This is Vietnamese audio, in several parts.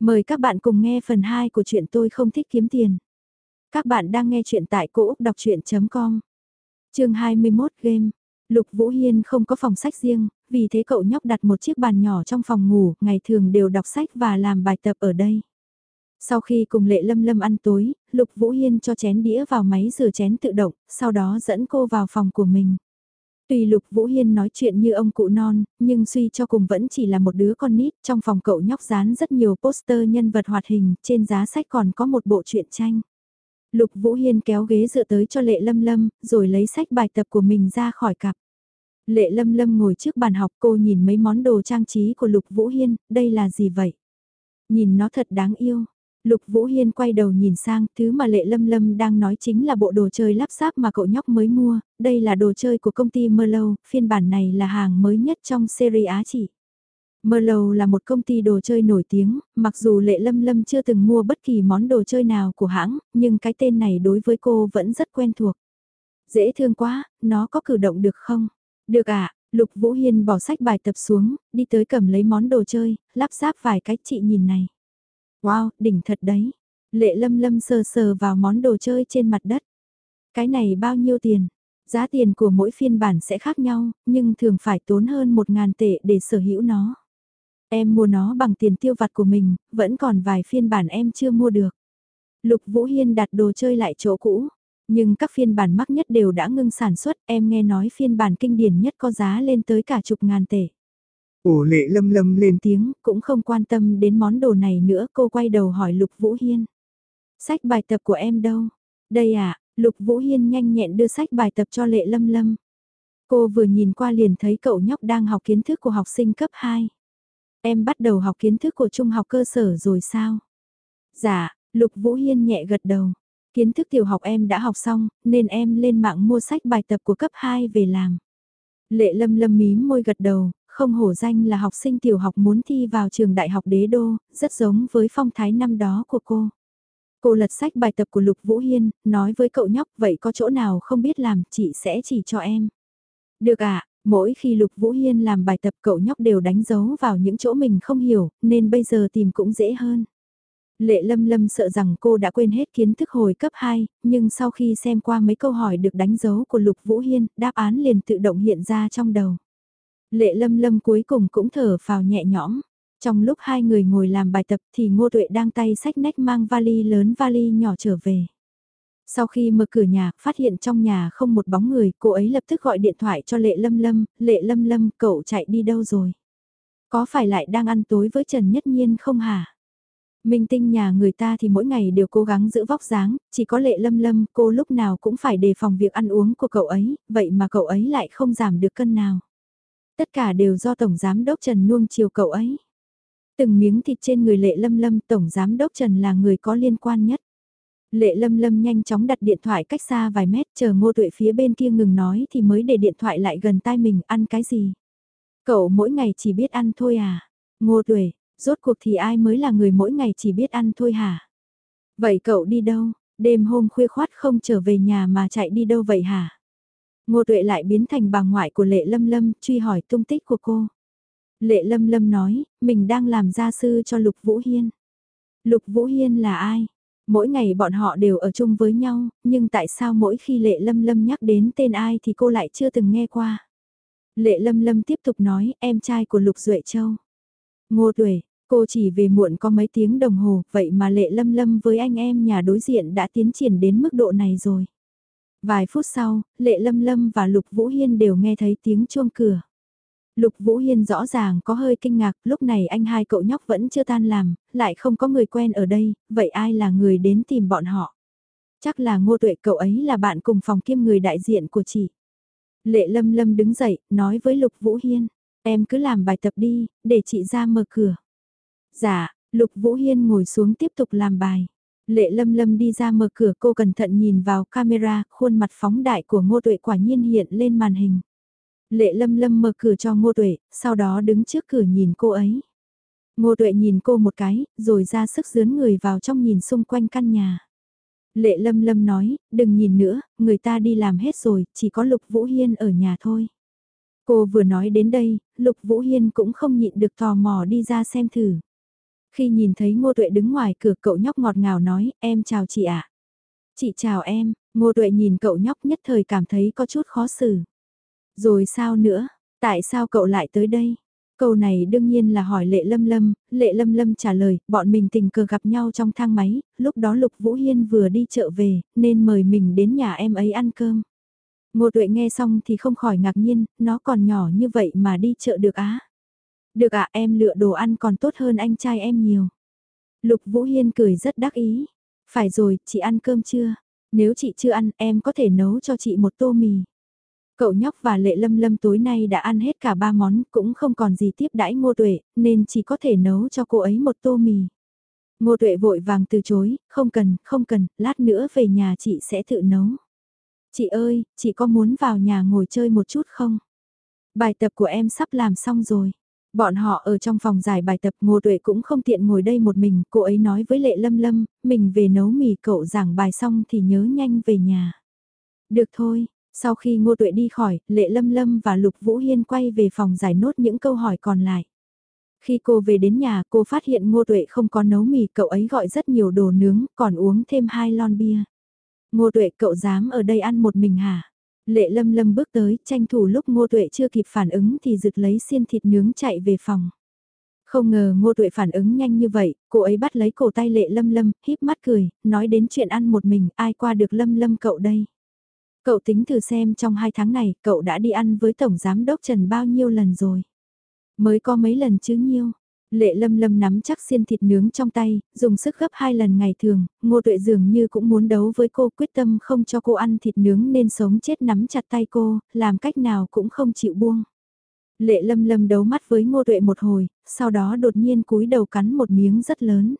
Mời các bạn cùng nghe phần 2 của chuyện tôi không thích kiếm tiền. Các bạn đang nghe chuyện tại cỗ đọc chuyện.com Trường 21 Game Lục Vũ Hiên không có phòng sách riêng, vì thế cậu nhóc đặt một chiếc bàn nhỏ trong phòng ngủ, ngày thường đều đọc sách và làm bài tập ở đây. Sau khi cùng Lệ Lâm Lâm ăn tối, Lục Vũ Hiên cho chén đĩa vào máy rửa chén tự động, sau đó dẫn cô vào phòng của mình. Tuy Lục Vũ Hiên nói chuyện như ông cụ non, nhưng suy cho cùng vẫn chỉ là một đứa con nít, trong phòng cậu nhóc dán rất nhiều poster nhân vật hoạt hình, trên giá sách còn có một bộ truyện tranh. Lục Vũ Hiên kéo ghế dựa tới cho Lệ Lâm Lâm, rồi lấy sách bài tập của mình ra khỏi cặp. Lệ Lâm Lâm ngồi trước bàn học cô nhìn mấy món đồ trang trí của Lục Vũ Hiên, đây là gì vậy? Nhìn nó thật đáng yêu, Lục Vũ Hiên quay đầu nhìn sang, thứ mà Lệ Lâm Lâm đang nói chính là bộ đồ chơi lắp ráp mà cậu nhóc mới mua, đây là đồ chơi của công ty Merlot, phiên bản này là hàng mới nhất trong series Á chỉ. Merlot là một công ty đồ chơi nổi tiếng, mặc dù Lệ Lâm Lâm chưa từng mua bất kỳ món đồ chơi nào của hãng, nhưng cái tên này đối với cô vẫn rất quen thuộc. Dễ thương quá, nó có cử động được không? Được ạ, à, Lục Vũ Hiên bỏ sách bài tập xuống, đi tới cầm lấy món đồ chơi, lắp ráp vài cái chị nhìn này. Wow, đỉnh thật đấy. Lệ lâm lâm sờ sờ vào món đồ chơi trên mặt đất. Cái này bao nhiêu tiền? Giá tiền của mỗi phiên bản sẽ khác nhau, nhưng thường phải tốn hơn 1.000 tệ để sở hữu nó. Em mua nó bằng tiền tiêu vặt của mình, vẫn còn vài phiên bản em chưa mua được. Lục Vũ Hiên đặt đồ chơi lại chỗ cũ, nhưng các phiên bản mắc nhất đều đã ngưng sản xuất, em nghe nói phiên bản kinh điển nhất có giá lên tới cả chục ngàn tệ. Ổ lệ lâm lâm lên tiếng, cũng không quan tâm đến món đồ này nữa, cô quay đầu hỏi Lục Vũ Hiên. Sách bài tập của em đâu? Đây à, Lục Vũ Hiên nhanh nhẹn đưa sách bài tập cho lệ lâm lâm. Cô vừa nhìn qua liền thấy cậu nhóc đang học kiến thức của học sinh cấp 2. Em bắt đầu học kiến thức của trung học cơ sở rồi sao? Dạ, Lục Vũ Hiên nhẹ gật đầu. Kiến thức tiểu học em đã học xong, nên em lên mạng mua sách bài tập của cấp 2 về làm. Lệ lâm lâm mím môi gật đầu, không hổ danh là học sinh tiểu học muốn thi vào trường đại học đế đô, rất giống với phong thái năm đó của cô. Cô lật sách bài tập của Lục Vũ Hiên, nói với cậu nhóc vậy có chỗ nào không biết làm, chị sẽ chỉ cho em. Được ạ, à, mỗi khi Lục Vũ Hiên làm bài tập cậu nhóc đều đánh dấu vào những chỗ mình không hiểu, nên bây giờ tìm cũng dễ hơn. Lệ Lâm Lâm sợ rằng cô đã quên hết kiến thức hồi cấp 2, nhưng sau khi xem qua mấy câu hỏi được đánh dấu của Lục Vũ Hiên, đáp án liền tự động hiện ra trong đầu. Lệ lâm lâm cuối cùng cũng thở vào nhẹ nhõm. Trong lúc hai người ngồi làm bài tập thì Ngô Tuệ đang tay sách nách mang vali lớn vali nhỏ trở về. Sau khi mở cửa nhà, phát hiện trong nhà không một bóng người, cô ấy lập tức gọi điện thoại cho Lệ Lâm Lâm, Lệ Lâm Lâm, cậu chạy đi đâu rồi? Có phải lại đang ăn tối với Trần Nhất Nhiên không hả? Minh tinh nhà người ta thì mỗi ngày đều cố gắng giữ vóc dáng, chỉ có Lệ Lâm Lâm, cô lúc nào cũng phải đề phòng việc ăn uống của cậu ấy, vậy mà cậu ấy lại không giảm được cân nào. Tất cả đều do Tổng Giám Đốc Trần nuông chiều cậu ấy. Từng miếng thịt trên người Lệ Lâm Lâm Tổng Giám Đốc Trần là người có liên quan nhất. Lệ Lâm Lâm nhanh chóng đặt điện thoại cách xa vài mét chờ ngô tuệ phía bên kia ngừng nói thì mới để điện thoại lại gần tai mình ăn cái gì. Cậu mỗi ngày chỉ biết ăn thôi à? Ngô tuệ, rốt cuộc thì ai mới là người mỗi ngày chỉ biết ăn thôi hả? Vậy cậu đi đâu? Đêm hôm khuya khoát không trở về nhà mà chạy đi đâu vậy hả? Ngô Tuệ lại biến thành bà ngoại của Lệ Lâm Lâm, truy hỏi tung tích của cô. Lệ Lâm Lâm nói, mình đang làm gia sư cho Lục Vũ Hiên. Lục Vũ Hiên là ai? Mỗi ngày bọn họ đều ở chung với nhau, nhưng tại sao mỗi khi Lệ Lâm Lâm nhắc đến tên ai thì cô lại chưa từng nghe qua? Lệ Lâm Lâm tiếp tục nói, em trai của Lục Duệ Châu. Ngô Tuệ, cô chỉ về muộn có mấy tiếng đồng hồ, vậy mà Lệ Lâm Lâm với anh em nhà đối diện đã tiến triển đến mức độ này rồi. Vài phút sau, Lệ Lâm Lâm và Lục Vũ Hiên đều nghe thấy tiếng chuông cửa. Lục Vũ Hiên rõ ràng có hơi kinh ngạc, lúc này anh hai cậu nhóc vẫn chưa tan làm, lại không có người quen ở đây, vậy ai là người đến tìm bọn họ? Chắc là ngô tuệ cậu ấy là bạn cùng phòng kiêm người đại diện của chị. Lệ Lâm Lâm đứng dậy, nói với Lục Vũ Hiên, em cứ làm bài tập đi, để chị ra mở cửa. Dạ, Lục Vũ Hiên ngồi xuống tiếp tục làm bài. Lệ lâm lâm đi ra mở cửa cô cẩn thận nhìn vào camera, khuôn mặt phóng đại của ngô tuệ quả nhiên hiện lên màn hình. Lệ lâm lâm mở cửa cho ngô tuệ, sau đó đứng trước cửa nhìn cô ấy. Ngô tuệ nhìn cô một cái, rồi ra sức dướn người vào trong nhìn xung quanh căn nhà. Lệ lâm lâm nói, đừng nhìn nữa, người ta đi làm hết rồi, chỉ có Lục Vũ Hiên ở nhà thôi. Cô vừa nói đến đây, Lục Vũ Hiên cũng không nhịn được tò mò đi ra xem thử. Khi nhìn thấy Ngô Tuệ đứng ngoài cửa cậu nhóc ngọt ngào nói, em chào chị ạ. Chị chào em, Ngô Tuệ nhìn cậu nhóc nhất thời cảm thấy có chút khó xử. Rồi sao nữa, tại sao cậu lại tới đây? Câu này đương nhiên là hỏi Lệ Lâm Lâm, Lệ Lâm Lâm trả lời, bọn mình tình cờ gặp nhau trong thang máy, lúc đó Lục Vũ Hiên vừa đi chợ về, nên mời mình đến nhà em ấy ăn cơm. Ngô Tuệ nghe xong thì không khỏi ngạc nhiên, nó còn nhỏ như vậy mà đi chợ được á. Được ạ em lựa đồ ăn còn tốt hơn anh trai em nhiều. Lục Vũ Hiên cười rất đắc ý. Phải rồi, chị ăn cơm chưa? Nếu chị chưa ăn, em có thể nấu cho chị một tô mì. Cậu nhóc và Lệ Lâm Lâm tối nay đã ăn hết cả ba món, cũng không còn gì tiếp đãi Ngô Tuệ, nên chỉ có thể nấu cho cô ấy một tô mì. Ngô Tuệ vội vàng từ chối, không cần, không cần, lát nữa về nhà chị sẽ tự nấu. Chị ơi, chị có muốn vào nhà ngồi chơi một chút không? Bài tập của em sắp làm xong rồi. Bọn họ ở trong phòng giải bài tập Ngô Tuệ cũng không tiện ngồi đây một mình, cô ấy nói với Lệ Lâm Lâm, mình về nấu mì cậu giảng bài xong thì nhớ nhanh về nhà. Được thôi, sau khi Ngô Tuệ đi khỏi, Lệ Lâm Lâm và Lục Vũ Hiên quay về phòng giải nốt những câu hỏi còn lại. Khi cô về đến nhà cô phát hiện Ngô Tuệ không có nấu mì cậu ấy gọi rất nhiều đồ nướng còn uống thêm hai lon bia. Ngô Tuệ cậu dám ở đây ăn một mình hả? Lệ lâm lâm bước tới, tranh thủ lúc ngô tuệ chưa kịp phản ứng thì rực lấy xiên thịt nướng chạy về phòng. Không ngờ ngô tuệ phản ứng nhanh như vậy, cô ấy bắt lấy cổ tay lệ lâm lâm, híp mắt cười, nói đến chuyện ăn một mình, ai qua được lâm lâm cậu đây. Cậu tính thử xem trong hai tháng này, cậu đã đi ăn với Tổng Giám Đốc Trần bao nhiêu lần rồi. Mới có mấy lần chứ nhiêu, Lệ lâm lâm nắm chắc xiên thịt nướng trong tay, dùng sức gấp hai lần ngày thường, ngô tuệ dường như cũng muốn đấu với cô quyết tâm không cho cô ăn thịt nướng nên sống chết nắm chặt tay cô, làm cách nào cũng không chịu buông. Lệ lâm lâm đấu mắt với ngô tuệ một hồi, sau đó đột nhiên cúi đầu cắn một miếng rất lớn.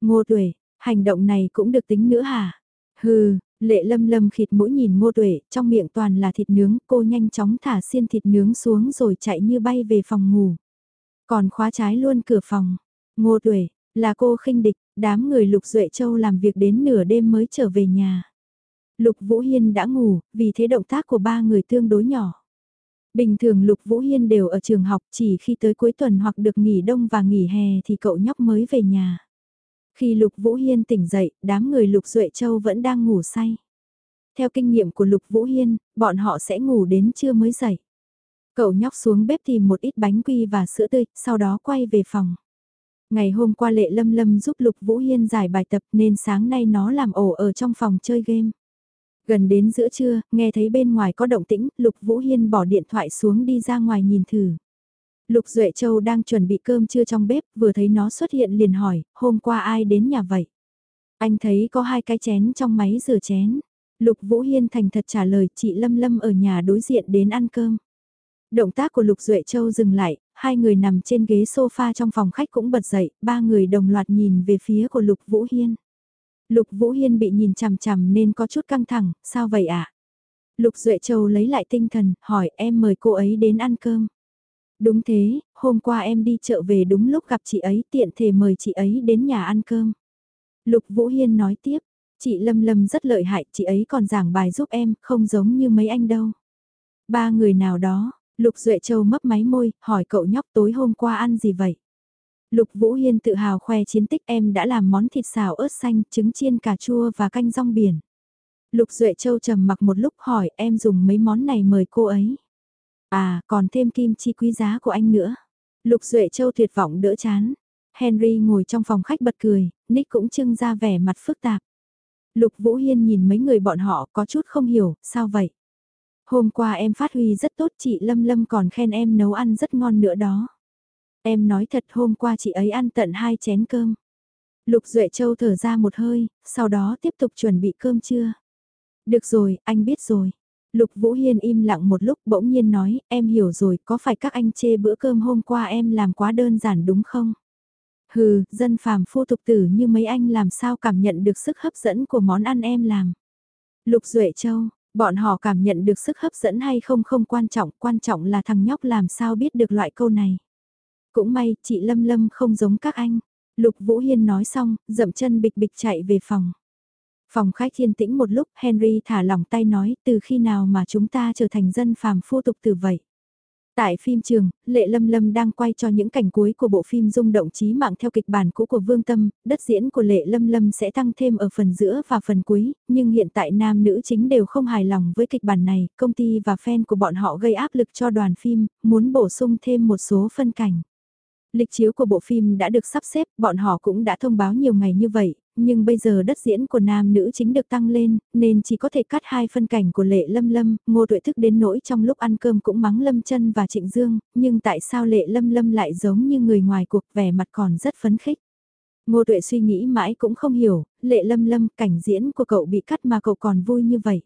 Ngô tuệ, hành động này cũng được tính nữa hả? Hừ, lệ lâm lâm khịt mũi nhìn ngô tuệ, trong miệng toàn là thịt nướng, cô nhanh chóng thả xiên thịt nướng xuống rồi chạy như bay về phòng ngủ. Còn khóa trái luôn cửa phòng. Ngô Tuệ, là cô khinh địch, đám người Lục Duệ Châu làm việc đến nửa đêm mới trở về nhà. Lục Vũ Hiên đã ngủ, vì thế động tác của ba người tương đối nhỏ. Bình thường Lục Vũ Hiên đều ở trường học chỉ khi tới cuối tuần hoặc được nghỉ đông và nghỉ hè thì cậu nhóc mới về nhà. Khi Lục Vũ Hiên tỉnh dậy, đám người Lục Duệ Châu vẫn đang ngủ say. Theo kinh nghiệm của Lục Vũ Hiên, bọn họ sẽ ngủ đến trưa mới dậy. Cậu nhóc xuống bếp tìm một ít bánh quy và sữa tươi, sau đó quay về phòng. Ngày hôm qua Lệ Lâm Lâm giúp Lục Vũ Hiên giải bài tập nên sáng nay nó làm ổ ở trong phòng chơi game. Gần đến giữa trưa, nghe thấy bên ngoài có động tĩnh, Lục Vũ Hiên bỏ điện thoại xuống đi ra ngoài nhìn thử. Lục Duệ Châu đang chuẩn bị cơm trưa trong bếp, vừa thấy nó xuất hiện liền hỏi, hôm qua ai đến nhà vậy? Anh thấy có hai cái chén trong máy rửa chén. Lục Vũ Hiên thành thật trả lời chị Lâm Lâm ở nhà đối diện đến ăn cơm. Động tác của Lục Duệ Châu dừng lại, hai người nằm trên ghế sofa trong phòng khách cũng bật dậy, ba người đồng loạt nhìn về phía của Lục Vũ Hiên. Lục Vũ Hiên bị nhìn chằm chằm nên có chút căng thẳng, sao vậy ạ? À? Lục Duệ Châu lấy lại tinh thần, hỏi em mời cô ấy đến ăn cơm. Đúng thế, hôm qua em đi chợ về đúng lúc gặp chị ấy tiện thể mời chị ấy đến nhà ăn cơm. Lục Vũ Hiên nói tiếp, chị Lâm Lâm rất lợi hại, chị ấy còn giảng bài giúp em, không giống như mấy anh đâu. Ba người nào đó, Lục Duệ Châu mấp máy môi, hỏi cậu nhóc tối hôm qua ăn gì vậy? Lục Vũ Hiên tự hào khoe chiến tích em đã làm món thịt xào ớt xanh, trứng chiên cà chua và canh rong biển. Lục Duệ Châu trầm mặc một lúc hỏi em dùng mấy món này mời cô ấy. À, còn thêm kim chi quý giá của anh nữa. Lục Duệ Châu tuyệt vọng đỡ chán. Henry ngồi trong phòng khách bật cười, Nick cũng trưng ra vẻ mặt phức tạp. Lục Vũ Hiên nhìn mấy người bọn họ có chút không hiểu, sao vậy? Hôm qua em phát huy rất tốt chị Lâm Lâm còn khen em nấu ăn rất ngon nữa đó. Em nói thật hôm qua chị ấy ăn tận hai chén cơm. Lục Duệ Châu thở ra một hơi, sau đó tiếp tục chuẩn bị cơm trưa. Được rồi, anh biết rồi. Lục Vũ Hiên im lặng một lúc bỗng nhiên nói, em hiểu rồi, có phải các anh chê bữa cơm hôm qua em làm quá đơn giản đúng không? Hừ, dân phàm phu tục tử như mấy anh làm sao cảm nhận được sức hấp dẫn của món ăn em làm. Lục Duệ Châu, Bọn họ cảm nhận được sức hấp dẫn hay không không quan trọng, quan trọng là thằng nhóc làm sao biết được loại câu này. Cũng may, chị Lâm Lâm không giống các anh. Lục Vũ Hiên nói xong, dậm chân bịch bịch chạy về phòng. Phòng khách thiên tĩnh một lúc, Henry thả lỏng tay nói, từ khi nào mà chúng ta trở thành dân phàm phu tục từ vậy? Tại phim trường, Lệ Lâm Lâm đang quay cho những cảnh cuối của bộ phim rung động trí mạng theo kịch bản cũ của Vương Tâm, đất diễn của Lệ Lâm Lâm sẽ tăng thêm ở phần giữa và phần cuối, nhưng hiện tại nam nữ chính đều không hài lòng với kịch bản này, công ty và fan của bọn họ gây áp lực cho đoàn phim, muốn bổ sung thêm một số phân cảnh. Lịch chiếu của bộ phim đã được sắp xếp, bọn họ cũng đã thông báo nhiều ngày như vậy, nhưng bây giờ đất diễn của nam nữ chính được tăng lên, nên chỉ có thể cắt hai phân cảnh của Lệ Lâm Lâm, Ngô Tuệ thức đến nỗi trong lúc ăn cơm cũng mắng Lâm chân và Trịnh Dương, nhưng tại sao Lệ Lâm Lâm lại giống như người ngoài cuộc vẻ mặt còn rất phấn khích. Ngô Tuệ suy nghĩ mãi cũng không hiểu, Lệ Lâm Lâm cảnh diễn của cậu bị cắt mà cậu còn vui như vậy.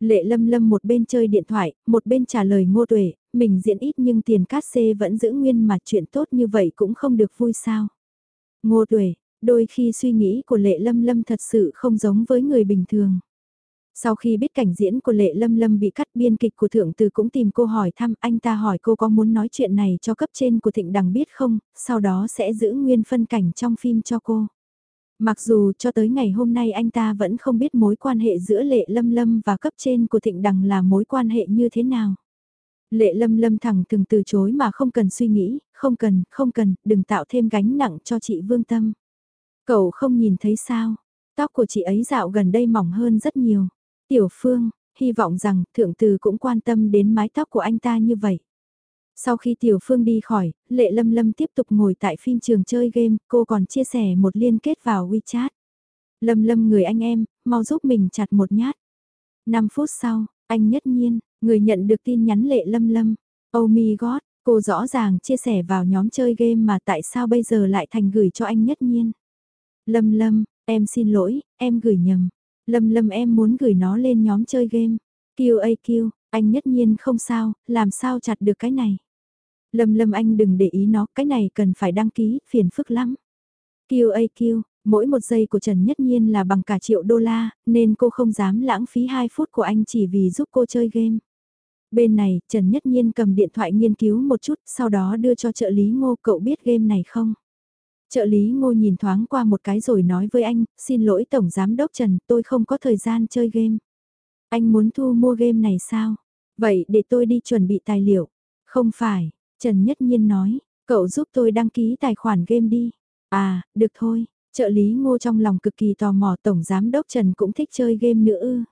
Lệ Lâm Lâm một bên chơi điện thoại, một bên trả lời Ngô Tuệ, mình diễn ít nhưng tiền cát xê vẫn giữ nguyên mà chuyện tốt như vậy cũng không được vui sao. Ngô Tuệ, đôi khi suy nghĩ của Lệ Lâm Lâm thật sự không giống với người bình thường. Sau khi biết cảnh diễn của Lệ Lâm Lâm bị cắt biên kịch của Thượng Từ cũng tìm cô hỏi thăm anh ta hỏi cô có muốn nói chuyện này cho cấp trên của Thịnh Đằng biết không, sau đó sẽ giữ nguyên phân cảnh trong phim cho cô. Mặc dù cho tới ngày hôm nay anh ta vẫn không biết mối quan hệ giữa Lệ Lâm Lâm và cấp trên của Thịnh Đằng là mối quan hệ như thế nào. Lệ Lâm Lâm thẳng từng từ chối mà không cần suy nghĩ, không cần, không cần, đừng tạo thêm gánh nặng cho chị Vương Tâm. Cậu không nhìn thấy sao, tóc của chị ấy dạo gần đây mỏng hơn rất nhiều. Tiểu Phương, hy vọng rằng thượng từ cũng quan tâm đến mái tóc của anh ta như vậy. Sau khi Tiểu Phương đi khỏi, Lệ Lâm Lâm tiếp tục ngồi tại phim trường chơi game, cô còn chia sẻ một liên kết vào WeChat. Lâm Lâm người anh em, mau giúp mình chặt một nhát. 5 phút sau, anh nhất nhiên, người nhận được tin nhắn Lệ Lâm Lâm. Oh my god, cô rõ ràng chia sẻ vào nhóm chơi game mà tại sao bây giờ lại thành gửi cho anh nhất nhiên. Lâm Lâm, em xin lỗi, em gửi nhầm. Lâm Lâm em muốn gửi nó lên nhóm chơi game. QAQ, anh nhất nhiên không sao, làm sao chặt được cái này. Lâm Lâm anh đừng để ý nó, cái này cần phải đăng ký, phiền phức lắm. QAQ, mỗi một giây của Trần Nhất Nhiên là bằng cả triệu đô la, nên cô không dám lãng phí 2 phút của anh chỉ vì giúp cô chơi game. Bên này, Trần Nhất Nhiên cầm điện thoại nghiên cứu một chút, sau đó đưa cho trợ lý ngô cậu biết game này không? Trợ lý ngô nhìn thoáng qua một cái rồi nói với anh, xin lỗi Tổng Giám Đốc Trần, tôi không có thời gian chơi game. Anh muốn thu mua game này sao? Vậy để tôi đi chuẩn bị tài liệu. Không phải, Trần Nhất Nhiên nói, cậu giúp tôi đăng ký tài khoản game đi. À, được thôi, trợ lý ngô trong lòng cực kỳ tò mò Tổng Giám Đốc Trần cũng thích chơi game nữa ư.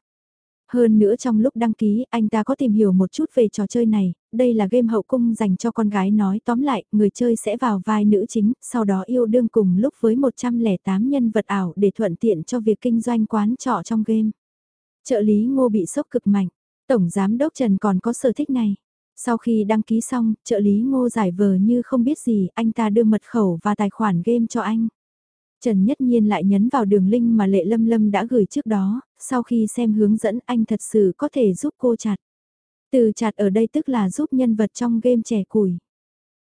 Hơn nữa trong lúc đăng ký, anh ta có tìm hiểu một chút về trò chơi này, đây là game hậu cung dành cho con gái nói tóm lại, người chơi sẽ vào vai nữ chính, sau đó yêu đương cùng lúc với 108 nhân vật ảo để thuận tiện cho việc kinh doanh quán trọ trong game. Trợ lý ngô bị sốc cực mạnh, Tổng Giám Đốc Trần còn có sở thích này. Sau khi đăng ký xong, trợ lý ngô giải vờ như không biết gì, anh ta đưa mật khẩu và tài khoản game cho anh. Trần Nhất Nhiên lại nhấn vào đường link mà Lệ Lâm Lâm đã gửi trước đó, sau khi xem hướng dẫn anh thật sự có thể giúp cô chặt. Từ chặt ở đây tức là giúp nhân vật trong game trẻ củi.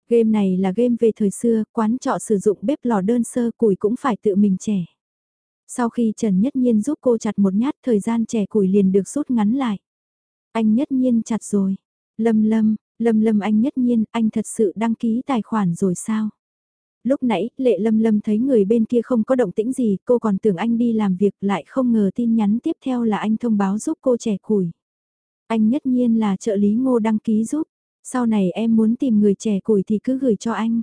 Game này là game về thời xưa, quán trọ sử dụng bếp lò đơn sơ củi cũng phải tự mình trẻ. Sau khi Trần Nhất Nhiên giúp cô chặt một nhát thời gian trẻ củi liền được rút ngắn lại. Anh Nhất Nhiên chặt rồi. Lâm Lâm, Lâm Lâm anh Nhất Nhiên, anh thật sự đăng ký tài khoản rồi sao? Lúc nãy lệ lâm lâm thấy người bên kia không có động tĩnh gì, cô còn tưởng anh đi làm việc lại không ngờ tin nhắn tiếp theo là anh thông báo giúp cô trẻ củi. Anh nhất nhiên là trợ lý ngô đăng ký giúp, sau này em muốn tìm người trẻ củi thì cứ gửi cho anh.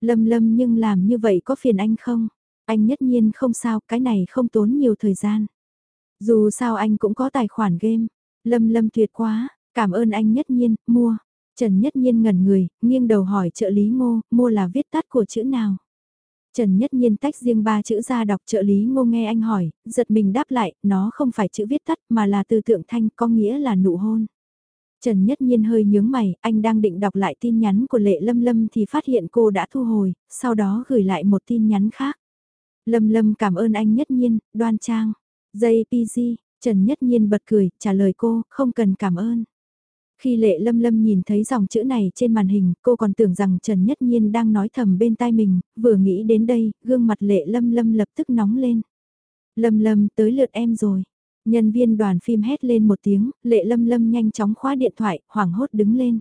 Lâm lâm nhưng làm như vậy có phiền anh không? Anh nhất nhiên không sao, cái này không tốn nhiều thời gian. Dù sao anh cũng có tài khoản game. Lâm lâm tuyệt quá, cảm ơn anh nhất nhiên, mua. Trần Nhất Nhiên ngẩn người, nghiêng đầu hỏi trợ lý ngô, mua là viết tắt của chữ nào? Trần Nhất Nhiên tách riêng ba chữ ra đọc trợ lý ngô nghe anh hỏi, giật mình đáp lại, nó không phải chữ viết tắt mà là từ tượng thanh có nghĩa là nụ hôn. Trần Nhất Nhiên hơi nhướng mày, anh đang định đọc lại tin nhắn của Lệ Lâm Lâm thì phát hiện cô đã thu hồi, sau đó gửi lại một tin nhắn khác. Lâm Lâm cảm ơn anh Nhất Nhiên, đoan trang. JPG, Trần Nhất Nhiên bật cười, trả lời cô, không cần cảm ơn. Khi lệ lâm lâm nhìn thấy dòng chữ này trên màn hình, cô còn tưởng rằng Trần Nhất Nhiên đang nói thầm bên tai mình, vừa nghĩ đến đây, gương mặt lệ lâm lâm lập tức nóng lên. Lâm lâm tới lượt em rồi. Nhân viên đoàn phim hét lên một tiếng, lệ lâm lâm nhanh chóng khóa điện thoại, hoảng hốt đứng lên.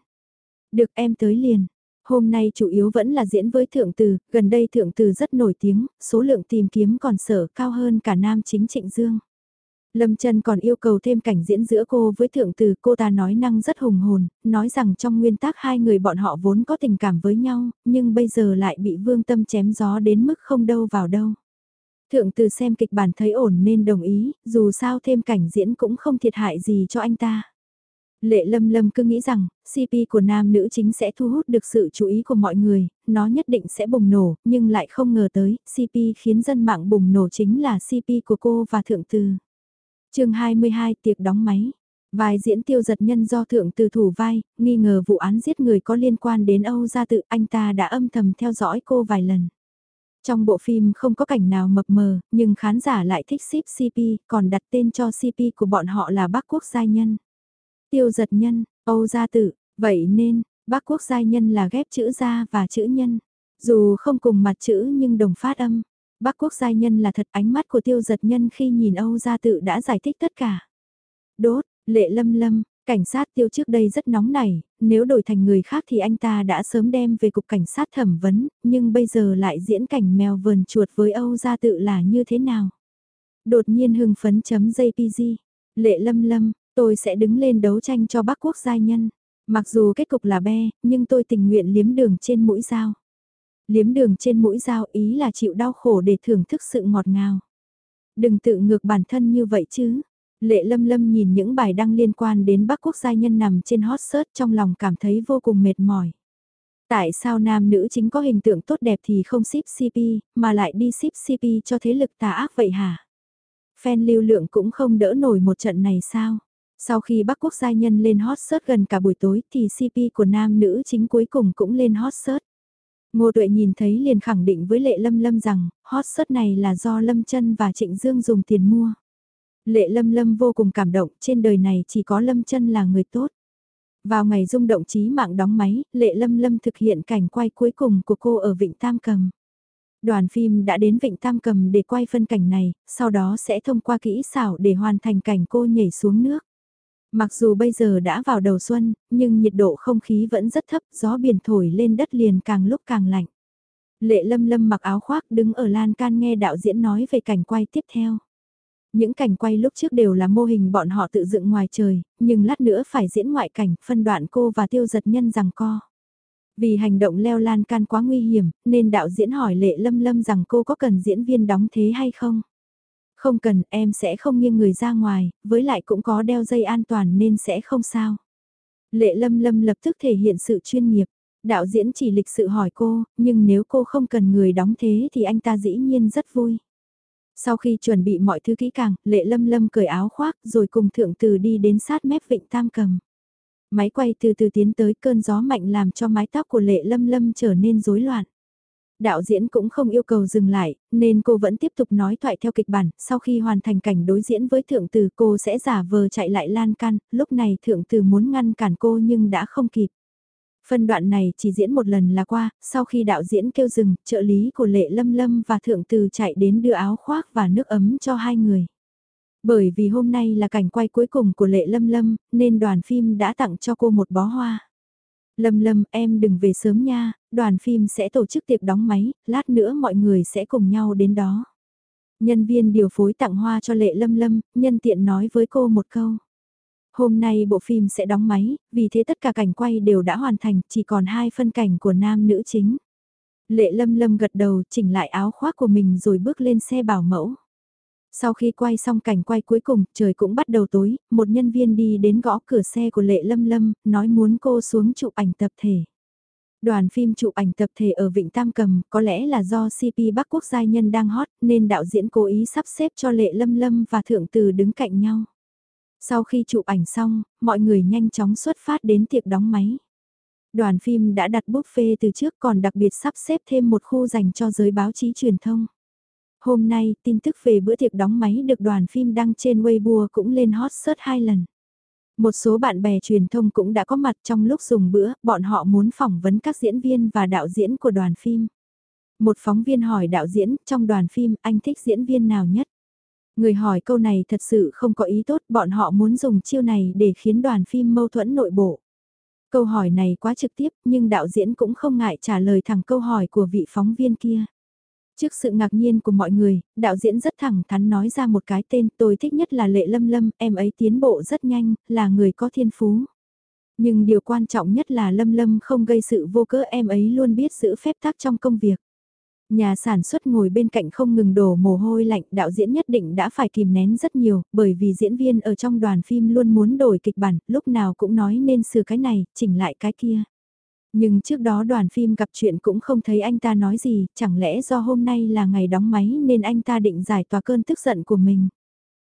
Được em tới liền. Hôm nay chủ yếu vẫn là diễn với thượng từ, gần đây thượng từ rất nổi tiếng, số lượng tìm kiếm còn sở cao hơn cả nam chính trịnh dương. Lâm Trân còn yêu cầu thêm cảnh diễn giữa cô với thượng từ cô ta nói năng rất hùng hồn, nói rằng trong nguyên tắc hai người bọn họ vốn có tình cảm với nhau, nhưng bây giờ lại bị vương tâm chém gió đến mức không đâu vào đâu. Thượng từ xem kịch bản thấy ổn nên đồng ý, dù sao thêm cảnh diễn cũng không thiệt hại gì cho anh ta. Lệ Lâm Lâm cứ nghĩ rằng, CP của nam nữ chính sẽ thu hút được sự chú ý của mọi người, nó nhất định sẽ bùng nổ, nhưng lại không ngờ tới, CP khiến dân mạng bùng nổ chính là CP của cô và Thượng Từ chương 22 tiệc đóng máy. vài diễn tiêu giật nhân do Thượng Từ thủ vai, nghi ngờ vụ án giết người có liên quan đến Âu Gia Tự, anh ta đã âm thầm theo dõi cô vài lần. Trong bộ phim không có cảnh nào mập mờ, nhưng khán giả lại thích ship CP, còn đặt tên cho CP của bọn họ là Bắc Quốc Giai Nhân. Tiêu giật nhân, Âu gia tự vậy nên, bác quốc giai nhân là ghép chữ gia và chữ nhân. Dù không cùng mặt chữ nhưng đồng phát âm. Bác quốc giai nhân là thật ánh mắt của tiêu giật nhân khi nhìn Âu gia tự đã giải thích tất cả. Đốt, lệ lâm lâm, cảnh sát tiêu trước đây rất nóng nảy, nếu đổi thành người khác thì anh ta đã sớm đem về cục cảnh sát thẩm vấn, nhưng bây giờ lại diễn cảnh mèo vườn chuột với Âu gia tự là như thế nào? Đột nhiên hưng phấn chấm JPG, lệ lâm lâm, Tôi sẽ đứng lên đấu tranh cho Bắc quốc giai nhân. Mặc dù kết cục là be, nhưng tôi tình nguyện liếm đường trên mũi dao. Liếm đường trên mũi dao ý là chịu đau khổ để thưởng thức sự ngọt ngào. Đừng tự ngược bản thân như vậy chứ. Lệ lâm lâm nhìn những bài đăng liên quan đến Bắc quốc gia nhân nằm trên hot search trong lòng cảm thấy vô cùng mệt mỏi. Tại sao nam nữ chính có hình tượng tốt đẹp thì không ship CP, mà lại đi ship CP cho thế lực tà ác vậy hả? Fan lưu lượng cũng không đỡ nổi một trận này sao? Sau khi Bắc Quốc gia nhân lên hot search gần cả buổi tối thì CP của nam nữ chính cuối cùng cũng lên hot search. Ngô Tuệ nhìn thấy liền khẳng định với Lệ Lâm Lâm rằng hot sớt này là do Lâm Chân và Trịnh Dương dùng tiền mua. Lệ Lâm Lâm vô cùng cảm động, trên đời này chỉ có Lâm Chân là người tốt. Vào ngày rung động trí mạng đóng máy, Lệ Lâm Lâm thực hiện cảnh quay cuối cùng của cô ở Vịnh Tam Cầm. Đoàn phim đã đến Vịnh Tam Cầm để quay phân cảnh này, sau đó sẽ thông qua kỹ xảo để hoàn thành cảnh cô nhảy xuống nước. Mặc dù bây giờ đã vào đầu xuân, nhưng nhiệt độ không khí vẫn rất thấp, gió biển thổi lên đất liền càng lúc càng lạnh. Lệ lâm lâm mặc áo khoác đứng ở lan can nghe đạo diễn nói về cảnh quay tiếp theo. Những cảnh quay lúc trước đều là mô hình bọn họ tự dựng ngoài trời, nhưng lát nữa phải diễn ngoại cảnh, phân đoạn cô và tiêu giật nhân rằng co. Vì hành động leo lan can quá nguy hiểm, nên đạo diễn hỏi Lệ Lâm Lâm rằng cô có cần diễn viên đóng thế hay không? Không cần, em sẽ không nghiêng người ra ngoài, với lại cũng có đeo dây an toàn nên sẽ không sao. Lệ Lâm Lâm lập tức thể hiện sự chuyên nghiệp. Đạo diễn chỉ lịch sự hỏi cô, nhưng nếu cô không cần người đóng thế thì anh ta dĩ nhiên rất vui. Sau khi chuẩn bị mọi thứ kỹ càng, Lệ Lâm Lâm cởi áo khoác rồi cùng thượng từ đi đến sát mép vịnh Tam Cầm. Máy quay từ từ tiến tới cơn gió mạnh làm cho mái tóc của Lệ Lâm Lâm trở nên rối loạn đạo diễn cũng không yêu cầu dừng lại, nên cô vẫn tiếp tục nói thoại theo kịch bản, sau khi hoàn thành cảnh đối diễn với thượng tử cô sẽ giả vờ chạy lại lan can, lúc này thượng tử muốn ngăn cản cô nhưng đã không kịp. Phân đoạn này chỉ diễn một lần là qua, sau khi đạo diễn kêu dừng, trợ lý của Lệ Lâm Lâm và thượng tử chạy đến đưa áo khoác và nước ấm cho hai người. Bởi vì hôm nay là cảnh quay cuối cùng của Lệ Lâm Lâm, nên đoàn phim đã tặng cho cô một bó hoa. Lâm Lâm, em đừng về sớm nha, đoàn phim sẽ tổ chức tiệc đóng máy, lát nữa mọi người sẽ cùng nhau đến đó. Nhân viên điều phối tặng hoa cho Lệ Lâm Lâm, nhân tiện nói với cô một câu. Hôm nay bộ phim sẽ đóng máy, vì thế tất cả cảnh quay đều đã hoàn thành, chỉ còn hai phân cảnh của nam nữ chính. Lệ Lâm Lâm gật đầu chỉnh lại áo khoác của mình rồi bước lên xe bảo mẫu. Sau khi quay xong cảnh quay cuối cùng, trời cũng bắt đầu tối, một nhân viên đi đến gõ cửa xe của Lệ Lâm Lâm, nói muốn cô xuống chụp ảnh tập thể. Đoàn phim chụp ảnh tập thể ở Vịnh Tam Cầm, có lẽ là do CP Bắc Quốc giai nhân đang hot, nên đạo diễn cố ý sắp xếp cho Lệ Lâm Lâm và Thượng Từ đứng cạnh nhau. Sau khi chụp ảnh xong, mọi người nhanh chóng xuất phát đến tiệc đóng máy. Đoàn phim đã đặt buffet từ trước còn đặc biệt sắp xếp thêm một khu dành cho giới báo chí truyền thông. Hôm nay, tin tức về bữa tiệc đóng máy được đoàn phim đăng trên Weibo cũng lên hot search hai lần. Một số bạn bè truyền thông cũng đã có mặt trong lúc dùng bữa, bọn họ muốn phỏng vấn các diễn viên và đạo diễn của đoàn phim. Một phóng viên hỏi đạo diễn, trong đoàn phim, anh thích diễn viên nào nhất? Người hỏi câu này thật sự không có ý tốt, bọn họ muốn dùng chiêu này để khiến đoàn phim mâu thuẫn nội bộ. Câu hỏi này quá trực tiếp, nhưng đạo diễn cũng không ngại trả lời thẳng câu hỏi của vị phóng viên kia. Trước sự ngạc nhiên của mọi người, đạo diễn rất thẳng thắn nói ra một cái tên tôi thích nhất là Lệ Lâm Lâm, em ấy tiến bộ rất nhanh, là người có thiên phú. Nhưng điều quan trọng nhất là Lâm Lâm không gây sự vô cớ em ấy luôn biết giữ phép tắc trong công việc. Nhà sản xuất ngồi bên cạnh không ngừng đổ mồ hôi lạnh, đạo diễn nhất định đã phải kìm nén rất nhiều, bởi vì diễn viên ở trong đoàn phim luôn muốn đổi kịch bản, lúc nào cũng nói nên sửa cái này, chỉnh lại cái kia. Nhưng trước đó đoàn phim gặp chuyện cũng không thấy anh ta nói gì, chẳng lẽ do hôm nay là ngày đóng máy nên anh ta định giải tỏa cơn tức giận của mình.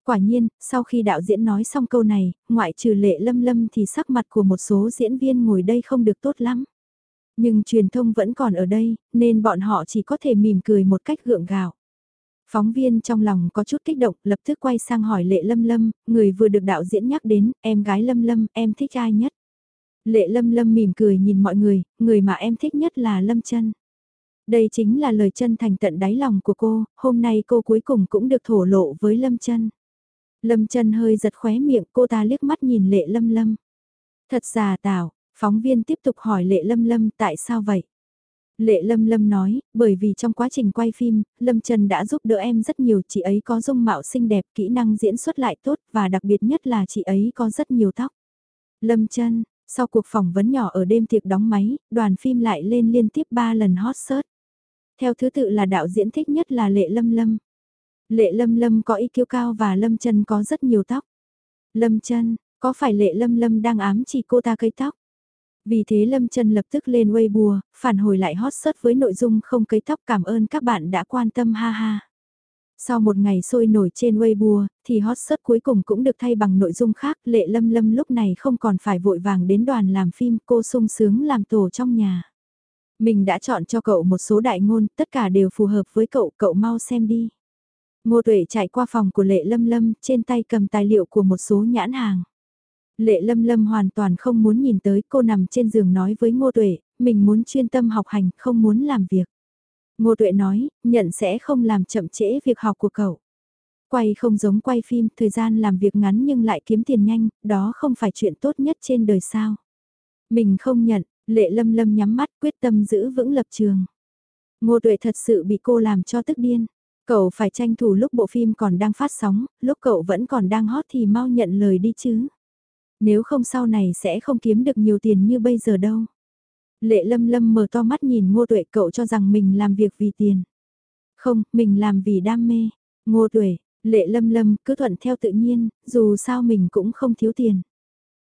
Quả nhiên, sau khi đạo diễn nói xong câu này, ngoại trừ lệ lâm lâm thì sắc mặt của một số diễn viên ngồi đây không được tốt lắm. Nhưng truyền thông vẫn còn ở đây, nên bọn họ chỉ có thể mỉm cười một cách gượng gạo. Phóng viên trong lòng có chút kích động, lập tức quay sang hỏi Lệ Lâm Lâm, người vừa được đạo diễn nhắc đến, em gái Lâm Lâm, em thích ai nhất? Lệ Lâm Lâm mỉm cười nhìn mọi người, người mà em thích nhất là Lâm chân Đây chính là lời chân thành tận đáy lòng của cô, hôm nay cô cuối cùng cũng được thổ lộ với Lâm chân Lâm chân hơi giật khóe miệng cô ta liếc mắt nhìn Lệ Lâm Lâm. Thật giả tạo, phóng viên tiếp tục hỏi Lệ Lâm Lâm tại sao vậy? Lệ Lâm Lâm nói, bởi vì trong quá trình quay phim, Lâm Trần đã giúp đỡ em rất nhiều, chị ấy có dung mạo xinh đẹp, kỹ năng diễn xuất lại tốt và đặc biệt nhất là chị ấy có rất nhiều tóc. Lâm Trần, sau cuộc phỏng vấn nhỏ ở đêm tiệc đóng máy, đoàn phim lại lên liên tiếp 3 lần hot search. Theo thứ tự là đạo diễn thích nhất là Lệ Lâm Lâm. Lệ Lâm Lâm có ý kiêu cao và Lâm chân có rất nhiều tóc. Lâm chân có phải Lệ Lâm Lâm đang ám chỉ cô ta cấy tóc? Vì thế Lâm chân lập tức lên Weibo, phản hồi lại hot search với nội dung không cấy tóc cảm ơn các bạn đã quan tâm ha ha. Sau một ngày sôi nổi trên Weibo, thì hot search cuối cùng cũng được thay bằng nội dung khác. Lệ Lâm Lâm lúc này không còn phải vội vàng đến đoàn làm phim, cô sung sướng làm tổ trong nhà. Mình đã chọn cho cậu một số đại ngôn, tất cả đều phù hợp với cậu, cậu mau xem đi. Ngô Tuệ chạy qua phòng của Lệ Lâm Lâm, trên tay cầm tài liệu của một số nhãn hàng. Lệ Lâm Lâm hoàn toàn không muốn nhìn tới cô nằm trên giường nói với Ngô Tuệ, mình muốn chuyên tâm học hành, không muốn làm việc. Ngô Tuệ nói, nhận sẽ không làm chậm trễ việc học của cậu. Quay không giống quay phim, thời gian làm việc ngắn nhưng lại kiếm tiền nhanh, đó không phải chuyện tốt nhất trên đời sao. Mình không nhận, Lệ Lâm Lâm nhắm mắt quyết tâm giữ vững lập trường. Ngô Tuệ thật sự bị cô làm cho tức điên. Cậu phải tranh thủ lúc bộ phim còn đang phát sóng, lúc cậu vẫn còn đang hot thì mau nhận lời đi chứ. Nếu không sau này sẽ không kiếm được nhiều tiền như bây giờ đâu. Lệ lâm lâm mở to mắt nhìn ngô tuệ cậu cho rằng mình làm việc vì tiền. Không, mình làm vì đam mê. Ngô tuệ, lệ lâm lâm cứ thuận theo tự nhiên, dù sao mình cũng không thiếu tiền.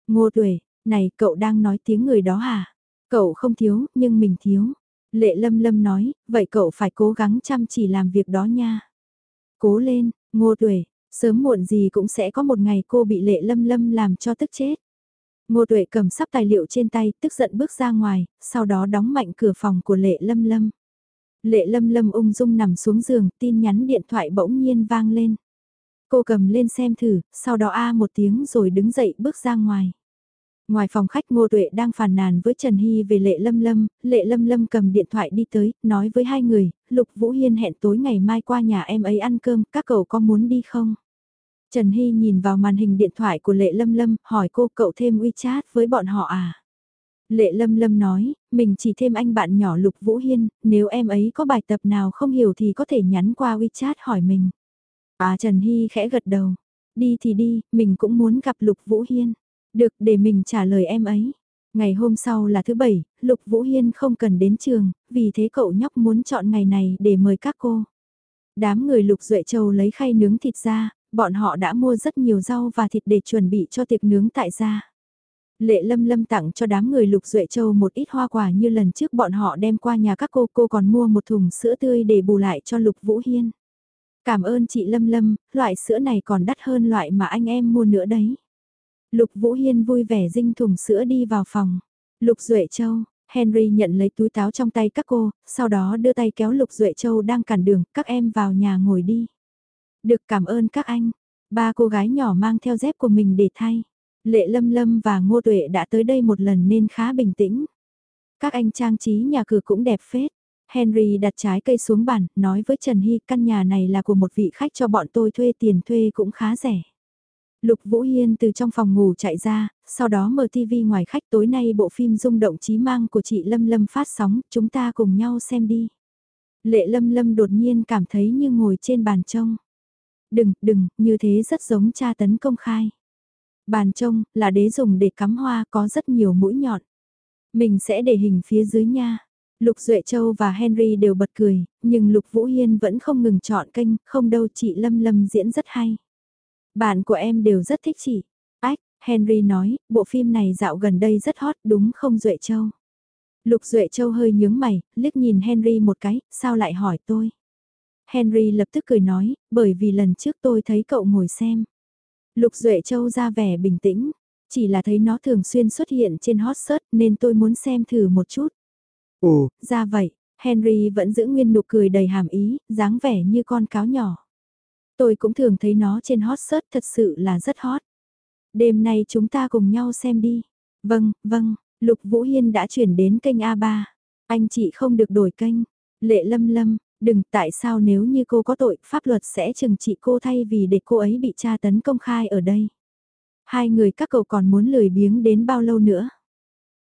Ngô tuệ, này cậu đang nói tiếng người đó hả? Cậu không thiếu, nhưng mình thiếu. Lệ lâm lâm nói, vậy cậu phải cố gắng chăm chỉ làm việc đó nha. Cố lên, ngô tuệ, sớm muộn gì cũng sẽ có một ngày cô bị lệ lâm lâm làm cho tức chết. Ngô tuệ cầm sắp tài liệu trên tay, tức giận bước ra ngoài, sau đó đóng mạnh cửa phòng của lệ lâm lâm. Lệ lâm lâm ung dung nằm xuống giường, tin nhắn điện thoại bỗng nhiên vang lên. Cô cầm lên xem thử, sau đó a một tiếng rồi đứng dậy bước ra ngoài. Ngoài phòng khách Ngô Tuệ đang phàn nàn với Trần Hy về Lệ Lâm Lâm, Lệ Lâm Lâm cầm điện thoại đi tới, nói với hai người, Lục Vũ Hiên hẹn tối ngày mai qua nhà em ấy ăn cơm, các cậu có muốn đi không? Trần Hy nhìn vào màn hình điện thoại của Lệ Lâm Lâm, hỏi cô cậu thêm WeChat với bọn họ à? Lệ Lâm Lâm nói, mình chỉ thêm anh bạn nhỏ Lục Vũ Hiên, nếu em ấy có bài tập nào không hiểu thì có thể nhắn qua WeChat hỏi mình. À Trần Hy khẽ gật đầu, đi thì đi, mình cũng muốn gặp Lục Vũ Hiên. Được để mình trả lời em ấy. Ngày hôm sau là thứ bảy, Lục Vũ Hiên không cần đến trường, vì thế cậu nhóc muốn chọn ngày này để mời các cô. Đám người Lục Duệ Châu lấy khay nướng thịt ra, bọn họ đã mua rất nhiều rau và thịt để chuẩn bị cho tiệc nướng tại gia. Lệ Lâm Lâm tặng cho đám người Lục Duệ Châu một ít hoa quả như lần trước bọn họ đem qua nhà các cô, cô còn mua một thùng sữa tươi để bù lại cho Lục Vũ Hiên. Cảm ơn chị Lâm Lâm, loại sữa này còn đắt hơn loại mà anh em mua nữa đấy. Lục Vũ Hiên vui vẻ dinh thùng sữa đi vào phòng. Lục Duệ Châu, Henry nhận lấy túi táo trong tay các cô, sau đó đưa tay kéo Lục Duệ Châu đang cản đường, các em vào nhà ngồi đi. Được cảm ơn các anh. Ba cô gái nhỏ mang theo dép của mình để thay. Lệ Lâm Lâm và Ngô Tuệ đã tới đây một lần nên khá bình tĩnh. Các anh trang trí nhà cửa cũng đẹp phết. Henry đặt trái cây xuống bàn, nói với Trần Hy căn nhà này là của một vị khách cho bọn tôi thuê tiền thuê cũng khá rẻ. Lục Vũ Hiên từ trong phòng ngủ chạy ra, sau đó mở TV ngoài khách tối nay bộ phim rung động trí mang của chị Lâm Lâm phát sóng, chúng ta cùng nhau xem đi. Lệ lâm lâm đột nhiên cảm thấy như ngồi trên bàn trông. Đừng, đừng, như thế rất giống tra tấn công khai. Bàn trông, là đế dùng để cắm hoa có rất nhiều mũi nhọn. Mình sẽ để hình phía dưới nha. Lục Duệ Châu và Henry đều bật cười, nhưng Lục Vũ Hiên vẫn không ngừng chọn kênh, không đâu chị Lâm Lâm diễn rất hay. Bạn của em đều rất thích chị. Ách, Henry nói, bộ phim này dạo gần đây rất hot đúng không Duệ Châu? Lục Duệ Châu hơi nhướng mày, liếc nhìn Henry một cái, sao lại hỏi tôi? Henry lập tức cười nói, bởi vì lần trước tôi thấy cậu ngồi xem. Lục Duệ Châu ra vẻ bình tĩnh, chỉ là thấy nó thường xuyên xuất hiện trên hot search nên tôi muốn xem thử một chút. Ồ, ra vậy, Henry vẫn giữ nguyên nụ cười đầy hàm ý, dáng vẻ như con cáo nhỏ. Tôi cũng thường thấy nó trên hot search thật sự là rất hot. Đêm nay chúng ta cùng nhau xem đi. Vâng, vâng, Lục Vũ Hiên đã chuyển đến kênh A3. Anh chị không được đổi kênh. Lệ lâm lâm, đừng tại sao nếu như cô có tội, pháp luật sẽ trừng trị cô thay vì để cô ấy bị tra tấn công khai ở đây. Hai người các cậu còn muốn lười biếng đến bao lâu nữa?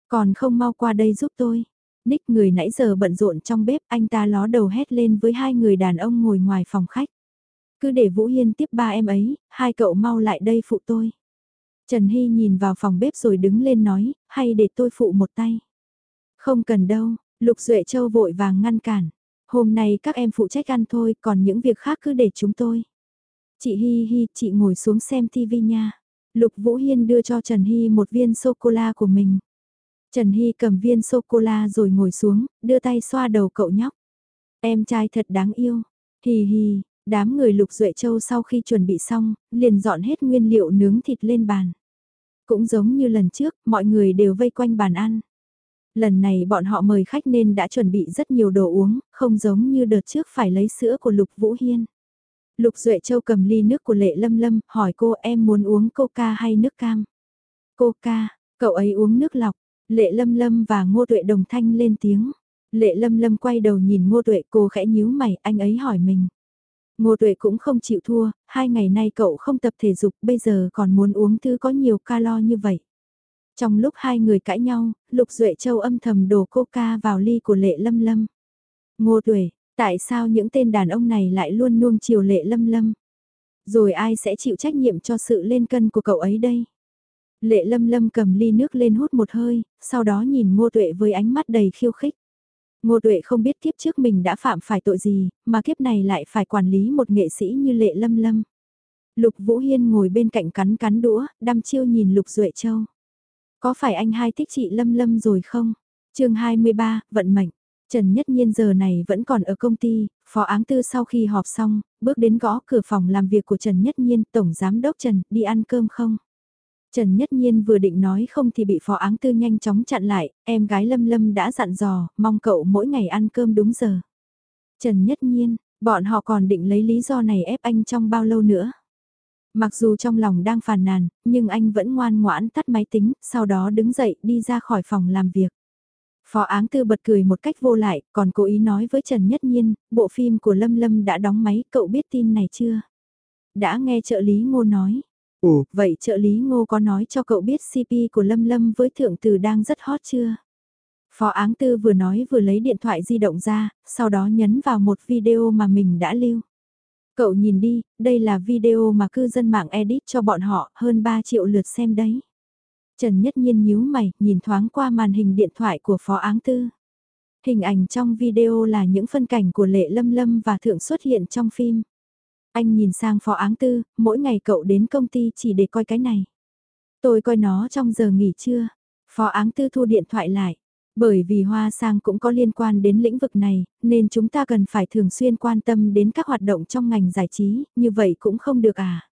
Còn không mau qua đây giúp tôi. Nick người nãy giờ bận rộn trong bếp, anh ta ló đầu hét lên với hai người đàn ông ngồi ngoài phòng khách. Cứ để Vũ Hiên tiếp ba em ấy, hai cậu mau lại đây phụ tôi. Trần Hy nhìn vào phòng bếp rồi đứng lên nói, hay để tôi phụ một tay. Không cần đâu, Lục Duệ Châu vội vàng ngăn cản. Hôm nay các em phụ trách ăn thôi, còn những việc khác cứ để chúng tôi. Chị Hi Hi chị ngồi xuống xem TV nha. Lục Vũ Hiên đưa cho Trần Hi một viên sô-cô-la của mình. Trần Hi cầm viên sô-cô-la rồi ngồi xuống, đưa tay xoa đầu cậu nhóc. Em trai thật đáng yêu. Hì hì, đám người Lục Duệ Châu sau khi chuẩn bị xong, liền dọn hết nguyên liệu nướng thịt lên bàn. Cũng giống như lần trước, mọi người đều vây quanh bàn ăn. Lần này bọn họ mời khách nên đã chuẩn bị rất nhiều đồ uống, không giống như đợt trước phải lấy sữa của Lục Vũ Hiên. Lục Duệ Châu cầm ly nước của Lệ Lâm Lâm, hỏi cô em muốn uống coca hay nước cam. Coca, cậu ấy uống nước lọc, Lệ Lâm Lâm và Ngô Tuệ đồng thanh lên tiếng. Lệ Lâm Lâm quay đầu nhìn Ngô Tuệ cô khẽ nhíu mày, anh ấy hỏi mình. Ngô Tuệ cũng không chịu thua, hai ngày nay cậu không tập thể dục, bây giờ còn muốn uống thứ có nhiều calo như vậy. Trong lúc hai người cãi nhau, Lục Duệ Châu âm thầm đổ coca vào ly của Lệ Lâm Lâm. Ngô Tuệ, tại sao những tên đàn ông này lại luôn nuông chiều Lệ Lâm Lâm? Rồi ai sẽ chịu trách nhiệm cho sự lên cân của cậu ấy đây? Lệ Lâm Lâm cầm ly nước lên hút một hơi, sau đó nhìn Ngô Tuệ với ánh mắt đầy khiêu khích. Ngô Tuệ không biết kiếp trước mình đã phạm phải tội gì, mà kiếp này lại phải quản lý một nghệ sĩ như Lệ Lâm Lâm. Lục Vũ Hiên ngồi bên cạnh cắn cắn đũa, đăm chiêu nhìn Lục Duệ Châu. Có phải anh hai thích chị Lâm Lâm rồi không? chương 23, vận mệnh. Trần Nhất Nhiên giờ này vẫn còn ở công ty, phó áng tư sau khi họp xong, bước đến gõ cửa phòng làm việc của Trần Nhất Nhiên, Tổng Giám Đốc Trần, đi ăn cơm không? Trần Nhất Nhiên vừa định nói không thì bị phó áng tư nhanh chóng chặn lại, em gái Lâm Lâm đã dặn dò, mong cậu mỗi ngày ăn cơm đúng giờ. Trần Nhất Nhiên, bọn họ còn định lấy lý do này ép anh trong bao lâu nữa. Mặc dù trong lòng đang phàn nàn, nhưng anh vẫn ngoan ngoãn tắt máy tính, sau đó đứng dậy đi ra khỏi phòng làm việc. Phó áng tư bật cười một cách vô lại, còn cố ý nói với Trần Nhất Nhiên, bộ phim của Lâm Lâm đã đóng máy, cậu biết tin này chưa? Đã nghe trợ lý ngô nói. Ồ, vậy trợ lý ngô có nói cho cậu biết CP của Lâm Lâm với thượng tử đang rất hot chưa? Phó áng tư vừa nói vừa lấy điện thoại di động ra, sau đó nhấn vào một video mà mình đã lưu. Cậu nhìn đi, đây là video mà cư dân mạng edit cho bọn họ, hơn 3 triệu lượt xem đấy. Trần Nhất Nhiên nhíu mày, nhìn thoáng qua màn hình điện thoại của Phó Áng Tư. Hình ảnh trong video là những phân cảnh của Lệ Lâm Lâm và Thượng xuất hiện trong phim. Anh nhìn sang Phó Áng Tư, mỗi ngày cậu đến công ty chỉ để coi cái này. Tôi coi nó trong giờ nghỉ trưa. Phó Áng Tư thu điện thoại lại. Bởi vì hoa sang cũng có liên quan đến lĩnh vực này, nên chúng ta cần phải thường xuyên quan tâm đến các hoạt động trong ngành giải trí, như vậy cũng không được à.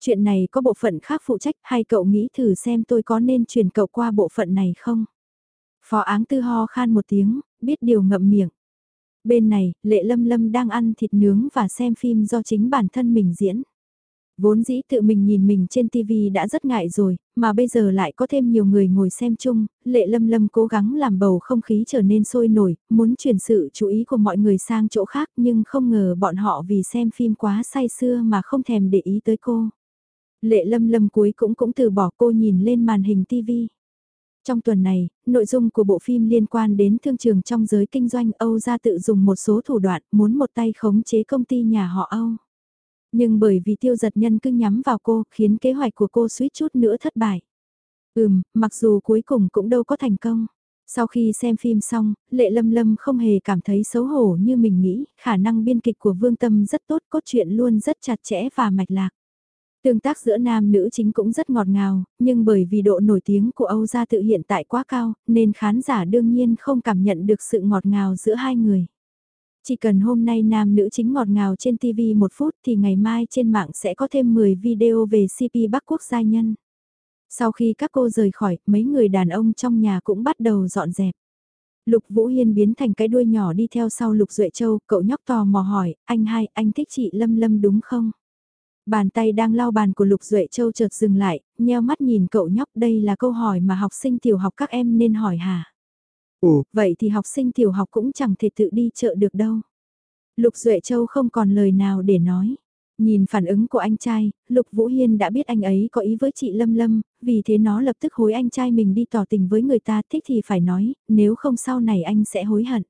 Chuyện này có bộ phận khác phụ trách hay cậu nghĩ thử xem tôi có nên chuyển cậu qua bộ phận này không? Phó áng tư ho khan một tiếng, biết điều ngậm miệng. Bên này, Lệ Lâm Lâm đang ăn thịt nướng và xem phim do chính bản thân mình diễn. Vốn dĩ tự mình nhìn mình trên TV đã rất ngại rồi, mà bây giờ lại có thêm nhiều người ngồi xem chung, lệ lâm lâm cố gắng làm bầu không khí trở nên sôi nổi, muốn chuyển sự chú ý của mọi người sang chỗ khác nhưng không ngờ bọn họ vì xem phim quá say sưa mà không thèm để ý tới cô. Lệ lâm lâm cuối cũng cũng từ bỏ cô nhìn lên màn hình TV. Trong tuần này, nội dung của bộ phim liên quan đến thương trường trong giới kinh doanh Âu ra tự dùng một số thủ đoạn muốn một tay khống chế công ty nhà họ Âu. Nhưng bởi vì tiêu giật nhân cứ nhắm vào cô khiến kế hoạch của cô suýt chút nữa thất bại. Ừm, mặc dù cuối cùng cũng đâu có thành công. Sau khi xem phim xong, Lệ Lâm Lâm không hề cảm thấy xấu hổ như mình nghĩ, khả năng biên kịch của Vương Tâm rất tốt, cốt truyện luôn rất chặt chẽ và mạch lạc. Tương tác giữa nam nữ chính cũng rất ngọt ngào, nhưng bởi vì độ nổi tiếng của Âu Gia tự hiện tại quá cao, nên khán giả đương nhiên không cảm nhận được sự ngọt ngào giữa hai người. Chỉ cần hôm nay nam nữ chính ngọt ngào trên TV một phút thì ngày mai trên mạng sẽ có thêm 10 video về CP Bắc Quốc gia nhân. Sau khi các cô rời khỏi, mấy người đàn ông trong nhà cũng bắt đầu dọn dẹp. Lục Vũ Hiên biến thành cái đuôi nhỏ đi theo sau Lục Duệ Châu, cậu nhóc tò mò hỏi, anh hai, anh thích chị Lâm Lâm đúng không? Bàn tay đang lau bàn của Lục Duệ Châu chợt dừng lại, nheo mắt nhìn cậu nhóc đây là câu hỏi mà học sinh tiểu học các em nên hỏi hả? Ồ, vậy thì học sinh tiểu học cũng chẳng thể tự đi chợ được đâu. Lục Duệ Châu không còn lời nào để nói. Nhìn phản ứng của anh trai, Lục Vũ Hiên đã biết anh ấy có ý với chị Lâm Lâm, vì thế nó lập tức hối anh trai mình đi tỏ tình với người ta thích thì phải nói, nếu không sau này anh sẽ hối hận.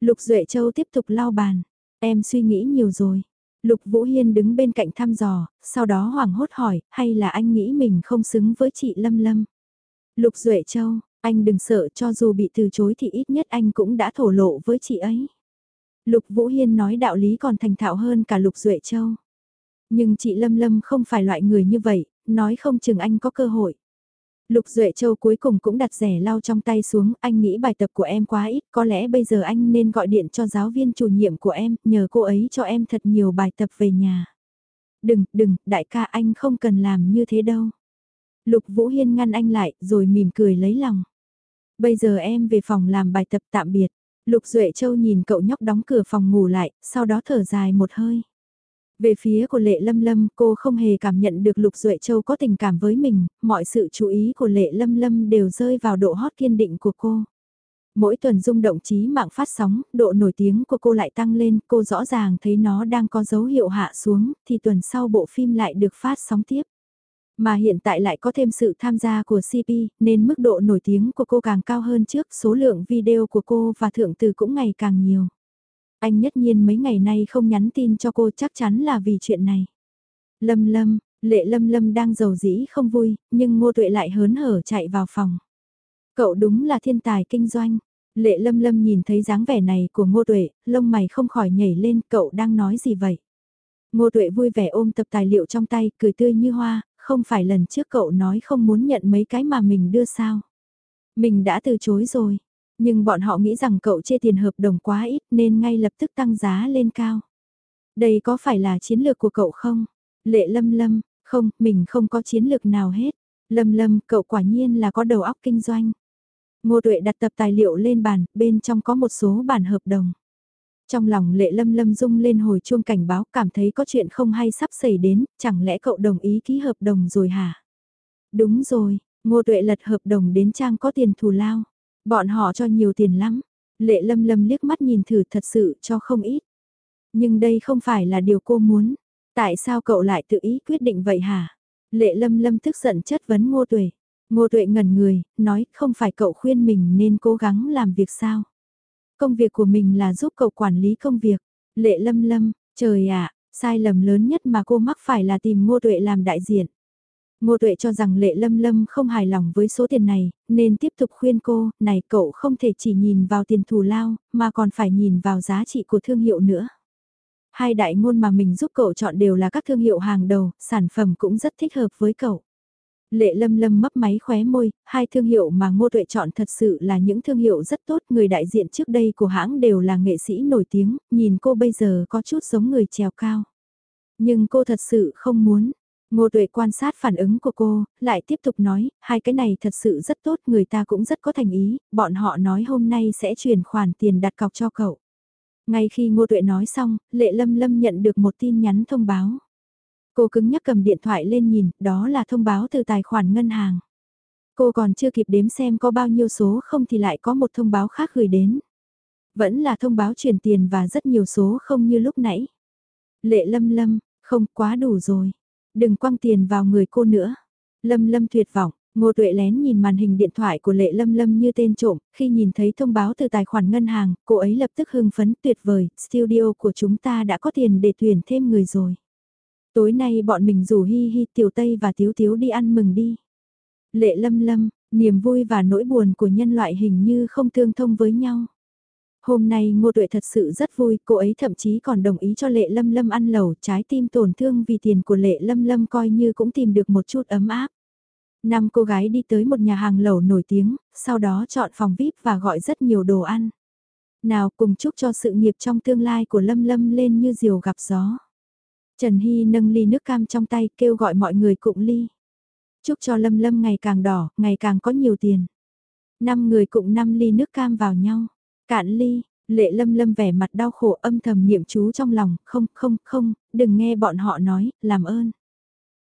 Lục Duệ Châu tiếp tục lau bàn. Em suy nghĩ nhiều rồi. Lục Vũ Hiên đứng bên cạnh thăm dò, sau đó hoảng hốt hỏi, hay là anh nghĩ mình không xứng với chị Lâm Lâm? Lục Duệ Châu, anh đừng sợ cho dù bị từ chối thì ít nhất anh cũng đã thổ lộ với chị ấy. Lục Vũ Hiên nói đạo lý còn thành thạo hơn cả Lục Duệ Châu. Nhưng chị Lâm Lâm không phải loại người như vậy, nói không chừng anh có cơ hội. Lục Duệ Châu cuối cùng cũng đặt rẻ lau trong tay xuống, anh nghĩ bài tập của em quá ít, có lẽ bây giờ anh nên gọi điện cho giáo viên chủ nhiệm của em, nhờ cô ấy cho em thật nhiều bài tập về nhà. Đừng, đừng, đại ca anh không cần làm như thế đâu. Lục Vũ Hiên ngăn anh lại, rồi mỉm cười lấy lòng. Bây giờ em về phòng làm bài tập tạm biệt. Lục Duệ Châu nhìn cậu nhóc đóng cửa phòng ngủ lại, sau đó thở dài một hơi. Về phía của Lệ Lâm Lâm, cô không hề cảm nhận được Lục Duệ Châu có tình cảm với mình, mọi sự chú ý của Lệ Lâm Lâm đều rơi vào độ hot kiên định của cô. Mỗi tuần dung động trí mạng phát sóng, độ nổi tiếng của cô lại tăng lên, cô rõ ràng thấy nó đang có dấu hiệu hạ xuống, thì tuần sau bộ phim lại được phát sóng tiếp. Mà hiện tại lại có thêm sự tham gia của CP, nên mức độ nổi tiếng của cô càng cao hơn trước, số lượng video của cô và thượng từ cũng ngày càng nhiều. Anh nhất nhiên mấy ngày nay không nhắn tin cho cô chắc chắn là vì chuyện này. Lâm lâm, lệ lâm lâm đang giàu dĩ không vui, nhưng ngô tuệ lại hớn hở chạy vào phòng. Cậu đúng là thiên tài kinh doanh. Lệ lâm lâm nhìn thấy dáng vẻ này của ngô tuệ, lông mày không khỏi nhảy lên, cậu đang nói gì vậy? Ngô tuệ vui vẻ ôm tập tài liệu trong tay, cười tươi như hoa, không phải lần trước cậu nói không muốn nhận mấy cái mà mình đưa sao? Mình đã từ chối rồi, nhưng bọn họ nghĩ rằng cậu chê tiền hợp đồng quá ít nên ngay lập tức tăng giá lên cao. Đây có phải là chiến lược của cậu không? Lệ lâm lâm, không, mình không có chiến lược nào hết. Lâm lâm, cậu quả nhiên là có đầu óc kinh doanh. Ngô Tuệ đặt tập tài liệu lên bàn, bên trong có một số bản hợp đồng. Trong lòng lệ lâm lâm rung lên hồi chuông cảnh báo cảm thấy có chuyện không hay sắp xảy đến, chẳng lẽ cậu đồng ý ký hợp đồng rồi hả? Đúng rồi, Ngô Tuệ lật hợp đồng đến trang có tiền thù lao. Bọn họ cho nhiều tiền lắm. Lệ lâm lâm liếc mắt nhìn thử thật sự cho không ít. Nhưng đây không phải là điều cô muốn. Tại sao cậu lại tự ý quyết định vậy hả? Lệ lâm lâm tức giận chất vấn ngô tuệ. Ngô tuệ ngẩn người, nói không phải cậu khuyên mình nên cố gắng làm việc sao? Công việc của mình là giúp cậu quản lý công việc. Lệ lâm lâm, trời ạ, sai lầm lớn nhất mà cô mắc phải là tìm ngô tuệ làm đại diện. Ngô Tuệ cho rằng Lệ Lâm Lâm không hài lòng với số tiền này, nên tiếp tục khuyên cô, này cậu không thể chỉ nhìn vào tiền thù lao, mà còn phải nhìn vào giá trị của thương hiệu nữa. Hai đại ngôn mà mình giúp cậu chọn đều là các thương hiệu hàng đầu, sản phẩm cũng rất thích hợp với cậu. Lệ lâm lâm mấp máy khóe môi, hai thương hiệu mà Ngô Tuệ chọn thật sự là những thương hiệu rất tốt, người đại diện trước đây của hãng đều là nghệ sĩ nổi tiếng, nhìn cô bây giờ có chút giống người trèo cao. Nhưng cô thật sự không muốn, Ngô Tuệ quan sát phản ứng của cô, lại tiếp tục nói, hai cái này thật sự rất tốt, người ta cũng rất có thành ý, bọn họ nói hôm nay sẽ chuyển khoản tiền đặt cọc cho cậu. Ngay khi Ngô Tuệ nói xong, Lệ Lâm Lâm nhận được một tin nhắn thông báo. Cô cứng nhắc cầm điện thoại lên nhìn, đó là thông báo từ tài khoản ngân hàng. Cô còn chưa kịp đếm xem có bao nhiêu số không thì lại có một thông báo khác gửi đến. Vẫn là thông báo chuyển tiền và rất nhiều số không như lúc nãy. Lệ Lâm Lâm, không quá đủ rồi. Đừng quăng tiền vào người cô nữa. Lâm lâm tuyệt vọng, Ngô Tuệ lén nhìn màn hình điện thoại của Lệ Lâm Lâm như tên trộm, khi nhìn thấy thông báo từ tài khoản ngân hàng, cô ấy lập tức hưng phấn tuyệt vời, studio của chúng ta đã có tiền để tuyển thêm người rồi. Tối nay bọn mình rủ Hi Hi, Tiểu Tây và Tiếu Tiếu đi ăn mừng đi. Lệ Lâm Lâm, niềm vui và nỗi buồn của nhân loại hình như không tương thông với nhau. Hôm nay Ngô Tuệ thật sự rất vui, cô ấy thậm chí còn đồng ý cho Lệ Lâm Lâm ăn lẩu, trái tim tổn thương vì tiền của Lệ Lâm Lâm coi như cũng tìm được một chút ấm áp. Năm cô gái đi tới một nhà hàng lẩu nổi tiếng, sau đó chọn phòng VIP và gọi rất nhiều đồ ăn. Nào cùng chúc cho sự nghiệp trong tương lai của Lâm Lâm lên như diều gặp gió. Trần Hy nâng ly nước cam trong tay kêu gọi mọi người cụng ly. Chúc cho Lâm Lâm ngày càng đỏ, ngày càng có nhiều tiền. Năm người cụng năm ly nước cam vào nhau. Cạn ly, lệ Lâm Lâm vẻ mặt đau khổ âm thầm niệm chú trong lòng, không, không, không, đừng nghe bọn họ nói, làm ơn.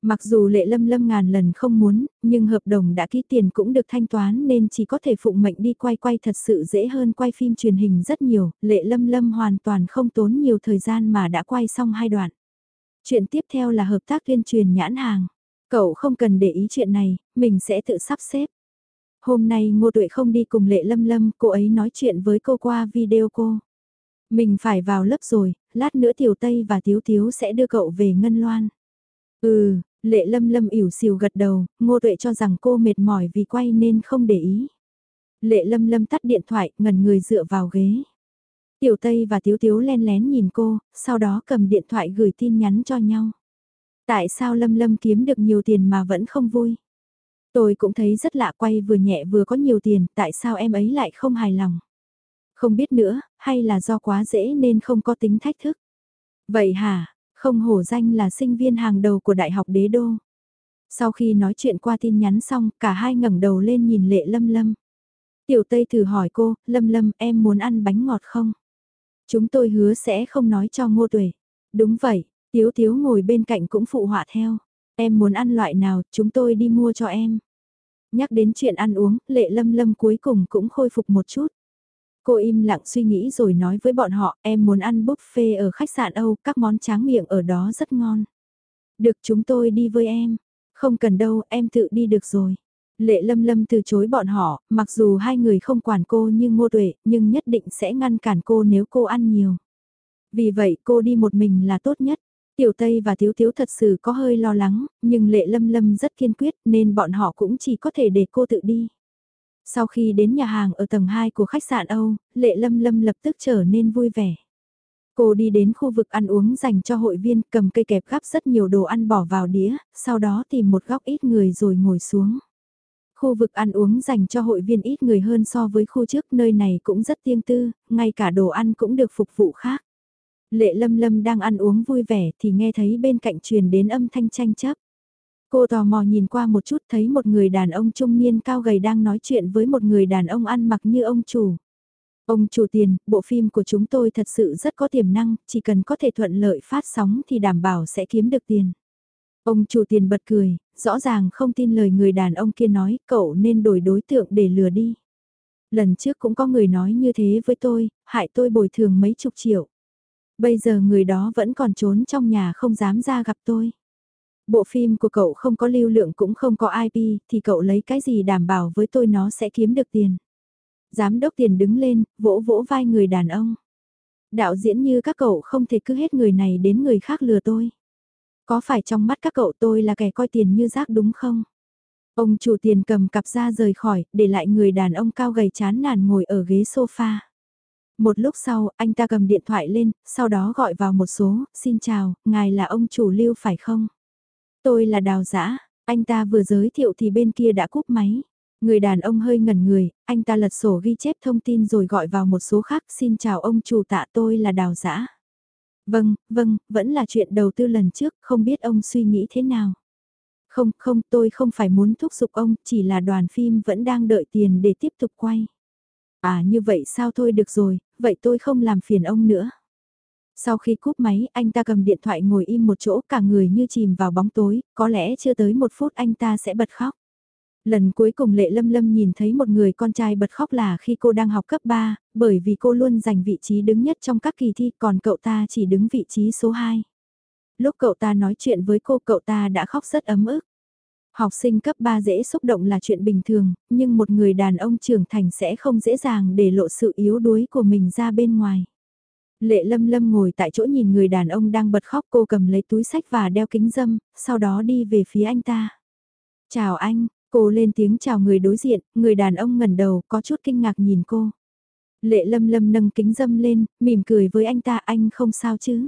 Mặc dù lệ lâm lâm ngàn lần không muốn, nhưng hợp đồng đã ký tiền cũng được thanh toán nên chỉ có thể phụng mệnh đi quay quay thật sự dễ hơn quay phim truyền hình rất nhiều, lệ lâm lâm hoàn toàn không tốn nhiều thời gian mà đã quay xong hai đoạn. Chuyện tiếp theo là hợp tác tuyên truyền nhãn hàng. Cậu không cần để ý chuyện này, mình sẽ tự sắp xếp. Hôm nay Ngô Tuệ không đi cùng Lệ Lâm Lâm, cô ấy nói chuyện với cô qua video cô. Mình phải vào lớp rồi, lát nữa Tiểu Tây và Tiếu Tiếu sẽ đưa cậu về Ngân Loan. Ừ, Lệ Lâm Lâm ỉu xìu gật đầu, Ngô Tuệ cho rằng cô mệt mỏi vì quay nên không để ý. Lệ Lâm Lâm tắt điện thoại, ngẩn người dựa vào ghế. Tiểu Tây và Tiếu Tiếu len lén nhìn cô, sau đó cầm điện thoại gửi tin nhắn cho nhau. Tại sao Lâm Lâm kiếm được nhiều tiền mà vẫn không vui? Tôi cũng thấy rất lạ quay vừa nhẹ vừa có nhiều tiền, tại sao em ấy lại không hài lòng? Không biết nữa, hay là do quá dễ nên không có tính thách thức? Vậy hả, không hổ danh là sinh viên hàng đầu của Đại học Đế Đô. Sau khi nói chuyện qua tin nhắn xong, cả hai ngẩng đầu lên nhìn lệ lâm lâm. Tiểu Tây thử hỏi cô, lâm lâm em muốn ăn bánh ngọt không? Chúng tôi hứa sẽ không nói cho ngô tuệ. Đúng vậy, Tiếu Tiếu ngồi bên cạnh cũng phụ họa theo. Em muốn ăn loại nào, chúng tôi đi mua cho em. Nhắc đến chuyện ăn uống, lệ lâm lâm cuối cùng cũng khôi phục một chút. Cô im lặng suy nghĩ rồi nói với bọn họ, em muốn ăn buffet ở khách sạn Âu, các món tráng miệng ở đó rất ngon. Được chúng tôi đi với em. Không cần đâu, em tự đi được rồi. Lệ lâm lâm từ chối bọn họ, mặc dù hai người không quản cô như ngô tuệ, nhưng nhất định sẽ ngăn cản cô nếu cô ăn nhiều. Vì vậy cô đi một mình là tốt nhất. Tiểu Tây và Thiếu Thiếu thật sự có hơi lo lắng, nhưng Lệ Lâm Lâm rất kiên quyết nên bọn họ cũng chỉ có thể để cô tự đi. Sau khi đến nhà hàng ở tầng 2 của khách sạn Âu, Lệ Lâm Lâm lập tức trở nên vui vẻ. Cô đi đến khu vực ăn uống dành cho hội viên, cầm cây kẹp gắp rất nhiều đồ ăn bỏ vào đĩa, sau đó tìm một góc ít người rồi ngồi xuống. Khu vực ăn uống dành cho hội viên ít người hơn so với khu trước nơi này cũng rất riêng tư, ngay cả đồ ăn cũng được phục vụ khác. Lệ lâm lâm đang ăn uống vui vẻ thì nghe thấy bên cạnh truyền đến âm thanh tranh chấp. Cô tò mò nhìn qua một chút thấy một người đàn ông trung niên cao gầy đang nói chuyện với một người đàn ông ăn mặc như ông chủ. Ông chủ tiền, bộ phim của chúng tôi thật sự rất có tiềm năng, chỉ cần có thể thuận lợi phát sóng thì đảm bảo sẽ kiếm được tiền. Ông chủ tiền bật cười, rõ ràng không tin lời người đàn ông kia nói, cậu nên đổi đối tượng để lừa đi. Lần trước cũng có người nói như thế với tôi, hại tôi bồi thường mấy chục triệu. Bây giờ người đó vẫn còn trốn trong nhà không dám ra gặp tôi. Bộ phim của cậu không có lưu lượng cũng không có IP, thì cậu lấy cái gì đảm bảo với tôi nó sẽ kiếm được tiền. Giám đốc tiền đứng lên, vỗ vỗ vai người đàn ông. Đạo diễn như các cậu không thể cứ hết người này đến người khác lừa tôi. Có phải trong mắt các cậu tôi là kẻ coi tiền như rác đúng không? Ông chủ tiền cầm cặp ra rời khỏi, để lại người đàn ông cao gầy chán nản ngồi ở ghế sofa. Một lúc sau, anh ta cầm điện thoại lên, sau đó gọi vào một số, xin chào, ngài là ông chủ lưu phải không? Tôi là đào giã, anh ta vừa giới thiệu thì bên kia đã cúp máy. Người đàn ông hơi ngẩn người, anh ta lật sổ ghi chép thông tin rồi gọi vào một số khác xin chào ông chủ tạ tôi là đào giã. Vâng, vâng, vẫn là chuyện đầu tư lần trước, không biết ông suy nghĩ thế nào. Không, không, tôi không phải muốn thúc giục ông, chỉ là đoàn phim vẫn đang đợi tiền để tiếp tục quay. À như vậy sao thôi được rồi, vậy tôi không làm phiền ông nữa. Sau khi cúp máy, anh ta cầm điện thoại ngồi im một chỗ cả người như chìm vào bóng tối, có lẽ chưa tới một phút anh ta sẽ bật khóc. Lần cuối cùng Lệ Lâm Lâm nhìn thấy một người con trai bật khóc là khi cô đang học cấp 3, bởi vì cô luôn giành vị trí đứng nhất trong các kỳ thi còn cậu ta chỉ đứng vị trí số 2. Lúc cậu ta nói chuyện với cô cậu ta đã khóc rất ấm ức. Học sinh cấp 3 dễ xúc động là chuyện bình thường, nhưng một người đàn ông trưởng thành sẽ không dễ dàng để lộ sự yếu đuối của mình ra bên ngoài. Lệ lâm lâm ngồi tại chỗ nhìn người đàn ông đang bật khóc cô cầm lấy túi sách và đeo kính dâm, sau đó đi về phía anh ta. Chào anh, cô lên tiếng chào người đối diện, người đàn ông ngẩn đầu có chút kinh ngạc nhìn cô. Lệ lâm lâm nâng kính dâm lên, mỉm cười với anh ta anh không sao chứ.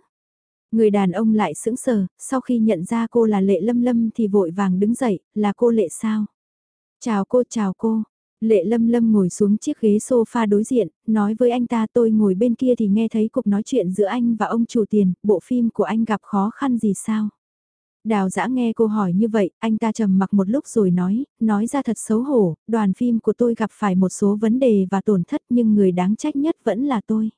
Người đàn ông lại sững sờ, sau khi nhận ra cô là Lệ Lâm Lâm thì vội vàng đứng dậy, là cô Lệ sao? Chào cô, chào cô. Lệ Lâm Lâm ngồi xuống chiếc ghế sofa đối diện, nói với anh ta tôi ngồi bên kia thì nghe thấy cuộc nói chuyện giữa anh và ông chủ tiền, bộ phim của anh gặp khó khăn gì sao? Đào giã nghe cô hỏi như vậy, anh ta trầm mặc một lúc rồi nói, nói ra thật xấu hổ, đoàn phim của tôi gặp phải một số vấn đề và tổn thất nhưng người đáng trách nhất vẫn là tôi.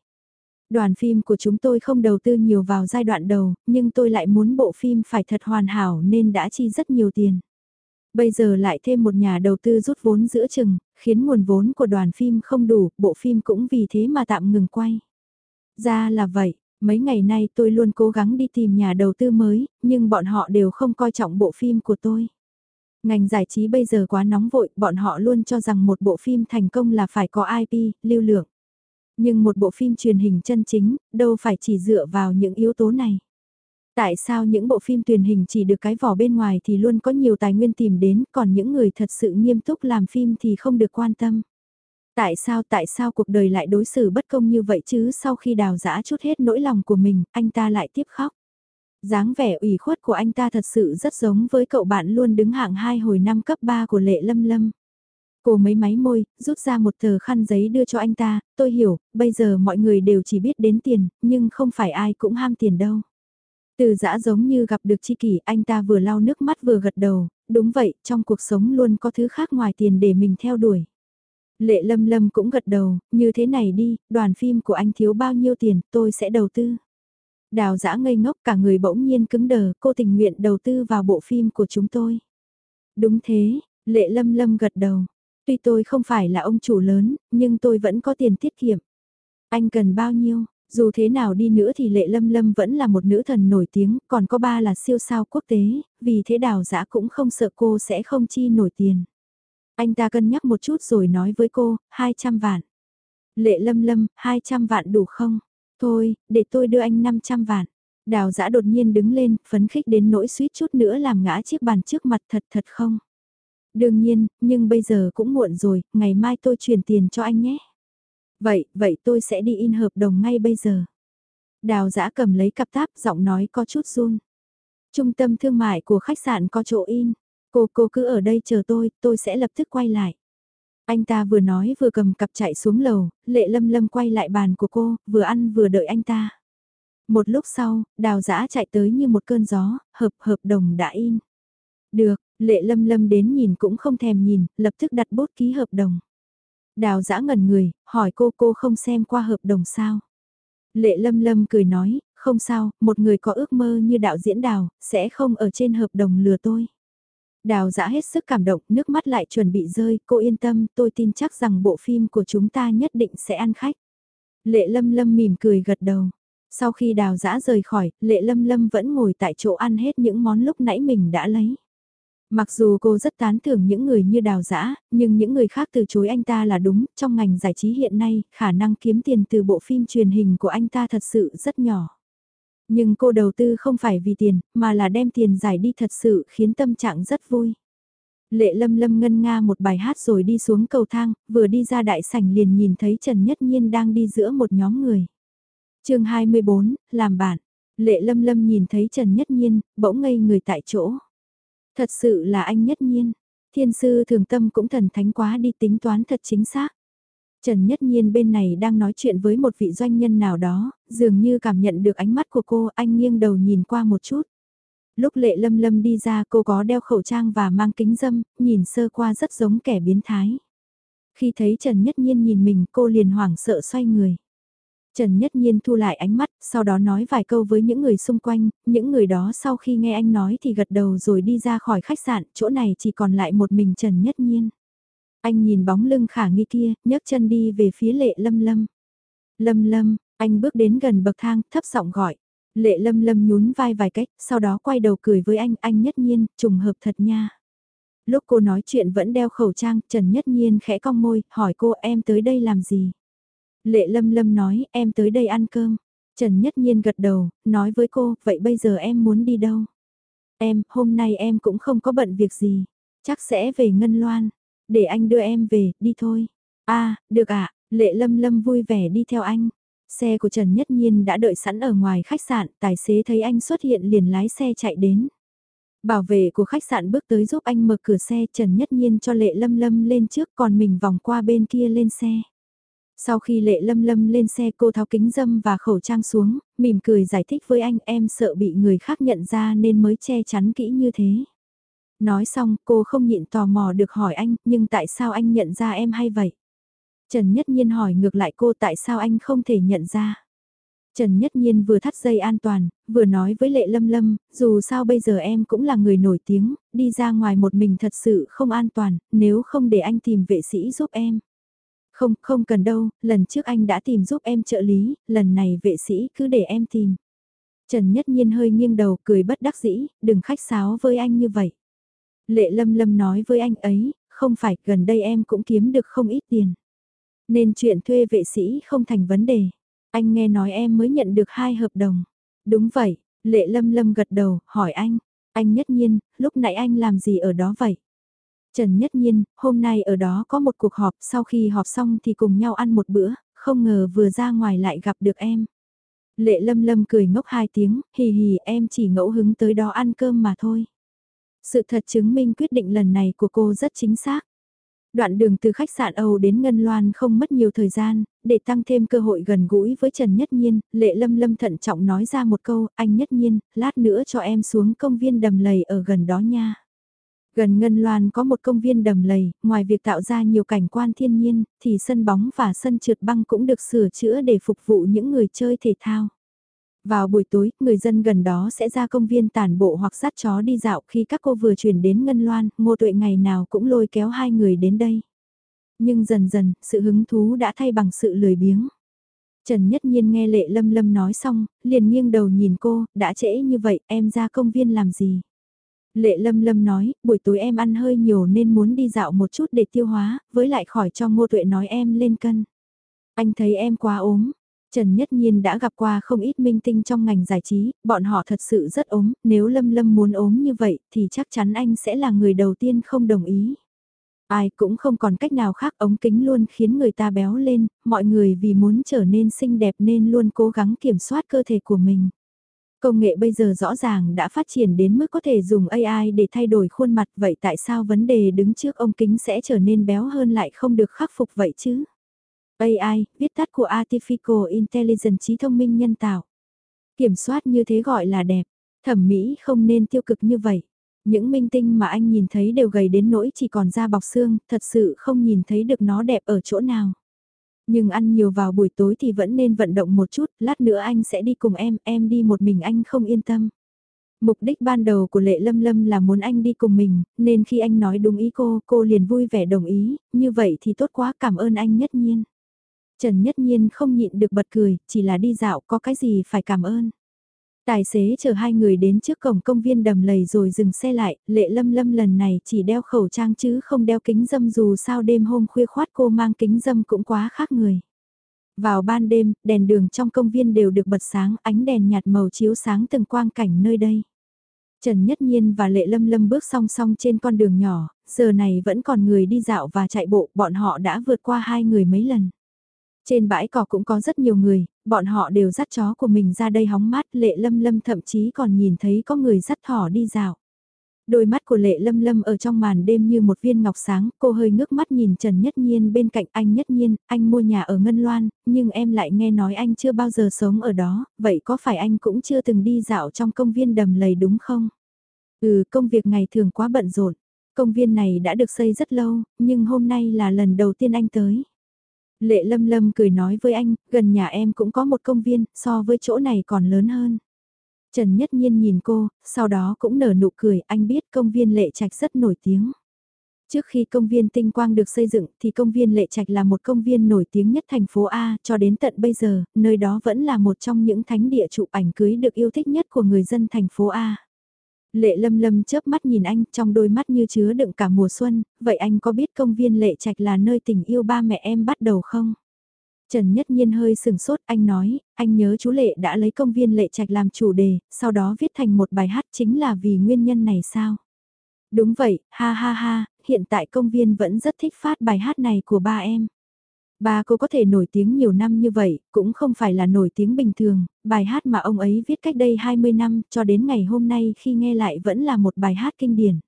Đoàn phim của chúng tôi không đầu tư nhiều vào giai đoạn đầu, nhưng tôi lại muốn bộ phim phải thật hoàn hảo nên đã chi rất nhiều tiền. Bây giờ lại thêm một nhà đầu tư rút vốn giữa chừng, khiến nguồn vốn của đoàn phim không đủ, bộ phim cũng vì thế mà tạm ngừng quay. Ra là vậy, mấy ngày nay tôi luôn cố gắng đi tìm nhà đầu tư mới, nhưng bọn họ đều không coi trọng bộ phim của tôi. Ngành giải trí bây giờ quá nóng vội, bọn họ luôn cho rằng một bộ phim thành công là phải có IP, lưu lượng. Nhưng một bộ phim truyền hình chân chính, đâu phải chỉ dựa vào những yếu tố này. Tại sao những bộ phim truyền hình chỉ được cái vỏ bên ngoài thì luôn có nhiều tài nguyên tìm đến, còn những người thật sự nghiêm túc làm phim thì không được quan tâm? Tại sao tại sao cuộc đời lại đối xử bất công như vậy chứ sau khi đào giã chút hết nỗi lòng của mình, anh ta lại tiếp khóc. dáng vẻ ủy khuất của anh ta thật sự rất giống với cậu bạn luôn đứng hạng hai hồi năm cấp 3 của Lệ Lâm Lâm. Cô mấy máy môi, rút ra một tờ khăn giấy đưa cho anh ta, tôi hiểu, bây giờ mọi người đều chỉ biết đến tiền, nhưng không phải ai cũng ham tiền đâu. Từ giã giống như gặp được chi kỷ, anh ta vừa lau nước mắt vừa gật đầu, đúng vậy, trong cuộc sống luôn có thứ khác ngoài tiền để mình theo đuổi. Lệ lâm lâm cũng gật đầu, như thế này đi, đoàn phim của anh thiếu bao nhiêu tiền, tôi sẽ đầu tư. Đào giã ngây ngốc cả người bỗng nhiên cứng đờ, cô tình nguyện đầu tư vào bộ phim của chúng tôi. Đúng thế, lệ lâm lâm gật đầu. Tuy tôi không phải là ông chủ lớn, nhưng tôi vẫn có tiền tiết kiệm. Anh cần bao nhiêu? Dù thế nào đi nữa thì Lệ Lâm Lâm vẫn là một nữ thần nổi tiếng, còn có ba là siêu sao quốc tế, vì thế đào giã cũng không sợ cô sẽ không chi nổi tiền. Anh ta cân nhắc một chút rồi nói với cô, 200 vạn. Lệ Lâm Lâm, 200 vạn đủ không? Thôi, để tôi đưa anh 500 vạn. Đào giã đột nhiên đứng lên, phấn khích đến nỗi suýt chút nữa làm ngã chiếc bàn trước mặt thật thật không? Đương nhiên, nhưng bây giờ cũng muộn rồi, ngày mai tôi chuyển tiền cho anh nhé. Vậy, vậy tôi sẽ đi in hợp đồng ngay bây giờ. Đào giã cầm lấy cặp táp, giọng nói có chút run. Trung tâm thương mại của khách sạn có chỗ in. Cô cô cứ ở đây chờ tôi, tôi sẽ lập tức quay lại. Anh ta vừa nói vừa cầm cặp chạy xuống lầu, lệ lâm lâm quay lại bàn của cô, vừa ăn vừa đợi anh ta. Một lúc sau, đào giã chạy tới như một cơn gió, hợp hợp đồng đã in. Được, lệ lâm lâm đến nhìn cũng không thèm nhìn, lập tức đặt bốt ký hợp đồng. Đào giã ngẩn người, hỏi cô cô không xem qua hợp đồng sao. Lệ lâm lâm cười nói, không sao, một người có ước mơ như đạo diễn đào, sẽ không ở trên hợp đồng lừa tôi. Đào giã hết sức cảm động, nước mắt lại chuẩn bị rơi, cô yên tâm, tôi tin chắc rằng bộ phim của chúng ta nhất định sẽ ăn khách. Lệ lâm lâm mỉm cười gật đầu. Sau khi đào giã rời khỏi, lệ lâm lâm vẫn ngồi tại chỗ ăn hết những món lúc nãy mình đã lấy. Mặc dù cô rất tán thưởng những người như đào giã, nhưng những người khác từ chối anh ta là đúng, trong ngành giải trí hiện nay, khả năng kiếm tiền từ bộ phim truyền hình của anh ta thật sự rất nhỏ. Nhưng cô đầu tư không phải vì tiền, mà là đem tiền giải đi thật sự khiến tâm trạng rất vui. Lệ lâm lâm ngân nga một bài hát rồi đi xuống cầu thang, vừa đi ra đại sảnh liền nhìn thấy Trần Nhất Nhiên đang đi giữa một nhóm người. chương 24, làm bạn. Lệ lâm lâm nhìn thấy Trần Nhất Nhiên, bỗng ngây người tại chỗ. Thật sự là anh Nhất Nhiên. Thiên sư thường tâm cũng thần thánh quá đi tính toán thật chính xác. Trần Nhất Nhiên bên này đang nói chuyện với một vị doanh nhân nào đó, dường như cảm nhận được ánh mắt của cô, anh nghiêng đầu nhìn qua một chút. Lúc lệ lâm lâm đi ra cô có đeo khẩu trang và mang kính dâm, nhìn sơ qua rất giống kẻ biến thái. Khi thấy Trần Nhất Nhiên nhìn mình cô liền hoảng sợ xoay người. Trần Nhất Nhiên thu lại ánh mắt, sau đó nói vài câu với những người xung quanh, những người đó sau khi nghe anh nói thì gật đầu rồi đi ra khỏi khách sạn, chỗ này chỉ còn lại một mình Trần Nhất Nhiên. Anh nhìn bóng lưng khả nghi kia, nhấc chân đi về phía lệ lâm lâm. Lâm lâm, anh bước đến gần bậc thang, thấp giọng gọi. Lệ lâm lâm nhún vai vài cách, sau đó quay đầu cười với anh, anh nhất nhiên, trùng hợp thật nha. Lúc cô nói chuyện vẫn đeo khẩu trang, Trần Nhất Nhiên khẽ cong môi, hỏi cô em tới đây làm gì? Lệ Lâm Lâm nói, em tới đây ăn cơm. Trần Nhất Nhiên gật đầu, nói với cô, vậy bây giờ em muốn đi đâu? Em, hôm nay em cũng không có bận việc gì. Chắc sẽ về Ngân Loan. Để anh đưa em về, đi thôi. a được ạ, Lệ Lâm Lâm vui vẻ đi theo anh. Xe của Trần Nhất Nhiên đã đợi sẵn ở ngoài khách sạn, tài xế thấy anh xuất hiện liền lái xe chạy đến. Bảo vệ của khách sạn bước tới giúp anh mở cửa xe Trần Nhất Nhiên cho Lệ Lâm Lâm lên trước còn mình vòng qua bên kia lên xe. Sau khi Lệ Lâm Lâm lên xe cô tháo kính dâm và khẩu trang xuống, mỉm cười giải thích với anh em sợ bị người khác nhận ra nên mới che chắn kỹ như thế. Nói xong cô không nhịn tò mò được hỏi anh nhưng tại sao anh nhận ra em hay vậy? Trần Nhất Nhiên hỏi ngược lại cô tại sao anh không thể nhận ra. Trần Nhất Nhiên vừa thắt dây an toàn, vừa nói với Lệ Lâm Lâm, dù sao bây giờ em cũng là người nổi tiếng, đi ra ngoài một mình thật sự không an toàn, nếu không để anh tìm vệ sĩ giúp em. Không, không cần đâu, lần trước anh đã tìm giúp em trợ lý, lần này vệ sĩ cứ để em tìm. Trần Nhất Nhiên hơi nghiêng đầu cười bất đắc dĩ, đừng khách sáo với anh như vậy. Lệ Lâm Lâm nói với anh ấy, không phải gần đây em cũng kiếm được không ít tiền. Nên chuyện thuê vệ sĩ không thành vấn đề. Anh nghe nói em mới nhận được hai hợp đồng. Đúng vậy, Lệ Lâm Lâm gật đầu, hỏi anh. Anh nhất nhiên, lúc nãy anh làm gì ở đó vậy? Trần Nhất Nhiên, hôm nay ở đó có một cuộc họp, sau khi họp xong thì cùng nhau ăn một bữa, không ngờ vừa ra ngoài lại gặp được em. Lệ Lâm Lâm cười ngốc hai tiếng, hì hì em chỉ ngẫu hứng tới đó ăn cơm mà thôi. Sự thật chứng minh quyết định lần này của cô rất chính xác. Đoạn đường từ khách sạn Âu đến Ngân Loan không mất nhiều thời gian, để tăng thêm cơ hội gần gũi với Trần Nhất Nhiên, Lệ Lâm Lâm thận trọng nói ra một câu, anh Nhất Nhiên, lát nữa cho em xuống công viên đầm lầy ở gần đó nha. Gần Ngân Loan có một công viên đầm lầy, ngoài việc tạo ra nhiều cảnh quan thiên nhiên, thì sân bóng và sân trượt băng cũng được sửa chữa để phục vụ những người chơi thể thao. Vào buổi tối, người dân gần đó sẽ ra công viên tản bộ hoặc dắt chó đi dạo khi các cô vừa chuyển đến Ngân Loan, Ngô Tuệ ngày nào cũng lôi kéo hai người đến đây. Nhưng dần dần, sự hứng thú đã thay bằng sự lười biếng. Trần Nhất Nhiên nghe Lệ Lâm Lâm nói xong, liền nghiêng đầu nhìn cô, đã trễ như vậy, em ra công viên làm gì? Lệ Lâm Lâm nói, buổi tối em ăn hơi nhiều nên muốn đi dạo một chút để tiêu hóa, với lại khỏi cho Ngô Tuệ nói em lên cân. Anh thấy em quá ốm, Trần Nhất Nhiên đã gặp qua không ít minh tinh trong ngành giải trí, bọn họ thật sự rất ốm, nếu Lâm Lâm muốn ốm như vậy thì chắc chắn anh sẽ là người đầu tiên không đồng ý. Ai cũng không còn cách nào khác ống kính luôn khiến người ta béo lên, mọi người vì muốn trở nên xinh đẹp nên luôn cố gắng kiểm soát cơ thể của mình. Công nghệ bây giờ rõ ràng đã phát triển đến mức có thể dùng AI để thay đổi khuôn mặt vậy tại sao vấn đề đứng trước ống kính sẽ trở nên béo hơn lại không được khắc phục vậy chứ? AI, viết tắt của Artificial Intelligence trí thông minh nhân tạo. Kiểm soát như thế gọi là đẹp, thẩm mỹ không nên tiêu cực như vậy. Những minh tinh mà anh nhìn thấy đều gầy đến nỗi chỉ còn da bọc xương, thật sự không nhìn thấy được nó đẹp ở chỗ nào. Nhưng ăn nhiều vào buổi tối thì vẫn nên vận động một chút, lát nữa anh sẽ đi cùng em, em đi một mình anh không yên tâm. Mục đích ban đầu của Lệ Lâm Lâm là muốn anh đi cùng mình, nên khi anh nói đúng ý cô, cô liền vui vẻ đồng ý, như vậy thì tốt quá cảm ơn anh nhất nhiên. Trần Nhất Nhiên không nhịn được bật cười, chỉ là đi dạo có cái gì phải cảm ơn. Tài xế chờ hai người đến trước cổng công viên đầm lầy rồi dừng xe lại, lệ lâm lâm lần này chỉ đeo khẩu trang chứ không đeo kính dâm dù sao đêm hôm khuya khoát cô mang kính dâm cũng quá khác người. Vào ban đêm, đèn đường trong công viên đều được bật sáng, ánh đèn nhạt màu chiếu sáng từng quang cảnh nơi đây. Trần Nhất Nhiên và Lệ Lâm Lâm bước song song trên con đường nhỏ, giờ này vẫn còn người đi dạo và chạy bộ, bọn họ đã vượt qua hai người mấy lần. Trên bãi cỏ cũng có rất nhiều người, bọn họ đều dắt chó của mình ra đây hóng mát, lệ lâm lâm thậm chí còn nhìn thấy có người dắt thỏ đi dạo. Đôi mắt của lệ lâm lâm ở trong màn đêm như một viên ngọc sáng, cô hơi ngước mắt nhìn Trần Nhất Nhiên bên cạnh anh Nhất Nhiên, anh mua nhà ở Ngân Loan, nhưng em lại nghe nói anh chưa bao giờ sống ở đó, vậy có phải anh cũng chưa từng đi dạo trong công viên đầm lầy đúng không? Ừ, công việc ngày thường quá bận rộn. Công viên này đã được xây rất lâu, nhưng hôm nay là lần đầu tiên anh tới. Lệ lâm lâm cười nói với anh, gần nhà em cũng có một công viên, so với chỗ này còn lớn hơn. Trần Nhất Nhiên nhìn cô, sau đó cũng nở nụ cười, anh biết công viên Lệ Trạch rất nổi tiếng. Trước khi công viên Tinh Quang được xây dựng thì công viên Lệ Trạch là một công viên nổi tiếng nhất thành phố A cho đến tận bây giờ, nơi đó vẫn là một trong những thánh địa chụp ảnh cưới được yêu thích nhất của người dân thành phố A. Lệ lâm lâm chớp mắt nhìn anh trong đôi mắt như chứa đựng cả mùa xuân, vậy anh có biết công viên lệ trạch là nơi tình yêu ba mẹ em bắt đầu không? Trần Nhất Nhiên hơi sừng sốt, anh nói, anh nhớ chú Lệ đã lấy công viên Lệ Trạch làm chủ đề, sau đó viết thành một bài hát chính là vì nguyên nhân này sao? Đúng vậy, ha ha ha, hiện tại công viên vẫn rất thích phát bài hát này của ba em. Ba cô có thể nổi tiếng nhiều năm như vậy, cũng không phải là nổi tiếng bình thường, bài hát mà ông ấy viết cách đây 20 năm cho đến ngày hôm nay khi nghe lại vẫn là một bài hát kinh điển.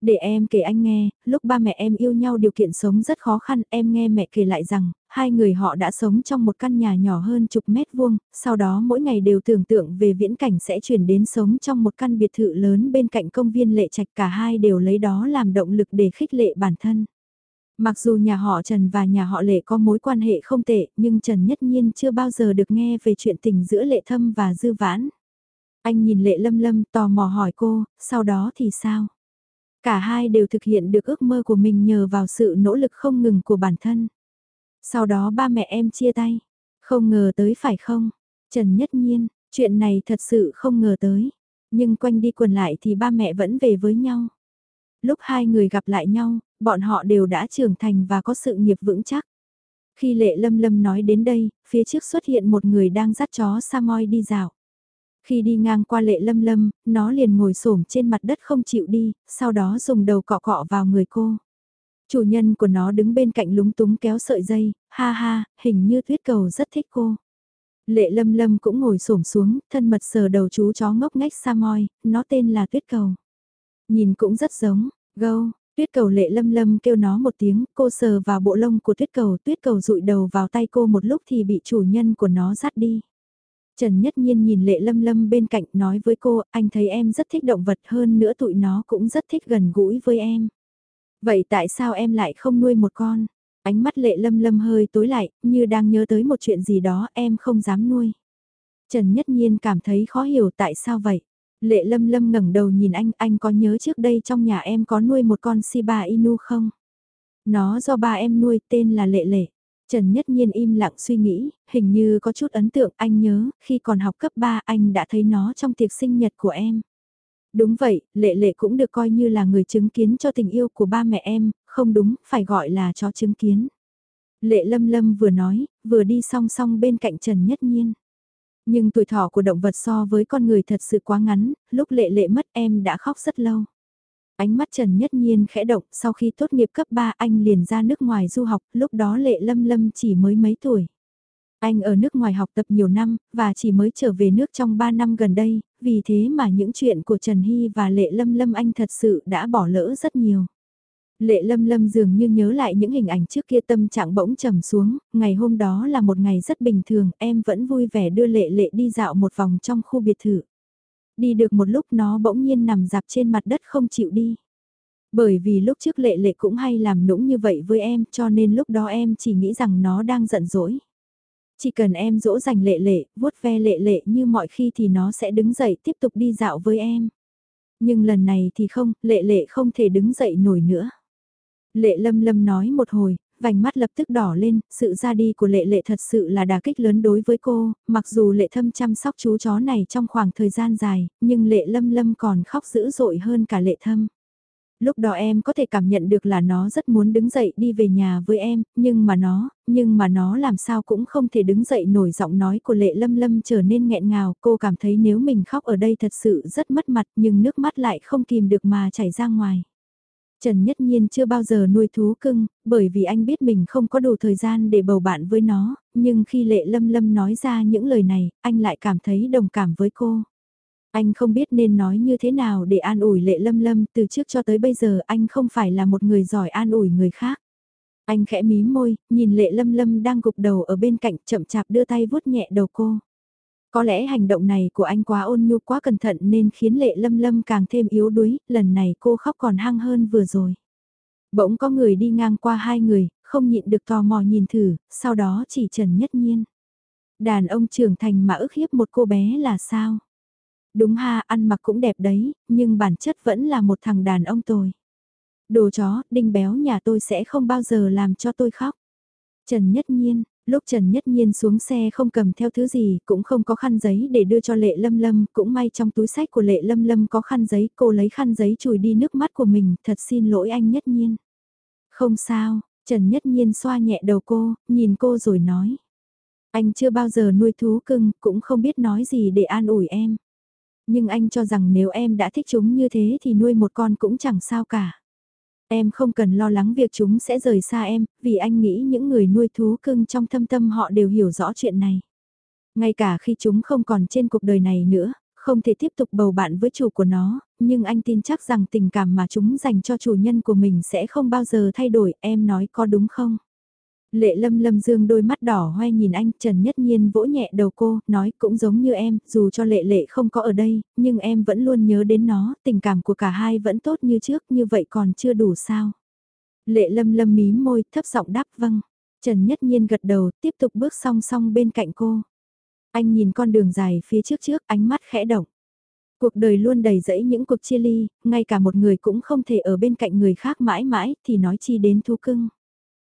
Để em kể anh nghe, lúc ba mẹ em yêu nhau điều kiện sống rất khó khăn, em nghe mẹ kể lại rằng, hai người họ đã sống trong một căn nhà nhỏ hơn chục mét vuông, sau đó mỗi ngày đều tưởng tượng về viễn cảnh sẽ chuyển đến sống trong một căn biệt thự lớn bên cạnh công viên lệ trạch cả hai đều lấy đó làm động lực để khích lệ bản thân. Mặc dù nhà họ Trần và nhà họ Lệ có mối quan hệ không tệ, nhưng Trần Nhất Nhiên chưa bao giờ được nghe về chuyện tình giữa Lệ Thâm và Dư Vãn. Anh nhìn Lệ Lâm Lâm tò mò hỏi cô, sau đó thì sao? Cả hai đều thực hiện được ước mơ của mình nhờ vào sự nỗ lực không ngừng của bản thân. Sau đó ba mẹ em chia tay. Không ngờ tới phải không? Trần Nhất Nhiên, chuyện này thật sự không ngờ tới. Nhưng quanh đi quần lại thì ba mẹ vẫn về với nhau. Lúc hai người gặp lại nhau, bọn họ đều đã trưởng thành và có sự nghiệp vững chắc. Khi Lệ Lâm Lâm nói đến đây, phía trước xuất hiện một người đang dắt chó Samoy đi dạo. Khi đi ngang qua lệ lâm lâm, nó liền ngồi xổm trên mặt đất không chịu đi, sau đó dùng đầu cọ cọ vào người cô. Chủ nhân của nó đứng bên cạnh lúng túng kéo sợi dây, ha ha, hình như tuyết cầu rất thích cô. Lệ lâm lâm cũng ngồi xổm xuống, thân mật sờ đầu chú chó ngốc ngách Samoy, nó tên là tuyết cầu. Nhìn cũng rất giống, gâu, tuyết cầu lệ lâm lâm kêu nó một tiếng, cô sờ vào bộ lông của tuyết cầu, tuyết cầu rụi đầu vào tay cô một lúc thì bị chủ nhân của nó dắt đi. Trần Nhất Nhiên nhìn Lệ Lâm Lâm bên cạnh nói với cô, anh thấy em rất thích động vật hơn nữa tụi nó cũng rất thích gần gũi với em. Vậy tại sao em lại không nuôi một con? Ánh mắt Lệ Lâm Lâm hơi tối lại, như đang nhớ tới một chuyện gì đó em không dám nuôi. Trần Nhất Nhiên cảm thấy khó hiểu tại sao vậy. Lệ Lâm Lâm ngẩng đầu nhìn anh, anh có nhớ trước đây trong nhà em có nuôi một con Shiba Inu không? Nó do ba em nuôi tên là Lệ Lệ. Trần Nhất Nhiên im lặng suy nghĩ, hình như có chút ấn tượng anh nhớ, khi còn học cấp 3 anh đã thấy nó trong tiệc sinh nhật của em. Đúng vậy, Lệ Lệ cũng được coi như là người chứng kiến cho tình yêu của ba mẹ em, không đúng, phải gọi là chó chứng kiến. Lệ Lâm Lâm vừa nói, vừa đi song song bên cạnh Trần Nhất Nhiên. Nhưng tuổi thọ của động vật so với con người thật sự quá ngắn, lúc Lệ Lệ mất em đã khóc rất lâu. Ánh mắt Trần Nhất Nhiên khẽ động, sau khi tốt nghiệp cấp 3 anh liền ra nước ngoài du học, lúc đó Lệ Lâm Lâm chỉ mới mấy tuổi. Anh ở nước ngoài học tập nhiều năm, và chỉ mới trở về nước trong 3 năm gần đây, vì thế mà những chuyện của Trần Hy và Lệ Lâm Lâm anh thật sự đã bỏ lỡ rất nhiều. Lệ Lâm Lâm dường như nhớ lại những hình ảnh trước kia tâm trạng bỗng trầm xuống, ngày hôm đó là một ngày rất bình thường, em vẫn vui vẻ đưa Lệ Lệ đi dạo một vòng trong khu biệt thự. Đi được một lúc nó bỗng nhiên nằm dạp trên mặt đất không chịu đi. Bởi vì lúc trước lệ lệ cũng hay làm nũng như vậy với em cho nên lúc đó em chỉ nghĩ rằng nó đang giận dỗi. Chỉ cần em dỗ dành lệ lệ, vuốt ve lệ lệ như mọi khi thì nó sẽ đứng dậy tiếp tục đi dạo với em. Nhưng lần này thì không, lệ lệ không thể đứng dậy nổi nữa. Lệ lâm lâm nói một hồi, vành mắt lập tức đỏ lên, sự ra đi của lệ lệ thật sự là đà kích lớn đối với cô, mặc dù lệ thâm chăm sóc chú chó này trong khoảng thời gian dài, nhưng lệ lâm lâm còn khóc dữ dội hơn cả lệ thâm. Lúc đó em có thể cảm nhận được là nó rất muốn đứng dậy đi về nhà với em, nhưng mà nó, nhưng mà nó làm sao cũng không thể đứng dậy nổi giọng nói của lệ lâm lâm trở nên nghẹn ngào, cô cảm thấy nếu mình khóc ở đây thật sự rất mất mặt nhưng nước mắt lại không kìm được mà chảy ra ngoài. Trần Nhất Nhiên chưa bao giờ nuôi thú cưng, bởi vì anh biết mình không có đủ thời gian để bầu bạn với nó, nhưng khi Lệ Lâm Lâm nói ra những lời này, anh lại cảm thấy đồng cảm với cô. Anh không biết nên nói như thế nào để an ủi Lệ Lâm Lâm, từ trước cho tới bây giờ anh không phải là một người giỏi an ủi người khác. Anh khẽ mí môi, nhìn Lệ Lâm Lâm đang gục đầu ở bên cạnh chậm chạp đưa tay vuốt nhẹ đầu cô. Có lẽ hành động này của anh quá ôn nhu quá cẩn thận nên khiến lệ lâm lâm càng thêm yếu đuối, lần này cô khóc còn hăng hơn vừa rồi. Bỗng có người đi ngang qua hai người, không nhịn được tò mò nhìn thử, sau đó chỉ trần nhất nhiên. Đàn ông trưởng thành mà ức hiếp một cô bé là sao? Đúng ha, ăn mặc cũng đẹp đấy, nhưng bản chất vẫn là một thằng đàn ông tồi. Đồ chó, đinh béo nhà tôi sẽ không bao giờ làm cho tôi khóc. Trần Nhất Nhiên, Lúc Trần Nhất Nhiên xuống xe không cầm theo thứ gì, cũng không có khăn giấy để đưa cho Lệ Lâm Lâm, cũng may trong túi sách của Lệ Lâm Lâm có khăn giấy, cô lấy khăn giấy chùi đi nước mắt của mình, thật xin lỗi anh Nhất Nhiên. Không sao, Trần Nhất Nhiên xoa nhẹ đầu cô, nhìn cô rồi nói. Anh chưa bao giờ nuôi thú cưng, cũng không biết nói gì để an ủi em. Nhưng anh cho rằng nếu em đã thích chúng như thế thì nuôi một con cũng chẳng sao cả. Em không cần lo lắng việc chúng sẽ rời xa em, vì anh nghĩ những người nuôi thú cưng trong thâm tâm họ đều hiểu rõ chuyện này. Ngay cả khi chúng không còn trên cuộc đời này nữa, không thể tiếp tục bầu bạn với chủ của nó, nhưng anh tin chắc rằng tình cảm mà chúng dành cho chủ nhân của mình sẽ không bao giờ thay đổi, em nói có đúng không? Lệ lâm lâm dương đôi mắt đỏ hoe nhìn anh, Trần Nhất Nhiên vỗ nhẹ đầu cô, nói cũng giống như em, dù cho lệ lệ không có ở đây, nhưng em vẫn luôn nhớ đến nó, tình cảm của cả hai vẫn tốt như trước, như vậy còn chưa đủ sao. Lệ lâm lâm mím môi, thấp giọng đáp vâng. Trần Nhất Nhiên gật đầu, tiếp tục bước song song bên cạnh cô. Anh nhìn con đường dài phía trước trước, ánh mắt khẽ động. Cuộc đời luôn đầy rẫy những cuộc chia ly, ngay cả một người cũng không thể ở bên cạnh người khác mãi mãi, thì nói chi đến thú cưng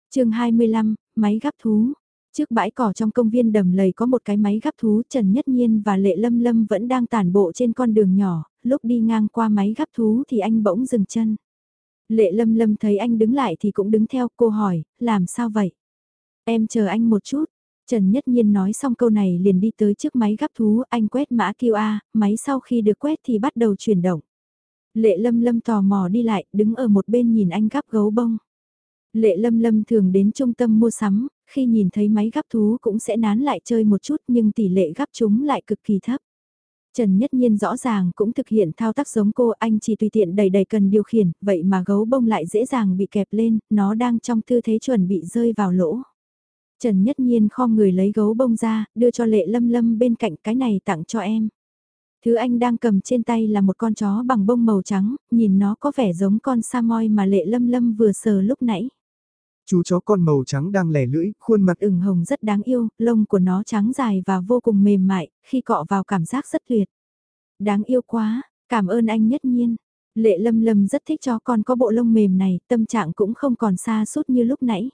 chương 25, máy gắp thú. Trước bãi cỏ trong công viên đầm lầy có một cái máy gắp thú Trần Nhất Nhiên và Lệ Lâm Lâm vẫn đang tản bộ trên con đường nhỏ, lúc đi ngang qua máy gắp thú thì anh bỗng dừng chân. Lệ Lâm Lâm thấy anh đứng lại thì cũng đứng theo cô hỏi, làm sao vậy? Em chờ anh một chút. Trần Nhất Nhiên nói xong câu này liền đi tới trước máy gắp thú, anh quét mã QR, máy sau khi được quét thì bắt đầu chuyển động. Lệ Lâm Lâm tò mò đi lại, đứng ở một bên nhìn anh gắp gấu bông. Lệ lâm lâm thường đến trung tâm mua sắm, khi nhìn thấy máy gắp thú cũng sẽ nán lại chơi một chút nhưng tỷ lệ gắp chúng lại cực kỳ thấp. Trần Nhất Nhiên rõ ràng cũng thực hiện thao tác giống cô anh chỉ tùy tiện đầy đầy cần điều khiển, vậy mà gấu bông lại dễ dàng bị kẹp lên, nó đang trong tư thế chuẩn bị rơi vào lỗ. Trần Nhất Nhiên kho người lấy gấu bông ra, đưa cho Lệ Lâm Lâm bên cạnh cái này tặng cho em. Thứ anh đang cầm trên tay là một con chó bằng bông màu trắng, nhìn nó có vẻ giống con Samoy mà Lệ Lâm Lâm vừa sờ lúc nãy. Chú chó con màu trắng đang lẻ lưỡi, khuôn mặt ửng hồng rất đáng yêu, lông của nó trắng dài và vô cùng mềm mại, khi cọ vào cảm giác rất tuyệt. Đáng yêu quá, cảm ơn anh nhất nhiên. Lệ lâm lâm rất thích chó con có bộ lông mềm này, tâm trạng cũng không còn xa suốt như lúc nãy.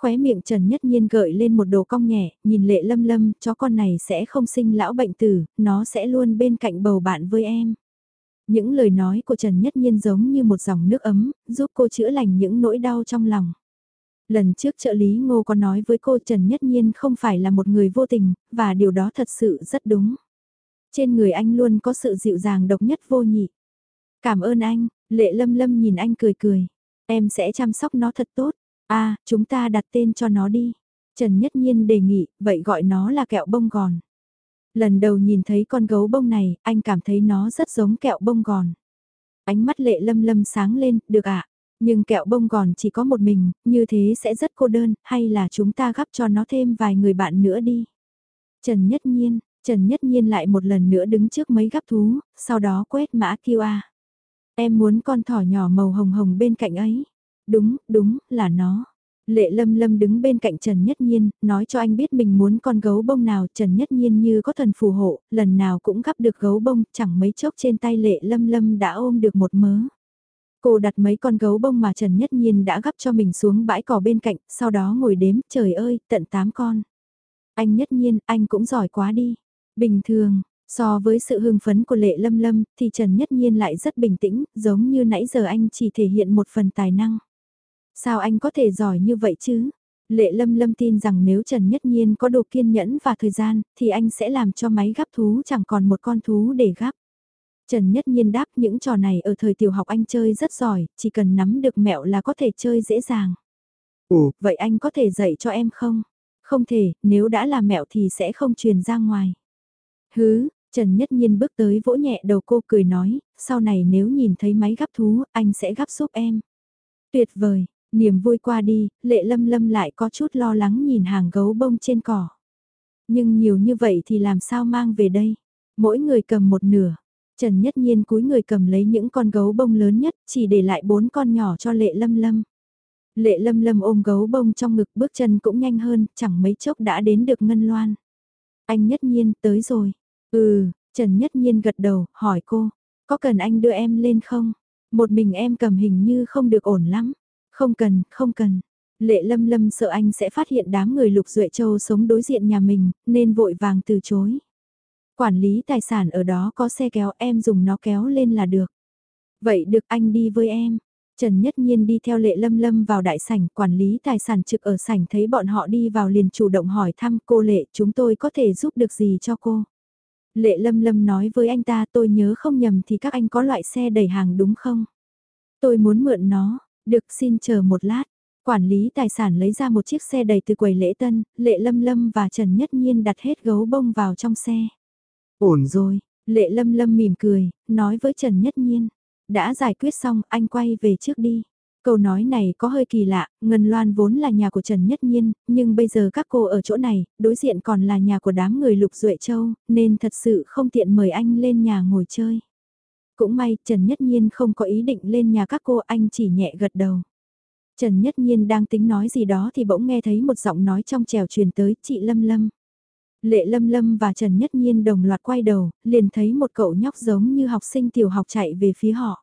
Khóe miệng Trần Nhất Nhiên gợi lên một đồ cong nhẹ, nhìn lệ lâm lâm, chó con này sẽ không sinh lão bệnh tử, nó sẽ luôn bên cạnh bầu bạn với em. Những lời nói của Trần Nhất Nhiên giống như một dòng nước ấm, giúp cô chữa lành những nỗi đau trong lòng. Lần trước trợ lý ngô có nói với cô Trần Nhất Nhiên không phải là một người vô tình, và điều đó thật sự rất đúng. Trên người anh luôn có sự dịu dàng độc nhất vô nhị. Cảm ơn anh, lệ lâm lâm nhìn anh cười cười. Em sẽ chăm sóc nó thật tốt. à, chúng ta đặt tên cho nó đi. Trần Nhất Nhiên đề nghị, vậy gọi nó là kẹo bông gòn. Lần đầu nhìn thấy con gấu bông này, anh cảm thấy nó rất giống kẹo bông gòn. Ánh mắt lệ lâm lâm sáng lên, được ạ, nhưng kẹo bông gòn chỉ có một mình, như thế sẽ rất cô đơn, hay là chúng ta gắp cho nó thêm vài người bạn nữa đi. Trần Nhất Nhiên, Trần Nhất Nhiên lại một lần nữa đứng trước mấy gắp thú, sau đó quét mã QR. Em muốn con thỏ nhỏ màu hồng hồng bên cạnh ấy. Đúng, đúng, là nó. Lệ Lâm Lâm đứng bên cạnh Trần Nhất Nhiên, nói cho anh biết mình muốn con gấu bông nào. Trần Nhất Nhiên như có thần phù hộ, lần nào cũng gắp được gấu bông, chẳng mấy chốc trên tay Lệ Lâm Lâm đã ôm được một mớ. Cô đặt mấy con gấu bông mà Trần Nhất Nhiên đã gắp cho mình xuống bãi cỏ bên cạnh, sau đó ngồi đếm, trời ơi, tận 8 con. Anh Nhất Nhiên, anh cũng giỏi quá đi. Bình thường, so với sự hưng phấn của Lệ Lâm Lâm, thì Trần Nhất Nhiên lại rất bình tĩnh, giống như nãy giờ anh chỉ thể hiện một phần tài năng. Sao anh có thể giỏi như vậy chứ? Lệ Lâm Lâm tin rằng nếu Trần Nhất Nhiên có đủ kiên nhẫn và thời gian, thì anh sẽ làm cho máy gắp thú chẳng còn một con thú để gắp. Trần Nhất Nhiên đáp những trò này ở thời tiểu học anh chơi rất giỏi, chỉ cần nắm được mẹo là có thể chơi dễ dàng. Ồ, vậy anh có thể dạy cho em không? Không thể, nếu đã là mẹo thì sẽ không truyền ra ngoài. Hứ, Trần Nhất Nhiên bước tới vỗ nhẹ đầu cô cười nói, sau này nếu nhìn thấy máy gắp thú, anh sẽ gắp giúp em. Tuyệt vời, niềm vui qua đi, lệ lâm lâm lại có chút lo lắng nhìn hàng gấu bông trên cỏ. Nhưng nhiều như vậy thì làm sao mang về đây? Mỗi người cầm một nửa. Trần Nhất Nhiên cúi người cầm lấy những con gấu bông lớn nhất, chỉ để lại bốn con nhỏ cho Lệ Lâm Lâm. Lệ Lâm Lâm ôm gấu bông trong ngực bước chân cũng nhanh hơn, chẳng mấy chốc đã đến được Ngân Loan. Anh Nhất Nhiên, tới rồi. Ừ, Trần Nhất Nhiên gật đầu, hỏi cô, có cần anh đưa em lên không? Một mình em cầm hình như không được ổn lắm. Không cần, không cần. Lệ lâm lâm sợ anh sẽ phát hiện đám người Lục Duệ Châu sống đối diện nhà mình, nên vội vàng từ chối. Quản lý tài sản ở đó có xe kéo em dùng nó kéo lên là được. Vậy được anh đi với em. Trần Nhất Nhiên đi theo lệ lâm lâm vào đại sảnh, quản lý tài sản trực ở sảnh thấy bọn họ đi vào liền chủ động hỏi thăm cô lệ chúng tôi có thể giúp được gì cho cô. Lệ lâm lâm nói với anh ta tôi nhớ không nhầm thì các anh có loại xe đẩy hàng đúng không? Tôi muốn mượn nó, được xin chờ một lát. Quản lý tài sản lấy ra một chiếc xe đầy từ quầy lễ tân, lệ lâm lâm và Trần Nhất Nhiên đặt hết gấu bông vào trong xe. Ổn rồi, lệ lâm lâm mỉm cười, nói với Trần Nhất Nhiên. Đã giải quyết xong, anh quay về trước đi. Câu nói này có hơi kỳ lạ, Ngân Loan vốn là nhà của Trần Nhất Nhiên, nhưng bây giờ các cô ở chỗ này, đối diện còn là nhà của đám người Lục Duệ Châu, nên thật sự không tiện mời anh lên nhà ngồi chơi. Cũng may, Trần Nhất Nhiên không có ý định lên nhà các cô, anh chỉ nhẹ gật đầu. Trần Nhất Nhiên đang tính nói gì đó thì bỗng nghe thấy một giọng nói trong trèo truyền tới, chị Lâm Lâm. Lệ Lâm Lâm và Trần Nhất Nhiên đồng loạt quay đầu, liền thấy một cậu nhóc giống như học sinh tiểu học chạy về phía họ.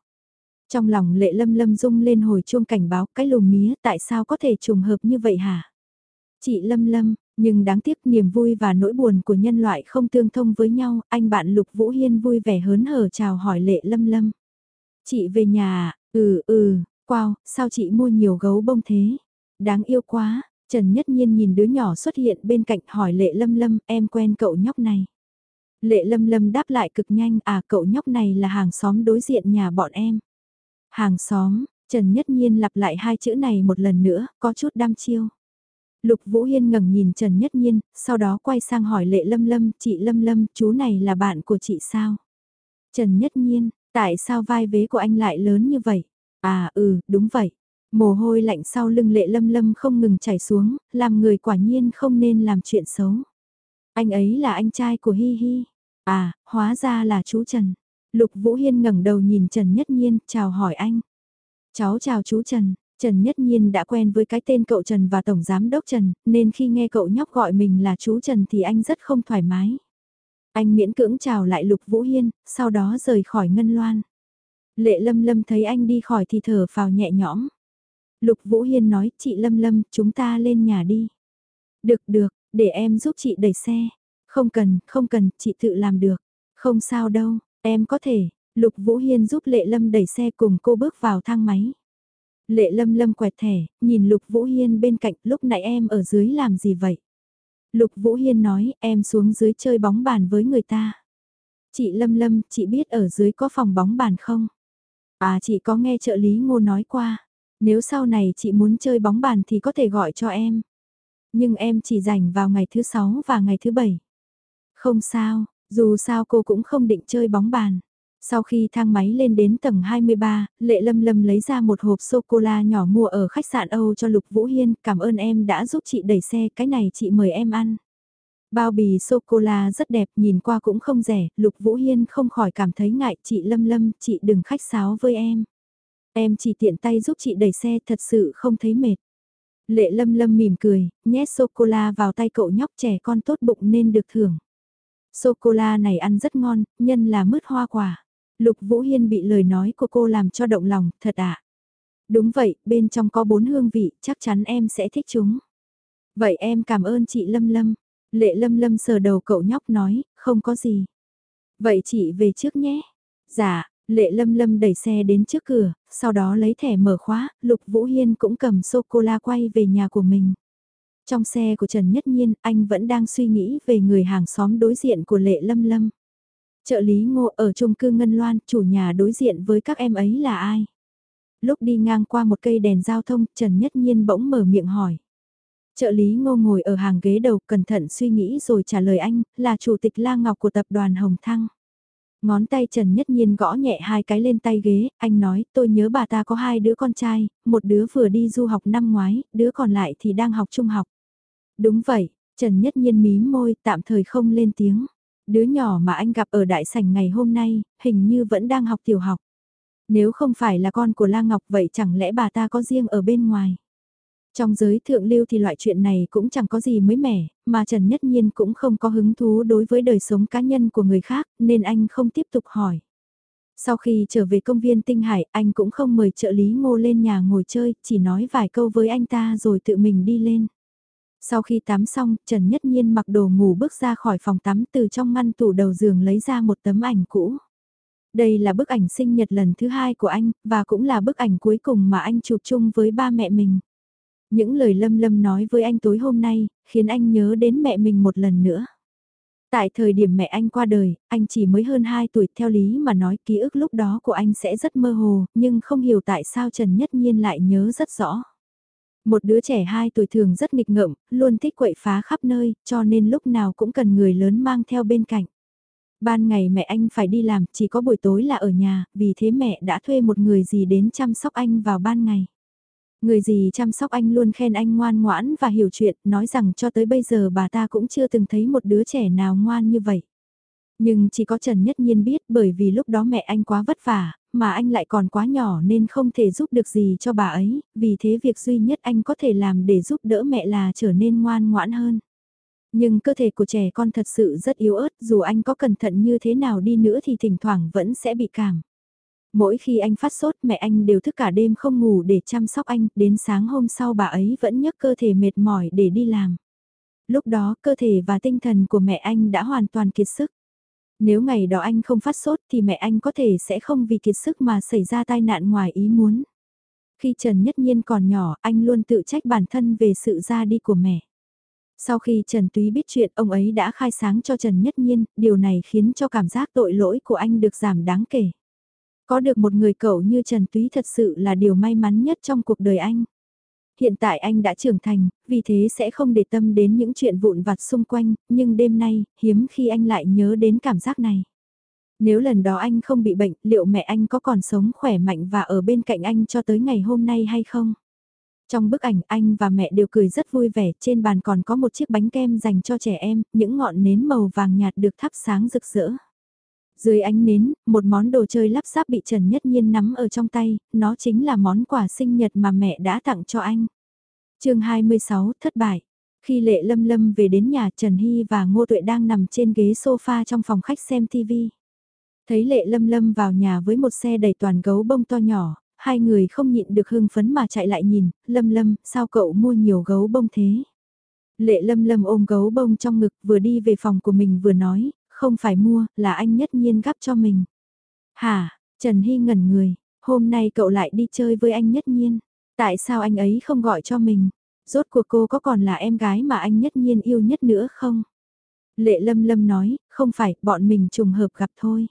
Trong lòng Lệ Lâm Lâm rung lên hồi chuông cảnh báo cái lùm mía tại sao có thể trùng hợp như vậy hả? Chị Lâm Lâm, nhưng đáng tiếc niềm vui và nỗi buồn của nhân loại không tương thông với nhau, anh bạn Lục Vũ Hiên vui vẻ hớn hở chào hỏi Lệ Lâm Lâm. Chị về nhà? À? Ừ ừ, Wow, sao chị mua nhiều gấu bông thế? Đáng yêu quá, Trần Nhất Nhiên nhìn đứa nhỏ xuất hiện bên cạnh hỏi Lệ Lâm Lâm, em quen cậu nhóc này. Lệ Lâm Lâm đáp lại cực nhanh, à cậu nhóc này là hàng xóm đối diện nhà bọn em. Hàng xóm, Trần Nhất Nhiên lặp lại hai chữ này một lần nữa, có chút đam chiêu. Lục Vũ Hiên ngẩng nhìn Trần Nhất Nhiên, sau đó quay sang hỏi Lệ Lâm Lâm, chị Lâm Lâm, chú này là bạn của chị sao? Trần Nhất Nhiên, tại sao vai vế của anh lại lớn như vậy? À ừ, đúng vậy. Mồ hôi lạnh sau lưng lệ lâm lâm không ngừng chảy xuống, làm người quả nhiên không nên làm chuyện xấu. Anh ấy là anh trai của Hi Hi. À, hóa ra là chú Trần. Lục Vũ Hiên ngẩng đầu nhìn Trần Nhất Nhiên, chào hỏi anh. Cháu chào chú Trần. Trần Nhất Nhiên đã quen với cái tên cậu Trần và Tổng Giám Đốc Trần, nên khi nghe cậu nhóc gọi mình là chú Trần thì anh rất không thoải mái. Anh miễn cưỡng chào lại Lục Vũ Hiên, sau đó rời khỏi Ngân Loan. Lệ Lâm Lâm thấy anh đi khỏi thì thở phào nhẹ nhõm. Lục Vũ Hiên nói, chị Lâm Lâm, chúng ta lên nhà đi. Được được, để em giúp chị đẩy xe. Không cần, không cần, chị tự làm được. Không sao đâu, em có thể. Lục Vũ Hiên giúp Lệ Lâm đẩy xe cùng cô bước vào thang máy. Lệ Lâm Lâm quẹt thẻ, nhìn Lục Vũ Hiên bên cạnh, lúc nãy em ở dưới làm gì vậy? Lục Vũ Hiên nói, em xuống dưới chơi bóng bàn với người ta. Chị Lâm Lâm, chị biết ở dưới có phòng bóng bàn không? À chị có nghe trợ lý ngô nói qua, nếu sau này chị muốn chơi bóng bàn thì có thể gọi cho em. Nhưng em chỉ rảnh vào ngày thứ sáu và ngày thứ bảy. Không sao, dù sao cô cũng không định chơi bóng bàn. Sau khi thang máy lên đến tầng 23, Lệ Lâm Lâm lấy ra một hộp sô-cô-la nhỏ mua ở khách sạn Âu cho Lục Vũ Hiên, cảm ơn em đã giúp chị đẩy xe, cái này chị mời em ăn. Bao bì sô-cô-la rất đẹp, nhìn qua cũng không rẻ, Lục Vũ Hiên không khỏi cảm thấy ngại, chị Lâm Lâm, chị đừng khách sáo với em. Em chỉ tiện tay giúp chị đẩy xe thật sự không thấy mệt. Lệ Lâm Lâm mỉm cười, nhét sô-cô-la vào tay cậu nhóc trẻ con tốt bụng nên được thưởng. Sô-cô-la này ăn rất ngon, nhân là mứt hoa quả. Lục Vũ Hiên bị lời nói của cô làm cho động lòng, thật ạ. À? Đúng vậy, bên trong có bốn hương vị, chắc chắn em sẽ thích chúng. Vậy em cảm ơn chị Lâm Lâm. Lệ lâm lâm sờ đầu cậu nhóc nói, không có gì. Vậy chị về trước nhé. Dạ, lệ lâm lâm đẩy xe đến trước cửa, sau đó lấy thẻ mở khóa, Lục Vũ Hiên cũng cầm sô-cô-la quay về nhà của mình. Trong xe của Trần Nhất Nhiên, anh vẫn đang suy nghĩ về người hàng xóm đối diện của Lệ Lâm Lâm. Trợ lý ngô ở chung cư Ngân Loan, chủ nhà đối diện với các em ấy là ai? Lúc đi ngang qua một cây đèn giao thông, Trần Nhất Nhiên bỗng mở miệng hỏi. Trợ lý ngô ngồi ở hàng ghế đầu cẩn thận suy nghĩ rồi trả lời anh, là chủ tịch La Ngọc của tập đoàn Hồng Thăng. Ngón tay Trần Nhất Nhiên gõ nhẹ hai cái lên tay ghế, anh nói, tôi nhớ bà ta có hai đứa con trai, một đứa vừa đi du học năm ngoái, đứa còn lại thì đang học trung học. Đúng vậy, Trần Nhất Nhiên mím môi, tạm thời không lên tiếng. Đứa nhỏ mà anh gặp ở đại sảnh ngày hôm nay, hình như vẫn đang học tiểu học. Nếu không phải là con của La Ngọc vậy chẳng lẽ bà ta có riêng ở bên ngoài. Trong giới thượng lưu thì loại chuyện này cũng chẳng có gì mới mẻ, mà Trần Nhất Nhiên cũng không có hứng thú đối với đời sống cá nhân của người khác, nên anh không tiếp tục hỏi. Sau khi trở về công viên Tinh Hải, anh cũng không mời trợ lý ngô lên nhà ngồi chơi, chỉ nói vài câu với anh ta rồi tự mình đi lên. Sau khi tắm xong, Trần Nhất Nhiên mặc đồ ngủ bước ra khỏi phòng tắm từ trong ngăn tủ đầu giường lấy ra một tấm ảnh cũ. Đây là bức ảnh sinh nhật lần thứ hai của anh, và cũng là bức ảnh cuối cùng mà anh chụp chung với ba mẹ mình. Những lời lâm lâm nói với anh tối hôm nay, khiến anh nhớ đến mẹ mình một lần nữa. Tại thời điểm mẹ anh qua đời, anh chỉ mới hơn 2 tuổi theo lý mà nói ký ức lúc đó của anh sẽ rất mơ hồ, nhưng không hiểu tại sao Trần Nhất Nhiên lại nhớ rất rõ. Một đứa trẻ 2 tuổi thường rất nghịch ngợm, luôn thích quậy phá khắp nơi, cho nên lúc nào cũng cần người lớn mang theo bên cạnh. Ban ngày mẹ anh phải đi làm, chỉ có buổi tối là ở nhà, vì thế mẹ đã thuê một người gì đến chăm sóc anh vào ban ngày. Người gì chăm sóc anh luôn khen anh ngoan ngoãn và hiểu chuyện, nói rằng cho tới bây giờ bà ta cũng chưa từng thấy một đứa trẻ nào ngoan như vậy. Nhưng chỉ có Trần Nhất Nhiên biết bởi vì lúc đó mẹ anh quá vất vả, mà anh lại còn quá nhỏ nên không thể giúp được gì cho bà ấy, vì thế việc duy nhất anh có thể làm để giúp đỡ mẹ là trở nên ngoan ngoãn hơn. Nhưng cơ thể của trẻ con thật sự rất yếu ớt, dù anh có cẩn thận như thế nào đi nữa thì thỉnh thoảng vẫn sẽ bị cảm. Mỗi khi anh phát sốt mẹ anh đều thức cả đêm không ngủ để chăm sóc anh, đến sáng hôm sau bà ấy vẫn nhấc cơ thể mệt mỏi để đi làm. Lúc đó cơ thể và tinh thần của mẹ anh đã hoàn toàn kiệt sức. Nếu ngày đó anh không phát sốt thì mẹ anh có thể sẽ không vì kiệt sức mà xảy ra tai nạn ngoài ý muốn. Khi Trần Nhất Nhiên còn nhỏ, anh luôn tự trách bản thân về sự ra đi của mẹ. Sau khi Trần Túy biết chuyện, ông ấy đã khai sáng cho Trần Nhất Nhiên, điều này khiến cho cảm giác tội lỗi của anh được giảm đáng kể. Có được một người cậu như Trần Túy thật sự là điều may mắn nhất trong cuộc đời anh. Hiện tại anh đã trưởng thành, vì thế sẽ không để tâm đến những chuyện vụn vặt xung quanh, nhưng đêm nay, hiếm khi anh lại nhớ đến cảm giác này. Nếu lần đó anh không bị bệnh, liệu mẹ anh có còn sống khỏe mạnh và ở bên cạnh anh cho tới ngày hôm nay hay không? Trong bức ảnh anh và mẹ đều cười rất vui vẻ, trên bàn còn có một chiếc bánh kem dành cho trẻ em, những ngọn nến màu vàng nhạt được thắp sáng rực rỡ. Dưới ánh nến, một món đồ chơi lắp ráp bị Trần Nhất Nhiên nắm ở trong tay, nó chính là món quà sinh nhật mà mẹ đã tặng cho anh. chương 26, thất bại. Khi Lệ Lâm Lâm về đến nhà Trần Hy và Ngô Tuệ đang nằm trên ghế sofa trong phòng khách xem TV. Thấy Lệ Lâm Lâm vào nhà với một xe đầy toàn gấu bông to nhỏ, hai người không nhịn được hưng phấn mà chạy lại nhìn, Lâm Lâm, sao cậu mua nhiều gấu bông thế? Lệ Lâm Lâm ôm gấu bông trong ngực vừa đi về phòng của mình vừa nói, không phải mua, là anh nhất nhiên gắp cho mình. Hả, Trần Hy ngẩn người, hôm nay cậu lại đi chơi với anh nhất nhiên, tại sao anh ấy không gọi cho mình? Rốt cuộc cô có còn là em gái mà anh nhất nhiên yêu nhất nữa không? Lệ Lâm Lâm nói, không phải, bọn mình trùng hợp gặp thôi.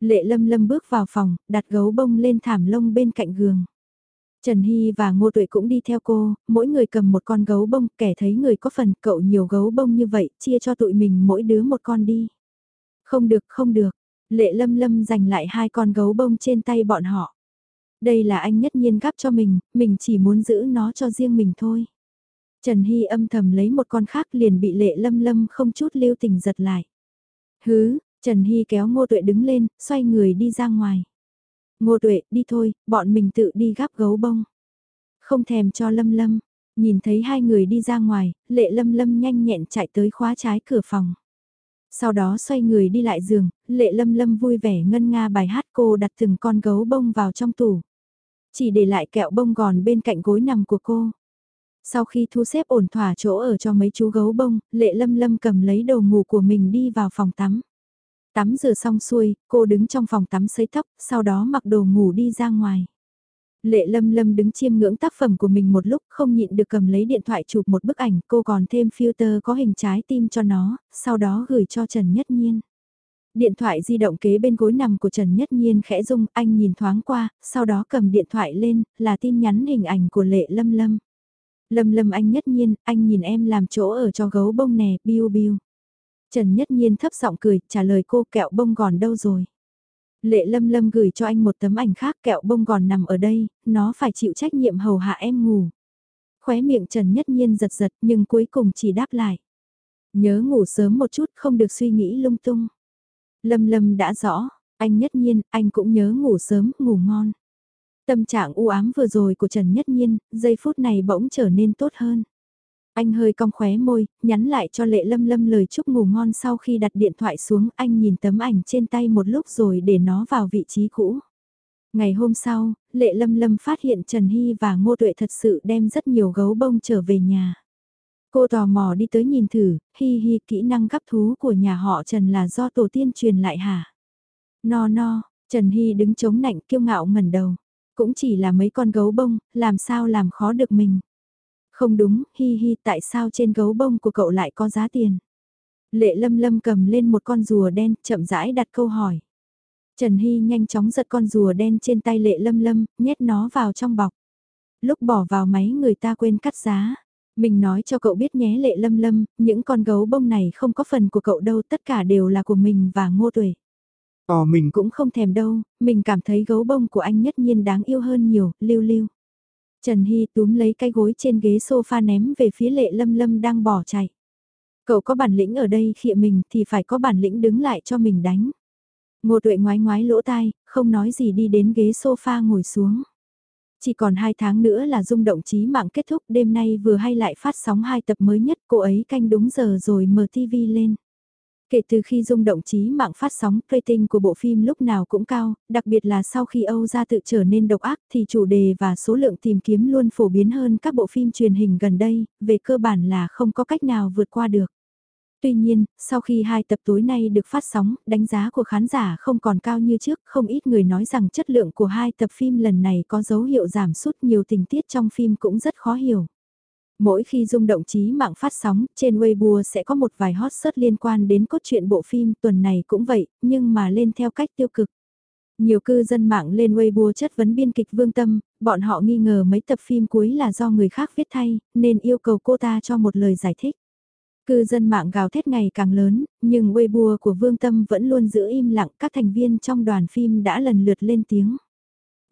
Lệ Lâm Lâm bước vào phòng, đặt gấu bông lên thảm lông bên cạnh giường. Trần Hy và Ngô Tuệ cũng đi theo cô, mỗi người cầm một con gấu bông, kẻ thấy người có phần cậu nhiều gấu bông như vậy, chia cho tụi mình mỗi đứa một con đi. Không được, không được. Lệ lâm lâm giành lại hai con gấu bông trên tay bọn họ. Đây là anh nhất nhiên gắp cho mình, mình chỉ muốn giữ nó cho riêng mình thôi. Trần Hy âm thầm lấy một con khác liền bị lệ lâm lâm không chút lưu tình giật lại. Hứ, Trần Hy kéo ngô tuệ đứng lên, xoay người đi ra ngoài. Ngô tuệ, đi thôi, bọn mình tự đi gắp gấu bông. Không thèm cho lâm lâm, nhìn thấy hai người đi ra ngoài, lệ lâm lâm nhanh nhẹn chạy tới khóa trái cửa phòng. Sau đó xoay người đi lại giường, lệ lâm lâm vui vẻ ngân nga bài hát cô đặt từng con gấu bông vào trong tủ. Chỉ để lại kẹo bông gòn bên cạnh gối nằm của cô. Sau khi thu xếp ổn thỏa chỗ ở cho mấy chú gấu bông, lệ lâm lâm cầm lấy đồ ngủ của mình đi vào phòng tắm. Tắm rửa xong xuôi, cô đứng trong phòng tắm sấy tóc, sau đó mặc đồ ngủ đi ra ngoài. Lệ lâm lâm đứng chiêm ngưỡng tác phẩm của mình một lúc không nhịn được cầm lấy điện thoại chụp một bức ảnh cô còn thêm filter có hình trái tim cho nó, sau đó gửi cho Trần Nhất Nhiên. Điện thoại di động kế bên gối nằm của Trần Nhất Nhiên khẽ rung, anh nhìn thoáng qua, sau đó cầm điện thoại lên, là tin nhắn hình ảnh của Lệ Lâm Lâm. Lâm Lâm anh Nhất Nhiên, anh nhìn em làm chỗ ở cho gấu bông nè, biu biu. Trần Nhất Nhiên thấp giọng cười, trả lời cô kẹo bông gòn đâu rồi. Lệ lâm lâm gửi cho anh một tấm ảnh khác kẹo bông gòn nằm ở đây, nó phải chịu trách nhiệm hầu hạ em ngủ. Khóe miệng Trần Nhất Nhiên giật giật nhưng cuối cùng chỉ đáp lại. Nhớ ngủ sớm một chút không được suy nghĩ lung tung. Lâm lâm đã rõ, anh Nhất Nhiên, anh cũng nhớ ngủ sớm, ngủ ngon. Tâm trạng u ám vừa rồi của Trần Nhất Nhiên, giây phút này bỗng trở nên tốt hơn. Anh hơi cong khóe môi, nhắn lại cho Lệ Lâm Lâm lời chúc ngủ ngon sau khi đặt điện thoại xuống anh nhìn tấm ảnh trên tay một lúc rồi để nó vào vị trí cũ. Ngày hôm sau, Lệ Lâm Lâm phát hiện Trần Hy và Ngô Tuệ thật sự đem rất nhiều gấu bông trở về nhà. Cô tò mò đi tới nhìn thử, hi hi kỹ năng gấp thú của nhà họ Trần là do tổ tiên truyền lại hả? No no, Trần Hy đứng chống nạnh kiêu ngạo ngẩn đầu. Cũng chỉ là mấy con gấu bông, làm sao làm khó được mình. Không đúng, hi hi tại sao trên gấu bông của cậu lại có giá tiền? Lệ lâm lâm cầm lên một con rùa đen, chậm rãi đặt câu hỏi. Trần Hy nhanh chóng giật con rùa đen trên tay lệ lâm lâm, nhét nó vào trong bọc. Lúc bỏ vào máy người ta quên cắt giá. Mình nói cho cậu biết nhé lệ lâm lâm, những con gấu bông này không có phần của cậu đâu, tất cả đều là của mình và ngô tuệ. Ờ mình cũng không thèm đâu, mình cảm thấy gấu bông của anh nhất nhiên đáng yêu hơn nhiều, lưu lưu. Trần Hy túm lấy cái gối trên ghế sofa ném về phía lệ lâm lâm đang bỏ chạy. Cậu có bản lĩnh ở đây khịa mình thì phải có bản lĩnh đứng lại cho mình đánh. Ngô tuệ ngoái ngoái lỗ tai, không nói gì đi đến ghế sofa ngồi xuống. Chỉ còn hai tháng nữa là dung động trí mạng kết thúc đêm nay vừa hay lại phát sóng hai tập mới nhất cô ấy canh đúng giờ rồi mở TV lên. Kể từ khi rung động trí mạng phát sóng, rating của bộ phim lúc nào cũng cao, đặc biệt là sau khi Âu gia tự trở nên độc ác thì chủ đề và số lượng tìm kiếm luôn phổ biến hơn các bộ phim truyền hình gần đây, về cơ bản là không có cách nào vượt qua được. Tuy nhiên, sau khi hai tập tối nay được phát sóng, đánh giá của khán giả không còn cao như trước, không ít người nói rằng chất lượng của hai tập phim lần này có dấu hiệu giảm sút nhiều tình tiết trong phim cũng rất khó hiểu. Mỗi khi rung động trí mạng phát sóng, trên Weibo sẽ có một vài hot search liên quan đến cốt truyện bộ phim, tuần này cũng vậy, nhưng mà lên theo cách tiêu cực. Nhiều cư dân mạng lên Weibo chất vấn biên kịch Vương Tâm, bọn họ nghi ngờ mấy tập phim cuối là do người khác viết thay, nên yêu cầu cô ta cho một lời giải thích. Cư dân mạng gào thét ngày càng lớn, nhưng Weibo của Vương Tâm vẫn luôn giữ im lặng các thành viên trong đoàn phim đã lần lượt lên tiếng.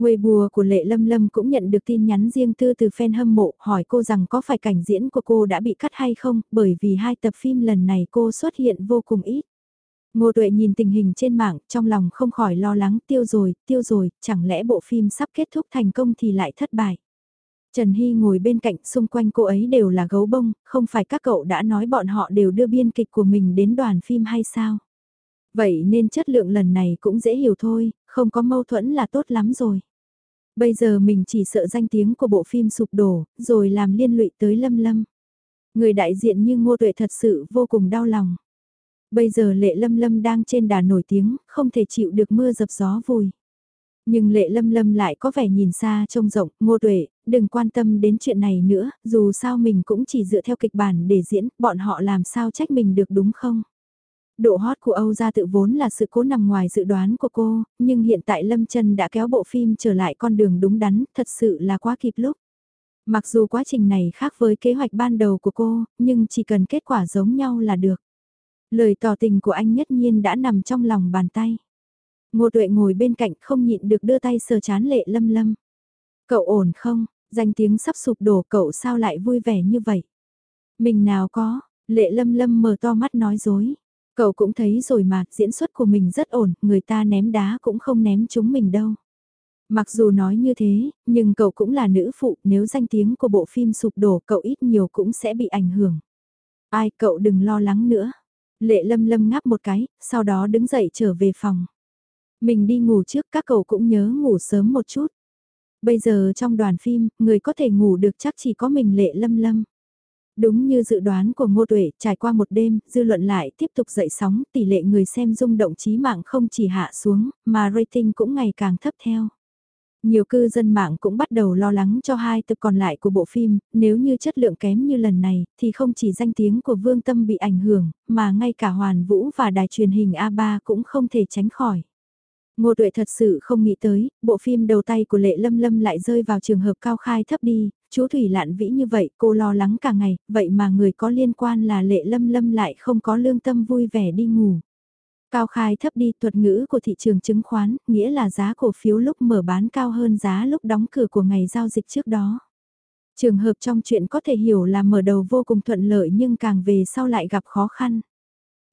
Weibo của Lệ Lâm Lâm cũng nhận được tin nhắn riêng tư từ fan hâm mộ hỏi cô rằng có phải cảnh diễn của cô đã bị cắt hay không, bởi vì hai tập phim lần này cô xuất hiện vô cùng ít. Ngô Tuệ nhìn tình hình trên mạng, trong lòng không khỏi lo lắng tiêu rồi, tiêu rồi, chẳng lẽ bộ phim sắp kết thúc thành công thì lại thất bại. Trần Hy ngồi bên cạnh xung quanh cô ấy đều là gấu bông, không phải các cậu đã nói bọn họ đều đưa biên kịch của mình đến đoàn phim hay sao? Vậy nên chất lượng lần này cũng dễ hiểu thôi, không có mâu thuẫn là tốt lắm rồi. Bây giờ mình chỉ sợ danh tiếng của bộ phim sụp đổ, rồi làm liên lụy tới Lâm Lâm. Người đại diện như Ngô Tuệ thật sự vô cùng đau lòng. Bây giờ Lệ Lâm Lâm đang trên đà nổi tiếng, không thể chịu được mưa dập gió vùi. Nhưng Lệ Lâm Lâm lại có vẻ nhìn xa trông rộng, Ngô Tuệ, đừng quan tâm đến chuyện này nữa, dù sao mình cũng chỉ dựa theo kịch bản để diễn, bọn họ làm sao trách mình được đúng không? Độ hot của Âu gia tự vốn là sự cố nằm ngoài dự đoán của cô, nhưng hiện tại Lâm Trân đã kéo bộ phim trở lại con đường đúng đắn, thật sự là quá kịp lúc. Mặc dù quá trình này khác với kế hoạch ban đầu của cô, nhưng chỉ cần kết quả giống nhau là được. Lời tỏ tình của anh nhất nhiên đã nằm trong lòng bàn tay. Ngô Tuệ ngồi bên cạnh không nhịn được đưa tay sờ chán lệ lâm lâm. Cậu ổn không? Danh tiếng sắp sụp đổ cậu sao lại vui vẻ như vậy? Mình nào có, lệ lâm lâm mở to mắt nói dối. Cậu cũng thấy rồi mà, diễn xuất của mình rất ổn, người ta ném đá cũng không ném chúng mình đâu. Mặc dù nói như thế, nhưng cậu cũng là nữ phụ, nếu danh tiếng của bộ phim sụp đổ cậu ít nhiều cũng sẽ bị ảnh hưởng. Ai cậu đừng lo lắng nữa. Lệ lâm lâm ngáp một cái, sau đó đứng dậy trở về phòng. Mình đi ngủ trước các cậu cũng nhớ ngủ sớm một chút. Bây giờ trong đoàn phim, người có thể ngủ được chắc chỉ có mình lệ lâm lâm. Đúng như dự đoán của Ngô Tuệ, trải qua một đêm, dư luận lại tiếp tục dậy sóng, tỷ lệ người xem rung động trí mạng không chỉ hạ xuống, mà rating cũng ngày càng thấp theo. Nhiều cư dân mạng cũng bắt đầu lo lắng cho hai tập còn lại của bộ phim, nếu như chất lượng kém như lần này, thì không chỉ danh tiếng của Vương Tâm bị ảnh hưởng, mà ngay cả Hoàn Vũ và đài truyền hình A3 cũng không thể tránh khỏi. Ngô Tuệ thật sự không nghĩ tới, bộ phim đầu tay của Lệ Lâm Lâm lại rơi vào trường hợp cao khai thấp đi, chú Thủy lạn vĩ như vậy cô lo lắng cả ngày, vậy mà người có liên quan là Lệ Lâm Lâm lại không có lương tâm vui vẻ đi ngủ. Cao khai thấp đi thuật ngữ của thị trường chứng khoán, nghĩa là giá cổ phiếu lúc mở bán cao hơn giá lúc đóng cửa của ngày giao dịch trước đó. Trường hợp trong chuyện có thể hiểu là mở đầu vô cùng thuận lợi nhưng càng về sau lại gặp khó khăn.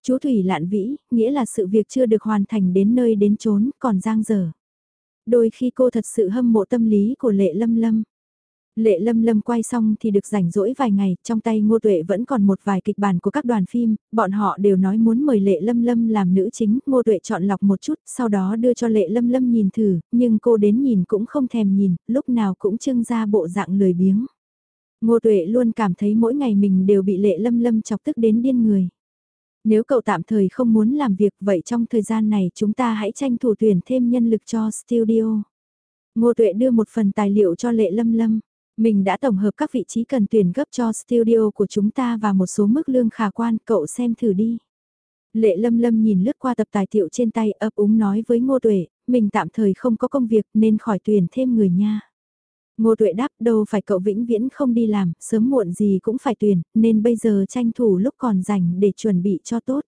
Chú Thủy lạn vĩ, nghĩa là sự việc chưa được hoàn thành đến nơi đến chốn, còn giang dở. Đôi khi cô thật sự hâm mộ tâm lý của lệ lâm lâm. Lệ Lâm Lâm quay xong thì được rảnh rỗi vài ngày, trong tay Ngô Tuệ vẫn còn một vài kịch bản của các đoàn phim, bọn họ đều nói muốn mời Lệ Lâm Lâm làm nữ chính, Ngô Tuệ chọn lọc một chút, sau đó đưa cho Lệ Lâm Lâm nhìn thử, nhưng cô đến nhìn cũng không thèm nhìn, lúc nào cũng trưng ra bộ dạng lười biếng. Ngô Tuệ luôn cảm thấy mỗi ngày mình đều bị Lệ Lâm Lâm chọc tức đến điên người. Nếu cậu tạm thời không muốn làm việc vậy trong thời gian này chúng ta hãy tranh thủ tuyển thêm nhân lực cho studio. Ngô Tuệ đưa một phần tài liệu cho Lệ Lâm Lâm. Mình đã tổng hợp các vị trí cần tuyển gấp cho studio của chúng ta và một số mức lương khả quan, cậu xem thử đi. Lệ Lâm Lâm nhìn lướt qua tập tài liệu trên tay ấp úng nói với Ngô Tuệ, mình tạm thời không có công việc nên khỏi tuyển thêm người nha. Ngô Tuệ đáp đâu phải cậu vĩnh viễn không đi làm, sớm muộn gì cũng phải tuyển, nên bây giờ tranh thủ lúc còn rảnh để chuẩn bị cho tốt.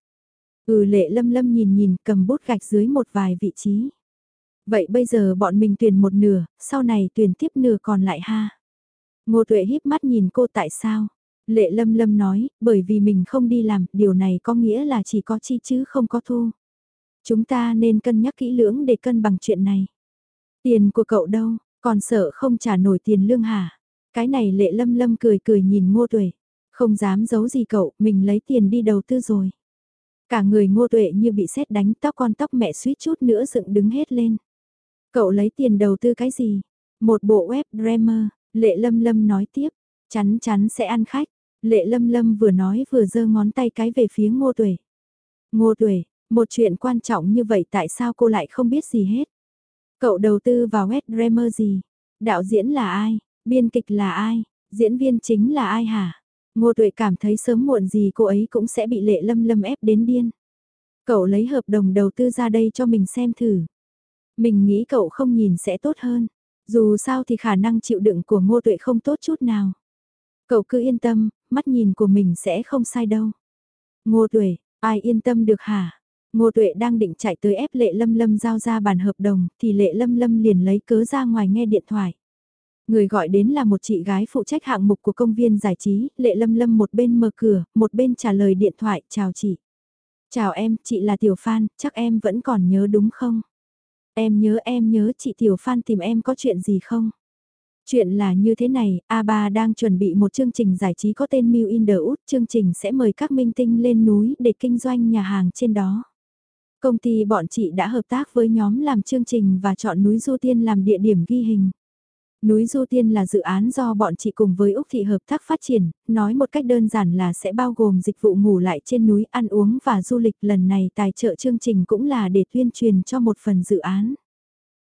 Ừ lệ lâm lâm nhìn nhìn cầm bút gạch dưới một vài vị trí. Vậy bây giờ bọn mình tuyển một nửa, sau này tuyển tiếp nửa còn lại ha. Ngô Tuệ híp mắt nhìn cô tại sao? Lệ lâm lâm nói, bởi vì mình không đi làm, điều này có nghĩa là chỉ có chi chứ không có thu. Chúng ta nên cân nhắc kỹ lưỡng để cân bằng chuyện này. Tiền của cậu đâu, còn sợ không trả nổi tiền lương hả? Cái này lệ lâm lâm cười cười nhìn ngô tuệ. Không dám giấu gì cậu, mình lấy tiền đi đầu tư rồi. Cả người ngô tuệ như bị sét đánh tóc con tóc mẹ suýt chút nữa dựng đứng hết lên. Cậu lấy tiền đầu tư cái gì? Một bộ web dreamer, lệ lâm lâm nói tiếp, chắn chắn sẽ ăn khách. Lệ lâm lâm vừa nói vừa giơ ngón tay cái về phía ngô tuệ. Ngô tuệ, một chuyện quan trọng như vậy tại sao cô lại không biết gì hết? Cậu đầu tư vào West Dreamer gì? Đạo diễn là ai? Biên kịch là ai? Diễn viên chính là ai hả? Ngô Tuệ cảm thấy sớm muộn gì cô ấy cũng sẽ bị lệ lâm lâm ép đến điên. Cậu lấy hợp đồng đầu tư ra đây cho mình xem thử. Mình nghĩ cậu không nhìn sẽ tốt hơn. Dù sao thì khả năng chịu đựng của Ngô Tuệ không tốt chút nào. Cậu cứ yên tâm, mắt nhìn của mình sẽ không sai đâu. Ngô Tuệ, ai yên tâm được hả? Ngô Tuệ đang định chạy tới ép Lệ Lâm Lâm giao ra bản hợp đồng, thì Lệ Lâm Lâm liền lấy cớ ra ngoài nghe điện thoại. Người gọi đến là một chị gái phụ trách hạng mục của công viên giải trí, Lệ Lâm Lâm một bên mở cửa, một bên trả lời điện thoại, chào chị. Chào em, chị là Tiểu Phan, chắc em vẫn còn nhớ đúng không? Em nhớ em nhớ chị Tiểu Phan tìm em có chuyện gì không? Chuyện là như thế này, A3 đang chuẩn bị một chương trình giải trí có tên Mew in the Wood, chương trình sẽ mời các minh tinh lên núi để kinh doanh nhà hàng trên đó. Công ty bọn chị đã hợp tác với nhóm làm chương trình và chọn núi Du Tiên làm địa điểm ghi hình. Núi Du Tiên là dự án do bọn chị cùng với Úc Thị hợp tác phát triển, nói một cách đơn giản là sẽ bao gồm dịch vụ ngủ lại trên núi ăn uống và du lịch lần này tài trợ chương trình cũng là để tuyên truyền cho một phần dự án.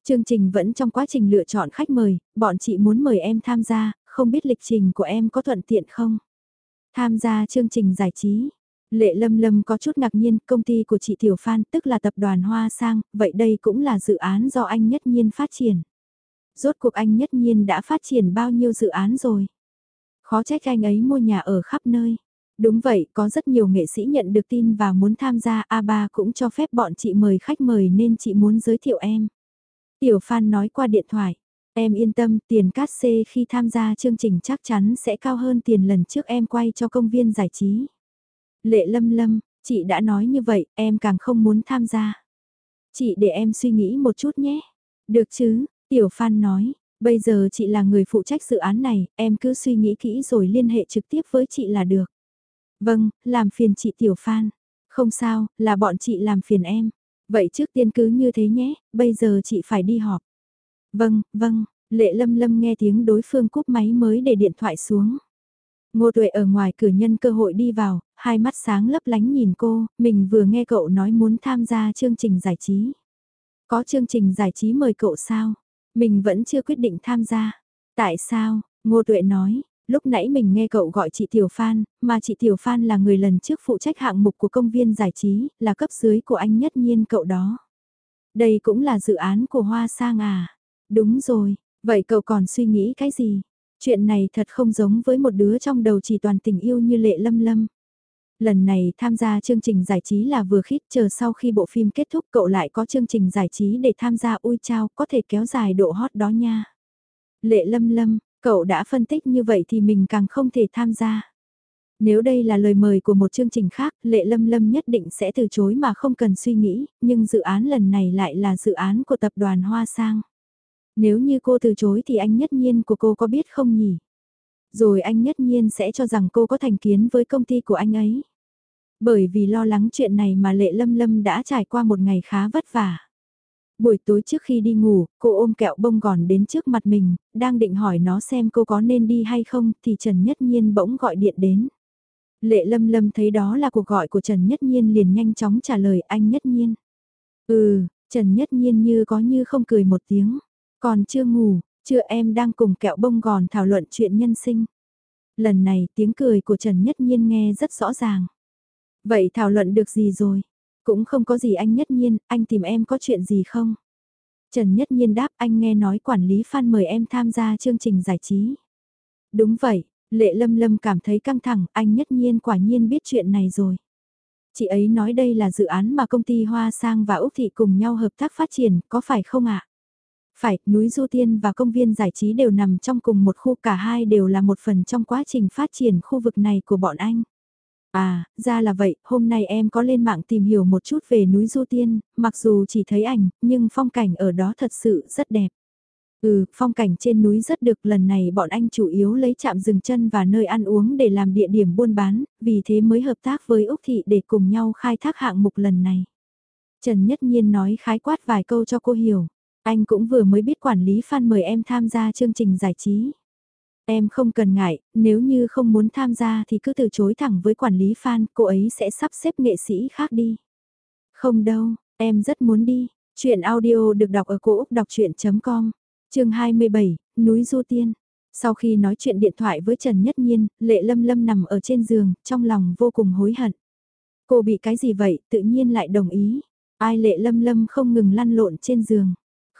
Chương trình vẫn trong quá trình lựa chọn khách mời, bọn chị muốn mời em tham gia, không biết lịch trình của em có thuận tiện không? Tham gia chương trình giải trí, Lệ Lâm Lâm có chút ngạc nhiên, công ty của chị Tiểu Phan tức là tập đoàn Hoa Sang, vậy đây cũng là dự án do anh Nhất Nhiên phát triển. Rốt cuộc anh Nhất Nhiên đã phát triển bao nhiêu dự án rồi? Khó trách anh ấy mua nhà ở khắp nơi. Đúng vậy, có rất nhiều nghệ sĩ nhận được tin và muốn tham gia A3 cũng cho phép bọn chị mời khách mời nên chị muốn giới thiệu em. Tiểu Phan nói qua điện thoại, em yên tâm tiền cát xê khi tham gia chương trình chắc chắn sẽ cao hơn tiền lần trước em quay cho công viên giải trí. Lệ lâm lâm, chị đã nói như vậy, em càng không muốn tham gia. Chị để em suy nghĩ một chút nhé. Được chứ, Tiểu Phan nói, bây giờ chị là người phụ trách dự án này, em cứ suy nghĩ kỹ rồi liên hệ trực tiếp với chị là được. Vâng, làm phiền chị Tiểu Phan. Không sao, là bọn chị làm phiền em. Vậy trước tiên cứ như thế nhé, bây giờ chị phải đi họp. Vâng, vâng, lệ lâm lâm nghe tiếng đối phương cúp máy mới để điện thoại xuống. Ngô Tuệ ở ngoài cửa nhân cơ hội đi vào, hai mắt sáng lấp lánh nhìn cô, mình vừa nghe cậu nói muốn tham gia chương trình giải trí. Có chương trình giải trí mời cậu sao? Mình vẫn chưa quyết định tham gia. Tại sao? Ngô Tuệ nói, lúc nãy mình nghe cậu gọi chị Tiểu Phan, mà chị Tiểu Phan là người lần trước phụ trách hạng mục của công viên giải trí, là cấp dưới của anh nhất nhiên cậu đó. Đây cũng là dự án của Hoa Sang à? Đúng rồi, vậy cậu còn suy nghĩ cái gì? Chuyện này thật không giống với một đứa trong đầu chỉ toàn tình yêu như lệ lâm lâm. Lần này tham gia chương trình giải trí là vừa khít chờ sau khi bộ phim kết thúc cậu lại có chương trình giải trí để tham gia ui trao có thể kéo dài độ hot đó nha. Lệ lâm lâm, cậu đã phân tích như vậy thì mình càng không thể tham gia. Nếu đây là lời mời của một chương trình khác, Lệ Lâm Lâm nhất định sẽ từ chối mà không cần suy nghĩ, nhưng dự án lần này lại là dự án của tập đoàn Hoa Sang. Nếu như cô từ chối thì anh nhất nhiên của cô có biết không nhỉ? Rồi anh nhất nhiên sẽ cho rằng cô có thành kiến với công ty của anh ấy. Bởi vì lo lắng chuyện này mà Lệ Lâm Lâm đã trải qua một ngày khá vất vả. Buổi tối trước khi đi ngủ, cô ôm kẹo bông gòn đến trước mặt mình, đang định hỏi nó xem cô có nên đi hay không thì Trần Nhất Nhiên bỗng gọi điện đến. Lệ Lâm Lâm thấy đó là cuộc gọi của Trần Nhất Nhiên liền nhanh chóng trả lời anh Nhất Nhiên. Ừ, Trần Nhất Nhiên như có như không cười một tiếng. Còn chưa ngủ, chưa em đang cùng kẹo bông gòn thảo luận chuyện nhân sinh. Lần này tiếng cười của Trần Nhất Nhiên nghe rất rõ ràng. Vậy thảo luận được gì rồi? Cũng không có gì anh Nhất Nhiên, anh tìm em có chuyện gì không? Trần Nhất Nhiên đáp anh nghe nói quản lý phan mời em tham gia chương trình giải trí. Đúng vậy, Lệ Lâm Lâm cảm thấy căng thẳng, anh Nhất Nhiên quả nhiên biết chuyện này rồi. Chị ấy nói đây là dự án mà công ty Hoa Sang và Úc Thị cùng nhau hợp tác phát triển, có phải không ạ? Phải, núi Du Tiên và công viên giải trí đều nằm trong cùng một khu cả hai đều là một phần trong quá trình phát triển khu vực này của bọn anh. À, ra là vậy, hôm nay em có lên mạng tìm hiểu một chút về núi Du Tiên, mặc dù chỉ thấy ảnh, nhưng phong cảnh ở đó thật sự rất đẹp. Ừ, phong cảnh trên núi rất được lần này bọn anh chủ yếu lấy chạm dừng chân và nơi ăn uống để làm địa điểm buôn bán, vì thế mới hợp tác với Úc Thị để cùng nhau khai thác hạng mục lần này. Trần Nhất Nhiên nói khái quát vài câu cho cô hiểu. Anh cũng vừa mới biết quản lý fan mời em tham gia chương trình giải trí. Em không cần ngại, nếu như không muốn tham gia thì cứ từ chối thẳng với quản lý fan, cô ấy sẽ sắp xếp nghệ sĩ khác đi. Không đâu, em rất muốn đi. Chuyện audio được đọc ở cổ Úc đọc chuyện.com, chương 27, núi Du Tiên. Sau khi nói chuyện điện thoại với Trần Nhất Nhiên, Lệ Lâm Lâm nằm ở trên giường, trong lòng vô cùng hối hận. Cô bị cái gì vậy, tự nhiên lại đồng ý. Ai Lệ Lâm Lâm không ngừng lăn lộn trên giường.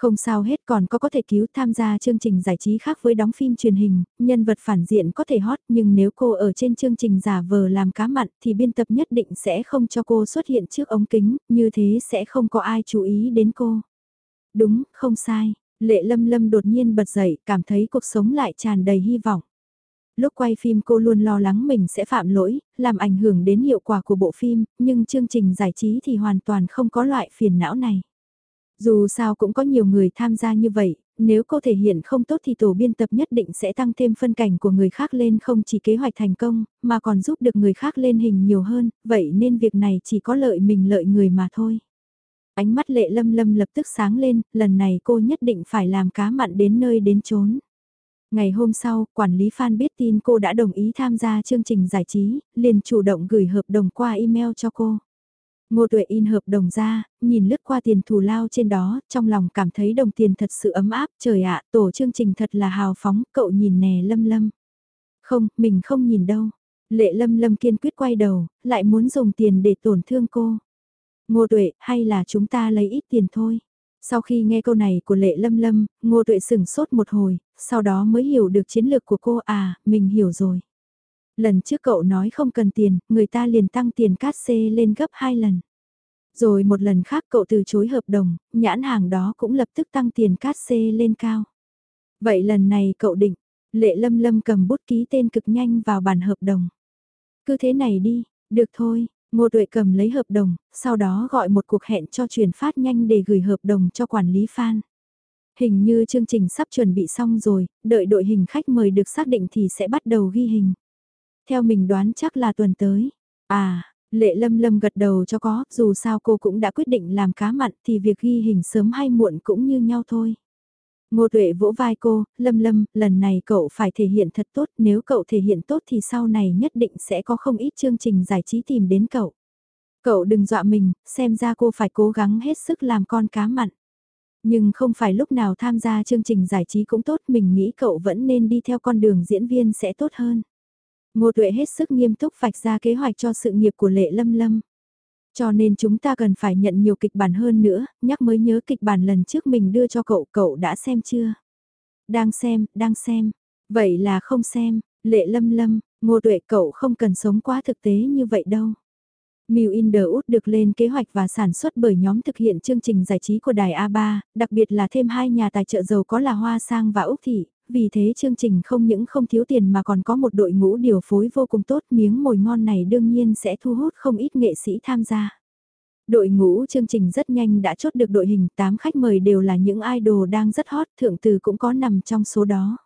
Không sao hết còn có có thể cứu tham gia chương trình giải trí khác với đóng phim truyền hình, nhân vật phản diện có thể hot nhưng nếu cô ở trên chương trình giả vờ làm cá mặn thì biên tập nhất định sẽ không cho cô xuất hiện trước ống kính, như thế sẽ không có ai chú ý đến cô. Đúng, không sai, lệ lâm lâm đột nhiên bật dậy cảm thấy cuộc sống lại tràn đầy hy vọng. Lúc quay phim cô luôn lo lắng mình sẽ phạm lỗi, làm ảnh hưởng đến hiệu quả của bộ phim, nhưng chương trình giải trí thì hoàn toàn không có loại phiền não này. Dù sao cũng có nhiều người tham gia như vậy, nếu cô thể hiện không tốt thì tổ biên tập nhất định sẽ tăng thêm phân cảnh của người khác lên không chỉ kế hoạch thành công, mà còn giúp được người khác lên hình nhiều hơn, vậy nên việc này chỉ có lợi mình lợi người mà thôi. Ánh mắt lệ lâm lâm lập tức sáng lên, lần này cô nhất định phải làm cá mặn đến nơi đến chốn. Ngày hôm sau, quản lý Phan biết tin cô đã đồng ý tham gia chương trình giải trí, liền chủ động gửi hợp đồng qua email cho cô. Ngô Tuệ in hợp đồng ra, nhìn lướt qua tiền thù lao trên đó, trong lòng cảm thấy đồng tiền thật sự ấm áp, trời ạ, tổ chương trình thật là hào phóng, cậu nhìn nè lâm lâm. Không, mình không nhìn đâu. Lệ lâm lâm kiên quyết quay đầu, lại muốn dùng tiền để tổn thương cô. Ngô Tuệ, hay là chúng ta lấy ít tiền thôi. Sau khi nghe câu này của Lệ Lâm Lâm, Ngô Tuệ sửng sốt một hồi, sau đó mới hiểu được chiến lược của cô à, mình hiểu rồi. Lần trước cậu nói không cần tiền, người ta liền tăng tiền cát xê lên gấp 2 lần. Rồi một lần khác cậu từ chối hợp đồng, nhãn hàng đó cũng lập tức tăng tiền cát xê lên cao. Vậy lần này cậu định, lệ lâm lâm cầm bút ký tên cực nhanh vào bản hợp đồng. Cứ thế này đi, được thôi, Ngô Tuệ cầm lấy hợp đồng, sau đó gọi một cuộc hẹn cho chuyển phát nhanh để gửi hợp đồng cho quản lý fan. Hình như chương trình sắp chuẩn bị xong rồi, đợi đội hình khách mời được xác định thì sẽ bắt đầu ghi hình. Theo mình đoán chắc là tuần tới. À, lệ lâm lâm gật đầu cho có, dù sao cô cũng đã quyết định làm cá mặn thì việc ghi hình sớm hay muộn cũng như nhau thôi. Ngô Tuệ vỗ vai cô, Lâm Lâm, lần này cậu phải thể hiện thật tốt, nếu cậu thể hiện tốt thì sau này nhất định sẽ có không ít chương trình giải trí tìm đến cậu. Cậu đừng dọa mình, xem ra cô phải cố gắng hết sức làm con cá mặn. Nhưng không phải lúc nào tham gia chương trình giải trí cũng tốt, mình nghĩ cậu vẫn nên đi theo con đường diễn viên sẽ tốt hơn. Ngô Tuệ hết sức nghiêm túc vạch ra kế hoạch cho sự nghiệp của Lệ Lâm Lâm. Cho nên chúng ta cần phải nhận nhiều kịch bản hơn nữa, nhắc mới nhớ kịch bản lần trước mình đưa cho cậu, cậu đã xem chưa? Đang xem, đang xem. Vậy là không xem, Lệ Lâm Lâm, Ngô Tuệ cậu không cần sống quá thực tế như vậy đâu. Mill in the Wood được lên kế hoạch và sản xuất bởi nhóm thực hiện chương trình giải trí của Đài A3, đặc biệt là thêm hai nhà tài trợ giàu có là Hoa Sang và Úc Thị, vì thế chương trình không những không thiếu tiền mà còn có một đội ngũ điều phối vô cùng tốt miếng mồi ngon này đương nhiên sẽ thu hút không ít nghệ sĩ tham gia. Đội ngũ chương trình rất nhanh đã chốt được đội hình, 8 khách mời đều là những idol đang rất hot, thượng từ cũng có nằm trong số đó.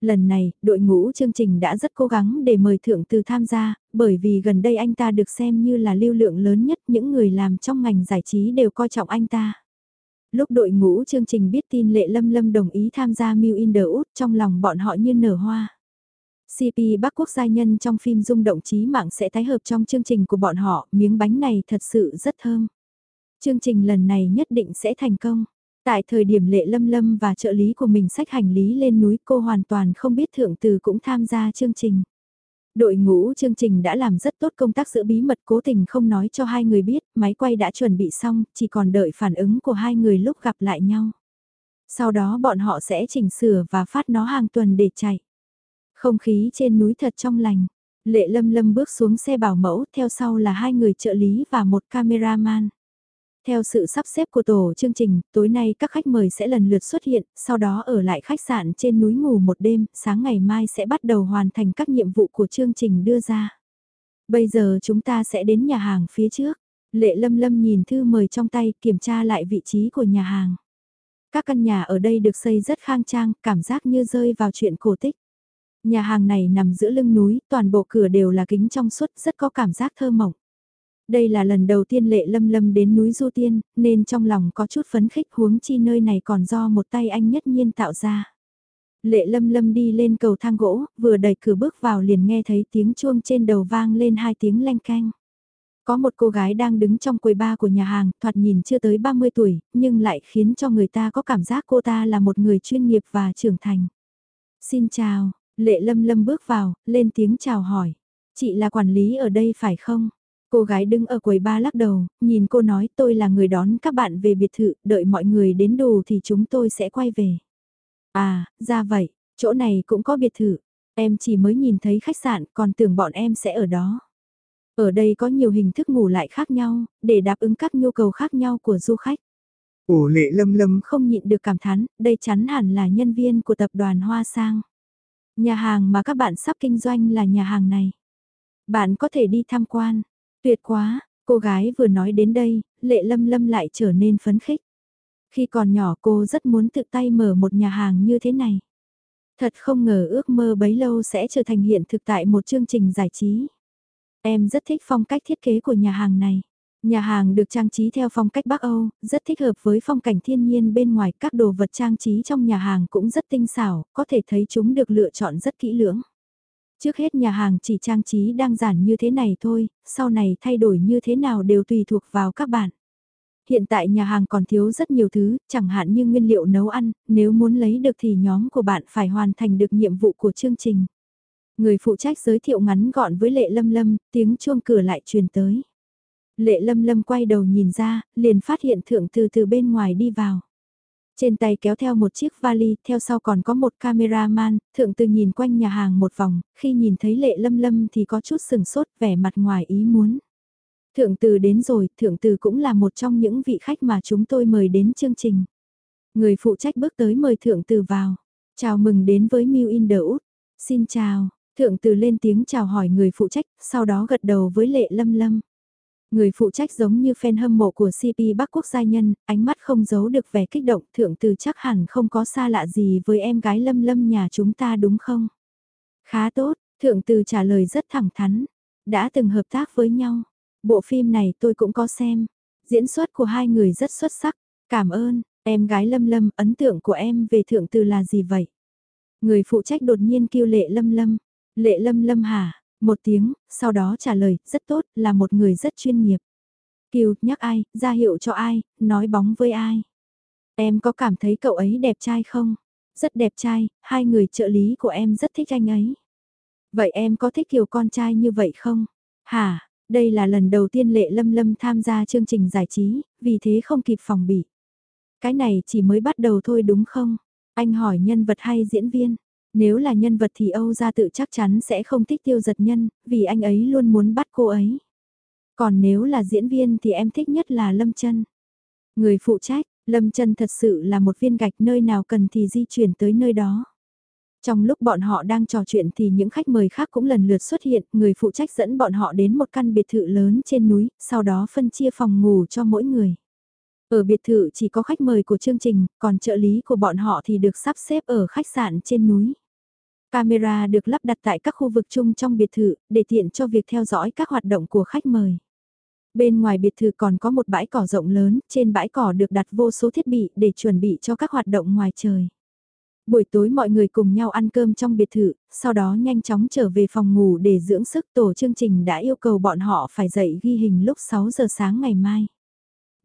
Lần này, đội ngũ chương trình đã rất cố gắng để mời thượng từ tham gia, bởi vì gần đây anh ta được xem như là lưu lượng lớn nhất, những người làm trong ngành giải trí đều coi trọng anh ta. Lúc đội ngũ chương trình biết tin Lệ Lâm Lâm đồng ý tham gia Mew in the Wood trong lòng bọn họ như nở hoa. CP Bắc Quốc gia nhân trong phim rung động trí mạng sẽ tái hợp trong chương trình của bọn họ, miếng bánh này thật sự rất thơm. Chương trình lần này nhất định sẽ thành công. Tại thời điểm lệ lâm lâm và trợ lý của mình sách hành lý lên núi cô hoàn toàn không biết thượng từ cũng tham gia chương trình. Đội ngũ chương trình đã làm rất tốt công tác giữ bí mật cố tình không nói cho hai người biết, máy quay đã chuẩn bị xong, chỉ còn đợi phản ứng của hai người lúc gặp lại nhau. Sau đó bọn họ sẽ chỉnh sửa và phát nó hàng tuần để chạy. Không khí trên núi thật trong lành. Lệ lâm lâm bước xuống xe bảo mẫu, theo sau là hai người trợ lý và một cameraman. Theo sự sắp xếp của tổ chương trình, tối nay các khách mời sẽ lần lượt xuất hiện, sau đó ở lại khách sạn trên núi ngủ một đêm, sáng ngày mai sẽ bắt đầu hoàn thành các nhiệm vụ của chương trình đưa ra. Bây giờ chúng ta sẽ đến nhà hàng phía trước. Lệ lâm lâm nhìn thư mời trong tay kiểm tra lại vị trí của nhà hàng. Các căn nhà ở đây được xây rất khang trang, cảm giác như rơi vào chuyện cổ tích. Nhà hàng này nằm giữa lưng núi, toàn bộ cửa đều là kính trong suốt, rất có cảm giác thơ mộng. Đây là lần đầu tiên lệ lâm lâm đến núi Du Tiên, nên trong lòng có chút phấn khích huống chi nơi này còn do một tay anh nhất nhiên tạo ra. Lệ lâm lâm đi lên cầu thang gỗ, vừa đẩy cửa bước vào liền nghe thấy tiếng chuông trên đầu vang lên hai tiếng leng canh. Có một cô gái đang đứng trong quầy ba của nhà hàng, thoạt nhìn chưa tới 30 tuổi, nhưng lại khiến cho người ta có cảm giác cô ta là một người chuyên nghiệp và trưởng thành. Xin chào, Lệ lâm lâm bước vào, lên tiếng chào hỏi. Chị là quản lý ở đây phải không? Cô gái đứng ở quầy ba lắc đầu, nhìn cô nói tôi là người đón các bạn về biệt thự, đợi mọi người đến đủ thì chúng tôi sẽ quay về. À, ra vậy, chỗ này cũng có biệt thự. Em chỉ mới nhìn thấy khách sạn, còn tưởng bọn em sẽ ở đó. Ở đây có nhiều hình thức ngủ lại khác nhau, để đáp ứng các nhu cầu khác nhau của du khách. Ồ lệ lâm lâm không nhịn được cảm thán, đây chắn hẳn là nhân viên của tập đoàn Hoa Sang. Nhà hàng mà các bạn sắp kinh doanh là nhà hàng này. Bạn có thể đi tham quan. Tuyệt quá, cô gái vừa nói đến đây, lệ lâm lâm lại trở nên phấn khích. Khi còn nhỏ cô rất muốn tự tay mở một nhà hàng như thế này. Thật không ngờ ước mơ bấy lâu sẽ trở thành hiện thực tại một chương trình giải trí. Em rất thích phong cách thiết kế của nhà hàng này. Nhà hàng được trang trí theo phong cách Bắc Âu, rất thích hợp với phong cảnh thiên nhiên bên ngoài. Các đồ vật trang trí trong nhà hàng cũng rất tinh xảo, có thể thấy chúng được lựa chọn rất kỹ lưỡng. Trước hết nhà hàng chỉ trang trí đang giản như thế này thôi, sau này thay đổi như thế nào đều tùy thuộc vào các bạn. Hiện tại nhà hàng còn thiếu rất nhiều thứ, chẳng hạn như nguyên liệu nấu ăn, nếu muốn lấy được thì nhóm của bạn phải hoàn thành được nhiệm vụ của chương trình. Người phụ trách giới thiệu ngắn gọn với Lệ Lâm Lâm, tiếng chuông cửa lại truyền tới. Lệ lâm lâm quay đầu nhìn ra, liền phát hiện thượng từ từ bên ngoài đi vào. Trên tay kéo theo một chiếc vali, theo sau còn có một cameraman, thượng từ nhìn quanh nhà hàng một vòng, khi nhìn thấy lệ lâm lâm thì có chút sừng sốt vẻ mặt ngoài ý muốn. Thượng từ đến rồi, thượng từ cũng là một trong những vị khách mà chúng tôi mời đến chương trình. Người phụ trách bước tới mời thượng từ vào. Chào mừng đến với Mew in the Út. Xin chào, thượng từ lên tiếng chào hỏi người phụ trách, sau đó gật đầu với lệ lâm lâm. Người phụ trách giống như fan hâm mộ của CP Bắc Quốc gia nhân, ánh mắt không giấu được vẻ kích động thượng từ chắc hẳn không có xa lạ gì với em gái lâm lâm nhà chúng ta đúng không? Khá tốt, thượng từ trả lời rất thẳng thắn, đã từng hợp tác với nhau. Bộ phim này tôi cũng có xem, diễn xuất của hai người rất xuất sắc, cảm ơn, em gái lâm lâm, ấn tượng của em về thượng từ là gì vậy? Người phụ trách đột nhiên kêu lệ lâm lâm, lệ lâm lâm hả? Một tiếng, sau đó trả lời, rất tốt, là một người rất chuyên nghiệp. Kiều, nhắc ai, ra hiệu cho ai, nói bóng với ai. Em có cảm thấy cậu ấy đẹp trai không? Rất đẹp trai, hai người trợ lý của em rất thích anh ấy. Vậy em có thích Kiều con trai như vậy không? Hả, đây là lần đầu tiên Lệ Lâm Lâm tham gia chương trình giải trí, vì thế không kịp phòng bị. Cái này chỉ mới bắt đầu thôi đúng không? Anh hỏi nhân vật hay diễn viên? Nếu là nhân vật thì Âu gia tự chắc chắn sẽ không thích tiêu giật nhân, vì anh ấy luôn muốn bắt cô ấy. Còn nếu là diễn viên thì em thích nhất là Lâm chân Người phụ trách, Lâm chân thật sự là một viên gạch nơi nào cần thì di chuyển tới nơi đó. Trong lúc bọn họ đang trò chuyện thì những khách mời khác cũng lần lượt xuất hiện, người phụ trách dẫn bọn họ đến một căn biệt thự lớn trên núi, sau đó phân chia phòng ngủ cho mỗi người. Ở biệt thự chỉ có khách mời của chương trình, còn trợ lý của bọn họ thì được sắp xếp ở khách sạn trên núi. Camera được lắp đặt tại các khu vực chung trong biệt thự, để tiện cho việc theo dõi các hoạt động của khách mời. Bên ngoài biệt thự còn có một bãi cỏ rộng lớn, trên bãi cỏ được đặt vô số thiết bị để chuẩn bị cho các hoạt động ngoài trời. Buổi tối mọi người cùng nhau ăn cơm trong biệt thự, sau đó nhanh chóng trở về phòng ngủ để dưỡng sức tổ chương trình đã yêu cầu bọn họ phải dậy ghi hình lúc 6 giờ sáng ngày mai.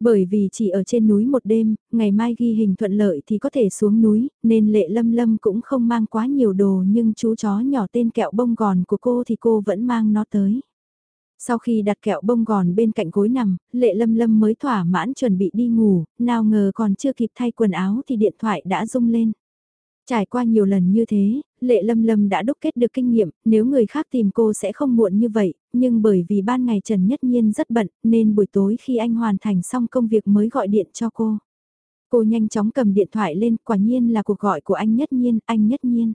Bởi vì chỉ ở trên núi một đêm, ngày mai ghi hình thuận lợi thì có thể xuống núi, nên lệ lâm lâm cũng không mang quá nhiều đồ nhưng chú chó nhỏ tên kẹo bông gòn của cô thì cô vẫn mang nó tới. Sau khi đặt kẹo bông gòn bên cạnh gối nằm, lệ lâm lâm mới thỏa mãn chuẩn bị đi ngủ, nào ngờ còn chưa kịp thay quần áo thì điện thoại đã rung lên. Trải qua nhiều lần như thế, Lệ Lâm Lâm đã đúc kết được kinh nghiệm, nếu người khác tìm cô sẽ không muộn như vậy, nhưng bởi vì ban ngày Trần Nhất Nhiên rất bận, nên buổi tối khi anh hoàn thành xong công việc mới gọi điện cho cô. Cô nhanh chóng cầm điện thoại lên, quả nhiên là cuộc gọi của anh Nhất Nhiên, anh Nhất Nhiên.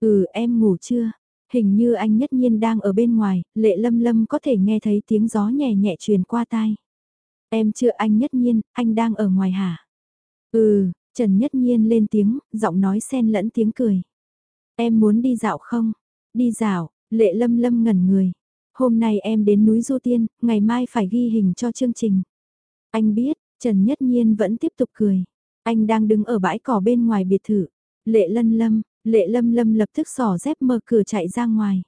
Ừ, em ngủ chưa? Hình như anh Nhất Nhiên đang ở bên ngoài, Lệ Lâm Lâm có thể nghe thấy tiếng gió nhẹ nhẹ truyền qua tai. Em chưa anh Nhất Nhiên, anh đang ở ngoài hả? Ừ, Trần Nhất Nhiên lên tiếng, giọng nói xen lẫn tiếng cười. Em muốn đi dạo không? Đi dạo, lệ lâm lâm ngẩn người. Hôm nay em đến núi Du Tiên, ngày mai phải ghi hình cho chương trình. Anh biết, Trần Nhất Nhiên vẫn tiếp tục cười. Anh đang đứng ở bãi cỏ bên ngoài biệt thự. Lệ lân lâm, lệ lâm lâm lập tức sỏ dép mở cửa chạy ra ngoài.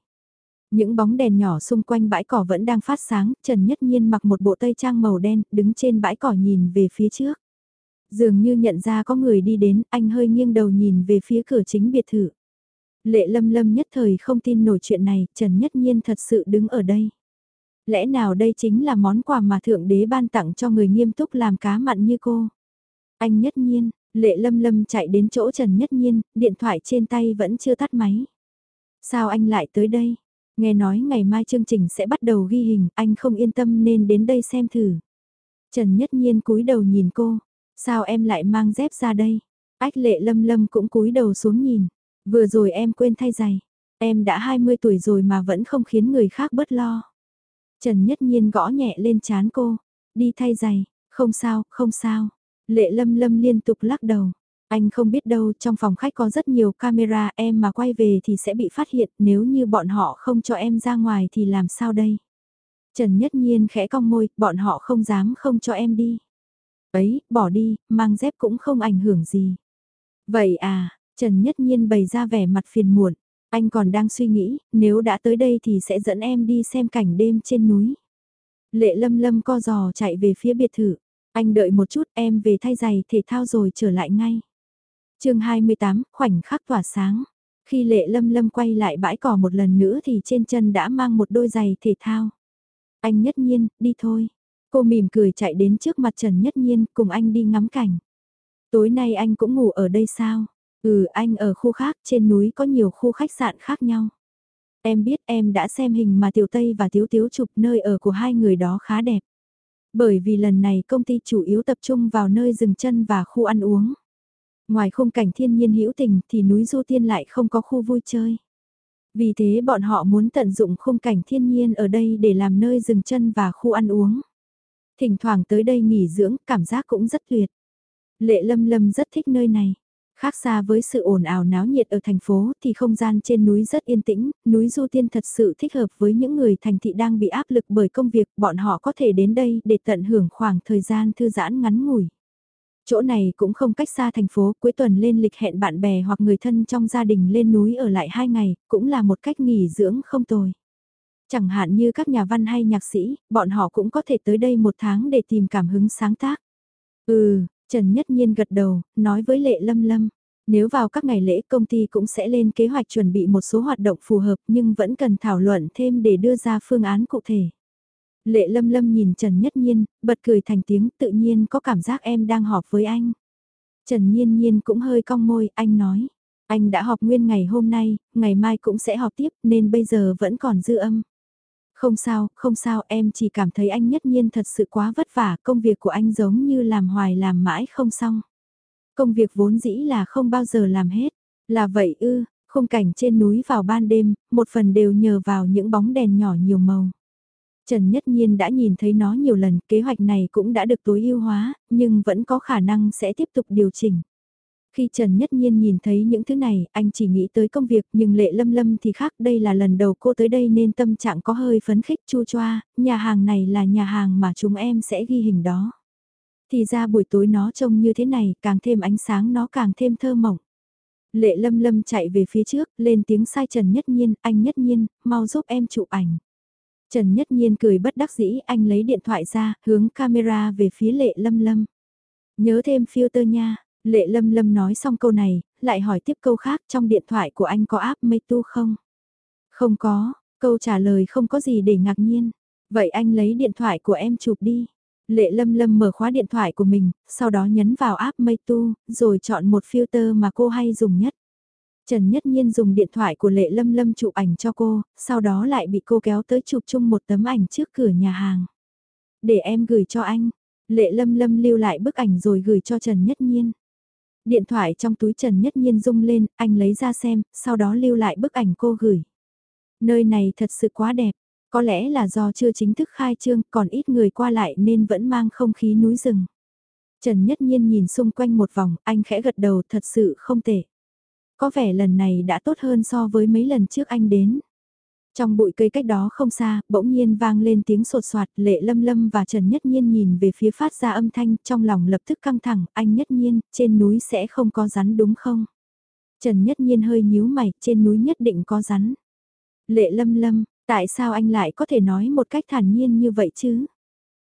Những bóng đèn nhỏ xung quanh bãi cỏ vẫn đang phát sáng, Trần Nhất Nhiên mặc một bộ tây trang màu đen, đứng trên bãi cỏ nhìn về phía trước. Dường như nhận ra có người đi đến, anh hơi nghiêng đầu nhìn về phía cửa chính biệt thự. Lệ lâm lâm nhất thời không tin nổi chuyện này, Trần Nhất Nhiên thật sự đứng ở đây. Lẽ nào đây chính là món quà mà Thượng Đế ban tặng cho người nghiêm túc làm cá mặn như cô? Anh Nhất Nhiên, Lệ lâm lâm chạy đến chỗ Trần Nhất Nhiên, điện thoại trên tay vẫn chưa tắt máy. Sao anh lại tới đây? Nghe nói ngày mai chương trình sẽ bắt đầu ghi hình, anh không yên tâm nên đến đây xem thử. Trần Nhất Nhiên cúi đầu nhìn cô, Sao em lại mang dép ra đây? Ách lệ lâm lâm cũng cúi đầu xuống nhìn. Vừa rồi em quên thay giày. Em đã 20 tuổi rồi mà vẫn không khiến người khác bớt lo. Trần Nhất Nhiên gõ nhẹ lên chán cô. Đi thay giày. Không sao, không sao. Lệ lâm lâm liên tục lắc đầu. Anh không biết đâu, trong phòng khách có rất nhiều camera, em mà quay về thì sẽ bị phát hiện, nếu như bọn họ không cho em ra ngoài thì làm sao đây? Trần Nhất Nhiên khẽ cong môi, bọn họ không dám không cho em đi. Ấy, bỏ đi, mang dép cũng không ảnh hưởng gì. Vậy à, Trần Nhất Nhiên bày ra vẻ mặt phiền muộn. Anh còn đang suy nghĩ, nếu đã tới đây thì sẽ dẫn em đi xem cảnh đêm trên núi. Lệ lâm lâm co giò chạy về phía biệt thự. Anh đợi một chút em về thay giày thể thao rồi trở lại ngay. chương 28, khoảnh khắc tỏa sáng. Khi lệ lâm lâm quay lại bãi cỏ một lần nữa thì trên chân đã mang một đôi giày thể thao. Anh nhất nhiên, đi thôi. Cô mỉm cười chạy đến trước mặt Trần Nhất Nhiên cùng anh đi ngắm cảnh. Tối nay anh cũng ngủ ở đây sao? Ừ anh ở khu khác trên núi có nhiều khu khách sạn khác nhau. Em biết em đã xem hình mà Tiểu Tây và Tiếu Tiếu chụp nơi ở của hai người đó khá đẹp. Bởi vì lần này công ty chủ yếu tập trung vào nơi dừng chân và khu ăn uống. Ngoài khung cảnh thiên nhiên hữu tình thì núi Du Tiên lại không có khu vui chơi. Vì thế bọn họ muốn tận dụng khung cảnh thiên nhiên ở đây để làm nơi dừng chân và khu ăn uống. Thỉnh thoảng tới đây nghỉ dưỡng, cảm giác cũng rất tuyệt. Lệ Lâm Lâm rất thích nơi này. Khác xa với sự ồn ào náo nhiệt ở thành phố thì không gian trên núi rất yên tĩnh, núi Du Tiên thật sự thích hợp với những người thành thị đang bị áp lực bởi công việc, bọn họ có thể đến đây để tận hưởng khoảng thời gian thư giãn ngắn ngủi. Chỗ này cũng không cách xa thành phố, cuối tuần lên lịch hẹn bạn bè hoặc người thân trong gia đình lên núi ở lại hai ngày, cũng là một cách nghỉ dưỡng không tồi. Chẳng hạn như các nhà văn hay nhạc sĩ, bọn họ cũng có thể tới đây một tháng để tìm cảm hứng sáng tác. Ừ, Trần Nhất Nhiên gật đầu, nói với Lệ Lâm Lâm. Nếu vào các ngày lễ công ty cũng sẽ lên kế hoạch chuẩn bị một số hoạt động phù hợp nhưng vẫn cần thảo luận thêm để đưa ra phương án cụ thể. Lệ Lâm Lâm nhìn Trần Nhất Nhiên, bật cười thành tiếng tự nhiên có cảm giác em đang họp với anh. Trần Nhiên Nhiên cũng hơi cong môi, anh nói. Anh đã họp nguyên ngày hôm nay, ngày mai cũng sẽ họp tiếp nên bây giờ vẫn còn dư âm. Không sao, không sao, em chỉ cảm thấy anh nhất nhiên thật sự quá vất vả, công việc của anh giống như làm hoài làm mãi không xong. Công việc vốn dĩ là không bao giờ làm hết. Là vậy ư, Khung cảnh trên núi vào ban đêm, một phần đều nhờ vào những bóng đèn nhỏ nhiều màu. Trần Nhất Nhiên đã nhìn thấy nó nhiều lần, kế hoạch này cũng đã được tối ưu hóa, nhưng vẫn có khả năng sẽ tiếp tục điều chỉnh. Khi Trần Nhất Nhiên nhìn thấy những thứ này, anh chỉ nghĩ tới công việc nhưng Lệ Lâm Lâm thì khác đây là lần đầu cô tới đây nên tâm trạng có hơi phấn khích chu choa, nhà hàng này là nhà hàng mà chúng em sẽ ghi hình đó. Thì ra buổi tối nó trông như thế này, càng thêm ánh sáng nó càng thêm thơ mộng. Lệ Lâm Lâm chạy về phía trước, lên tiếng sai Trần Nhất Nhiên, anh Nhất Nhiên, mau giúp em chụp ảnh. Trần Nhất Nhiên cười bất đắc dĩ, anh lấy điện thoại ra, hướng camera về phía Lệ Lâm Lâm. Nhớ thêm filter nha, Lệ Lâm Lâm nói xong câu này, lại hỏi tiếp câu khác trong điện thoại của anh có áp mây tu không? Không có, câu trả lời không có gì để ngạc nhiên. Vậy anh lấy điện thoại của em chụp đi. Lệ Lâm Lâm mở khóa điện thoại của mình, sau đó nhấn vào app tu, rồi chọn một filter mà cô hay dùng nhất. Trần Nhất Nhiên dùng điện thoại của Lệ Lâm Lâm chụp ảnh cho cô, sau đó lại bị cô kéo tới chụp chung một tấm ảnh trước cửa nhà hàng. Để em gửi cho anh. Lệ Lâm Lâm lưu lại bức ảnh rồi gửi cho Trần Nhất Nhiên. Điện thoại trong túi Trần Nhất Nhiên rung lên, anh lấy ra xem, sau đó lưu lại bức ảnh cô gửi. Nơi này thật sự quá đẹp, có lẽ là do chưa chính thức khai trương còn ít người qua lại nên vẫn mang không khí núi rừng. Trần Nhất Nhiên nhìn xung quanh một vòng, anh khẽ gật đầu thật sự không tệ. Có vẻ lần này đã tốt hơn so với mấy lần trước anh đến. Trong bụi cây cách đó không xa, bỗng nhiên vang lên tiếng sột soạt, lệ lâm lâm và Trần Nhất Nhiên nhìn về phía phát ra âm thanh, trong lòng lập tức căng thẳng, anh Nhất Nhiên, trên núi sẽ không có rắn đúng không? Trần Nhất Nhiên hơi nhíu mày, trên núi nhất định có rắn. Lệ lâm lâm, tại sao anh lại có thể nói một cách thản nhiên như vậy chứ?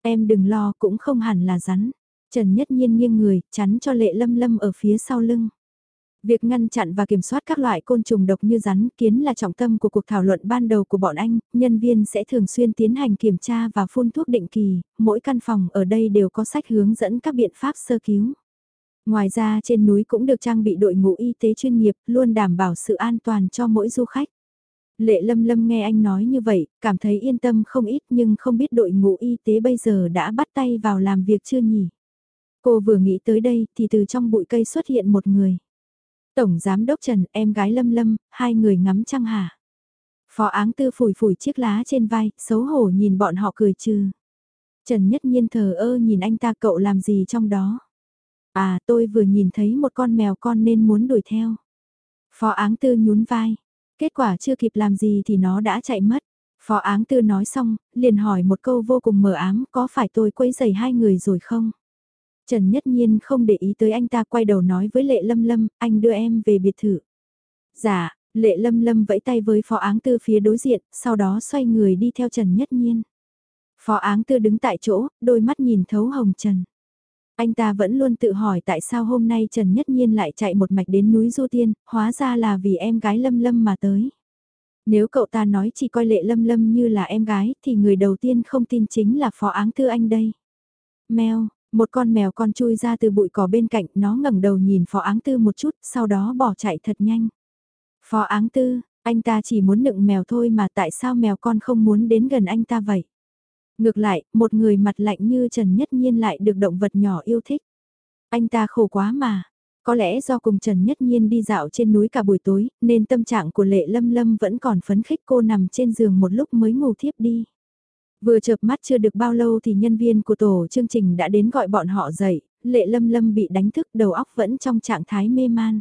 Em đừng lo cũng không hẳn là rắn. Trần Nhất Nhiên nghiêng người, chắn cho lệ lâm lâm ở phía sau lưng. Việc ngăn chặn và kiểm soát các loại côn trùng độc như rắn kiến là trọng tâm của cuộc thảo luận ban đầu của bọn anh, nhân viên sẽ thường xuyên tiến hành kiểm tra và phun thuốc định kỳ, mỗi căn phòng ở đây đều có sách hướng dẫn các biện pháp sơ cứu. Ngoài ra trên núi cũng được trang bị đội ngũ y tế chuyên nghiệp, luôn đảm bảo sự an toàn cho mỗi du khách. Lệ Lâm Lâm nghe anh nói như vậy, cảm thấy yên tâm không ít nhưng không biết đội ngũ y tế bây giờ đã bắt tay vào làm việc chưa nhỉ. Cô vừa nghĩ tới đây thì từ trong bụi cây xuất hiện một người. Tổng Giám Đốc Trần, em gái Lâm Lâm, hai người ngắm trăng hả. Phó áng tư phủi phủi chiếc lá trên vai, xấu hổ nhìn bọn họ cười trừ. Trần Nhất Nhiên thờ ơ nhìn anh ta cậu làm gì trong đó. À tôi vừa nhìn thấy một con mèo con nên muốn đuổi theo. Phó áng tư nhún vai. Kết quả chưa kịp làm gì thì nó đã chạy mất. Phó áng tư nói xong, liền hỏi một câu vô cùng mờ ám có phải tôi quấy giày hai người rồi không? Trần Nhất Nhiên không để ý tới anh ta quay đầu nói với Lệ Lâm Lâm, anh đưa em về biệt thự. Dạ, Lệ Lâm Lâm vẫy tay với Phó Áng Tư phía đối diện, sau đó xoay người đi theo Trần Nhất Nhiên. Phó Áng Tư đứng tại chỗ, đôi mắt nhìn thấu hồng Trần. Anh ta vẫn luôn tự hỏi tại sao hôm nay Trần Nhất Nhiên lại chạy một mạch đến núi Du Tiên, hóa ra là vì em gái Lâm Lâm mà tới. Nếu cậu ta nói chỉ coi Lệ Lâm Lâm như là em gái thì người đầu tiên không tin chính là Phó Áng Tư anh đây. Mèo, một con mèo con chui ra từ bụi cỏ bên cạnh, nó ngẩng đầu nhìn Phó Áng Tư một chút, sau đó bỏ chạy thật nhanh. Phó Áng Tư, anh ta chỉ muốn nựng mèo thôi mà tại sao mèo con không muốn đến gần anh ta vậy? Ngược lại, một người mặt lạnh như Trần Nhất Nhiên lại được động vật nhỏ yêu thích. Anh ta khổ quá mà. Có lẽ do cùng Trần Nhất Nhiên đi dạo trên núi cả buổi tối, nên tâm trạng của Lệ Lâm Lâm vẫn còn phấn khích cô nằm trên giường một lúc mới ngủ thiếp đi. Vừa chợp mắt chưa được bao lâu thì nhân viên của tổ chương trình đã đến gọi bọn họ dậy, lệ lâm lâm bị đánh thức đầu óc vẫn trong trạng thái mê man.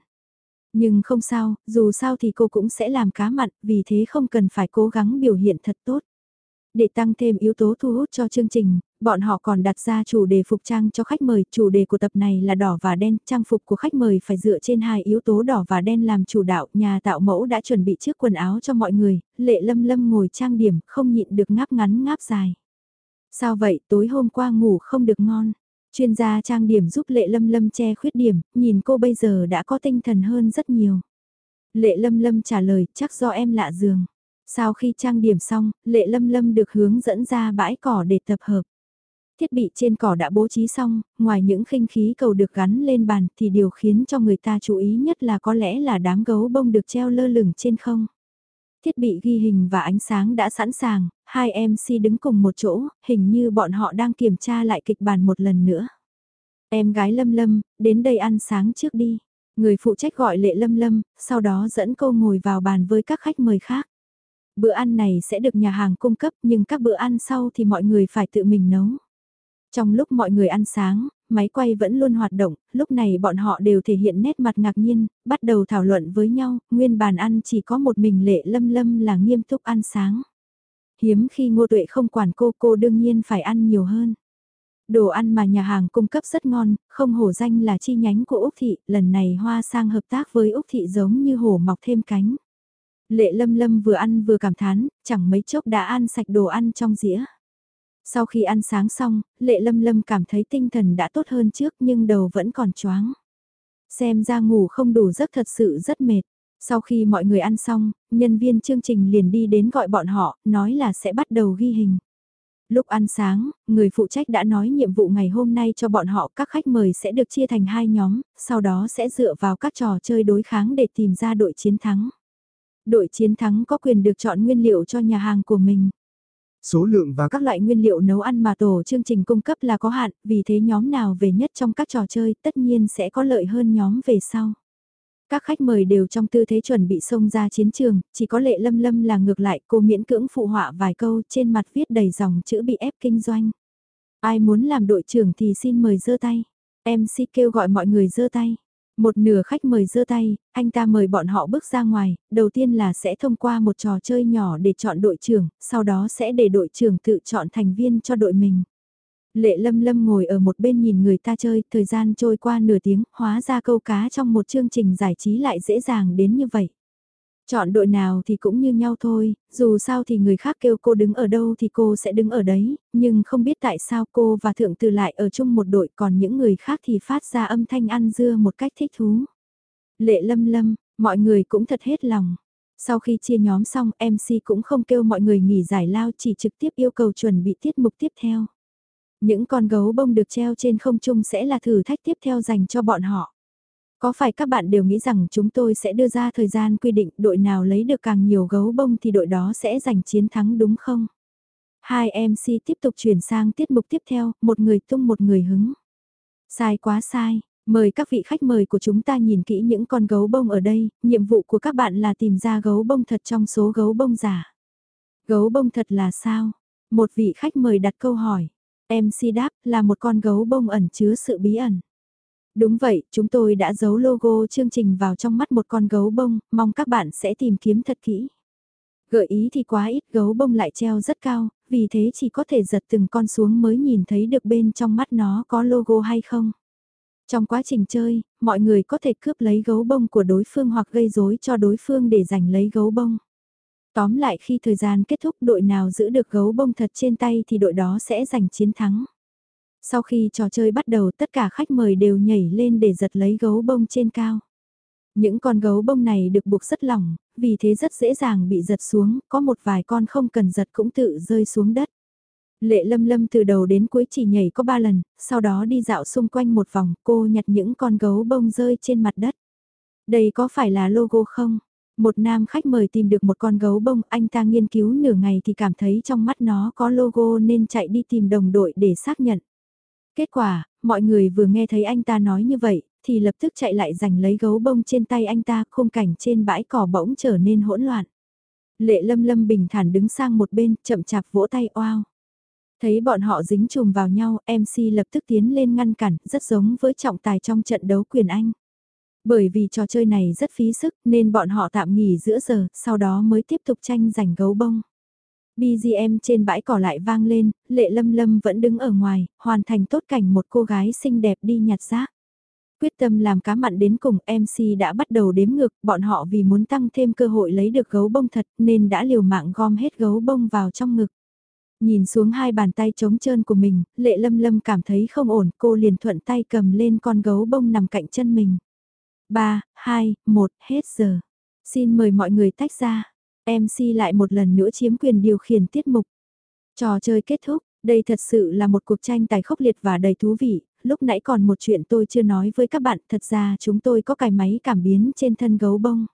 Nhưng không sao, dù sao thì cô cũng sẽ làm cá mặn, vì thế không cần phải cố gắng biểu hiện thật tốt. Để tăng thêm yếu tố thu hút cho chương trình, bọn họ còn đặt ra chủ đề phục trang cho khách mời. Chủ đề của tập này là đỏ và đen, trang phục của khách mời phải dựa trên hai yếu tố đỏ và đen làm chủ đạo. Nhà tạo mẫu đã chuẩn bị chiếc quần áo cho mọi người, lệ lâm lâm ngồi trang điểm, không nhịn được ngáp ngắn ngáp dài. Sao vậy, tối hôm qua ngủ không được ngon. Chuyên gia trang điểm giúp lệ lâm lâm che khuyết điểm, nhìn cô bây giờ đã có tinh thần hơn rất nhiều. Lệ lâm lâm trả lời, chắc do em lạ giường. Sau khi trang điểm xong, Lệ Lâm Lâm được hướng dẫn ra bãi cỏ để tập hợp. Thiết bị trên cỏ đã bố trí xong, ngoài những khinh khí cầu được gắn lên bàn thì điều khiến cho người ta chú ý nhất là có lẽ là đám gấu bông được treo lơ lửng trên không. Thiết bị ghi hình và ánh sáng đã sẵn sàng, hai MC đứng cùng một chỗ, hình như bọn họ đang kiểm tra lại kịch bản một lần nữa. Em gái Lâm Lâm, đến đây ăn sáng trước đi. Người phụ trách gọi lệ lâm lâm, sau đó dẫn cô ngồi vào bàn với các khách mời khác. Bữa ăn này sẽ được nhà hàng cung cấp nhưng các bữa ăn sau thì mọi người phải tự mình nấu. Trong lúc mọi người ăn sáng, máy quay vẫn luôn hoạt động, lúc này bọn họ đều thể hiện nét mặt ngạc nhiên, bắt đầu thảo luận với nhau, nguyên bàn ăn chỉ có một mình lệ lâm lâm là nghiêm túc ăn sáng. Hiếm khi ngô tuệ không quản cô, cô đương nhiên phải ăn nhiều hơn. Đồ ăn mà nhà hàng cung cấp rất ngon, không hổ danh là chi nhánh của Úc Thị, lần này Hoa sang hợp tác với Úc Thị giống như hổ mọc thêm cánh. Lệ lâm lâm vừa ăn vừa cảm thán, chẳng mấy chốc đã ăn sạch đồ ăn trong dĩa. Sau khi ăn sáng xong, lệ lâm lâm cảm thấy tinh thần đã tốt hơn trước nhưng đầu vẫn còn choáng. Xem ra ngủ không đủ giấc thật sự rất mệt. Sau khi mọi người ăn xong, nhân viên chương trình liền đi đến gọi bọn họ, nói là sẽ bắt đầu ghi hình. Lúc ăn sáng, người phụ trách đã nói nhiệm vụ ngày hôm nay cho bọn họ các khách mời sẽ được chia thành hai nhóm, sau đó sẽ dựa vào các trò chơi đối kháng để tìm ra đội chiến thắng. Đội chiến thắng có quyền được chọn nguyên liệu cho nhà hàng của mình. Số lượng và các loại nguyên liệu nấu ăn mà tổ chương trình cung cấp là có hạn, vì thế nhóm nào về nhất trong các trò chơi tất nhiên sẽ có lợi hơn nhóm về sau. Các khách mời đều trong tư thế chuẩn bị xông ra chiến trường, chỉ có lệ lâm lâm là ngược lại cô miễn cưỡng phụ họa vài câu trên mặt viết đầy dòng chữ bị ép kinh doanh. Ai muốn làm đội trưởng thì xin mời giơ tay. MC kêu gọi mọi người giơ tay. Một nửa khách mời giơ tay, anh ta mời bọn họ bước ra ngoài, đầu tiên là sẽ thông qua một trò chơi nhỏ để chọn đội trưởng, sau đó sẽ để đội trưởng tự chọn thành viên cho đội mình. Lệ lâm lâm ngồi ở một bên nhìn người ta chơi, thời gian trôi qua nửa tiếng, hóa ra câu cá trong một chương trình giải trí lại dễ dàng đến như vậy. Chọn đội nào thì cũng như nhau thôi, dù sao thì người khác kêu cô đứng ở đâu thì cô sẽ đứng ở đấy, nhưng không biết tại sao cô và thượng từ lại ở chung một đội còn những người khác thì phát ra âm thanh ăn dưa một cách thích thú. Lệ lâm lâm, mọi người cũng thật hết lòng. Sau khi chia nhóm xong MC cũng không kêu mọi người nghỉ giải lao chỉ trực tiếp yêu cầu chuẩn bị tiết mục tiếp theo. Những con gấu bông được treo trên không trung sẽ là thử thách tiếp theo dành cho bọn họ. Có phải các bạn đều nghĩ rằng chúng tôi sẽ đưa ra thời gian quy định đội nào lấy được càng nhiều gấu bông thì đội đó sẽ giành chiến thắng đúng không? Hai MC tiếp tục chuyển sang tiết mục tiếp theo, một người tung một người hứng. Sai quá sai, mời các vị khách mời của chúng ta nhìn kỹ những con gấu bông ở đây, nhiệm vụ của các bạn là tìm ra gấu bông thật trong số gấu bông giả. Gấu bông thật là sao? Một vị khách mời đặt câu hỏi. MC đáp là một con gấu bông ẩn chứa sự bí ẩn. Đúng vậy, chúng tôi đã giấu logo chương trình vào trong mắt một con gấu bông, mong các bạn sẽ tìm kiếm thật kỹ. Gợi ý thì quá ít gấu bông lại treo rất cao, vì thế chỉ có thể giật từng con xuống mới nhìn thấy được bên trong mắt nó có logo hay không. Trong quá trình chơi, mọi người có thể cướp lấy gấu bông của đối phương hoặc gây rối cho đối phương để giành lấy gấu bông. Tóm lại khi thời gian kết thúc đội nào giữ được gấu bông thật trên tay thì đội đó sẽ giành chiến thắng. Sau khi trò chơi bắt đầu tất cả khách mời đều nhảy lên để giật lấy gấu bông trên cao. Những con gấu bông này được buộc rất lỏng, vì thế rất dễ dàng bị giật xuống, có một vài con không cần giật cũng tự rơi xuống đất. Lệ lâm lâm từ đầu đến cuối chỉ nhảy có ba lần, sau đó đi dạo xung quanh một vòng, cô nhặt những con gấu bông rơi trên mặt đất. Đây có phải là logo không? Một nam khách mời tìm được một con gấu bông, anh ta nghiên cứu nửa ngày thì cảm thấy trong mắt nó có logo nên chạy đi tìm đồng đội để xác nhận. Kết quả, mọi người vừa nghe thấy anh ta nói như vậy, thì lập tức chạy lại giành lấy gấu bông trên tay anh ta, khung cảnh trên bãi cỏ bỗng trở nên hỗn loạn. Lệ lâm lâm bình thản đứng sang một bên, chậm chạp vỗ tay oao. Thấy bọn họ dính chùm vào nhau, MC lập tức tiến lên ngăn cản, rất giống với trọng tài trong trận đấu quyền Anh. Bởi vì trò chơi này rất phí sức nên bọn họ tạm nghỉ giữa giờ, sau đó mới tiếp tục tranh giành gấu bông. BGM trên bãi cỏ lại vang lên, lệ lâm lâm vẫn đứng ở ngoài, hoàn thành tốt cảnh một cô gái xinh đẹp đi nhặt rác. Quyết tâm làm cá mặn đến cùng MC đã bắt đầu đếm ngược, bọn họ vì muốn tăng thêm cơ hội lấy được gấu bông thật nên đã liều mạng gom hết gấu bông vào trong ngực. Nhìn xuống hai bàn tay trống trơn của mình, lệ lâm lâm cảm thấy không ổn, cô liền thuận tay cầm lên con gấu bông nằm cạnh chân mình. 3, 2, 1, hết giờ. Xin mời mọi người tách ra. MC lại một lần nữa chiếm quyền điều khiển tiết mục. Trò chơi kết thúc, đây thật sự là một cuộc tranh tài khốc liệt và đầy thú vị. Lúc nãy còn một chuyện tôi chưa nói với các bạn, thật ra chúng tôi có cài máy cảm biến trên thân gấu bông.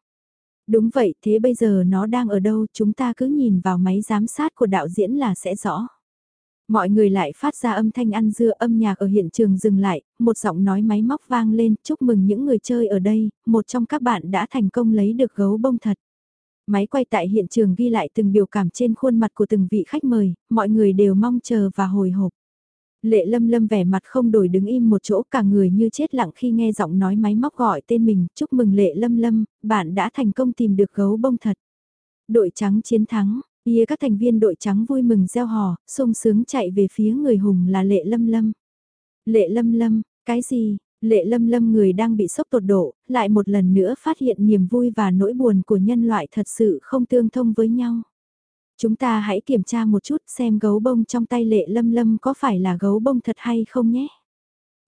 Đúng vậy, thế bây giờ nó đang ở đâu, chúng ta cứ nhìn vào máy giám sát của đạo diễn là sẽ rõ. Mọi người lại phát ra âm thanh ăn dưa âm nhạc ở hiện trường dừng lại, một giọng nói máy móc vang lên, chúc mừng những người chơi ở đây, một trong các bạn đã thành công lấy được gấu bông thật. Máy quay tại hiện trường ghi lại từng biểu cảm trên khuôn mặt của từng vị khách mời, mọi người đều mong chờ và hồi hộp. Lệ lâm lâm vẻ mặt không đổi đứng im một chỗ cả người như chết lặng khi nghe giọng nói máy móc gọi tên mình, chúc mừng lệ lâm lâm, bạn đã thành công tìm được gấu bông thật. Đội trắng chiến thắng, Bia các thành viên đội trắng vui mừng gieo hò, sung sướng chạy về phía người hùng là Lệ Lâm Lâm. Lệ Lâm Lâm, cái gì? Lệ Lâm Lâm người đang bị sốc tột độ, lại một lần nữa phát hiện niềm vui và nỗi buồn của nhân loại thật sự không tương thông với nhau. Chúng ta hãy kiểm tra một chút xem gấu bông trong tay Lệ Lâm Lâm có phải là gấu bông thật hay không nhé.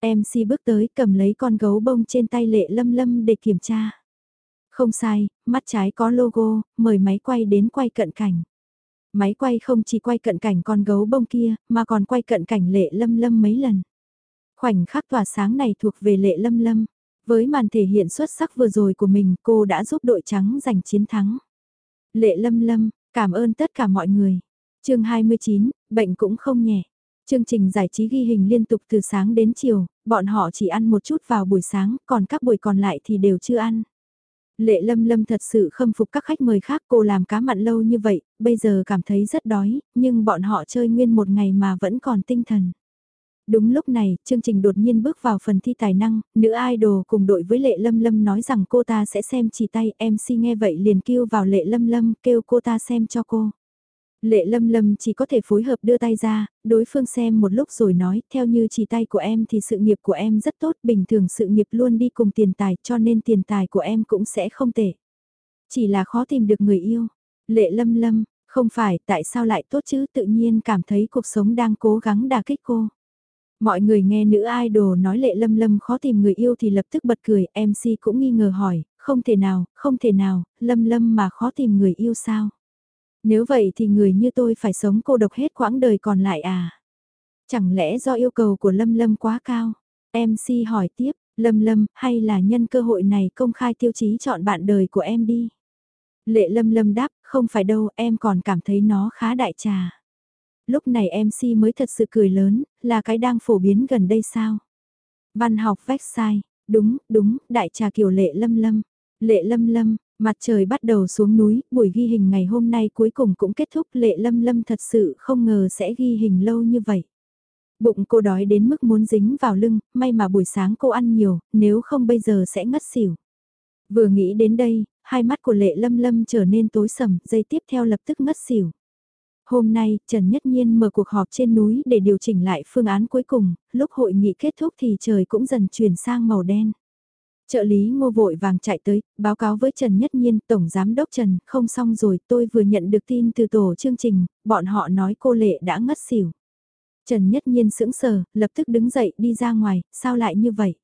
MC bước tới cầm lấy con gấu bông trên tay Lệ Lâm Lâm để kiểm tra. Không sai, mắt trái có logo, mời máy quay đến quay cận cảnh. Máy quay không chỉ quay cận cảnh con gấu bông kia, mà còn quay cận cảnh lệ lâm lâm mấy lần. Khoảnh khắc tỏa sáng này thuộc về lệ lâm lâm. Với màn thể hiện xuất sắc vừa rồi của mình, cô đã giúp đội trắng giành chiến thắng. Lệ lâm lâm, cảm ơn tất cả mọi người. chương 29, bệnh cũng không nhẹ. Chương trình giải trí ghi hình liên tục từ sáng đến chiều, bọn họ chỉ ăn một chút vào buổi sáng, còn các buổi còn lại thì đều chưa ăn. Lệ lâm lâm thật sự khâm phục các khách mời khác cô làm cá mặn lâu như vậy, bây giờ cảm thấy rất đói, nhưng bọn họ chơi nguyên một ngày mà vẫn còn tinh thần. Đúng lúc này, chương trình đột nhiên bước vào phần thi tài năng, nữ idol cùng đội với Lệ Lâm Lâm nói rằng cô ta sẽ xem chỉ tay, MC nghe vậy liền kêu vào Lệ Lâm Lâm, kêu cô ta xem cho cô. Lệ lâm lâm chỉ có thể phối hợp đưa tay ra, đối phương xem một lúc rồi nói, theo như chỉ tay của em thì sự nghiệp của em rất tốt, bình thường sự nghiệp luôn đi cùng tiền tài cho nên tiền tài của em cũng sẽ không tệ. Chỉ là khó tìm được người yêu. Lệ lâm lâm, không phải tại sao lại tốt chứ tự nhiên cảm thấy cuộc sống đang cố gắng đả kích cô. Mọi người nghe nữ idol nói lệ lâm lâm khó tìm người yêu thì lập tức bật cười, MC cũng nghi ngờ hỏi, không thể nào, không thể nào, lâm lâm mà khó tìm người yêu sao? Nếu vậy thì người như tôi phải sống cô độc hết quãng đời còn lại à? Chẳng lẽ do yêu cầu của Lâm Lâm quá cao? MC hỏi tiếp, Lâm Lâm, hay là nhân cơ hội này công khai tiêu chí chọn bạn đời của em đi? Lệ Lâm Lâm đáp, không phải đâu, em còn cảm thấy nó khá đại trà. Lúc này MC mới thật sự cười lớn, là cái đang phổ biến gần đây sao? Văn học vách sai, đúng, đúng, đại trà kiểu Lệ Lâm Lâm. Lệ Lâm Lâm, Mặt trời bắt đầu xuống núi, buổi ghi hình ngày hôm nay cuối cùng cũng kết thúc lệ lâm lâm thật sự không ngờ sẽ ghi hình lâu như vậy. Bụng cô đói đến mức muốn dính vào lưng, may mà buổi sáng cô ăn nhiều, nếu không bây giờ sẽ ngất xỉu. Vừa nghĩ đến đây, hai mắt của lệ lâm lâm trở nên tối sầm, dây tiếp theo lập tức ngất xỉu. Hôm nay, Trần Nhất Nhiên mở cuộc họp trên núi để điều chỉnh lại phương án cuối cùng, lúc hội nghị kết thúc thì trời cũng dần chuyển sang màu đen. Trợ lý ngô vội vàng chạy tới, báo cáo với Trần Nhất Nhiên, Tổng Giám Đốc Trần, không xong rồi, tôi vừa nhận được tin từ tổ chương trình, bọn họ nói cô Lệ đã ngất xỉu. Trần Nhất Nhiên sững sờ, lập tức đứng dậy đi ra ngoài, sao lại như vậy?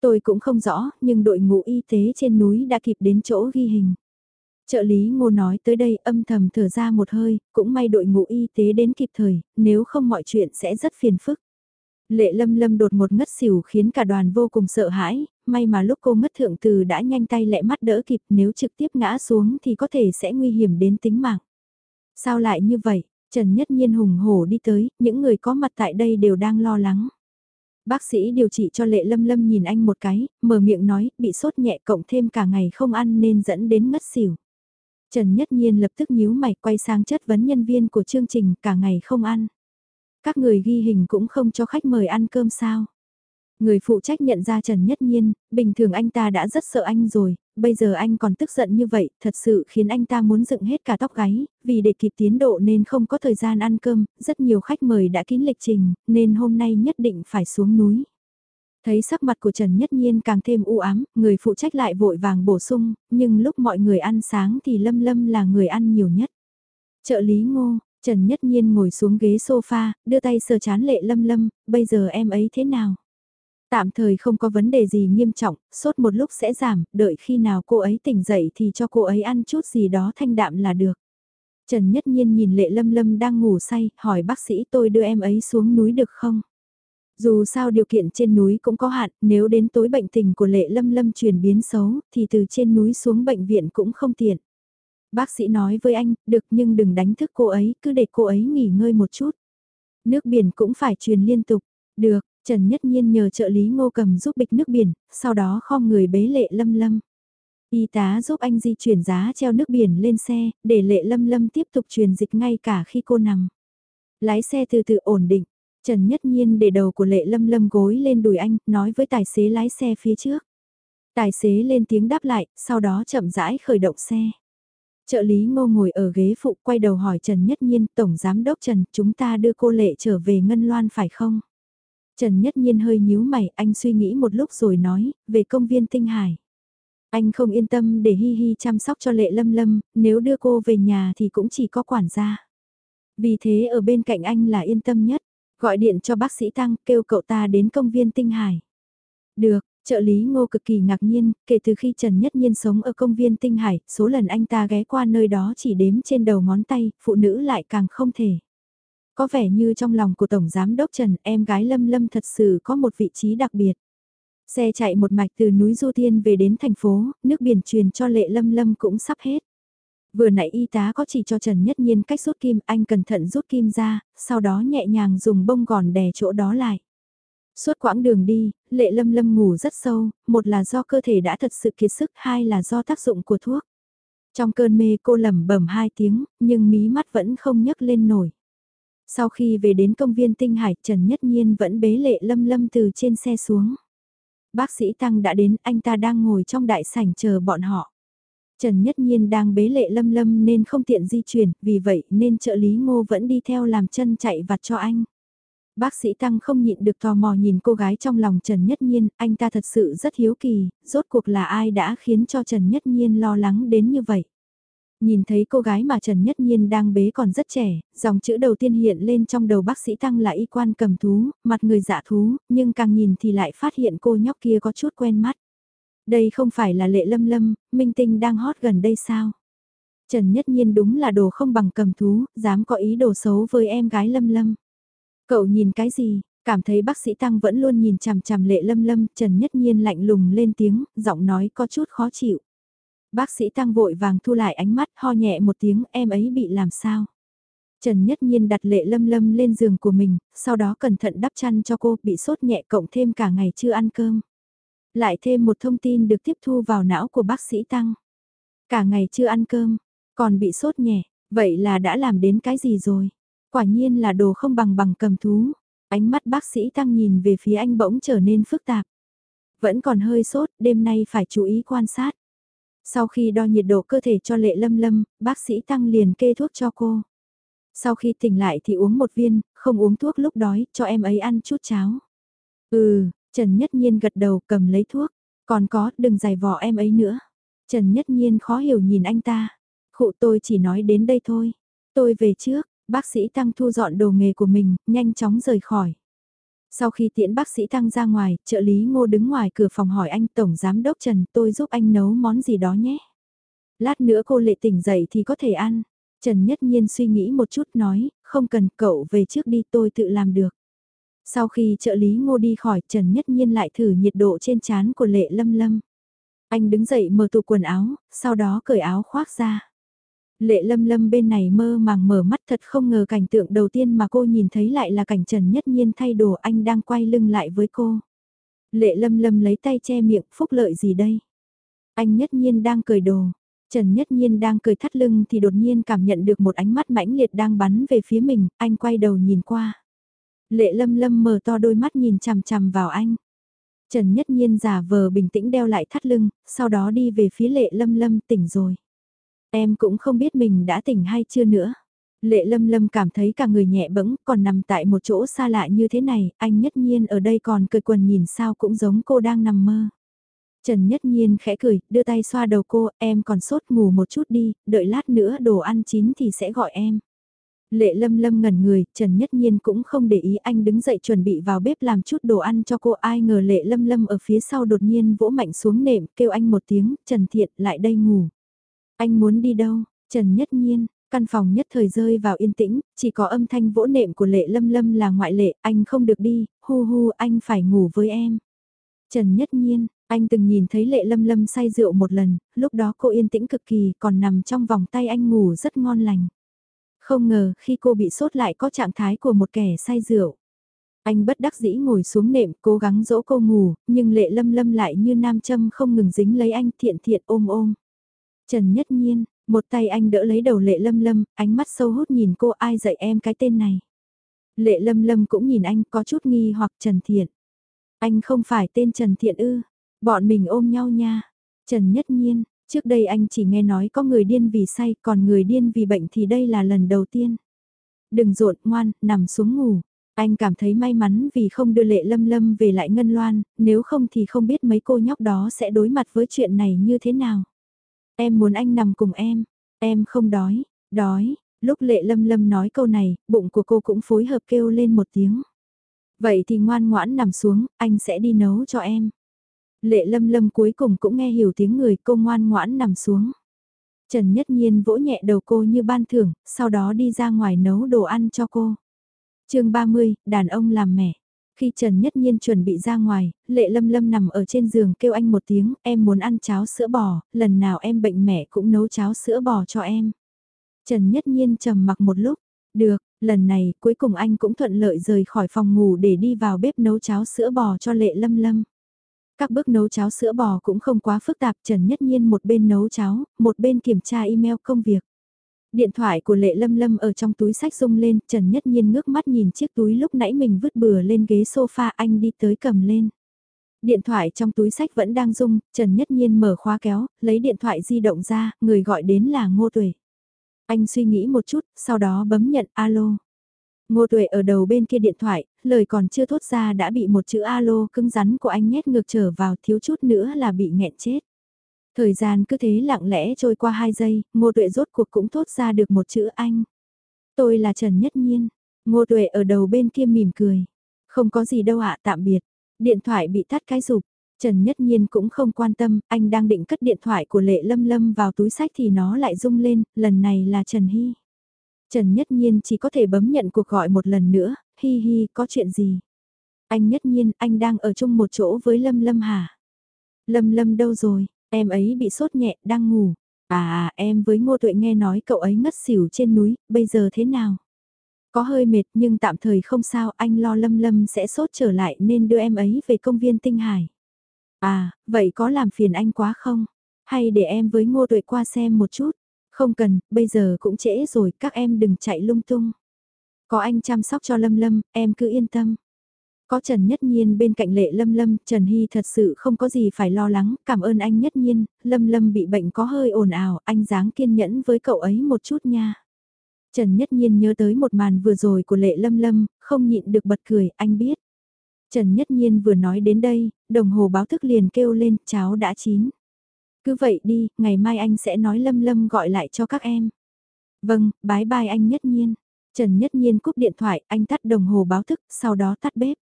Tôi cũng không rõ, nhưng đội ngũ y tế trên núi đã kịp đến chỗ ghi hình. Trợ lý ngô nói tới đây âm thầm thở ra một hơi, cũng may đội ngũ y tế đến kịp thời, nếu không mọi chuyện sẽ rất phiền phức. Lệ lâm lâm đột một ngất xỉu khiến cả đoàn vô cùng sợ hãi, may mà lúc cô ngất thượng từ đã nhanh tay lẹ mắt đỡ kịp nếu trực tiếp ngã xuống thì có thể sẽ nguy hiểm đến tính mạng. Sao lại như vậy? Trần Nhất Nhiên hùng hổ đi tới, những người có mặt tại đây đều đang lo lắng. Bác sĩ điều trị cho Lệ Lâm Lâm nhìn anh một cái, mở miệng nói, bị sốt nhẹ cộng thêm cả ngày không ăn nên dẫn đến ngất xỉu. Trần Nhất Nhiên lập tức nhíu mày quay sang chất vấn nhân viên của chương trình cả ngày không ăn. Các người ghi hình cũng không cho khách mời ăn cơm sao. Người phụ trách nhận ra Trần Nhất Nhiên, bình thường anh ta đã rất sợ anh rồi, bây giờ anh còn tức giận như vậy, thật sự khiến anh ta muốn dựng hết cả tóc gáy, vì để kịp tiến độ nên không có thời gian ăn cơm, rất nhiều khách mời đã kín lịch trình, nên hôm nay nhất định phải xuống núi. Thấy sắc mặt của Trần Nhất Nhiên càng thêm u ám, người phụ trách lại vội vàng bổ sung, nhưng lúc mọi người ăn sáng thì Lâm Lâm là người ăn nhiều nhất. Trợ lý ngô, Trần Nhất Nhiên ngồi xuống ghế sofa, đưa tay sờ chán lệ Lâm Lâm, bây giờ em ấy thế nào? Tạm thời không có vấn đề gì nghiêm trọng, sốt một lúc sẽ giảm, đợi khi nào cô ấy tỉnh dậy thì cho cô ấy ăn chút gì đó thanh đạm là được. Trần Nhất Nhiên nhìn Lệ Lâm Lâm đang ngủ say, hỏi bác sĩ tôi đưa em ấy xuống núi được không? Dù sao điều kiện trên núi cũng có hạn, nếu đến tối bệnh tình của Lệ Lâm Lâm chuyển biến xấu, thì từ trên núi xuống bệnh viện cũng không tiện. Bác sĩ nói với anh, được nhưng đừng đánh thức cô ấy, cứ để cô ấy nghỉ ngơi một chút. Nước biển cũng phải truyền liên tục. Được, Trần Nhất Nhiên nhờ trợ lý ngô cầm giúp bịch nước biển, sau đó khom người bế lệ lâm lâm. Y tá giúp anh di chuyển giá treo nước biển lên xe, để lệ lâm lâm tiếp tục truyền dịch ngay cả khi cô nằm. Lái xe từ từ ổn định, Trần Nhất Nhiên để đầu của lệ lâm lâm gối lên đùi anh, nói với tài xế lái xe phía trước. Tài xế lên tiếng đáp lại, sau đó chậm rãi khởi động xe. Trợ lý ngô ngồi ở ghế phụ quay đầu hỏi Trần Nhất Nhiên, Tổng Giám Đốc Trần, chúng ta đưa cô Lệ trở về Ngân Loan phải không? Trần Nhất Nhiên hơi nhíu mày, anh suy nghĩ một lúc rồi nói, về công viên Tinh Hải. Anh không yên tâm để Hi Hi chăm sóc cho Lệ Lâm Lâm, nếu đưa cô về nhà thì cũng chỉ có quản gia. Vì thế ở bên cạnh anh là yên tâm nhất, gọi điện cho bác sĩ Tăng kêu cậu ta đến công viên Tinh Hải. Được, Trợ lý ngô cực kỳ ngạc nhiên, kể từ khi Trần Nhất Nhiên sống ở công viên Tinh Hải, số lần anh ta ghé qua nơi đó chỉ đếm trên đầu ngón tay, phụ nữ lại càng không thể. Có vẻ như trong lòng của Tổng Giám Đốc Trần, em gái Lâm Lâm thật sự có một vị trí đặc biệt. Xe chạy một mạch từ núi Du Thiên về đến thành phố, nước biển truyền cho lệ Lâm Lâm cũng sắp hết. Vừa nãy y tá có chỉ cho Trần Nhất Nhiên cách rút kim, anh cẩn thận rút kim ra, sau đó nhẹ nhàng dùng bông gòn đè chỗ đó lại. Suốt quãng đường đi, lệ lâm lâm ngủ rất sâu, một là do cơ thể đã thật sự kiệt sức, hai là do tác dụng của thuốc. Trong cơn mê cô lẩm bẩm hai tiếng, nhưng mí mắt vẫn không nhấc lên nổi. Sau khi về đến công viên Tinh Hải, Trần Nhất Nhiên vẫn bế lệ lâm lâm từ trên xe xuống. Bác sĩ Tăng đã đến, anh ta đang ngồi trong đại sảnh chờ bọn họ. Trần Nhất Nhiên đang bế lệ lâm lâm nên không tiện di chuyển, vì vậy nên trợ lý ngô vẫn đi theo làm chân chạy vặt cho anh. Bác sĩ Tăng không nhịn được tò mò nhìn cô gái trong lòng Trần Nhất Nhiên, anh ta thật sự rất hiếu kỳ, rốt cuộc là ai đã khiến cho Trần Nhất Nhiên lo lắng đến như vậy. Nhìn thấy cô gái mà Trần Nhất Nhiên đang bế còn rất trẻ, dòng chữ đầu tiên hiện lên trong đầu bác sĩ Tăng là y quan cầm thú, mặt người dạ thú, nhưng càng nhìn thì lại phát hiện cô nhóc kia có chút quen mắt. Đây không phải là lệ lâm lâm, minh tinh đang hot gần đây sao? Trần Nhất Nhiên đúng là đồ không bằng cầm thú, dám có ý đồ xấu với em gái lâm lâm. Cậu nhìn cái gì? Cảm thấy bác sĩ Tăng vẫn luôn nhìn chằm chằm lệ lâm lâm, Trần Nhất Nhiên lạnh lùng lên tiếng, giọng nói có chút khó chịu. Bác sĩ Tăng vội vàng thu lại ánh mắt, ho nhẹ một tiếng, em ấy bị làm sao? Trần Nhất Nhiên đặt lệ lâm lâm lên giường của mình, sau đó cẩn thận đắp chăn cho cô, bị sốt nhẹ cộng thêm cả ngày chưa ăn cơm. Lại thêm một thông tin được tiếp thu vào não của bác sĩ Tăng. Cả ngày chưa ăn cơm, còn bị sốt nhẹ, vậy là đã làm đến cái gì rồi? Quả nhiên là đồ không bằng bằng cầm thú. Ánh mắt bác sĩ Tăng nhìn về phía anh bỗng trở nên phức tạp. Vẫn còn hơi sốt, đêm nay phải chú ý quan sát. Sau khi đo nhiệt độ cơ thể cho lệ lâm lâm, bác sĩ Tăng liền kê thuốc cho cô. Sau khi tỉnh lại thì uống một viên, không uống thuốc lúc đói, cho em ấy ăn chút cháo. Ừ, Trần Nhất Nhiên gật đầu cầm lấy thuốc. Còn có, đừng giải vò em ấy nữa. Trần Nhất Nhiên khó hiểu nhìn anh ta. Khụ tôi chỉ nói đến đây thôi. Tôi về trước, Bác sĩ Tăng thu dọn đồ nghề của mình, nhanh chóng rời khỏi. Sau khi tiễn bác sĩ Tăng ra ngoài, trợ lý ngô đứng ngoài cửa phòng hỏi anh Tổng Giám Đốc Trần tôi giúp anh nấu món gì đó nhé. Lát nữa cô lệ tỉnh dậy thì có thể ăn. Trần Nhất Nhiên suy nghĩ một chút nói, không cần cậu về trước đi tôi tự làm được. Sau khi trợ lý ngô đi khỏi Trần Nhất Nhiên lại thử nhiệt độ trên trán của lệ lâm lâm. Anh đứng dậy mở tủ quần áo, sau đó cởi áo khoác ra. Lệ lâm lâm bên này mơ màng mở mắt thật không ngờ cảnh tượng đầu tiên mà cô nhìn thấy lại là cảnh Trần Nhất Nhiên thay đồ anh đang quay lưng lại với cô. Lệ lâm lâm lấy tay che miệng, phúc lợi gì đây? Anh Nhất Nhiên đang cười đồ. Trần Nhất Nhiên đang cười thắt lưng thì đột nhiên cảm nhận được một ánh mắt mãnh liệt đang bắn về phía mình, anh quay đầu nhìn qua. Lệ lâm lâm mở to đôi mắt nhìn chằm chằm vào anh. Trần Nhất Nhiên giả vờ bình tĩnh đeo lại thắt lưng, sau đó đi về phía lệ lâm lâm tỉnh rồi. Em cũng không biết mình đã tỉnh hay chưa nữa. Lệ lâm lâm cảm thấy cả người nhẹ bẫng còn nằm tại một chỗ xa lạ như thế này, anh nhất nhiên ở đây còn cười quần nhìn sao cũng giống cô đang nằm mơ. Trần nhất nhiên khẽ cười, đưa tay xoa đầu cô, em còn sốt ngủ một chút đi, đợi lát nữa đồ ăn chín thì sẽ gọi em. Lệ lâm lâm ngẩn người, Trần Nhất Nhiên cũng không để ý anh đứng dậy chuẩn bị vào bếp làm chút đồ ăn cho cô ai ngờ lệ lâm lâm ở phía sau đột nhiên vỗ mạnh xuống nệm kêu anh một tiếng, Trần Thiện lại đây ngủ. Anh muốn đi đâu? Trần Nhất Nhiên, căn phòng nhất thời rơi vào yên tĩnh, chỉ có âm thanh vỗ nệm của lệ lâm lâm là ngoại lệ, anh không được đi, hu hu anh phải ngủ với em. Trần Nhất Nhiên, anh từng nhìn thấy lệ lâm lâm say rượu một lần, lúc đó cô yên tĩnh cực kỳ còn nằm trong vòng tay anh ngủ rất ngon lành. Không ngờ khi cô bị sốt lại có trạng thái của một kẻ say rượu. Anh bất đắc dĩ ngồi xuống nệm cố gắng dỗ cô ngủ, nhưng lệ lâm lâm lại như nam châm không ngừng dính lấy anh thiện thiện ôm ôm. Trần Nhất Nhiên, một tay anh đỡ lấy đầu lệ lâm lâm, ánh mắt sâu hút nhìn cô ai dạy em cái tên này. Lệ lâm lâm cũng nhìn anh có chút nghi hoặc Trần Thiện. Anh không phải tên Trần Thiện ư, bọn mình ôm nhau nha. Trần Nhất Nhiên, trước đây anh chỉ nghe nói có người điên vì say còn người điên vì bệnh thì đây là lần đầu tiên. Đừng rộn ngoan, nằm xuống ngủ. Anh cảm thấy may mắn vì không đưa lệ lâm lâm về lại Ngân Loan, nếu không thì không biết mấy cô nhóc đó sẽ đối mặt với chuyện này như thế nào. Em muốn anh nằm cùng em, em không đói, đói, lúc lệ lâm lâm nói câu này, bụng của cô cũng phối hợp kêu lên một tiếng. Vậy thì ngoan ngoãn nằm xuống, anh sẽ đi nấu cho em. Lệ lâm lâm cuối cùng cũng nghe hiểu tiếng người cô ngoan ngoãn nằm xuống. Trần Nhất Nhiên vỗ nhẹ đầu cô như ban thưởng, sau đó đi ra ngoài nấu đồ ăn cho cô. chương 30, đàn ông làm mẹ. Khi Trần Nhất Nhiên chuẩn bị ra ngoài, Lệ Lâm Lâm nằm ở trên giường kêu anh một tiếng, em muốn ăn cháo sữa bò, lần nào em bệnh mẹ cũng nấu cháo sữa bò cho em. Trần Nhất Nhiên trầm mặc một lúc, được, lần này cuối cùng anh cũng thuận lợi rời khỏi phòng ngủ để đi vào bếp nấu cháo sữa bò cho Lệ Lâm Lâm. Các bước nấu cháo sữa bò cũng không quá phức tạp, Trần Nhất Nhiên một bên nấu cháo, một bên kiểm tra email công việc. Điện thoại của Lệ Lâm Lâm ở trong túi sách rung lên, Trần Nhất Nhiên ngước mắt nhìn chiếc túi lúc nãy mình vứt bừa lên ghế sofa anh đi tới cầm lên. Điện thoại trong túi sách vẫn đang rung, Trần Nhất Nhiên mở khóa kéo, lấy điện thoại di động ra, người gọi đến là Ngô Tuệ. Anh suy nghĩ một chút, sau đó bấm nhận alo. Ngô Tuệ ở đầu bên kia điện thoại, lời còn chưa thốt ra đã bị một chữ alo cứng rắn của anh nhét ngược trở vào thiếu chút nữa là bị nghẹn chết. Thời gian cứ thế lặng lẽ trôi qua 2 giây, Ngô Tuệ rốt cuộc cũng thốt ra được một chữ anh. Tôi là Trần Nhất Nhiên. Ngô Tuệ ở đầu bên kia mỉm cười. Không có gì đâu ạ tạm biệt. Điện thoại bị tắt cái rụp. Trần Nhất Nhiên cũng không quan tâm, anh đang định cất điện thoại của Lệ Lâm Lâm vào túi sách thì nó lại rung lên, lần này là Trần Hy. Trần Nhất Nhiên chỉ có thể bấm nhận cuộc gọi một lần nữa, hi hi, có chuyện gì? Anh Nhất Nhiên, anh đang ở chung một chỗ với Lâm Lâm hả? Lâm Lâm đâu rồi? Em ấy bị sốt nhẹ, đang ngủ. À à, em với Ngô Tuệ nghe nói cậu ấy ngất xỉu trên núi, bây giờ thế nào? Có hơi mệt nhưng tạm thời không sao, anh lo Lâm Lâm sẽ sốt trở lại nên đưa em ấy về công viên Tinh Hải. À, vậy có làm phiền anh quá không? Hay để em với Ngô Tuệ qua xem một chút? Không cần, bây giờ cũng trễ rồi, các em đừng chạy lung tung. Có anh chăm sóc cho Lâm Lâm, em cứ yên tâm. Có Trần Nhất Nhiên bên cạnh lệ Lâm Lâm, Trần Hy thật sự không có gì phải lo lắng, cảm ơn anh Nhất Nhiên, Lâm Lâm bị bệnh có hơi ồn ào, anh dáng kiên nhẫn với cậu ấy một chút nha. Trần Nhất Nhiên nhớ tới một màn vừa rồi của lệ Lâm Lâm, không nhịn được bật cười, anh biết. Trần Nhất Nhiên vừa nói đến đây, đồng hồ báo thức liền kêu lên, cháo đã chín. Cứ vậy đi, ngày mai anh sẽ nói Lâm Lâm gọi lại cho các em. Vâng, bái bai anh Nhất Nhiên. Trần Nhất Nhiên cúp điện thoại, anh tắt đồng hồ báo thức, sau đó tắt bếp.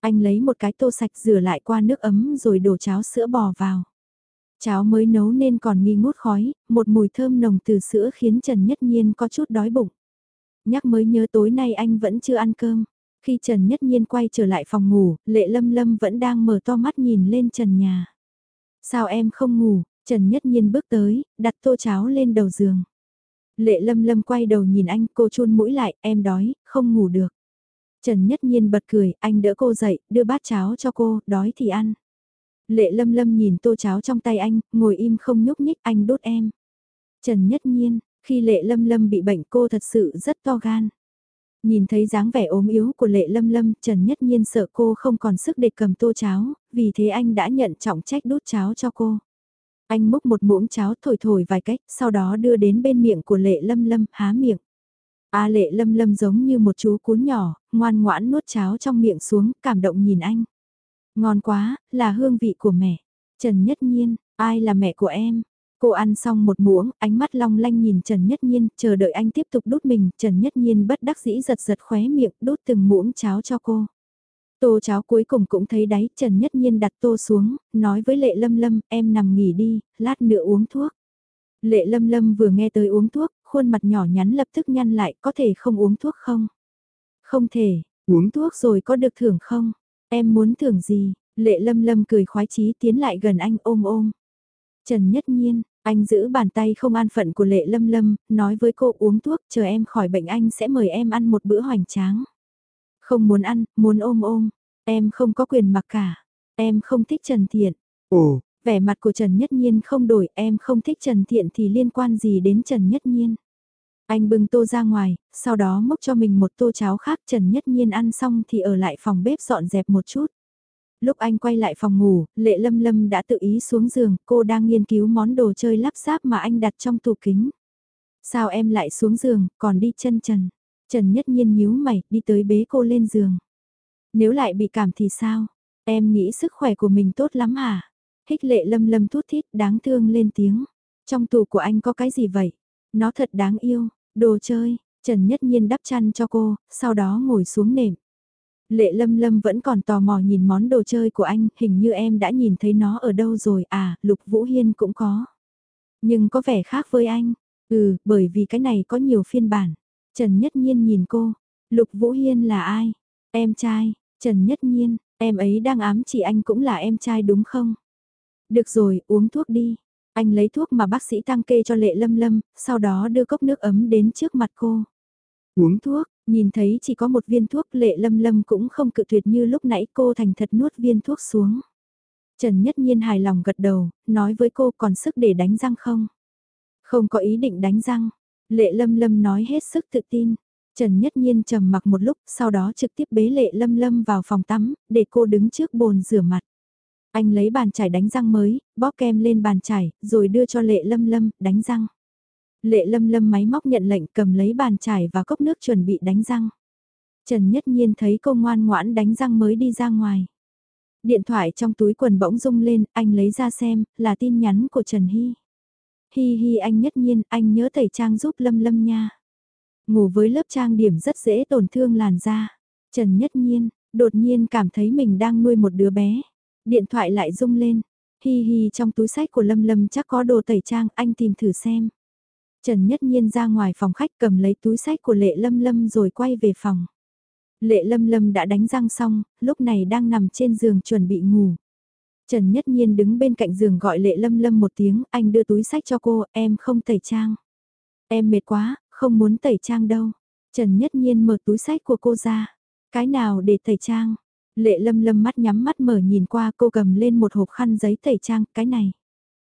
Anh lấy một cái tô sạch rửa lại qua nước ấm rồi đổ cháo sữa bò vào. Cháo mới nấu nên còn nghi ngút khói, một mùi thơm nồng từ sữa khiến Trần Nhất Nhiên có chút đói bụng. Nhắc mới nhớ tối nay anh vẫn chưa ăn cơm. Khi Trần Nhất Nhiên quay trở lại phòng ngủ, Lệ Lâm Lâm vẫn đang mở to mắt nhìn lên trần nhà. Sao em không ngủ? Trần Nhất Nhiên bước tới, đặt tô cháo lên đầu giường. Lệ Lâm Lâm quay đầu nhìn anh, cô chun mũi lại, em đói, không ngủ được. Trần Nhất Nhiên bật cười, anh đỡ cô dậy, đưa bát cháo cho cô, đói thì ăn. Lệ Lâm Lâm nhìn tô cháo trong tay anh, ngồi im không nhúc nhích, anh đốt em. Trần Nhất Nhiên, khi Lệ Lâm Lâm bị bệnh cô thật sự rất to gan. Nhìn thấy dáng vẻ ốm yếu của Lệ Lâm Lâm, Trần Nhất Nhiên sợ cô không còn sức để cầm tô cháo, vì thế anh đã nhận trọng trách đút cháo cho cô. Anh múc một muỗng cháo thổi thổi vài cách, sau đó đưa đến bên miệng của Lệ Lâm Lâm, há miệng. A Lệ Lâm Lâm giống như một chú cún nhỏ, ngoan ngoãn nuốt cháo trong miệng xuống, cảm động nhìn anh. Ngon quá, là hương vị của mẹ. Trần Nhất Nhiên, ai là mẹ của em? Cô ăn xong một muỗng, ánh mắt long lanh nhìn Trần Nhất Nhiên, chờ đợi anh tiếp tục đút mình, Trần Nhất Nhiên bất đắc dĩ giật giật khóe miệng, đút từng muỗng cháo cho cô. Tô cháo cuối cùng cũng thấy đáy, Trần Nhất Nhiên đặt tô xuống, nói với Lệ Lâm Lâm, em nằm nghỉ đi, lát nữa uống thuốc. Lệ Lâm Lâm vừa nghe tới uống thuốc, khuôn mặt nhỏ nhắn lập tức nhăn lại, có thể không uống thuốc không? Không thể, uống thuốc rồi có được thưởng không? Em muốn thưởng gì? Lệ Lâm Lâm cười khoái chí tiến lại gần anh ôm ôm. Trần Nhất Nhiên, anh giữ bàn tay không an phận của Lệ Lâm Lâm, nói với cô uống thuốc chờ em khỏi bệnh anh sẽ mời em ăn một bữa hoành tráng. Không muốn ăn, muốn ôm ôm, em không có quyền mặc cả, em không thích Trần Thiện. Ồ, vẻ mặt của Trần Nhất Nhiên không đổi, em không thích Trần Thiện thì liên quan gì đến Trần Nhất Nhiên. Anh bưng tô ra ngoài, sau đó múc cho mình một tô cháo khác Trần Nhất Nhiên ăn xong thì ở lại phòng bếp dọn dẹp một chút. Lúc anh quay lại phòng ngủ, Lệ Lâm Lâm đã tự ý xuống giường, cô đang nghiên cứu món đồ chơi lắp ráp mà anh đặt trong tủ kính. Sao em lại xuống giường, còn đi chân trần? Trần Nhất Nhiên nhíu mày, đi tới bế cô lên giường. Nếu lại bị cảm thì sao? Em nghĩ sức khỏe của mình tốt lắm hả? Hích lệ lâm lâm thút thít đáng thương lên tiếng. Trong tủ của anh có cái gì vậy? Nó thật đáng yêu, đồ chơi. Trần Nhất Nhiên đắp chăn cho cô, sau đó ngồi xuống nệm. Lệ lâm lâm vẫn còn tò mò nhìn món đồ chơi của anh, hình như em đã nhìn thấy nó ở đâu rồi à, Lục Vũ Hiên cũng có. Nhưng có vẻ khác với anh. Ừ, bởi vì cái này có nhiều phiên bản. Trần Nhất Nhiên nhìn cô. Lục Vũ Hiên là ai? Em trai, Trần Nhất Nhiên, em ấy đang ám chỉ anh cũng là em trai đúng không? Được rồi, uống thuốc đi. Anh lấy thuốc mà bác sĩ tăng kê cho Lệ Lâm Lâm, sau đó đưa cốc nước ấm đến trước mặt cô. Uống thuốc, nhìn thấy chỉ có một viên thuốc Lệ Lâm Lâm cũng không cự tuyệt như lúc nãy cô thành thật nuốt viên thuốc xuống. Trần Nhất Nhiên hài lòng gật đầu, nói với cô còn sức để đánh răng không? Không có ý định đánh răng. Lệ Lâm Lâm nói hết sức tự tin. Trần Nhất Nhiên trầm mặc một lúc, sau đó trực tiếp bế Lệ Lâm Lâm vào phòng tắm, để cô đứng trước bồn rửa mặt. Anh lấy bàn chải đánh răng mới, bóp kem lên bàn chải, rồi đưa cho Lệ Lâm Lâm, đánh răng. Lệ Lâm Lâm máy móc nhận lệnh cầm lấy bàn chải và cốc nước chuẩn bị đánh răng. Trần Nhất Nhiên thấy cô ngoan ngoãn đánh răng mới đi ra ngoài. Điện thoại trong túi quần bỗng rung lên, anh lấy ra xem, là tin nhắn của Trần Hy. Hi hi anh Nhất Nhiên, anh nhớ tẩy trang giúp Lâm Lâm nha. Ngủ với lớp trang điểm rất dễ tổn thương làn da. Trần Nhất Nhiên, đột nhiên cảm thấy mình đang nuôi một đứa bé. Điện thoại lại rung lên. Hi hi trong túi sách của Lâm Lâm chắc có đồ tẩy trang, anh tìm thử xem. Trần Nhất Nhiên ra ngoài phòng khách cầm lấy túi sách của Lệ Lâm Lâm rồi quay về phòng. Lệ Lâm Lâm đã đánh răng xong, lúc này đang nằm trên giường chuẩn bị ngủ. Trần Nhất Nhiên đứng bên cạnh giường gọi Lệ Lâm Lâm một tiếng, anh đưa túi sách cho cô, em không tẩy trang. Em mệt quá, không muốn tẩy trang đâu. Trần Nhất Nhiên mở túi sách của cô ra. Cái nào để tẩy trang? Lệ lâm lâm mắt nhắm mắt mở nhìn qua cô cầm lên một hộp khăn giấy tẩy trang, cái này.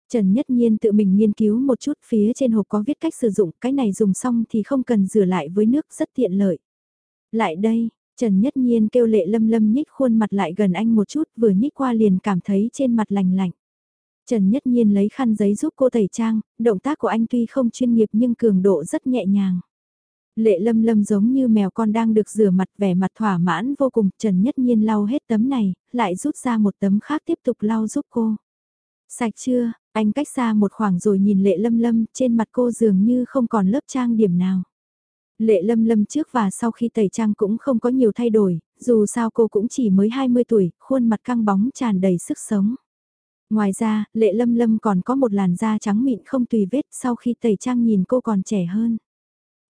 Trần Nhất Nhiên tự mình nghiên cứu một chút phía trên hộp có viết cách sử dụng, cái này dùng xong thì không cần rửa lại với nước rất tiện lợi. Lại đây, Trần Nhất Nhiên kêu lệ lâm lâm nhích khuôn mặt lại gần anh một chút vừa nhích qua liền cảm thấy trên mặt lành lạnh. Trần Nhất Nhiên lấy khăn giấy giúp cô tẩy trang, động tác của anh tuy không chuyên nghiệp nhưng cường độ rất nhẹ nhàng. Lệ lâm lâm giống như mèo con đang được rửa mặt vẻ mặt thỏa mãn vô cùng, Trần Nhất Nhiên lau hết tấm này, lại rút ra một tấm khác tiếp tục lau giúp cô. Sạch chưa, anh cách xa một khoảng rồi nhìn lệ lâm lâm, trên mặt cô dường như không còn lớp trang điểm nào. Lệ lâm lâm trước và sau khi tẩy trang cũng không có nhiều thay đổi, dù sao cô cũng chỉ mới 20 tuổi, khuôn mặt căng bóng tràn đầy sức sống. Ngoài ra, lệ lâm lâm còn có một làn da trắng mịn không tùy vết sau khi tẩy trang nhìn cô còn trẻ hơn.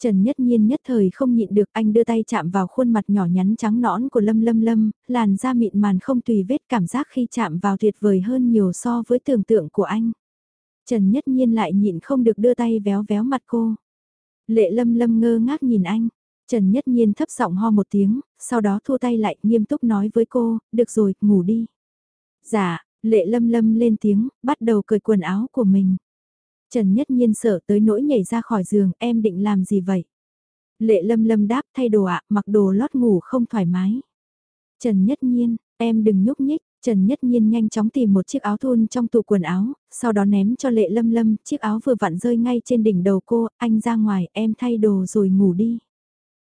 Trần Nhất Nhiên nhất thời không nhịn được anh đưa tay chạm vào khuôn mặt nhỏ nhắn trắng nõn của Lâm Lâm Lâm, làn da mịn màn không tùy vết cảm giác khi chạm vào tuyệt vời hơn nhiều so với tưởng tượng của anh. Trần Nhất Nhiên lại nhịn không được đưa tay véo véo mặt cô. Lệ Lâm Lâm ngơ ngác nhìn anh. Trần Nhất Nhiên thấp giọng ho một tiếng, sau đó thua tay lại nghiêm túc nói với cô, được rồi, ngủ đi. Dạ, Lệ Lâm Lâm lên tiếng, bắt đầu cởi quần áo của mình. Trần Nhất Nhiên sợ tới nỗi nhảy ra khỏi giường, em định làm gì vậy? Lệ lâm lâm đáp thay đồ ạ, mặc đồ lót ngủ không thoải mái. Trần Nhất Nhiên, em đừng nhúc nhích, Trần Nhất Nhiên nhanh chóng tìm một chiếc áo thun trong tủ quần áo, sau đó ném cho Lệ Lâm Lâm, chiếc áo vừa vặn rơi ngay trên đỉnh đầu cô, anh ra ngoài, em thay đồ rồi ngủ đi.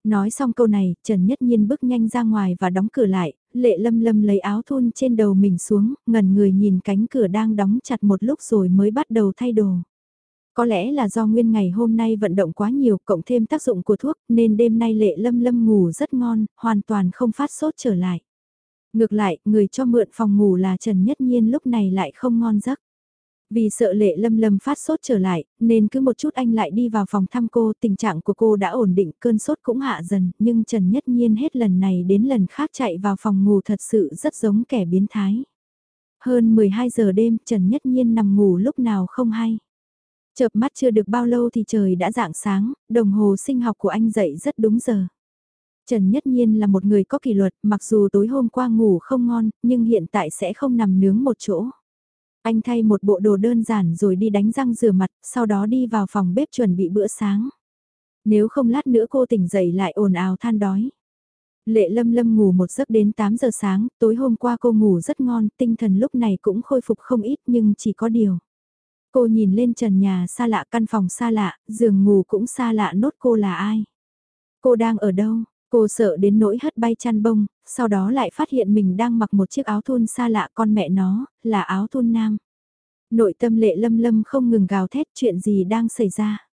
Nói xong câu này, Trần Nhất Nhiên bước nhanh ra ngoài và đóng cửa lại, Lệ Lâm Lâm lấy áo thun trên đầu mình xuống, ngần người nhìn cánh cửa đang đóng chặt một lúc rồi mới bắt đầu thay đồ. Có lẽ là do nguyên ngày hôm nay vận động quá nhiều cộng thêm tác dụng của thuốc nên đêm nay lệ lâm lâm ngủ rất ngon, hoàn toàn không phát sốt trở lại. Ngược lại, người cho mượn phòng ngủ là Trần Nhất Nhiên lúc này lại không ngon giấc. Vì sợ lệ lâm lâm phát sốt trở lại, nên cứ một chút anh lại đi vào phòng thăm cô, tình trạng của cô đã ổn định, cơn sốt cũng hạ dần, nhưng Trần Nhất Nhiên hết lần này đến lần khác chạy vào phòng ngủ thật sự rất giống kẻ biến thái. Hơn 12 giờ đêm, Trần Nhất Nhiên nằm ngủ lúc nào không hay. Chợp mắt chưa được bao lâu thì trời đã rạng sáng, đồng hồ sinh học của anh dậy rất đúng giờ. Trần Nhất Nhiên là một người có kỷ luật, mặc dù tối hôm qua ngủ không ngon, nhưng hiện tại sẽ không nằm nướng một chỗ. Anh thay một bộ đồ đơn giản rồi đi đánh răng rửa mặt, sau đó đi vào phòng bếp chuẩn bị bữa sáng. Nếu không lát nữa cô tỉnh dậy lại ồn ào than đói. Lệ lâm lâm ngủ một giấc đến 8 giờ sáng, tối hôm qua cô ngủ rất ngon, tinh thần lúc này cũng khôi phục không ít nhưng chỉ có điều. Cô nhìn lên trần nhà xa lạ căn phòng xa lạ, giường ngủ cũng xa lạ nốt cô là ai. Cô đang ở đâu, cô sợ đến nỗi hất bay chăn bông, sau đó lại phát hiện mình đang mặc một chiếc áo thun xa lạ con mẹ nó, là áo thun nam. Nội tâm lệ lâm lâm không ngừng gào thét chuyện gì đang xảy ra.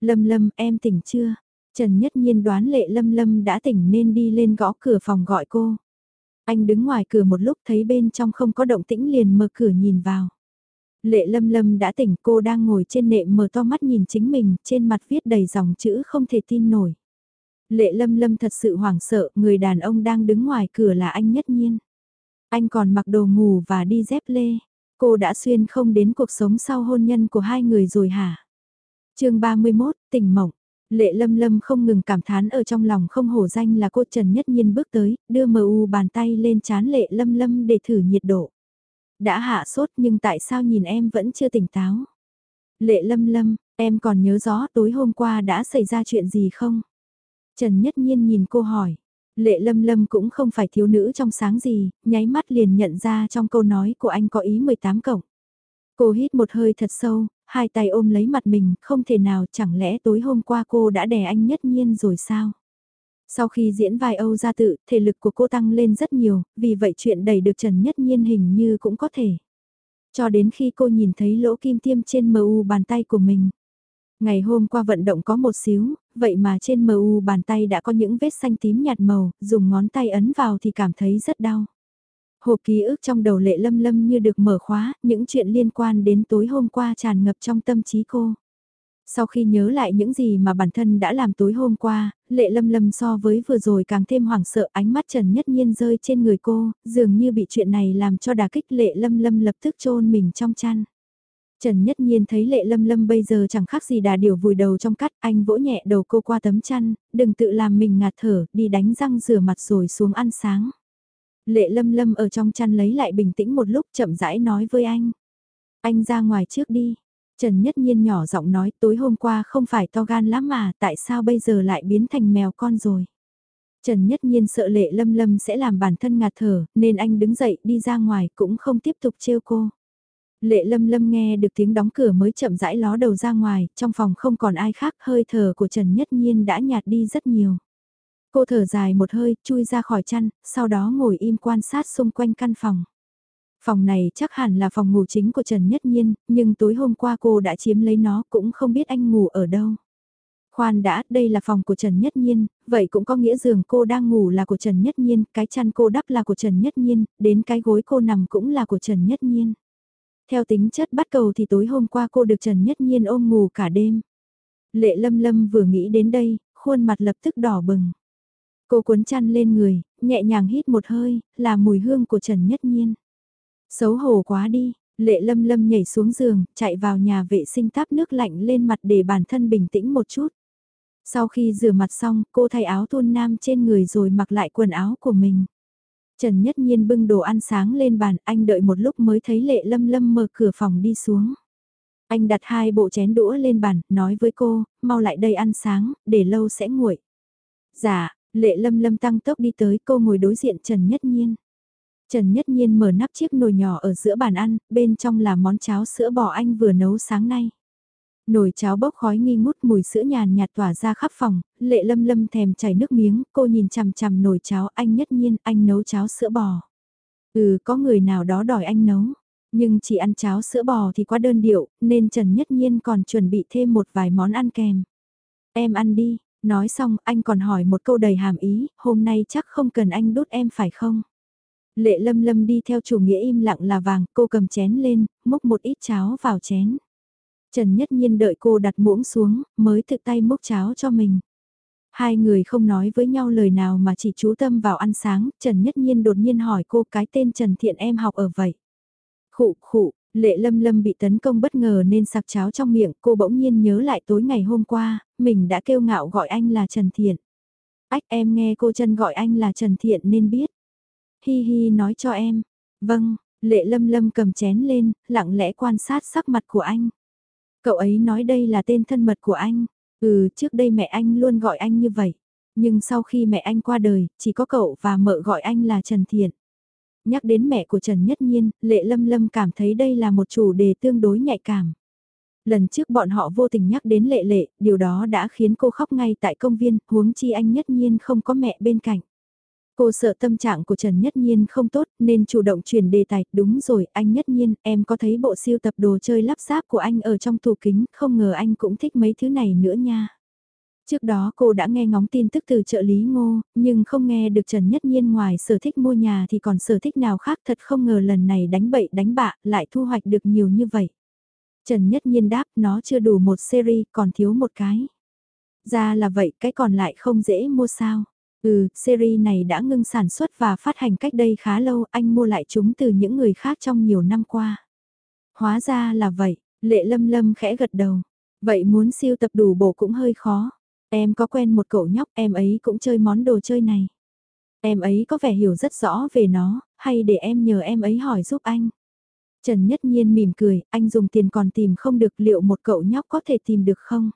Lâm lâm em tỉnh chưa? Trần Nhất Nhiên đoán lệ lâm lâm đã tỉnh nên đi lên gõ cửa phòng gọi cô. Anh đứng ngoài cửa một lúc thấy bên trong không có động tĩnh liền mở cửa nhìn vào. Lệ lâm lâm đã tỉnh cô đang ngồi trên nệm mở to mắt nhìn chính mình, trên mặt viết đầy dòng chữ không thể tin nổi. Lệ lâm lâm thật sự hoảng sợ, người đàn ông đang đứng ngoài cửa là anh nhất nhiên. Anh còn mặc đồ ngủ và đi dép lê. Cô đã xuyên không đến cuộc sống sau hôn nhân của hai người rồi hả? chương 31, tỉnh mộng. Lệ lâm lâm không ngừng cảm thán ở trong lòng không hổ danh là cô Trần Nhất Nhiên bước tới, đưa mờ u bàn tay lên chán lệ lâm lâm để thử nhiệt độ. Đã hạ sốt nhưng tại sao nhìn em vẫn chưa tỉnh táo? Lệ lâm lâm, em còn nhớ rõ tối hôm qua đã xảy ra chuyện gì không? Trần Nhất Nhiên nhìn cô hỏi. Lệ lâm lâm cũng không phải thiếu nữ trong sáng gì, nháy mắt liền nhận ra trong câu nói của anh có ý 18 cộng. Cô hít một hơi thật sâu, hai tay ôm lấy mặt mình, không thể nào chẳng lẽ tối hôm qua cô đã đè anh nhất nhiên rồi sao? Sau khi diễn vai Âu gia tự, thể lực của cô tăng lên rất nhiều, vì vậy chuyện đẩy được Trần Nhất Nhiên hình như cũng có thể. Cho đến khi cô nhìn thấy lỗ kim tiêm trên MU bàn tay của mình. Ngày hôm qua vận động có một xíu, vậy mà trên MU bàn tay đã có những vết xanh tím nhạt màu, dùng ngón tay ấn vào thì cảm thấy rất đau. Hộp ký ức trong đầu lệ lâm lâm như được mở khóa, những chuyện liên quan đến tối hôm qua tràn ngập trong tâm trí cô. Sau khi nhớ lại những gì mà bản thân đã làm tối hôm qua, lệ lâm lâm so với vừa rồi càng thêm hoảng sợ ánh mắt Trần Nhất Nhiên rơi trên người cô, dường như bị chuyện này làm cho đà kích lệ lâm lâm lập tức chôn mình trong chăn. Trần Nhất Nhiên thấy lệ lâm lâm bây giờ chẳng khác gì đà điều vùi đầu trong cắt, anh vỗ nhẹ đầu cô qua tấm chăn, đừng tự làm mình ngạt thở, đi đánh răng rửa mặt rồi xuống ăn sáng. Lệ lâm lâm ở trong chăn lấy lại bình tĩnh một lúc chậm rãi nói với anh. Anh ra ngoài trước đi. Trần Nhất Nhiên nhỏ giọng nói tối hôm qua không phải to gan lắm mà tại sao bây giờ lại biến thành mèo con rồi. Trần Nhất Nhiên sợ lệ lâm lâm sẽ làm bản thân ngạt thở nên anh đứng dậy đi ra ngoài cũng không tiếp tục trêu cô. Lệ lâm lâm nghe được tiếng đóng cửa mới chậm rãi ló đầu ra ngoài, trong phòng không còn ai khác hơi thở của Trần Nhất Nhiên đã nhạt đi rất nhiều. Cô thở dài một hơi, chui ra khỏi chăn, sau đó ngồi im quan sát xung quanh căn phòng. Phòng này chắc hẳn là phòng ngủ chính của Trần Nhất Nhiên, nhưng tối hôm qua cô đã chiếm lấy nó cũng không biết anh ngủ ở đâu. Khoan đã, đây là phòng của Trần Nhất Nhiên, vậy cũng có nghĩa giường cô đang ngủ là của Trần Nhất Nhiên, cái chăn cô đắp là của Trần Nhất Nhiên, đến cái gối cô nằm cũng là của Trần Nhất Nhiên. Theo tính chất bắt cầu thì tối hôm qua cô được Trần Nhất Nhiên ôm ngủ cả đêm. Lệ Lâm Lâm vừa nghĩ đến đây, khuôn mặt lập tức đỏ bừng. Cô cuốn chăn lên người, nhẹ nhàng hít một hơi, là mùi hương của Trần Nhất Nhiên. Xấu hổ quá đi, lệ lâm lâm nhảy xuống giường, chạy vào nhà vệ sinh táp nước lạnh lên mặt để bản thân bình tĩnh một chút. Sau khi rửa mặt xong, cô thay áo thun nam trên người rồi mặc lại quần áo của mình. Trần Nhất Nhiên bưng đồ ăn sáng lên bàn, anh đợi một lúc mới thấy lệ lâm lâm mở cửa phòng đi xuống. Anh đặt hai bộ chén đũa lên bàn, nói với cô, mau lại đây ăn sáng, để lâu sẽ nguội. Dạ, Lệ lâm lâm tăng tốc đi tới cô ngồi đối diện Trần Nhất Nhiên. Trần Nhất Nhiên mở nắp chiếc nồi nhỏ ở giữa bàn ăn, bên trong là món cháo sữa bò anh vừa nấu sáng nay. Nồi cháo bốc khói nghi ngút mùi sữa nhàn nhạt tỏa ra khắp phòng, lệ lâm lâm thèm chảy nước miếng, cô nhìn chằm chằm nồi cháo anh Nhất Nhiên, anh nấu cháo sữa bò. Ừ, có người nào đó đòi anh nấu, nhưng chỉ ăn cháo sữa bò thì quá đơn điệu, nên Trần Nhất Nhiên còn chuẩn bị thêm một vài món ăn kèm. Em ăn đi, Nói xong anh còn hỏi một câu đầy hàm ý, hôm nay chắc không cần anh đút em phải không? Lệ lâm lâm đi theo chủ nghĩa im lặng là vàng, cô cầm chén lên, múc một ít cháo vào chén. Trần Nhất Nhiên đợi cô đặt muỗng xuống, mới tự tay múc cháo cho mình. Hai người không nói với nhau lời nào mà chỉ chú tâm vào ăn sáng, Trần Nhất Nhiên đột nhiên hỏi cô cái tên Trần Thiện em học ở vậy. Khụ khụ, lệ lâm lâm bị tấn công bất ngờ nên sặc cháo trong miệng, cô bỗng nhiên nhớ lại tối ngày hôm qua, mình đã kêu ngạo gọi anh là Trần Thiện. Ách em nghe cô chân gọi anh là Trần Thiện nên biết. Hi hi nói cho em. Vâng, lệ lâm lâm cầm chén lên, lặng lẽ quan sát sắc mặt của anh. Cậu ấy nói đây là tên thân mật của anh. Ừ, trước đây mẹ anh luôn gọi anh như vậy. Nhưng sau khi mẹ anh qua đời, chỉ có cậu và mợ gọi anh là Trần Thiện. Nhắc đến mẹ của Trần Nhất Nhiên, Lệ Lâm Lâm cảm thấy đây là một chủ đề tương đối nhạy cảm. Lần trước bọn họ vô tình nhắc đến Lệ Lệ, điều đó đã khiến cô khóc ngay tại công viên, huống chi anh Nhất Nhiên không có mẹ bên cạnh. Cô sợ tâm trạng của Trần Nhất Nhiên không tốt nên chủ động chuyển đề tài, đúng rồi, anh Nhất Nhiên, em có thấy bộ siêu tập đồ chơi lắp ráp của anh ở trong tủ kính, không ngờ anh cũng thích mấy thứ này nữa nha. Trước đó cô đã nghe ngóng tin tức từ trợ lý ngô, nhưng không nghe được Trần Nhất Nhiên ngoài sở thích mua nhà thì còn sở thích nào khác thật không ngờ lần này đánh bậy đánh bạ lại thu hoạch được nhiều như vậy. Trần Nhất Nhiên đáp nó chưa đủ một series còn thiếu một cái. Ra là vậy cái còn lại không dễ mua sao. Ừ, series này đã ngưng sản xuất và phát hành cách đây khá lâu anh mua lại chúng từ những người khác trong nhiều năm qua. Hóa ra là vậy, lệ lâm lâm khẽ gật đầu. Vậy muốn siêu tập đủ bộ cũng hơi khó. Em có quen một cậu nhóc, em ấy cũng chơi món đồ chơi này. Em ấy có vẻ hiểu rất rõ về nó, hay để em nhờ em ấy hỏi giúp anh. Trần Nhất Nhiên mỉm cười, anh dùng tiền còn tìm không được liệu một cậu nhóc có thể tìm được không?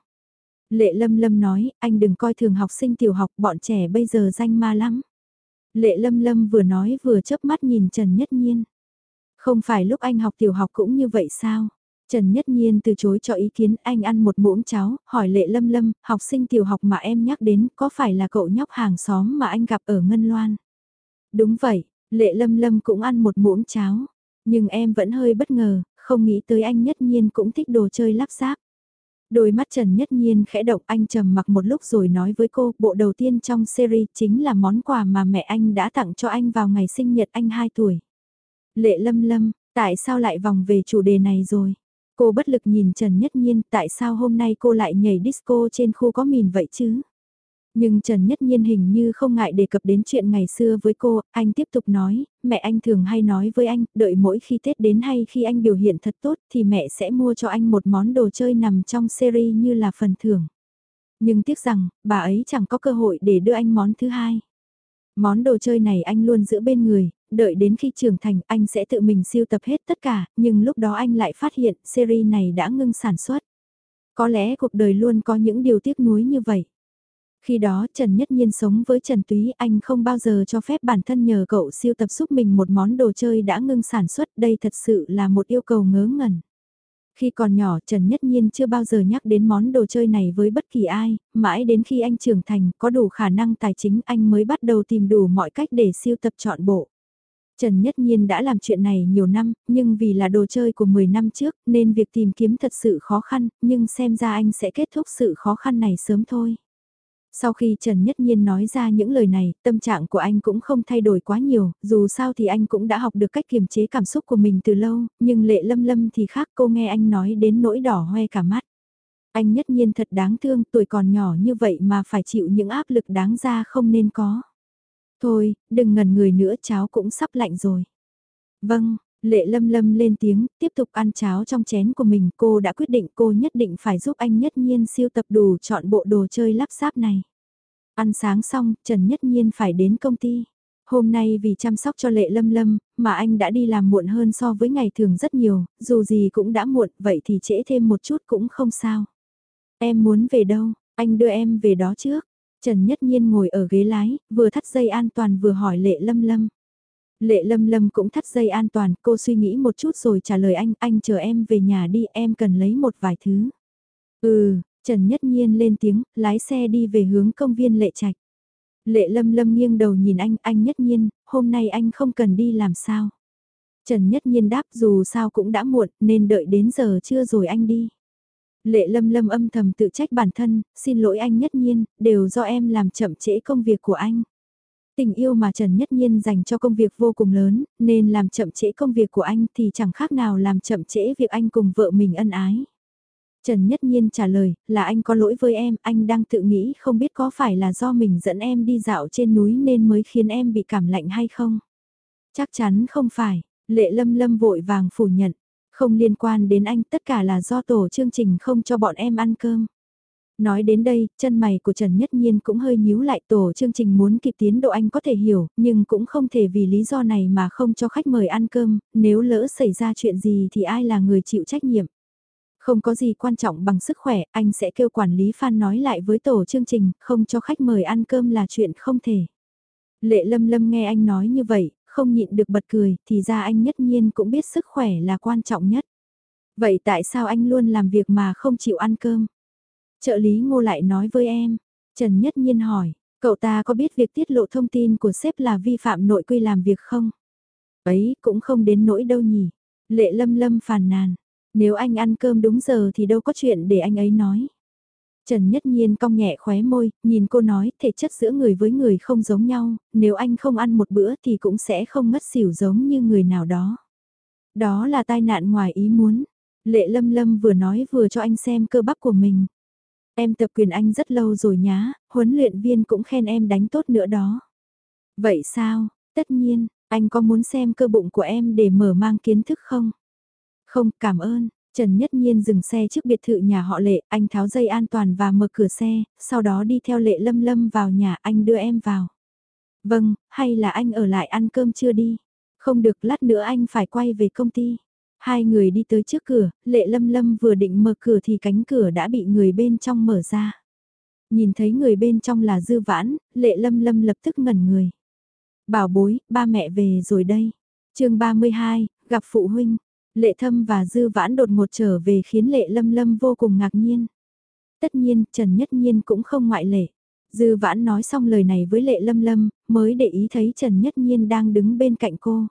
Lệ Lâm Lâm nói, anh đừng coi thường học sinh tiểu học, bọn trẻ bây giờ danh ma lắm. Lệ Lâm Lâm vừa nói vừa chớp mắt nhìn Trần Nhất Nhiên. Không phải lúc anh học tiểu học cũng như vậy sao? Trần Nhất Nhiên từ chối cho ý kiến anh ăn một muỗng cháo, hỏi Lệ Lâm Lâm, học sinh tiểu học mà em nhắc đến có phải là cậu nhóc hàng xóm mà anh gặp ở Ngân Loan? Đúng vậy, Lệ Lâm Lâm cũng ăn một muỗng cháo, nhưng em vẫn hơi bất ngờ, không nghĩ tới anh Nhất Nhiên cũng thích đồ chơi lắp ráp. Đôi mắt Trần Nhất Nhiên khẽ động anh trầm mặc một lúc rồi nói với cô, bộ đầu tiên trong series chính là món quà mà mẹ anh đã tặng cho anh vào ngày sinh nhật anh 2 tuổi. Lệ Lâm Lâm, tại sao lại vòng về chủ đề này rồi? Cô bất lực nhìn Trần Nhất Nhiên tại sao hôm nay cô lại nhảy disco trên khu có mìn vậy chứ? Nhưng Trần Nhất Nhiên hình như không ngại đề cập đến chuyện ngày xưa với cô, anh tiếp tục nói, mẹ anh thường hay nói với anh, đợi mỗi khi Tết đến hay khi anh biểu hiện thật tốt thì mẹ sẽ mua cho anh một món đồ chơi nằm trong series như là phần thưởng. Nhưng tiếc rằng, bà ấy chẳng có cơ hội để đưa anh món thứ hai. Món đồ chơi này anh luôn giữ bên người, đợi đến khi trưởng thành anh sẽ tự mình siêu tập hết tất cả, nhưng lúc đó anh lại phát hiện series này đã ngưng sản xuất. Có lẽ cuộc đời luôn có những điều tiếc nuối như vậy. Khi đó Trần Nhất Nhiên sống với Trần Túy anh không bao giờ cho phép bản thân nhờ cậu siêu tập giúp mình một món đồ chơi đã ngưng sản xuất đây thật sự là một yêu cầu ngớ ngẩn. Khi còn nhỏ Trần Nhất Nhiên chưa bao giờ nhắc đến món đồ chơi này với bất kỳ ai, mãi đến khi anh trưởng thành có đủ khả năng tài chính anh mới bắt đầu tìm đủ mọi cách để siêu tập chọn bộ. Trần Nhất Nhiên đã làm chuyện này nhiều năm, nhưng vì là đồ chơi của 10 năm trước nên việc tìm kiếm thật sự khó khăn, nhưng xem ra anh sẽ kết thúc sự khó khăn này sớm thôi. Sau khi Trần Nhất Nhiên nói ra những lời này, tâm trạng của anh cũng không thay đổi quá nhiều, dù sao thì anh cũng đã học được cách kiềm chế cảm xúc của mình từ lâu, nhưng lệ lâm lâm thì khác cô nghe anh nói đến nỗi đỏ hoe cả mắt. Anh Nhất Nhiên thật đáng thương, tuổi còn nhỏ như vậy mà phải chịu những áp lực đáng ra không nên có. Thôi, đừng ngần người nữa cháu cũng sắp lạnh rồi. Vâng, Lệ lâm lâm lên tiếng, tiếp tục ăn cháo trong chén của mình, cô đã quyết định cô nhất định phải giúp anh Nhất Nhiên siêu tập đủ chọn bộ đồ chơi lắp ráp này. Ăn sáng xong, Trần Nhất Nhiên phải đến công ty. Hôm nay vì chăm sóc cho Lệ Lâm Lâm, mà anh đã đi làm muộn hơn so với ngày thường rất nhiều, dù gì cũng đã muộn, vậy thì trễ thêm một chút cũng không sao. Em muốn về đâu, anh đưa em về đó trước. Trần Nhất Nhiên ngồi ở ghế lái, vừa thắt dây an toàn vừa hỏi Lệ Lâm Lâm. Lệ lâm lâm cũng thắt dây an toàn, cô suy nghĩ một chút rồi trả lời anh, anh chờ em về nhà đi, em cần lấy một vài thứ. Ừ, Trần Nhất Nhiên lên tiếng, lái xe đi về hướng công viên lệ trạch. Lệ lâm lâm nghiêng đầu nhìn anh, anh Nhất Nhiên, hôm nay anh không cần đi làm sao. Trần Nhất Nhiên đáp dù sao cũng đã muộn nên đợi đến giờ trưa rồi anh đi. Lệ lâm lâm âm thầm tự trách bản thân, xin lỗi anh Nhất Nhiên, đều do em làm chậm trễ công việc của anh. Tình yêu mà Trần Nhất Nhiên dành cho công việc vô cùng lớn, nên làm chậm trễ công việc của anh thì chẳng khác nào làm chậm trễ việc anh cùng vợ mình ân ái. Trần Nhất Nhiên trả lời, là anh có lỗi với em, anh đang tự nghĩ không biết có phải là do mình dẫn em đi dạo trên núi nên mới khiến em bị cảm lạnh hay không. Chắc chắn không phải, Lệ lâm lâm vội vàng phủ nhận, không liên quan đến anh tất cả là do tổ chương trình không cho bọn em ăn cơm. Nói đến đây, chân mày của Trần Nhất Nhiên cũng hơi nhíu lại tổ chương trình muốn kịp tiến độ anh có thể hiểu, nhưng cũng không thể vì lý do này mà không cho khách mời ăn cơm, nếu lỡ xảy ra chuyện gì thì ai là người chịu trách nhiệm. Không có gì quan trọng bằng sức khỏe, anh sẽ kêu quản lý Phan nói lại với tổ chương trình, không cho khách mời ăn cơm là chuyện không thể. Lệ lâm lâm nghe anh nói như vậy, không nhịn được bật cười, thì ra anh nhất nhiên cũng biết sức khỏe là quan trọng nhất. Vậy tại sao anh luôn làm việc mà không chịu ăn cơm? Trợ lý ngô lại nói với em. Trần Nhất Nhiên hỏi, cậu ta có biết việc tiết lộ thông tin của sếp là vi phạm nội quy làm việc không? Ấy cũng không đến nỗi đâu nhỉ. Lệ lâm lâm phàn nàn. Nếu anh ăn cơm đúng giờ thì đâu có chuyện để anh ấy nói. Trần Nhất Nhiên cong nhẹ khóe môi, nhìn cô nói thể chất giữa người với người không giống nhau, nếu anh không ăn một bữa thì cũng sẽ không ngất xỉu giống như người nào đó. Đó là tai nạn ngoài ý muốn. Lệ Lâm Lâm vừa nói vừa cho anh xem cơ bắp của mình. Em tập quyền anh rất lâu rồi nhá, huấn luyện viên cũng khen em đánh tốt nữa đó. Vậy sao, tất nhiên, anh có muốn xem cơ bụng của em để mở mang kiến thức không? Không, cảm ơn. Trần Nhất Nhiên dừng xe trước biệt thự nhà họ Lệ, anh tháo dây an toàn và mở cửa xe, sau đó đi theo Lệ Lâm Lâm vào nhà anh đưa em vào. Vâng, hay là anh ở lại ăn cơm chưa đi? Không được, lát nữa anh phải quay về công ty. Hai người đi tới trước cửa, Lệ Lâm Lâm vừa định mở cửa thì cánh cửa đã bị người bên trong mở ra. Nhìn thấy người bên trong là Dư Vãn, Lệ Lâm Lâm lập tức ngẩn người. Bảo bối, ba mẹ về rồi đây. chương 32, gặp phụ huynh. Lệ Thâm và Dư Vãn đột ngột trở về khiến Lệ Lâm Lâm vô cùng ngạc nhiên. Tất nhiên, Trần Nhất Nhiên cũng không ngoại lệ. Dư Vãn nói xong lời này với Lệ Lâm Lâm, mới để ý thấy Trần Nhất Nhiên đang đứng bên cạnh cô.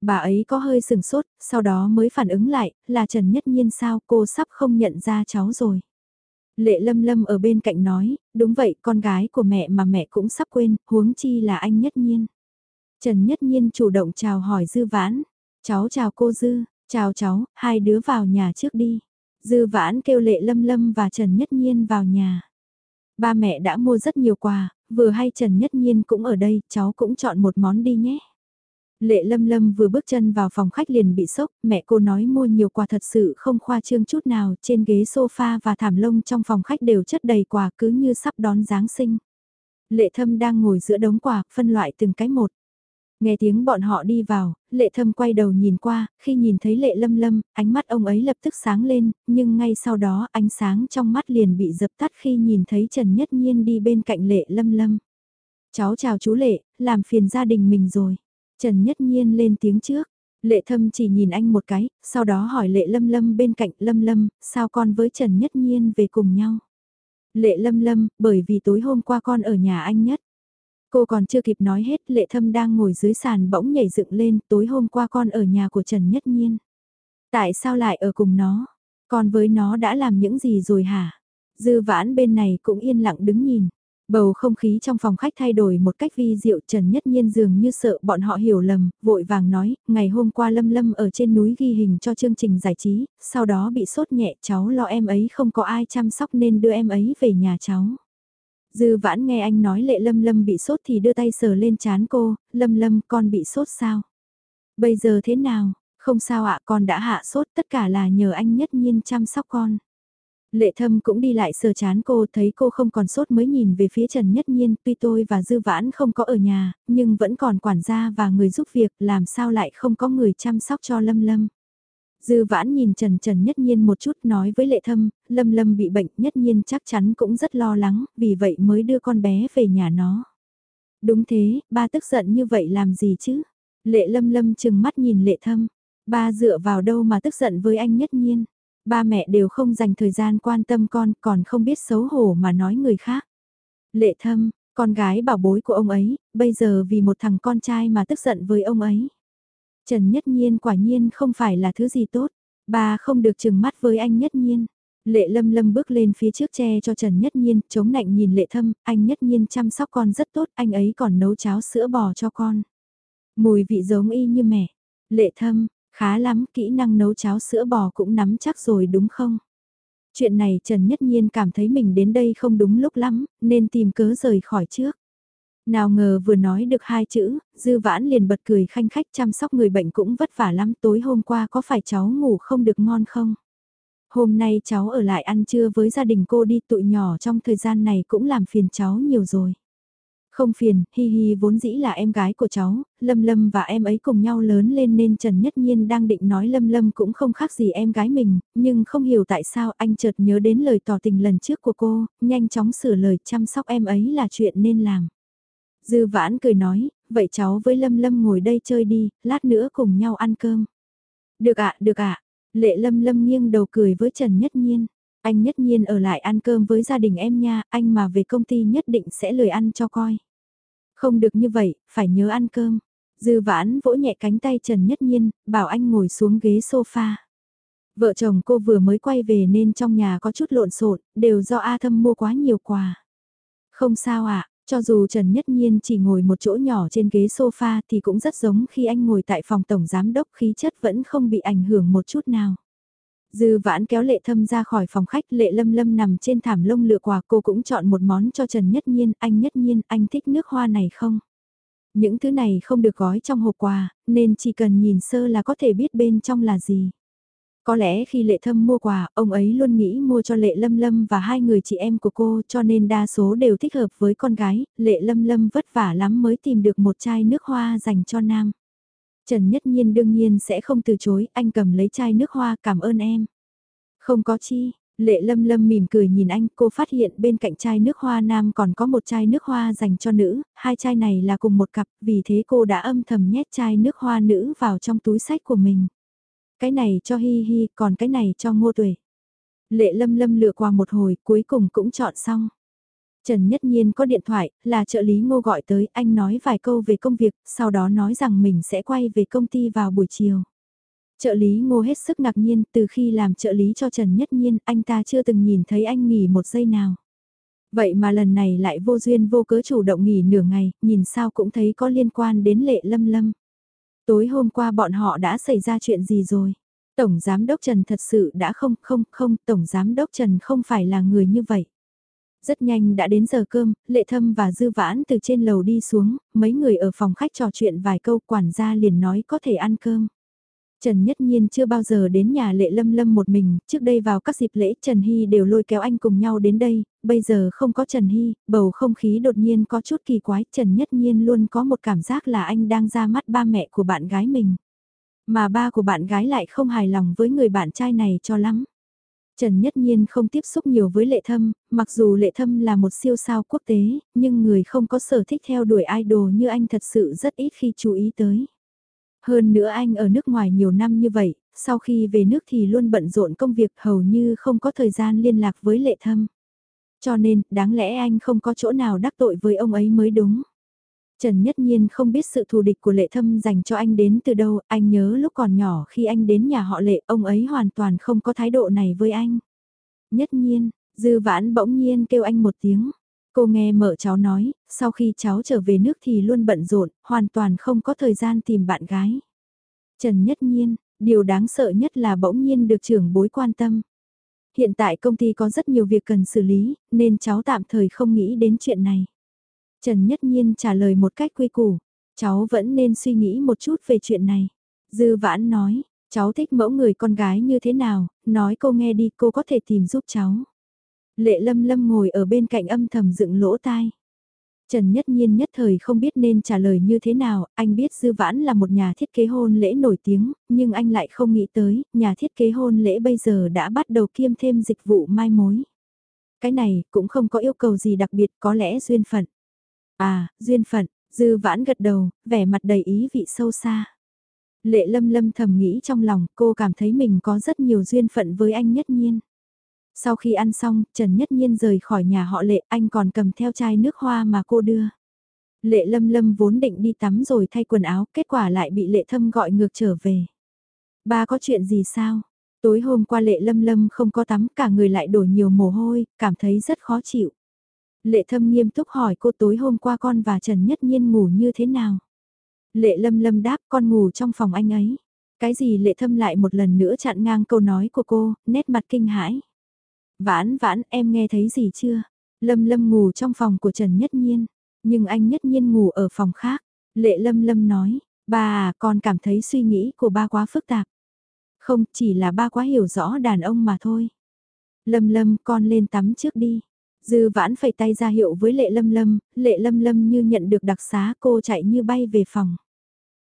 Bà ấy có hơi sừng sốt, sau đó mới phản ứng lại, là Trần Nhất Nhiên sao cô sắp không nhận ra cháu rồi. Lệ Lâm Lâm ở bên cạnh nói, đúng vậy con gái của mẹ mà mẹ cũng sắp quên, huống chi là anh Nhất Nhiên. Trần Nhất Nhiên chủ động chào hỏi Dư Vãn, cháu chào cô Dư, chào cháu, hai đứa vào nhà trước đi. Dư Vãn kêu Lệ Lâm Lâm và Trần Nhất Nhiên vào nhà. Ba mẹ đã mua rất nhiều quà, vừa hay Trần Nhất Nhiên cũng ở đây, cháu cũng chọn một món đi nhé. Lệ Lâm Lâm vừa bước chân vào phòng khách liền bị sốc, mẹ cô nói mua nhiều quà thật sự không khoa trương chút nào, trên ghế sofa và thảm lông trong phòng khách đều chất đầy quà cứ như sắp đón Giáng sinh. Lệ Thâm đang ngồi giữa đống quà, phân loại từng cái một. Nghe tiếng bọn họ đi vào, Lệ Thâm quay đầu nhìn qua, khi nhìn thấy Lệ Lâm Lâm, ánh mắt ông ấy lập tức sáng lên, nhưng ngay sau đó ánh sáng trong mắt liền bị dập tắt khi nhìn thấy Trần Nhất Nhiên đi bên cạnh Lệ Lâm Lâm. Cháu chào chú Lệ, làm phiền gia đình mình rồi. Trần Nhất Nhiên lên tiếng trước. Lệ Thâm chỉ nhìn anh một cái, sau đó hỏi Lệ Lâm Lâm bên cạnh Lâm Lâm, sao con với Trần Nhất Nhiên về cùng nhau? Lệ Lâm Lâm, bởi vì tối hôm qua con ở nhà anh nhất. Cô còn chưa kịp nói hết, Lệ Thâm đang ngồi dưới sàn bỗng nhảy dựng lên, tối hôm qua con ở nhà của Trần Nhất Nhiên. Tại sao lại ở cùng nó? Con với nó đã làm những gì rồi hả? Dư vãn bên này cũng yên lặng đứng nhìn. Bầu không khí trong phòng khách thay đổi một cách vi diệu Trần Nhất Nhiên dường như sợ bọn họ hiểu lầm, vội vàng nói, ngày hôm qua Lâm Lâm ở trên núi ghi hình cho chương trình giải trí, sau đó bị sốt nhẹ cháu lo em ấy không có ai chăm sóc nên đưa em ấy về nhà cháu. Dư vãn nghe anh nói lệ Lâm Lâm bị sốt thì đưa tay sờ lên chán cô, Lâm Lâm con bị sốt sao? Bây giờ thế nào? Không sao ạ con đã hạ sốt tất cả là nhờ anh Nhất Nhiên chăm sóc con. Lệ thâm cũng đi lại sờ chán cô thấy cô không còn sốt mới nhìn về phía Trần Nhất Nhiên tuy tôi và Dư Vãn không có ở nhà, nhưng vẫn còn quản gia và người giúp việc làm sao lại không có người chăm sóc cho Lâm Lâm. Dư Vãn nhìn Trần Trần Nhất Nhiên một chút nói với Lệ Thâm, Lâm Lâm bị bệnh Nhất Nhiên chắc chắn cũng rất lo lắng, vì vậy mới đưa con bé về nhà nó. Đúng thế, ba tức giận như vậy làm gì chứ? Lệ Lâm Lâm chừng mắt nhìn Lệ Thâm, ba dựa vào đâu mà tức giận với anh Nhất Nhiên? Ba mẹ đều không dành thời gian quan tâm con còn không biết xấu hổ mà nói người khác. Lệ thâm, con gái bảo bối của ông ấy, bây giờ vì một thằng con trai mà tức giận với ông ấy. Trần Nhất Nhiên quả nhiên không phải là thứ gì tốt, ba không được chừng mắt với anh Nhất Nhiên. Lệ lâm lâm bước lên phía trước che cho Trần Nhất Nhiên, chống nạnh nhìn lệ thâm, anh Nhất Nhiên chăm sóc con rất tốt, anh ấy còn nấu cháo sữa bò cho con. Mùi vị giống y như mẹ. Lệ thâm, Khá lắm, kỹ năng nấu cháo sữa bò cũng nắm chắc rồi đúng không? Chuyện này Trần Nhất Nhiên cảm thấy mình đến đây không đúng lúc lắm, nên tìm cớ rời khỏi trước. Nào ngờ vừa nói được hai chữ, dư vãn liền bật cười khanh khách chăm sóc người bệnh cũng vất vả lắm tối hôm qua có phải cháu ngủ không được ngon không? Hôm nay cháu ở lại ăn trưa với gia đình cô đi tụi nhỏ trong thời gian này cũng làm phiền cháu nhiều rồi. Không phiền, Hi Hi vốn dĩ là em gái của cháu, Lâm Lâm và em ấy cùng nhau lớn lên nên Trần Nhất Nhiên đang định nói Lâm Lâm cũng không khác gì em gái mình, nhưng không hiểu tại sao anh chợt nhớ đến lời tỏ tình lần trước của cô, nhanh chóng sửa lời chăm sóc em ấy là chuyện nên làm. Dư vãn cười nói, vậy cháu với Lâm Lâm ngồi đây chơi đi, lát nữa cùng nhau ăn cơm. Được ạ, được ạ. Lệ Lâm Lâm nghiêng đầu cười với Trần Nhất Nhiên. Anh Nhất Nhiên ở lại ăn cơm với gia đình em nha, anh mà về công ty nhất định sẽ lười ăn cho coi. Không được như vậy, phải nhớ ăn cơm. Dư vãn vỗ nhẹ cánh tay Trần Nhất Nhiên, bảo anh ngồi xuống ghế sofa. Vợ chồng cô vừa mới quay về nên trong nhà có chút lộn xộn, đều do A Thâm mua quá nhiều quà. Không sao ạ, cho dù Trần Nhất Nhiên chỉ ngồi một chỗ nhỏ trên ghế sofa thì cũng rất giống khi anh ngồi tại phòng tổng giám đốc khí chất vẫn không bị ảnh hưởng một chút nào. Dư vãn kéo lệ thâm ra khỏi phòng khách lệ lâm lâm nằm trên thảm lông lựa quà cô cũng chọn một món cho Trần Nhất Nhiên, anh Nhất Nhiên, anh thích nước hoa này không? Những thứ này không được gói trong hộp quà, nên chỉ cần nhìn sơ là có thể biết bên trong là gì. Có lẽ khi lệ thâm mua quà, ông ấy luôn nghĩ mua cho lệ lâm lâm và hai người chị em của cô cho nên đa số đều thích hợp với con gái, lệ lâm lâm vất vả lắm mới tìm được một chai nước hoa dành cho nam. Trần Nhất Nhiên đương nhiên sẽ không từ chối, anh cầm lấy chai nước hoa cảm ơn em. Không có chi, Lệ lâm lâm mỉm cười nhìn anh, cô phát hiện bên cạnh chai nước hoa nam còn có một chai nước hoa dành cho nữ, hai chai này là cùng một cặp, vì thế cô đã âm thầm nhét chai nước hoa nữ vào trong túi sách của mình. Cái này cho Hi Hi, còn cái này cho Ngô Tuệ. Lệ lâm lâm lựa qua một hồi, cuối cùng cũng chọn xong. Trần Nhất Nhiên có điện thoại, là trợ lý Ngô gọi tới, anh nói vài câu về công việc, sau đó nói rằng mình sẽ quay về công ty vào buổi chiều. Trợ lý Ngô hết sức ngạc nhiên, từ khi làm trợ lý cho Trần Nhất Nhiên, anh ta chưa từng nhìn thấy anh nghỉ một giây nào. Vậy mà lần này lại vô duyên vô cớ chủ động nghỉ nửa ngày, nhìn sao cũng thấy có liên quan đến lệ lâm lâm. Tối hôm qua bọn họ đã xảy ra chuyện gì rồi? Tổng Giám Đốc Trần thật sự đã không, không, không, Tổng Giám Đốc Trần không phải là người như vậy. Rất nhanh đã đến giờ cơm, Lệ Thâm và Dư Vãn từ trên lầu đi xuống, mấy người ở phòng khách trò chuyện vài câu quản gia liền nói có thể ăn cơm. Trần Nhất Nhiên chưa bao giờ đến nhà Lệ Lâm Lâm một mình, trước đây vào các dịp lễ Trần Hy đều lôi kéo anh cùng nhau đến đây, bây giờ không có Trần Hy, bầu không khí đột nhiên có chút kỳ quái, Trần Nhất Nhiên luôn có một cảm giác là anh đang ra mắt ba mẹ của bạn gái mình. Mà ba của bạn gái lại không hài lòng với người bạn trai này cho lắm. Trần Nhất Nhiên không tiếp xúc nhiều với Lệ Thâm, mặc dù Lệ Thâm là một siêu sao quốc tế, nhưng người không có sở thích theo đuổi idol như anh thật sự rất ít khi chú ý tới. Hơn nữa anh ở nước ngoài nhiều năm như vậy, sau khi về nước thì luôn bận rộn công việc hầu như không có thời gian liên lạc với Lệ Thâm. Cho nên, đáng lẽ anh không có chỗ nào đắc tội với ông ấy mới đúng. Trần Nhất Nhiên không biết sự thù địch của Lệ Thâm dành cho anh đến từ đâu, anh nhớ lúc còn nhỏ khi anh đến nhà họ Lệ, ông ấy hoàn toàn không có thái độ này với anh. Nhất Nhiên, Dư Vãn bỗng nhiên kêu anh một tiếng. Cô nghe mợ cháu nói, sau khi cháu trở về nước thì luôn bận rộn, hoàn toàn không có thời gian tìm bạn gái. Trần Nhất Nhiên, điều đáng sợ nhất là bỗng nhiên được trưởng bối quan tâm. Hiện tại công ty có rất nhiều việc cần xử lý, nên cháu tạm thời không nghĩ đến chuyện này. Trần Nhất Nhiên trả lời một cách quy củ, cháu vẫn nên suy nghĩ một chút về chuyện này. Dư vãn nói, cháu thích mẫu người con gái như thế nào, nói cô nghe đi cô có thể tìm giúp cháu. Lệ lâm lâm ngồi ở bên cạnh âm thầm dựng lỗ tai. Trần Nhất Nhiên nhất thời không biết nên trả lời như thế nào, anh biết Dư Vãn là một nhà thiết kế hôn lễ nổi tiếng, nhưng anh lại không nghĩ tới, nhà thiết kế hôn lễ bây giờ đã bắt đầu kiêm thêm dịch vụ mai mối. Cái này cũng không có yêu cầu gì đặc biệt, có lẽ duyên phận. À, duyên phận, Dư Vãn gật đầu, vẻ mặt đầy ý vị sâu xa. Lệ lâm lâm thầm nghĩ trong lòng, cô cảm thấy mình có rất nhiều duyên phận với anh Nhất Nhiên. Sau khi ăn xong, Trần Nhất Nhiên rời khỏi nhà họ Lệ, anh còn cầm theo chai nước hoa mà cô đưa. Lệ Lâm Lâm vốn định đi tắm rồi thay quần áo, kết quả lại bị Lệ Thâm gọi ngược trở về. Ba có chuyện gì sao? Tối hôm qua Lệ Lâm Lâm không có tắm, cả người lại đổ nhiều mồ hôi, cảm thấy rất khó chịu. Lệ Thâm nghiêm túc hỏi cô tối hôm qua con và Trần Nhất Nhiên ngủ như thế nào? Lệ Lâm Lâm đáp con ngủ trong phòng anh ấy. Cái gì Lệ Thâm lại một lần nữa chặn ngang câu nói của cô, nét mặt kinh hãi. Vãn vãn em nghe thấy gì chưa? Lâm lâm ngủ trong phòng của Trần Nhất Nhiên. Nhưng anh nhất nhiên ngủ ở phòng khác. Lệ lâm lâm nói, ba à, con cảm thấy suy nghĩ của ba quá phức tạp. Không, chỉ là ba quá hiểu rõ đàn ông mà thôi. Lâm lâm, con lên tắm trước đi. Dư vãn phẩy tay ra hiệu với lệ lâm lâm, lệ lâm lâm như nhận được đặc xá cô chạy như bay về phòng.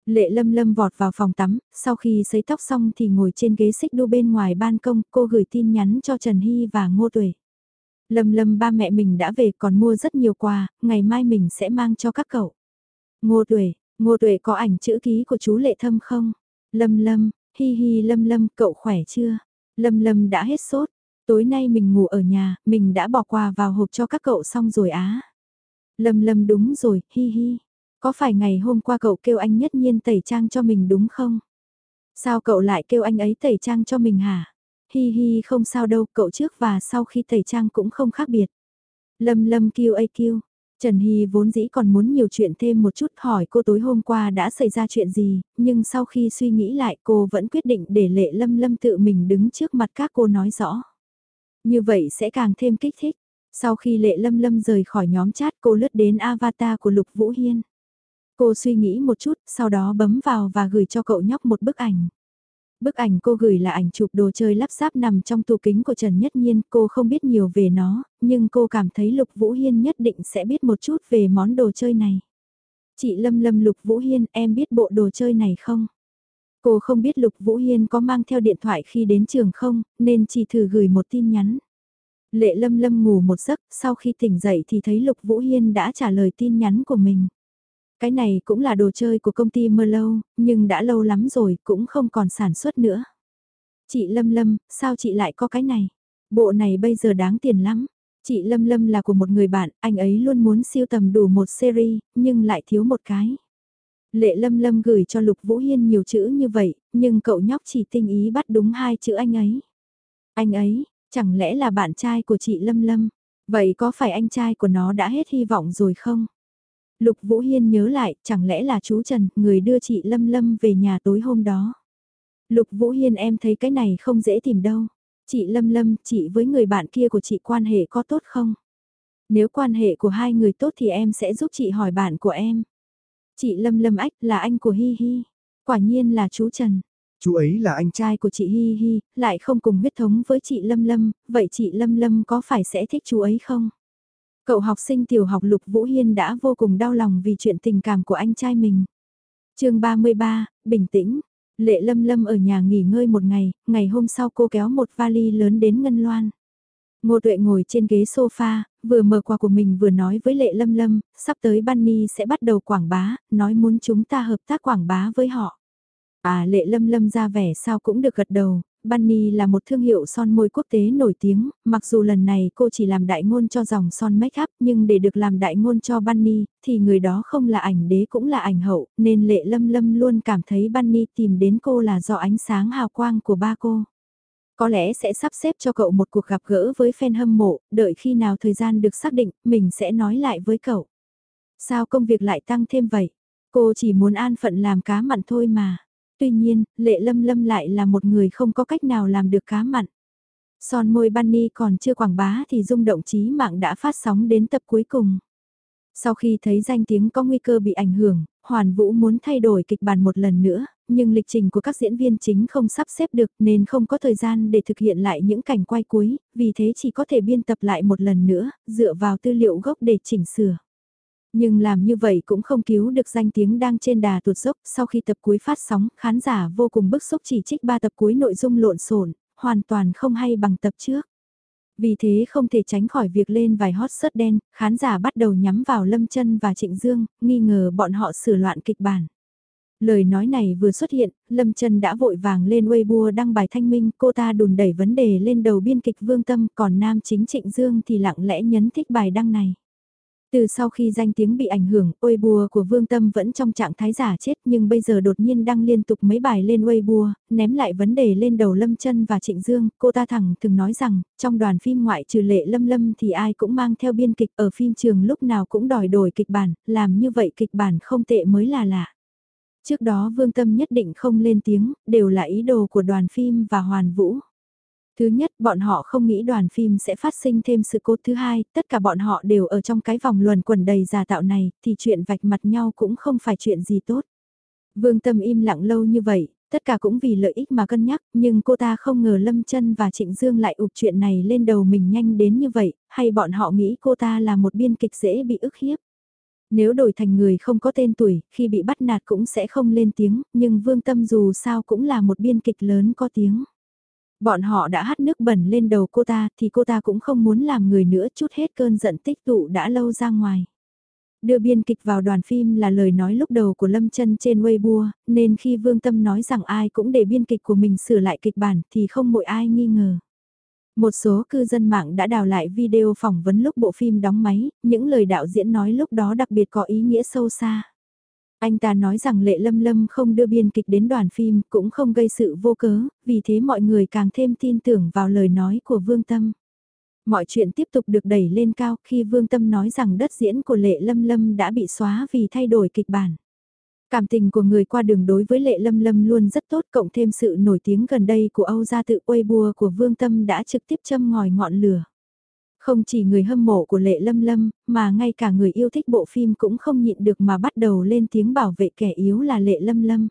Lệ lâm lâm vọt vào phòng tắm, sau khi sấy tóc xong thì ngồi trên ghế xích đu bên ngoài ban công, cô gửi tin nhắn cho Trần Hy và Ngô Tuệ. Lâm lâm ba mẹ mình đã về còn mua rất nhiều quà, ngày mai mình sẽ mang cho các cậu. Ngô Tuệ, Ngô Tuệ có ảnh chữ ký của chú Lệ Thâm không? Lâm lâm, hi hi lâm lâm, cậu khỏe chưa? Lâm lâm đã hết sốt, tối nay mình ngủ ở nhà, mình đã bỏ quà vào hộp cho các cậu xong rồi á. Lâm lâm đúng rồi, hi hi. Có phải ngày hôm qua cậu kêu anh nhất nhiên tẩy trang cho mình đúng không? Sao cậu lại kêu anh ấy tẩy trang cho mình hả? Hi hi không sao đâu, cậu trước và sau khi tẩy trang cũng không khác biệt. Lâm lâm kêu ai kêu. Trần Hy vốn dĩ còn muốn nhiều chuyện thêm một chút hỏi cô tối hôm qua đã xảy ra chuyện gì, nhưng sau khi suy nghĩ lại cô vẫn quyết định để lệ lâm lâm tự mình đứng trước mặt các cô nói rõ. Như vậy sẽ càng thêm kích thích. Sau khi lệ lâm lâm rời khỏi nhóm chat cô lướt đến avatar của Lục Vũ Hiên. Cô suy nghĩ một chút, sau đó bấm vào và gửi cho cậu nhóc một bức ảnh. Bức ảnh cô gửi là ảnh chụp đồ chơi lắp ráp nằm trong tủ kính của Trần Nhất Nhiên, cô không biết nhiều về nó, nhưng cô cảm thấy Lục Vũ Hiên nhất định sẽ biết một chút về món đồ chơi này. Chị Lâm Lâm Lục Vũ Hiên, em biết bộ đồ chơi này không? Cô không biết Lục Vũ Hiên có mang theo điện thoại khi đến trường không, nên chỉ thử gửi một tin nhắn. Lệ Lâm Lâm ngủ một giấc, sau khi tỉnh dậy thì thấy Lục Vũ Hiên đã trả lời tin nhắn của mình. Cái này cũng là đồ chơi của công ty mơ lâu, nhưng đã lâu lắm rồi cũng không còn sản xuất nữa. Chị Lâm Lâm, sao chị lại có cái này? Bộ này bây giờ đáng tiền lắm. Chị Lâm Lâm là của một người bạn, anh ấy luôn muốn siêu tầm đủ một series, nhưng lại thiếu một cái. Lệ Lâm Lâm gửi cho Lục Vũ Hiên nhiều chữ như vậy, nhưng cậu nhóc chỉ tinh ý bắt đúng hai chữ anh ấy. Anh ấy, chẳng lẽ là bạn trai của chị Lâm Lâm? Vậy có phải anh trai của nó đã hết hy vọng rồi không? Lục Vũ Hiên nhớ lại, chẳng lẽ là chú Trần, người đưa chị Lâm Lâm về nhà tối hôm đó. Lục Vũ Hiên em thấy cái này không dễ tìm đâu. Chị Lâm Lâm, chị với người bạn kia của chị quan hệ có tốt không? Nếu quan hệ của hai người tốt thì em sẽ giúp chị hỏi bạn của em. Chị Lâm Lâm ách là anh của Hi Hi. Quả nhiên là chú Trần. Chú ấy là anh trai của chị Hi Hi, lại không cùng huyết thống với chị Lâm Lâm, vậy chị Lâm Lâm có phải sẽ thích chú ấy không? Cậu học sinh tiểu học Lục Vũ Hiên đã vô cùng đau lòng vì chuyện tình cảm của anh trai mình. chương 33, bình tĩnh. Lệ Lâm Lâm ở nhà nghỉ ngơi một ngày, ngày hôm sau cô kéo một vali lớn đến Ngân Loan. Ngô Tuệ ngồi trên ghế sofa, vừa mở quà của mình vừa nói với Lệ Lâm Lâm, sắp tới Bunny sẽ bắt đầu quảng bá, nói muốn chúng ta hợp tác quảng bá với họ. À Lệ Lâm Lâm ra vẻ sao cũng được gật đầu, Bunny là một thương hiệu son môi quốc tế nổi tiếng, mặc dù lần này cô chỉ làm đại ngôn cho dòng son make up nhưng để được làm đại ngôn cho Bunny thì người đó không là ảnh đế cũng là ảnh hậu, nên Lệ Lâm Lâm luôn cảm thấy Bunny tìm đến cô là do ánh sáng hào quang của ba cô. Có lẽ sẽ sắp xếp cho cậu một cuộc gặp gỡ với fan hâm mộ, đợi khi nào thời gian được xác định, mình sẽ nói lại với cậu. Sao công việc lại tăng thêm vậy? Cô chỉ muốn an phận làm cá mặn thôi mà tuy nhiên, lệ lâm lâm lại là một người không có cách nào làm được cá mặn. Son môi Bunny còn chưa quảng bá thì rung động trí mạng đã phát sóng đến tập cuối cùng. Sau khi thấy danh tiếng có nguy cơ bị ảnh hưởng, Hoàn Vũ muốn thay đổi kịch bản một lần nữa, nhưng lịch trình của các diễn viên chính không sắp xếp được nên không có thời gian để thực hiện lại những cảnh quay cuối, vì thế chỉ có thể biên tập lại một lần nữa, dựa vào tư liệu gốc để chỉnh sửa. Nhưng làm như vậy cũng không cứu được danh tiếng đang trên đà tuột dốc, sau khi tập cuối phát sóng, khán giả vô cùng bức xúc chỉ trích ba tập cuối nội dung lộn xộn, hoàn toàn không hay bằng tập trước. Vì thế không thể tránh khỏi việc lên vài hot sớt đen, khán giả bắt đầu nhắm vào Lâm Chân và Trịnh Dương, nghi ngờ bọn họ sửa loạn kịch bản. Lời nói này vừa xuất hiện, Lâm Trân đã vội vàng lên Weibo đăng bài thanh minh, cô ta đùn đẩy vấn đề lên đầu biên kịch Vương Tâm, còn nam chính Trịnh Dương thì lặng lẽ nhấn thích bài đăng này. Từ sau khi danh tiếng bị ảnh hưởng, Weibo của Vương Tâm vẫn trong trạng thái giả chết nhưng bây giờ đột nhiên đăng liên tục mấy bài lên Weibo, ném lại vấn đề lên đầu Lâm chân và Trịnh Dương, cô ta thẳng từng nói rằng, trong đoàn phim ngoại trừ lệ Lâm Lâm thì ai cũng mang theo biên kịch ở phim trường lúc nào cũng đòi đổi kịch bản, làm như vậy kịch bản không tệ mới là lạ. Trước đó Vương Tâm nhất định không lên tiếng, đều là ý đồ của đoàn phim và Hoàn Vũ. Thứ nhất, bọn họ không nghĩ đoàn phim sẽ phát sinh thêm sự cố. Thứ hai, tất cả bọn họ đều ở trong cái vòng luẩn quẩn đầy giả tạo này, thì chuyện vạch mặt nhau cũng không phải chuyện gì tốt. Vương Tâm im lặng lâu như vậy, tất cả cũng vì lợi ích mà cân nhắc, nhưng cô ta không ngờ Lâm Chân và Trịnh Dương lại ụp chuyện này lên đầu mình nhanh đến như vậy, hay bọn họ nghĩ cô ta là một biên kịch dễ bị ức hiếp. Nếu đổi thành người không có tên tuổi, khi bị bắt nạt cũng sẽ không lên tiếng, nhưng Vương Tâm dù sao cũng là một biên kịch lớn có tiếng. Bọn họ đã hắt nước bẩn lên đầu cô ta thì cô ta cũng không muốn làm người nữa chút hết cơn giận tích tụ đã lâu ra ngoài. Đưa biên kịch vào đoàn phim là lời nói lúc đầu của Lâm chân trên Weibo, nên khi Vương Tâm nói rằng ai cũng để biên kịch của mình sửa lại kịch bản thì không mỗi ai nghi ngờ. Một số cư dân mạng đã đào lại video phỏng vấn lúc bộ phim đóng máy, những lời đạo diễn nói lúc đó đặc biệt có ý nghĩa sâu xa. Anh ta nói rằng Lệ Lâm Lâm không đưa biên kịch đến đoàn phim cũng không gây sự vô cớ, vì thế mọi người càng thêm tin tưởng vào lời nói của Vương Tâm. Mọi chuyện tiếp tục được đẩy lên cao khi Vương Tâm nói rằng đất diễn của Lệ Lâm Lâm đã bị xóa vì thay đổi kịch bản. Cảm tình của người qua đường đối với Lệ Lâm Lâm luôn rất tốt cộng thêm sự nổi tiếng gần đây của Âu gia tự Weibo của Vương Tâm đã trực tiếp châm ngòi ngọn lửa. Không chỉ người hâm mộ của Lệ Lâm Lâm, mà ngay cả người yêu thích bộ phim cũng không nhịn được mà bắt đầu lên tiếng bảo vệ kẻ yếu là Lệ Lâm Lâm.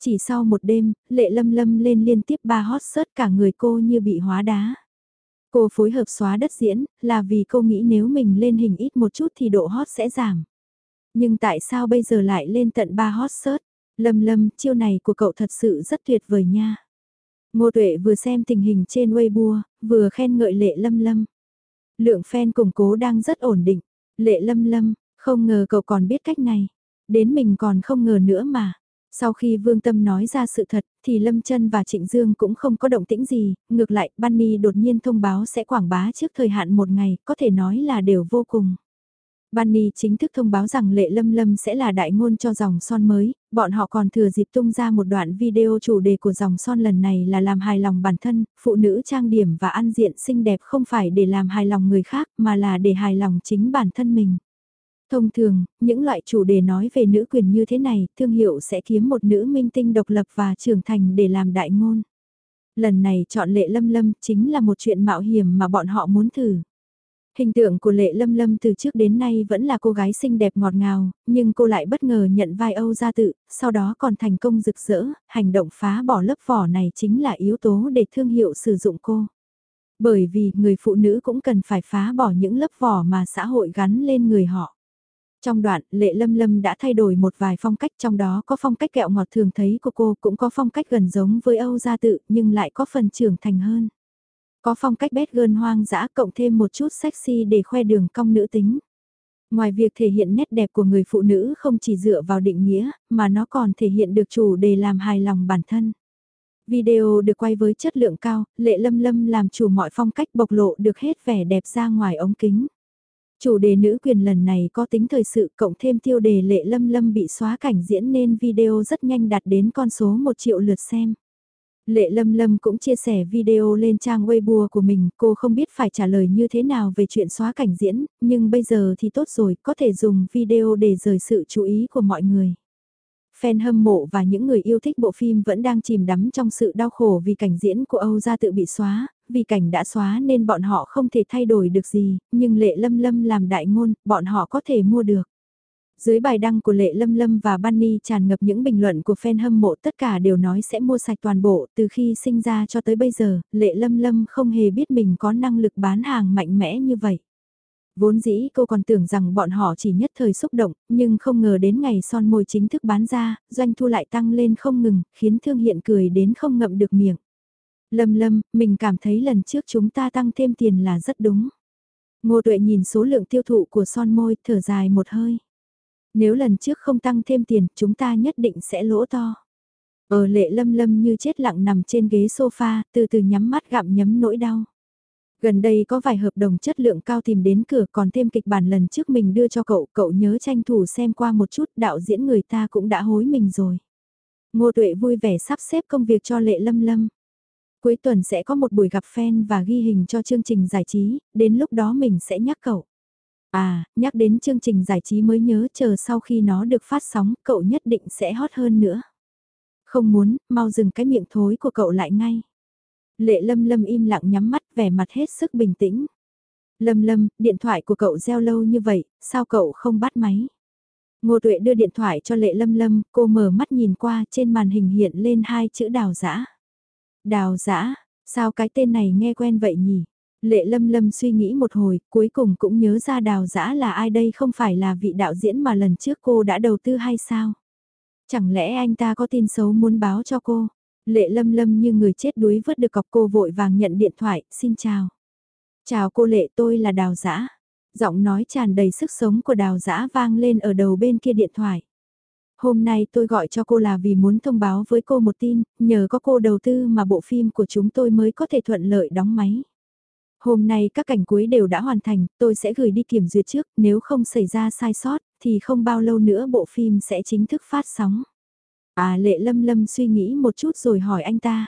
Chỉ sau một đêm, Lệ Lâm Lâm lên liên tiếp ba hot search cả người cô như bị hóa đá. Cô phối hợp xóa đất diễn, là vì cô nghĩ nếu mình lên hình ít một chút thì độ hot sẽ giảm. Nhưng tại sao bây giờ lại lên tận ba hot search? Lâm Lâm, chiêu này của cậu thật sự rất tuyệt vời nha. Ngô Tuệ vừa xem tình hình trên Weibo, vừa khen ngợi Lệ Lâm Lâm. Lượng fan củng cố đang rất ổn định. Lệ Lâm Lâm, không ngờ cậu còn biết cách này. Đến mình còn không ngờ nữa mà. Sau khi Vương Tâm nói ra sự thật, thì Lâm Trân và Trịnh Dương cũng không có động tĩnh gì, ngược lại, Bunny đột nhiên thông báo sẽ quảng bá trước thời hạn một ngày, có thể nói là đều vô cùng. Bunny chính thức thông báo rằng Lệ Lâm Lâm sẽ là đại ngôn cho dòng son mới, bọn họ còn thừa dịp tung ra một đoạn video chủ đề của dòng son lần này là làm hài lòng bản thân, phụ nữ trang điểm và ăn diện xinh đẹp không phải để làm hài lòng người khác mà là để hài lòng chính bản thân mình. Thông thường, những loại chủ đề nói về nữ quyền như thế này, thương hiệu sẽ kiếm một nữ minh tinh độc lập và trưởng thành để làm đại ngôn. Lần này chọn Lệ Lâm Lâm chính là một chuyện mạo hiểm mà bọn họ muốn thử. Hình tượng của Lệ Lâm Lâm từ trước đến nay vẫn là cô gái xinh đẹp ngọt ngào, nhưng cô lại bất ngờ nhận vai Âu gia tự, sau đó còn thành công rực rỡ, hành động phá bỏ lớp vỏ này chính là yếu tố để thương hiệu sử dụng cô. Bởi vì người phụ nữ cũng cần phải phá bỏ những lớp vỏ mà xã hội gắn lên người họ. Trong đoạn, Lệ Lâm Lâm đã thay đổi một vài phong cách trong đó có phong cách kẹo ngọt thường thấy của cô cũng có phong cách gần giống với Âu gia tự nhưng lại có phần trưởng thành hơn. Có phong cách bét gơn hoang dã cộng thêm một chút sexy để khoe đường cong nữ tính. Ngoài việc thể hiện nét đẹp của người phụ nữ không chỉ dựa vào định nghĩa, mà nó còn thể hiện được chủ đề làm hài lòng bản thân. Video được quay với chất lượng cao, Lệ Lâm Lâm làm chủ mọi phong cách bộc lộ được hết vẻ đẹp ra ngoài ống kính. Chủ đề nữ quyền lần này có tính thời sự cộng thêm tiêu đề Lệ Lâm Lâm bị xóa cảnh diễn nên video rất nhanh đạt đến con số 1 triệu lượt xem. Lệ Lâm Lâm cũng chia sẻ video lên trang Weibo của mình, cô không biết phải trả lời như thế nào về chuyện xóa cảnh diễn, nhưng bây giờ thì tốt rồi, có thể dùng video để rời sự chú ý của mọi người. Fan hâm mộ và những người yêu thích bộ phim vẫn đang chìm đắm trong sự đau khổ vì cảnh diễn của Âu gia tự bị xóa, vì cảnh đã xóa nên bọn họ không thể thay đổi được gì, nhưng Lệ Lâm Lâm làm đại ngôn, bọn họ có thể mua được. Dưới bài đăng của Lệ Lâm Lâm và Bunny tràn ngập những bình luận của fan hâm mộ tất cả đều nói sẽ mua sạch toàn bộ từ khi sinh ra cho tới bây giờ, Lệ Lâm Lâm không hề biết mình có năng lực bán hàng mạnh mẽ như vậy. Vốn dĩ cô còn tưởng rằng bọn họ chỉ nhất thời xúc động, nhưng không ngờ đến ngày son môi chính thức bán ra, doanh thu lại tăng lên không ngừng, khiến thương hiện cười đến không ngậm được miệng. Lâm Lâm, mình cảm thấy lần trước chúng ta tăng thêm tiền là rất đúng. Ngô Tuệ nhìn số lượng tiêu thụ của son môi, thở dài một hơi. Nếu lần trước không tăng thêm tiền, chúng ta nhất định sẽ lỗ to. Ở lệ lâm lâm như chết lặng nằm trên ghế sofa, từ từ nhắm mắt gặm nhấm nỗi đau. Gần đây có vài hợp đồng chất lượng cao tìm đến cửa còn thêm kịch bản lần trước mình đưa cho cậu, cậu nhớ tranh thủ xem qua một chút đạo diễn người ta cũng đã hối mình rồi. Ngô Tuệ vui vẻ sắp xếp công việc cho Lệ Lâm Lâm. Cuối tuần sẽ có một buổi gặp fan và ghi hình cho chương trình giải trí, đến lúc đó mình sẽ nhắc cậu. À, nhắc đến chương trình giải trí mới nhớ chờ sau khi nó được phát sóng, cậu nhất định sẽ hot hơn nữa. Không muốn, mau dừng cái miệng thối của cậu lại ngay. Lệ lâm lâm im lặng nhắm mắt vẻ mặt hết sức bình tĩnh. Lâm lâm, điện thoại của cậu reo lâu như vậy, sao cậu không bắt máy? Ngô Tuệ đưa điện thoại cho Lệ Lâm Lâm, cô mở mắt nhìn qua trên màn hình hiện lên hai chữ đào giã. Đào giã, sao cái tên này nghe quen vậy nhỉ? Lệ Lâm Lâm suy nghĩ một hồi, cuối cùng cũng nhớ ra đào giã là ai đây không phải là vị đạo diễn mà lần trước cô đã đầu tư hay sao? Chẳng lẽ anh ta có tin xấu muốn báo cho cô? Lệ Lâm Lâm như người chết đuối vớt được cọc cô vội vàng nhận điện thoại, xin chào. Chào cô Lệ tôi là Đào Giã. Giọng nói tràn đầy sức sống của Đào Giã vang lên ở đầu bên kia điện thoại. Hôm nay tôi gọi cho cô là vì muốn thông báo với cô một tin, nhờ có cô đầu tư mà bộ phim của chúng tôi mới có thể thuận lợi đóng máy. Hôm nay các cảnh cuối đều đã hoàn thành, tôi sẽ gửi đi kiểm duyệt trước, nếu không xảy ra sai sót, thì không bao lâu nữa bộ phim sẽ chính thức phát sóng. À lệ lâm lâm suy nghĩ một chút rồi hỏi anh ta.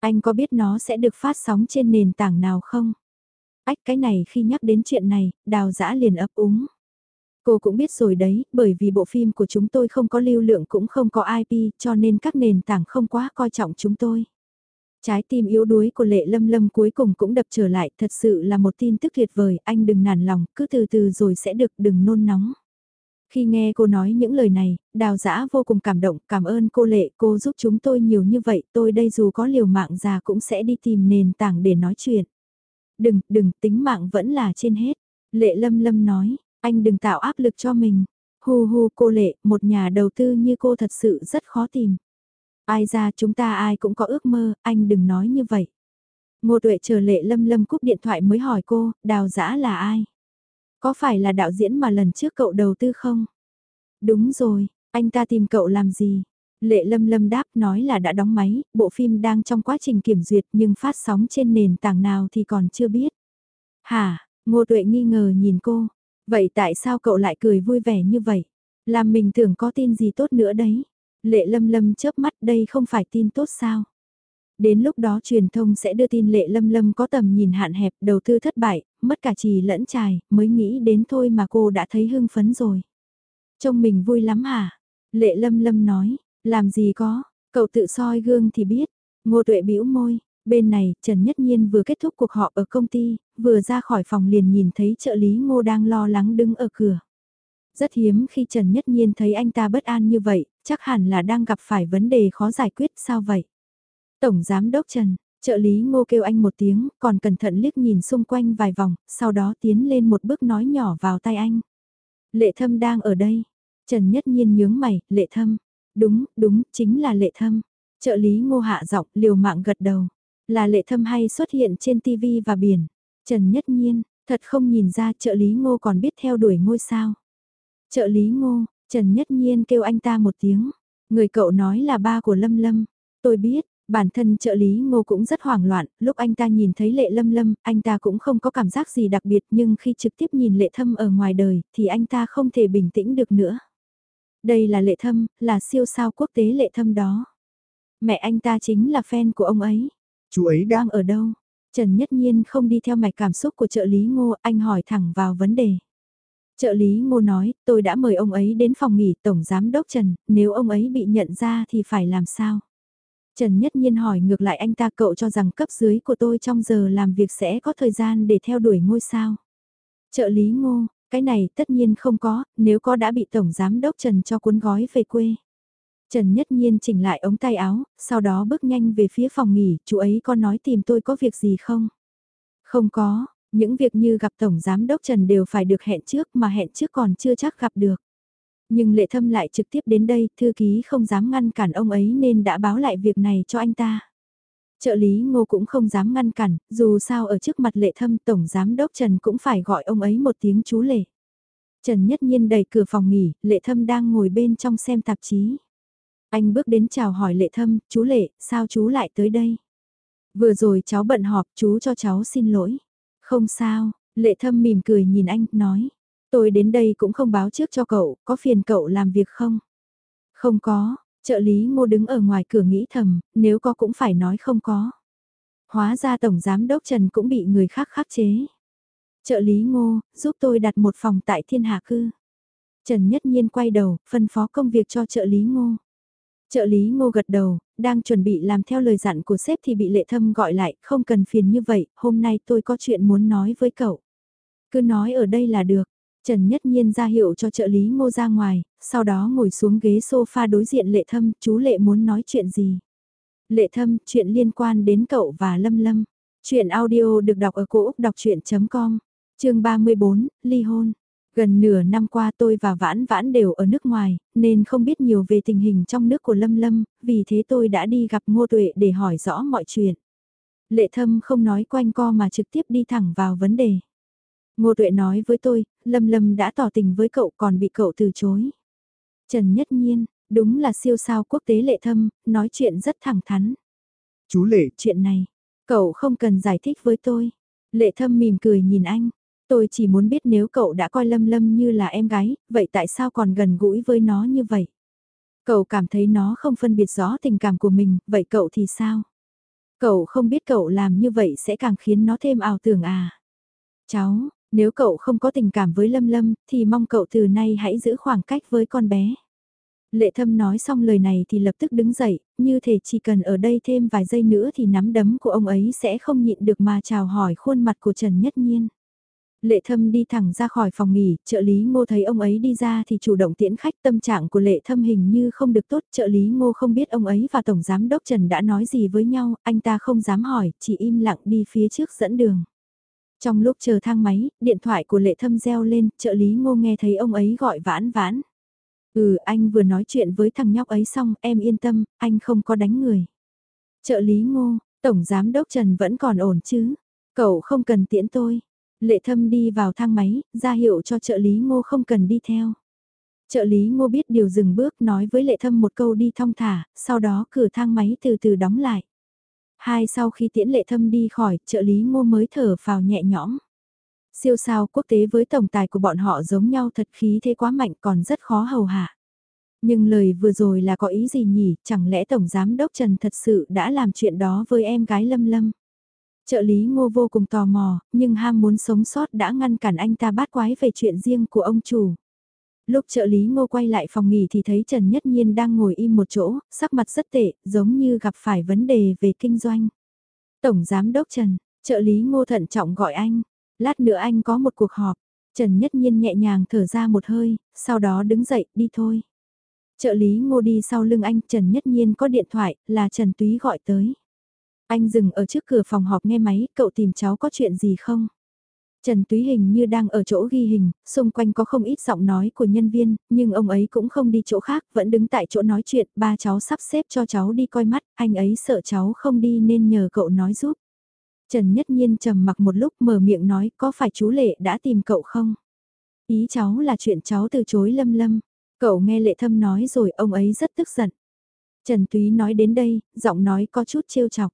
Anh có biết nó sẽ được phát sóng trên nền tảng nào không? Ách cái này khi nhắc đến chuyện này, đào giã liền ấp úng. Cô cũng biết rồi đấy, bởi vì bộ phim của chúng tôi không có lưu lượng cũng không có IP, cho nên các nền tảng không quá coi trọng chúng tôi. Trái tim yếu đuối của lệ lâm lâm cuối cùng cũng đập trở lại, thật sự là một tin tức tuyệt vời, anh đừng nản lòng, cứ từ từ rồi sẽ được, đừng nôn nóng. Khi nghe cô nói những lời này, đào giã vô cùng cảm động, cảm ơn cô lệ, cô giúp chúng tôi nhiều như vậy, tôi đây dù có liều mạng già cũng sẽ đi tìm nền tảng để nói chuyện. Đừng, đừng, tính mạng vẫn là trên hết. Lệ lâm lâm nói, anh đừng tạo áp lực cho mình. Hù hù cô lệ, một nhà đầu tư như cô thật sự rất khó tìm. Ai ra chúng ta ai cũng có ước mơ, anh đừng nói như vậy. Ngô tuệ chờ lệ lâm lâm cúp điện thoại mới hỏi cô, đào giã là ai? Có phải là đạo diễn mà lần trước cậu đầu tư không? Đúng rồi, anh ta tìm cậu làm gì? Lệ Lâm Lâm đáp nói là đã đóng máy, bộ phim đang trong quá trình kiểm duyệt nhưng phát sóng trên nền tảng nào thì còn chưa biết. Hả, Ngô Tuệ nghi ngờ nhìn cô, vậy tại sao cậu lại cười vui vẻ như vậy? Làm mình tưởng có tin gì tốt nữa đấy. Lệ Lâm Lâm chớp mắt đây không phải tin tốt sao? Đến lúc đó truyền thông sẽ đưa tin Lệ Lâm Lâm có tầm nhìn hạn hẹp, đầu tư thất bại, mất cả trì lẫn trài, mới nghĩ đến thôi mà cô đã thấy hưng phấn rồi. Trông mình vui lắm hả? Lệ Lâm Lâm nói, làm gì có, cậu tự soi gương thì biết. Ngô Tuệ bĩu môi, bên này Trần Nhất Nhiên vừa kết thúc cuộc họp ở công ty, vừa ra khỏi phòng liền nhìn thấy trợ lý Ngô đang lo lắng đứng ở cửa. Rất hiếm khi Trần Nhất Nhiên thấy anh ta bất an như vậy, chắc hẳn là đang gặp phải vấn đề khó giải quyết sao vậy. Tổng Giám Đốc Trần, trợ lý Ngô kêu anh một tiếng, còn cẩn thận liếc nhìn xung quanh vài vòng, sau đó tiến lên một bước nói nhỏ vào tay anh. Lệ Thâm đang ở đây. Trần Nhất Nhiên nhướng mày, Lệ Thâm. Đúng, đúng, chính là lệ thâm. Trợ lý ngô hạ giọng liều mạng gật đầu. Là lệ thâm hay xuất hiện trên TV và biển. Trần Nhất Nhiên, thật không nhìn ra trợ lý ngô còn biết theo đuổi ngôi sao. Trợ lý ngô, Trần Nhất Nhiên kêu anh ta một tiếng. Người cậu nói là ba của Lâm Lâm. Tôi biết, bản thân trợ lý ngô cũng rất hoảng loạn, lúc anh ta nhìn thấy lệ lâm lâm, anh ta cũng không có cảm giác gì đặc biệt nhưng khi trực tiếp nhìn lệ thâm ở ngoài đời thì anh ta không thể bình tĩnh được nữa. Đây là lệ thâm, là siêu sao quốc tế lệ thâm đó. Mẹ anh ta chính là fan của ông ấy. Chú ấy đang ở đâu? Trần Nhất Nhiên không đi theo mạch cảm xúc của trợ lý Ngô, anh hỏi thẳng vào vấn đề. Trợ lý Ngô nói, tôi đã mời ông ấy đến phòng nghỉ Tổng Giám Đốc Trần, nếu ông ấy bị nhận ra thì phải làm sao? Trần Nhất Nhiên hỏi ngược lại anh ta cậu cho rằng cấp dưới của tôi trong giờ làm việc sẽ có thời gian để theo đuổi ngôi sao. Trợ lý Ngô, cái này tất nhiên không có, nếu có đã bị Tổng Giám Đốc Trần cho cuốn gói về quê. Trần Nhất Nhiên chỉnh lại ống tay áo, sau đó bước nhanh về phía phòng nghỉ, chú ấy có nói tìm tôi có việc gì không? Không có, những việc như gặp Tổng Giám Đốc Trần đều phải được hẹn trước mà hẹn trước còn chưa chắc gặp được. Nhưng Lệ Thâm lại trực tiếp đến đây, thư ký không dám ngăn cản ông ấy nên đã báo lại việc này cho anh ta. Trợ lý ngô cũng không dám ngăn cản, dù sao ở trước mặt lệ thâm tổng giám đốc Trần cũng phải gọi ông ấy một tiếng chú lệ. Trần Nhất Nhiên đẩy cửa phòng nghỉ, lệ thâm đang ngồi bên trong xem tạp chí. Anh bước đến chào hỏi lệ thâm, chú lệ, sao chú lại tới đây? Vừa rồi cháu bận họp, chú cho cháu xin lỗi. Không sao, lệ thâm mỉm cười nhìn anh, nói. Tôi đến đây cũng không báo trước cho cậu, có phiền cậu làm việc không? Không có, Trợ lý ngô đứng ở ngoài cửa nghĩ thầm, nếu có cũng phải nói không có. Hóa ra Tổng Giám Đốc Trần cũng bị người khác khắc chế. Trợ lý ngô, giúp tôi đặt một phòng tại thiên hạ cư. Trần Nhất Nhiên quay đầu, phân phó công việc cho trợ lý ngô. Trợ lý ngô gật đầu, đang chuẩn bị làm theo lời dặn của sếp thì bị lệ thâm gọi lại, không cần phiền như vậy, hôm nay tôi có chuyện muốn nói với cậu. Cứ nói ở đây là được. Trần Nhất Nhiên ra hiệu cho trợ lý ngô ra ngoài, sau đó ngồi xuống ghế sofa đối diện lệ thâm, chú lệ muốn nói chuyện gì. Lệ thâm, chuyện liên quan đến cậu và Lâm Lâm. Chuyện audio được đọc ở cổ Úc đọc chuyện.com, chương 34, ly hôn. Gần nửa năm qua tôi và Vãn Vãn đều ở nước ngoài, nên không biết nhiều về tình hình trong nước của Lâm Lâm, vì thế tôi đã đi gặp Ngô Tuệ để hỏi rõ mọi chuyện. Lệ thâm không nói quanh co mà trực tiếp đi thẳng vào vấn đề. Ngô Tuệ nói với tôi, Lâm Lâm đã tỏ tình với cậu còn bị cậu từ chối. Trần Nhất Nhiên, đúng là siêu sao quốc tế lệ thâm, nói chuyện rất thẳng thắn. Chú Lệ, chuyện này, cậu không cần giải thích với tôi. Lệ thâm mỉm cười nhìn anh, tôi chỉ muốn biết nếu cậu đã coi Lâm Lâm như là em gái, vậy tại sao còn gần gũi với nó như vậy? Cậu cảm thấy nó không phân biệt rõ tình cảm của mình, vậy cậu thì sao? Cậu không biết cậu làm như vậy sẽ càng khiến nó thêm ảo tưởng à? Cháu, nếu cậu không có tình cảm với Lâm Lâm, thì mong cậu từ nay hãy giữ khoảng cách với con bé. Lệ thâm nói xong lời này thì lập tức đứng dậy, như thể chỉ cần ở đây thêm vài giây nữa thì nắm đấm của ông ấy sẽ không nhịn được mà chào hỏi khuôn mặt của Trần Nhất Nhiên. Lệ thâm đi thẳng ra khỏi phòng nghỉ, trợ lý ngô thấy ông ấy đi ra thì chủ động tiễn khách tâm trạng của lệ thâm hình như không được tốt. Trợ lý ngô không biết ông ấy và Tổng Giám Đốc Trần đã nói gì với nhau, anh ta không dám hỏi, chỉ im lặng đi phía trước dẫn đường. Trong lúc chờ thang máy, điện thoại của lệ thâm reo lên, trợ lý ngô nghe thấy ông ấy gọi vãn vãn. Ừ, anh vừa nói chuyện với thằng nhóc ấy xong, em yên tâm, anh không có đánh người. Trợ lý ngô, Tổng Giám Đốc Trần vẫn còn ổn chứ? Cậu không cần tiễn tôi. Lệ thâm đi vào thang máy, ra hiệu cho trợ lý ngô không cần đi theo. Trợ lý ngô biết điều dừng bước nói với lệ thâm một câu đi thong thả, sau đó cửa thang máy từ từ đóng lại. Hai sau khi tiễn lệ thâm đi khỏi, trợ lý ngô mới thở vào nhẹ nhõm. Siêu sao quốc tế với tổng tài của bọn họ giống nhau thật khí thế quá mạnh còn rất khó hầu hạ. Nhưng lời vừa rồi là có ý gì nhỉ, chẳng lẽ Tổng Giám Đốc Trần thật sự đã làm chuyện đó với em gái Lâm Lâm? Trợ lý ngô vô cùng tò mò, nhưng ham muốn sống sót đã ngăn cản anh ta bát quái về chuyện riêng của ông chủ. Lúc trợ lý ngô quay lại phòng nghỉ thì thấy Trần Nhất Nhiên đang ngồi im một chỗ, sắc mặt rất tệ, giống như gặp phải vấn đề về kinh doanh. Tổng Giám Đốc Trần, trợ lý ngô thận trọng gọi anh, lát nữa anh có một cuộc họp. Trần Nhất Nhiên nhẹ nhàng thở ra một hơi, sau đó đứng dậy, đi thôi. Trợ lý ngô đi sau lưng anh, Trần Nhất Nhiên có điện thoại, là Trần Túy gọi tới. Anh dừng ở trước cửa phòng họp nghe máy, cậu tìm cháu có chuyện gì không? Trần Túy hình như đang ở chỗ ghi hình, xung quanh có không ít giọng nói của nhân viên, nhưng ông ấy cũng không đi chỗ khác, vẫn đứng tại chỗ nói chuyện, ba cháu sắp xếp cho cháu đi coi mắt, anh ấy sợ cháu không đi nên nhờ cậu nói giúp. Trần Nhất Nhiên trầm mặc một lúc mở miệng nói có phải chú Lệ đã tìm cậu không? Ý cháu là chuyện cháu từ chối lâm lâm. Cậu nghe Lệ Thâm nói rồi ông ấy rất tức giận. Trần Túy nói đến đây, giọng nói có chút trêu chọc.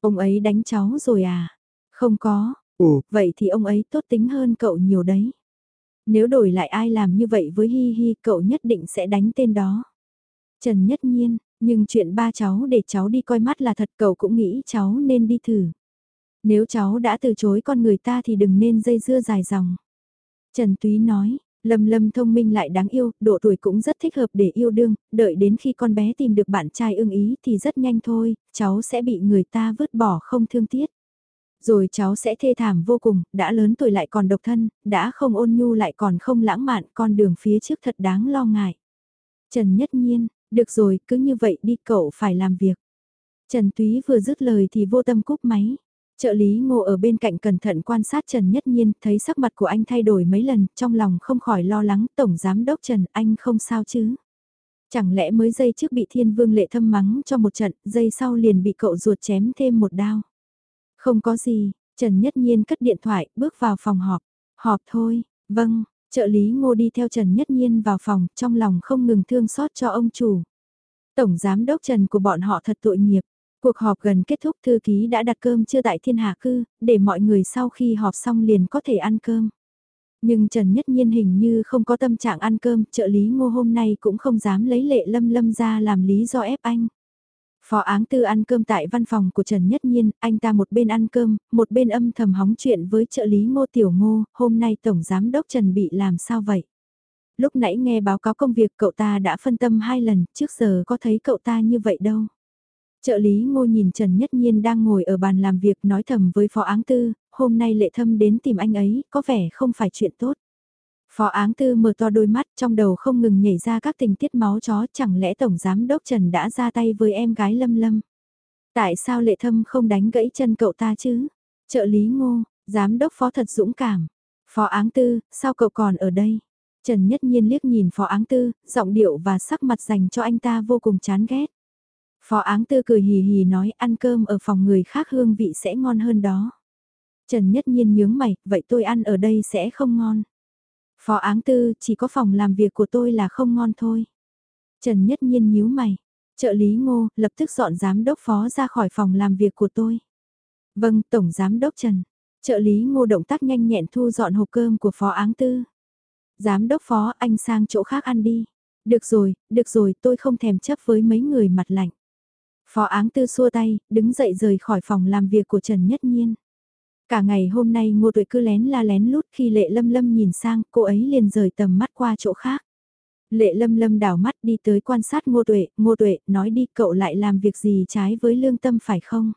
Ông ấy đánh cháu rồi à? Không có, Ồ, vậy thì ông ấy tốt tính hơn cậu nhiều đấy. Nếu đổi lại ai làm như vậy với Hi Hi, cậu nhất định sẽ đánh tên đó. Trần Nhất Nhiên, nhưng chuyện ba cháu để cháu đi coi mắt là thật cậu cũng nghĩ cháu nên đi thử. Nếu cháu đã từ chối con người ta thì đừng nên dây dưa dài dòng. Trần Túy nói, Lâm Lâm thông minh lại đáng yêu, độ tuổi cũng rất thích hợp để yêu đương, đợi đến khi con bé tìm được bạn trai ưng ý thì rất nhanh thôi, cháu sẽ bị người ta vứt bỏ không thương tiếc. Rồi cháu sẽ thê thảm vô cùng, đã lớn tuổi lại còn độc thân, đã không ôn nhu lại còn không lãng mạn, con đường phía trước thật đáng lo ngại. Trần Nhất Nhiên, được rồi, cứ như vậy đi cậu phải làm việc. Trần Túy vừa dứt lời thì vô tâm cúp máy. Trợ lý ngô ở bên cạnh cẩn thận quan sát Trần Nhất Nhiên, thấy sắc mặt của anh thay đổi mấy lần, trong lòng không khỏi lo lắng, Tổng Giám Đốc Trần, anh không sao chứ? Chẳng lẽ mới giây trước bị thiên vương lệ thâm mắng cho một trận, giây sau liền bị cậu ruột chém thêm một đao? Không có gì, Trần Nhất Nhiên cất điện thoại, bước vào phòng họp. Họp thôi, vâng, trợ lý ngô đi theo Trần Nhất Nhiên vào phòng, trong lòng không ngừng thương xót cho ông chủ. Tổng giám đốc Trần của bọn họ thật tội nghiệp. Cuộc họp gần kết thúc thư ký đã đặt cơm chưa tại thiên hạ cư, để mọi người sau khi họp xong liền có thể ăn cơm. Nhưng Trần Nhất Nhiên hình như không có tâm trạng ăn cơm, trợ lý ngô hôm nay cũng không dám lấy lệ lâm lâm ra làm lý do ép anh. Phó áng tư ăn cơm tại văn phòng của Trần Nhất Nhiên, anh ta một bên ăn cơm, một bên âm thầm hóng chuyện với trợ lý ngô tiểu ngô, hôm nay Tổng Giám Đốc Trần bị làm sao vậy? Lúc nãy nghe báo cáo công việc cậu ta đã phân tâm hai lần, trước giờ có thấy cậu ta như vậy đâu. Trợ lý ngô nhìn Trần Nhất Nhiên đang ngồi ở bàn làm việc nói thầm với phó áng tư, hôm nay lệ thâm đến tìm anh ấy, có vẻ không phải chuyện tốt. Phó áng tư mở to đôi mắt trong đầu không ngừng nhảy ra các tình tiết máu chó chẳng lẽ Tổng Giám Đốc Trần đã ra tay với em gái Lâm Lâm. Tại sao lệ thâm không đánh gãy chân cậu ta chứ? Trợ lý ngô, Giám Đốc Phó thật dũng cảm. Phó áng tư, sao cậu còn ở đây? Trần Nhất Nhiên liếc nhìn Phó áng tư, giọng điệu và sắc mặt dành cho anh ta vô cùng chán ghét. Phó áng tư cười hì hì nói ăn cơm ở phòng người khác hương vị sẽ ngon hơn đó. Trần Nhất Nhiên nhướng mày, vậy tôi ăn ở đây sẽ không ngon. Phó áng tư, chỉ có phòng làm việc của tôi là không ngon thôi. Trần Nhất Nhiên nhíu mày. Trợ lý ngô, lập tức dọn giám đốc phó ra khỏi phòng làm việc của tôi. Vâng, Tổng Giám đốc Trần. Trợ lý ngô động tác nhanh nhẹn thu dọn hộp cơm của phó áng tư. Giám đốc phó, anh sang chỗ khác ăn đi. Được rồi, được rồi, tôi không thèm chấp với mấy người mặt lạnh. Phó áng tư xua tay, đứng dậy rời khỏi phòng làm việc của Trần Nhất Nhiên. Cả ngày hôm nay ngô tuệ cứ lén la lén lút khi lệ lâm lâm nhìn sang, cô ấy liền rời tầm mắt qua chỗ khác. Lệ lâm lâm đảo mắt đi tới quan sát ngô tuệ, ngô tuệ, nói đi cậu lại làm việc gì trái với lương tâm phải không?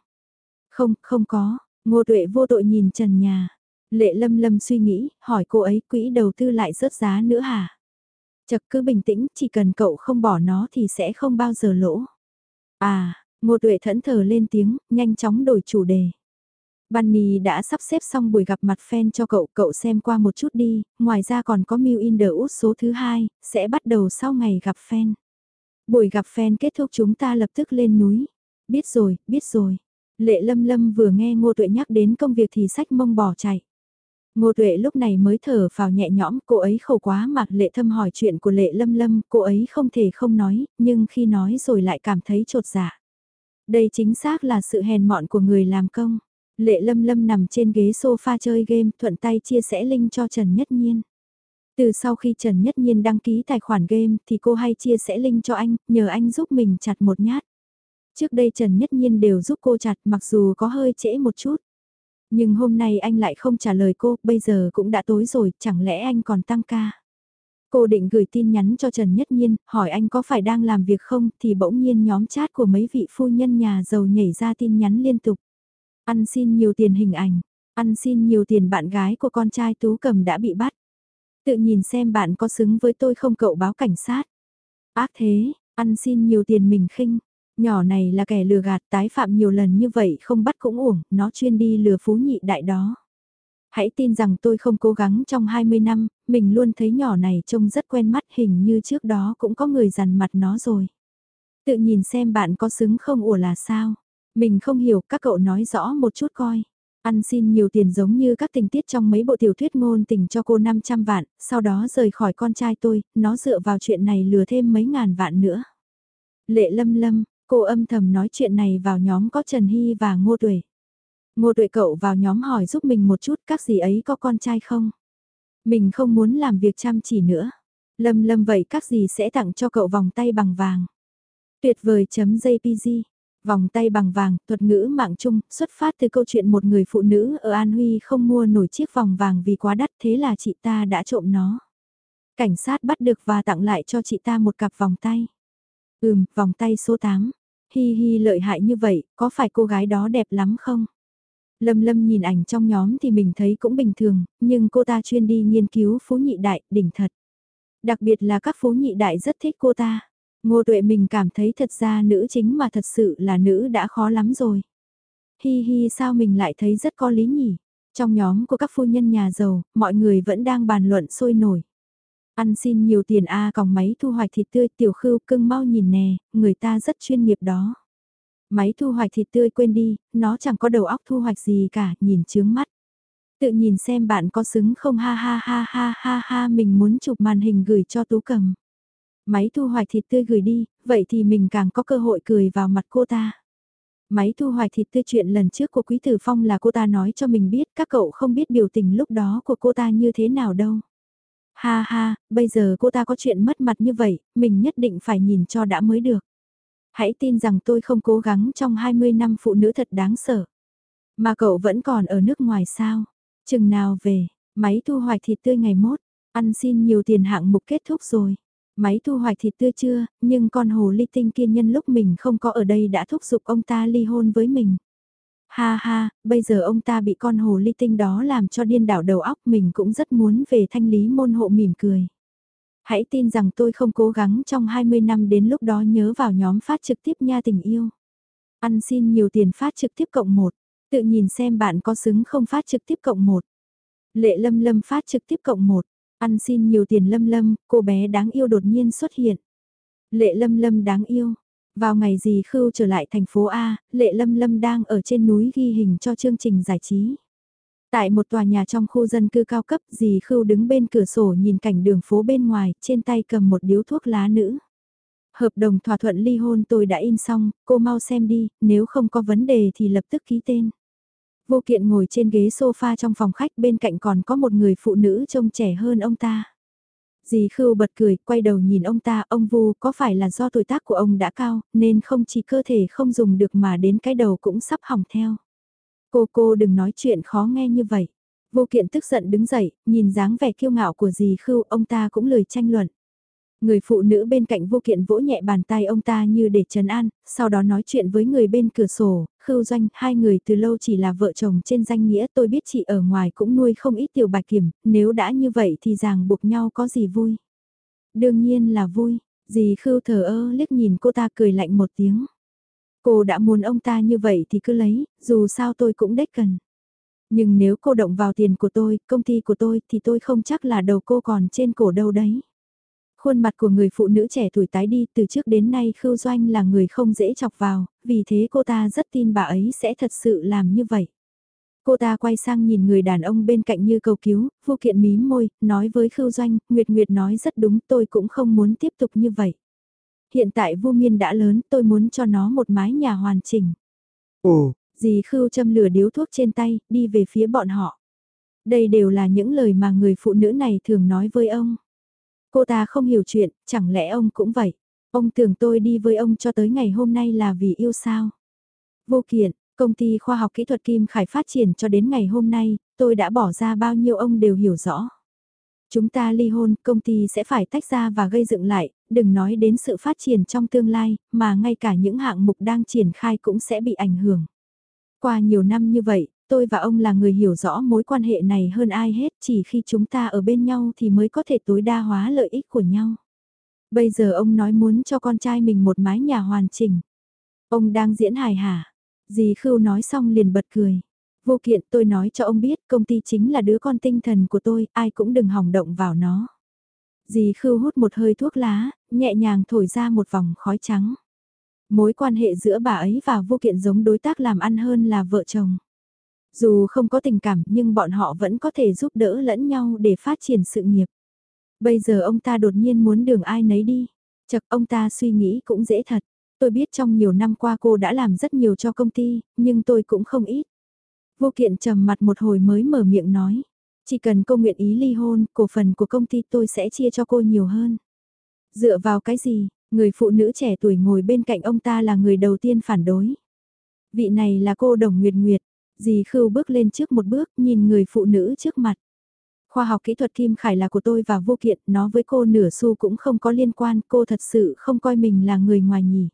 Không, không có, ngô tuệ vô tội nhìn trần nhà. Lệ lâm lâm suy nghĩ, hỏi cô ấy quỹ đầu tư lại rớt giá nữa hả? Chật cứ bình tĩnh, chỉ cần cậu không bỏ nó thì sẽ không bao giờ lỗ. À, ngô tuệ thẫn thờ lên tiếng, nhanh chóng đổi chủ đề. Bunny đã sắp xếp xong buổi gặp mặt fan cho cậu, cậu xem qua một chút đi, ngoài ra còn có Mew in the Wood số thứ hai, sẽ bắt đầu sau ngày gặp fan. Buổi gặp fan kết thúc chúng ta lập tức lên núi. Biết rồi, biết rồi. Lệ Lâm Lâm vừa nghe Ngô Tuệ nhắc đến công việc thì sách mông bỏ chạy. Ngô Tuệ lúc này mới thở vào nhẹ nhõm, cô ấy khổ quá mà Lệ Thâm hỏi chuyện của Lệ Lâm Lâm, cô ấy không thể không nói, nhưng khi nói rồi lại cảm thấy trột dạ. Đây chính xác là sự hèn mọn của người làm công. Lệ Lâm Lâm nằm trên ghế sofa chơi game thuận tay chia sẻ link cho Trần Nhất Nhiên. Từ sau khi Trần Nhất Nhiên đăng ký tài khoản game thì cô hay chia sẻ link cho anh, nhờ anh giúp mình chặt một nhát. Trước đây Trần Nhất Nhiên đều giúp cô chặt mặc dù có hơi trễ một chút. Nhưng hôm nay anh lại không trả lời cô, bây giờ cũng đã tối rồi, chẳng lẽ anh còn tăng ca. Cô định gửi tin nhắn cho Trần Nhất Nhiên, hỏi anh có phải đang làm việc không, thì bỗng nhiên nhóm chat của mấy vị phu nhân nhà giàu nhảy ra tin nhắn liên tục. Ăn xin nhiều tiền hình ảnh, ăn xin nhiều tiền bạn gái của con trai Tú Cầm đã bị bắt. Tự nhìn xem bạn có xứng với tôi không cậu báo cảnh sát. Ác thế, ăn xin nhiều tiền mình khinh. Nhỏ này là kẻ lừa gạt tái phạm nhiều lần như vậy không bắt cũng uổng, nó chuyên đi lừa phú nhị đại đó. Hãy tin rằng tôi không cố gắng trong 20 năm, mình luôn thấy nhỏ này trông rất quen mắt hình như trước đó cũng có người dằn mặt nó rồi. Tự nhìn xem bạn có xứng không ủa là sao. Mình không hiểu các cậu nói rõ một chút coi. Ăn xin nhiều tiền giống như các tình tiết trong mấy bộ tiểu thuyết ngôn tình cho cô 500 vạn, sau đó rời khỏi con trai tôi, nó dựa vào chuyện này lừa thêm mấy ngàn vạn nữa. Lệ lâm lâm, cô âm thầm nói chuyện này vào nhóm có Trần Hy và Ngô Tuệ. Ngô Tuệ cậu vào nhóm hỏi giúp mình một chút các gì ấy có con trai không? Mình không muốn làm việc chăm chỉ nữa. Lâm lâm vậy các gì sẽ tặng cho cậu vòng tay bằng vàng. Tuyệt vời chấm JPG. Vòng tay bằng vàng, thuật ngữ mạng chung, xuất phát từ câu chuyện một người phụ nữ ở An Huy không mua nổi chiếc vòng vàng vì quá đắt thế là chị ta đã trộm nó. Cảnh sát bắt được và tặng lại cho chị ta một cặp vòng tay. Ừm, vòng tay số 8. Hi hi lợi hại như vậy, có phải cô gái đó đẹp lắm không? Lâm Lâm nhìn ảnh trong nhóm thì mình thấy cũng bình thường, nhưng cô ta chuyên đi nghiên cứu phú nhị đại, đỉnh thật. Đặc biệt là các phú nhị đại rất thích cô ta. Ngô tuệ mình cảm thấy thật ra nữ chính mà thật sự là nữ đã khó lắm rồi. Hi hi sao mình lại thấy rất có lý nhỉ? Trong nhóm của các phu nhân nhà giàu, mọi người vẫn đang bàn luận sôi nổi. Ăn xin nhiều tiền A à còng máy thu hoạch thịt tươi tiểu khưu cưng mau nhìn nè, người ta rất chuyên nghiệp đó. Máy thu hoạch thịt tươi quên đi, nó chẳng có đầu óc thu hoạch gì cả, nhìn chướng mắt. Tự nhìn xem bạn có xứng không ha ha ha ha ha ha mình muốn chụp màn hình gửi cho tú cầm. Máy thu hoạch thịt tươi gửi đi, vậy thì mình càng có cơ hội cười vào mặt cô ta. Máy thu hoạch thịt tươi chuyện lần trước của Quý Tử Phong là cô ta nói cho mình biết các cậu không biết biểu tình lúc đó của cô ta như thế nào đâu. Ha ha, bây giờ cô ta có chuyện mất mặt như vậy, mình nhất định phải nhìn cho đã mới được. Hãy tin rằng tôi không cố gắng trong 20 năm phụ nữ thật đáng sợ. Mà cậu vẫn còn ở nước ngoài sao? Chừng nào về, máy thu hoạch thịt tươi ngày mốt, Ăn xin nhiều tiền hạng mục kết thúc rồi. Máy thu hoạch thịt tươi chưa, nhưng con hồ ly tinh kia nhân lúc mình không có ở đây đã thúc giục ông ta ly hôn với mình. Ha ha, bây giờ ông ta bị con hồ ly tinh đó làm cho điên đảo đầu óc mình cũng rất muốn về thanh lý môn hộ mỉm cười. Hãy tin rằng tôi không cố gắng trong 20 năm đến lúc đó nhớ vào nhóm phát trực tiếp nha tình yêu. Ăn xin nhiều tiền phát trực tiếp cộng 1, tự nhìn xem bạn có xứng không phát trực tiếp cộng 1. Lệ lâm lâm phát trực tiếp cộng 1, ăn xin nhiều tiền lâm lâm, cô bé đáng yêu đột nhiên xuất hiện. Lệ lâm lâm đáng yêu, vào ngày gì Khưu trở lại thành phố A, Lệ Lâm Lâm đang ở trên núi ghi hình cho chương trình giải trí. Tại một tòa nhà trong khu dân cư cao cấp, dì Khưu đứng bên cửa sổ nhìn cảnh đường phố bên ngoài, trên tay cầm một điếu thuốc lá nữ. Hợp đồng thỏa thuận ly hôn tôi đã in xong, cô mau xem đi, nếu không có vấn đề thì lập tức ký tên. Vô kiện ngồi trên ghế sofa trong phòng khách bên cạnh còn có một người phụ nữ trông trẻ hơn ông ta. Dì Khưu bật cười, quay đầu nhìn ông ta, ông Vu có phải là do tuổi tác của ông đã cao, nên không chỉ cơ thể không dùng được mà đến cái đầu cũng sắp hỏng theo. Cô cô đừng nói chuyện khó nghe như vậy. Vô kiện tức giận đứng dậy, nhìn dáng vẻ kiêu ngạo của dì Khưu, ông ta cũng lời tranh luận. Người phụ nữ bên cạnh vô kiện vỗ nhẹ bàn tay ông ta như để trấn an, sau đó nói chuyện với người bên cửa sổ, khưu doanh, hai người từ lâu chỉ là vợ chồng trên danh nghĩa tôi biết chị ở ngoài cũng nuôi không ít tiểu bạch kiểm, nếu đã như vậy thì ràng buộc nhau có gì vui. Đương nhiên là vui, dì khưu thờ ơ liếc nhìn cô ta cười lạnh một tiếng. Cô đã muốn ông ta như vậy thì cứ lấy, dù sao tôi cũng đếch cần. Nhưng nếu cô động vào tiền của tôi, công ty của tôi thì tôi không chắc là đầu cô còn trên cổ đâu đấy. Khuôn mặt của người phụ nữ trẻ tuổi tái đi từ trước đến nay Khưu Doanh là người không dễ chọc vào, vì thế cô ta rất tin bà ấy sẽ thật sự làm như vậy. Cô ta quay sang nhìn người đàn ông bên cạnh như cầu cứu, vô kiện mím môi, nói với Khưu Doanh, Nguyệt Nguyệt nói rất đúng tôi cũng không muốn tiếp tục như vậy. Hiện tại Vu Miên đã lớn, tôi muốn cho nó một mái nhà hoàn chỉnh. Ồ, dì Khưu châm lửa điếu thuốc trên tay, đi về phía bọn họ. Đây đều là những lời mà người phụ nữ này thường nói với ông. Cô ta không hiểu chuyện, chẳng lẽ ông cũng vậy? Ông tưởng tôi đi với ông cho tới ngày hôm nay là vì yêu sao? Vô kiện, công ty khoa học kỹ thuật Kim Khải phát triển cho đến ngày hôm nay, tôi đã bỏ ra bao nhiêu ông đều hiểu rõ. Chúng ta ly hôn, công ty sẽ phải tách ra và gây dựng lại, đừng nói đến sự phát triển trong tương lai, mà ngay cả những hạng mục đang triển khai cũng sẽ bị ảnh hưởng. Qua nhiều năm như vậy, tôi và ông là người hiểu rõ mối quan hệ này hơn ai hết chỉ khi chúng ta ở bên nhau thì mới có thể tối đa hóa lợi ích của nhau. Bây giờ ông nói muốn cho con trai mình một mái nhà hoàn chỉnh. Ông đang diễn hài hả? Dì Khưu nói xong liền bật cười. Vô kiện tôi nói cho ông biết công ty chính là đứa con tinh thần của tôi, ai cũng đừng hỏng động vào nó. Dì Khưu hút một hơi thuốc lá, nhẹ nhàng thổi ra một vòng khói trắng. Mối quan hệ giữa bà ấy và vô kiện giống đối tác làm ăn hơn là vợ chồng. Dù không có tình cảm nhưng bọn họ vẫn có thể giúp đỡ lẫn nhau để phát triển sự nghiệp. Bây giờ ông ta đột nhiên muốn đường ai nấy đi. Chật ông ta suy nghĩ cũng dễ thật. Tôi biết trong nhiều năm qua cô đã làm rất nhiều cho công ty, nhưng tôi cũng không ít. Vô kiện trầm mặt một hồi mới mở miệng nói. Chỉ cần cô nguyện ý ly hôn, cổ phần của công ty tôi sẽ chia cho cô nhiều hơn. Dựa vào cái gì, người phụ nữ trẻ tuổi ngồi bên cạnh ông ta là người đầu tiên phản đối. Vị này là cô Đồng Nguyệt Nguyệt, Dì Khưu bước lên trước một bước nhìn người phụ nữ trước mặt. Khoa học kỹ thuật Kim Khải là của tôi và vô kiện, nó với cô nửa xu cũng không có liên quan, cô thật sự không coi mình là người ngoài nhỉ.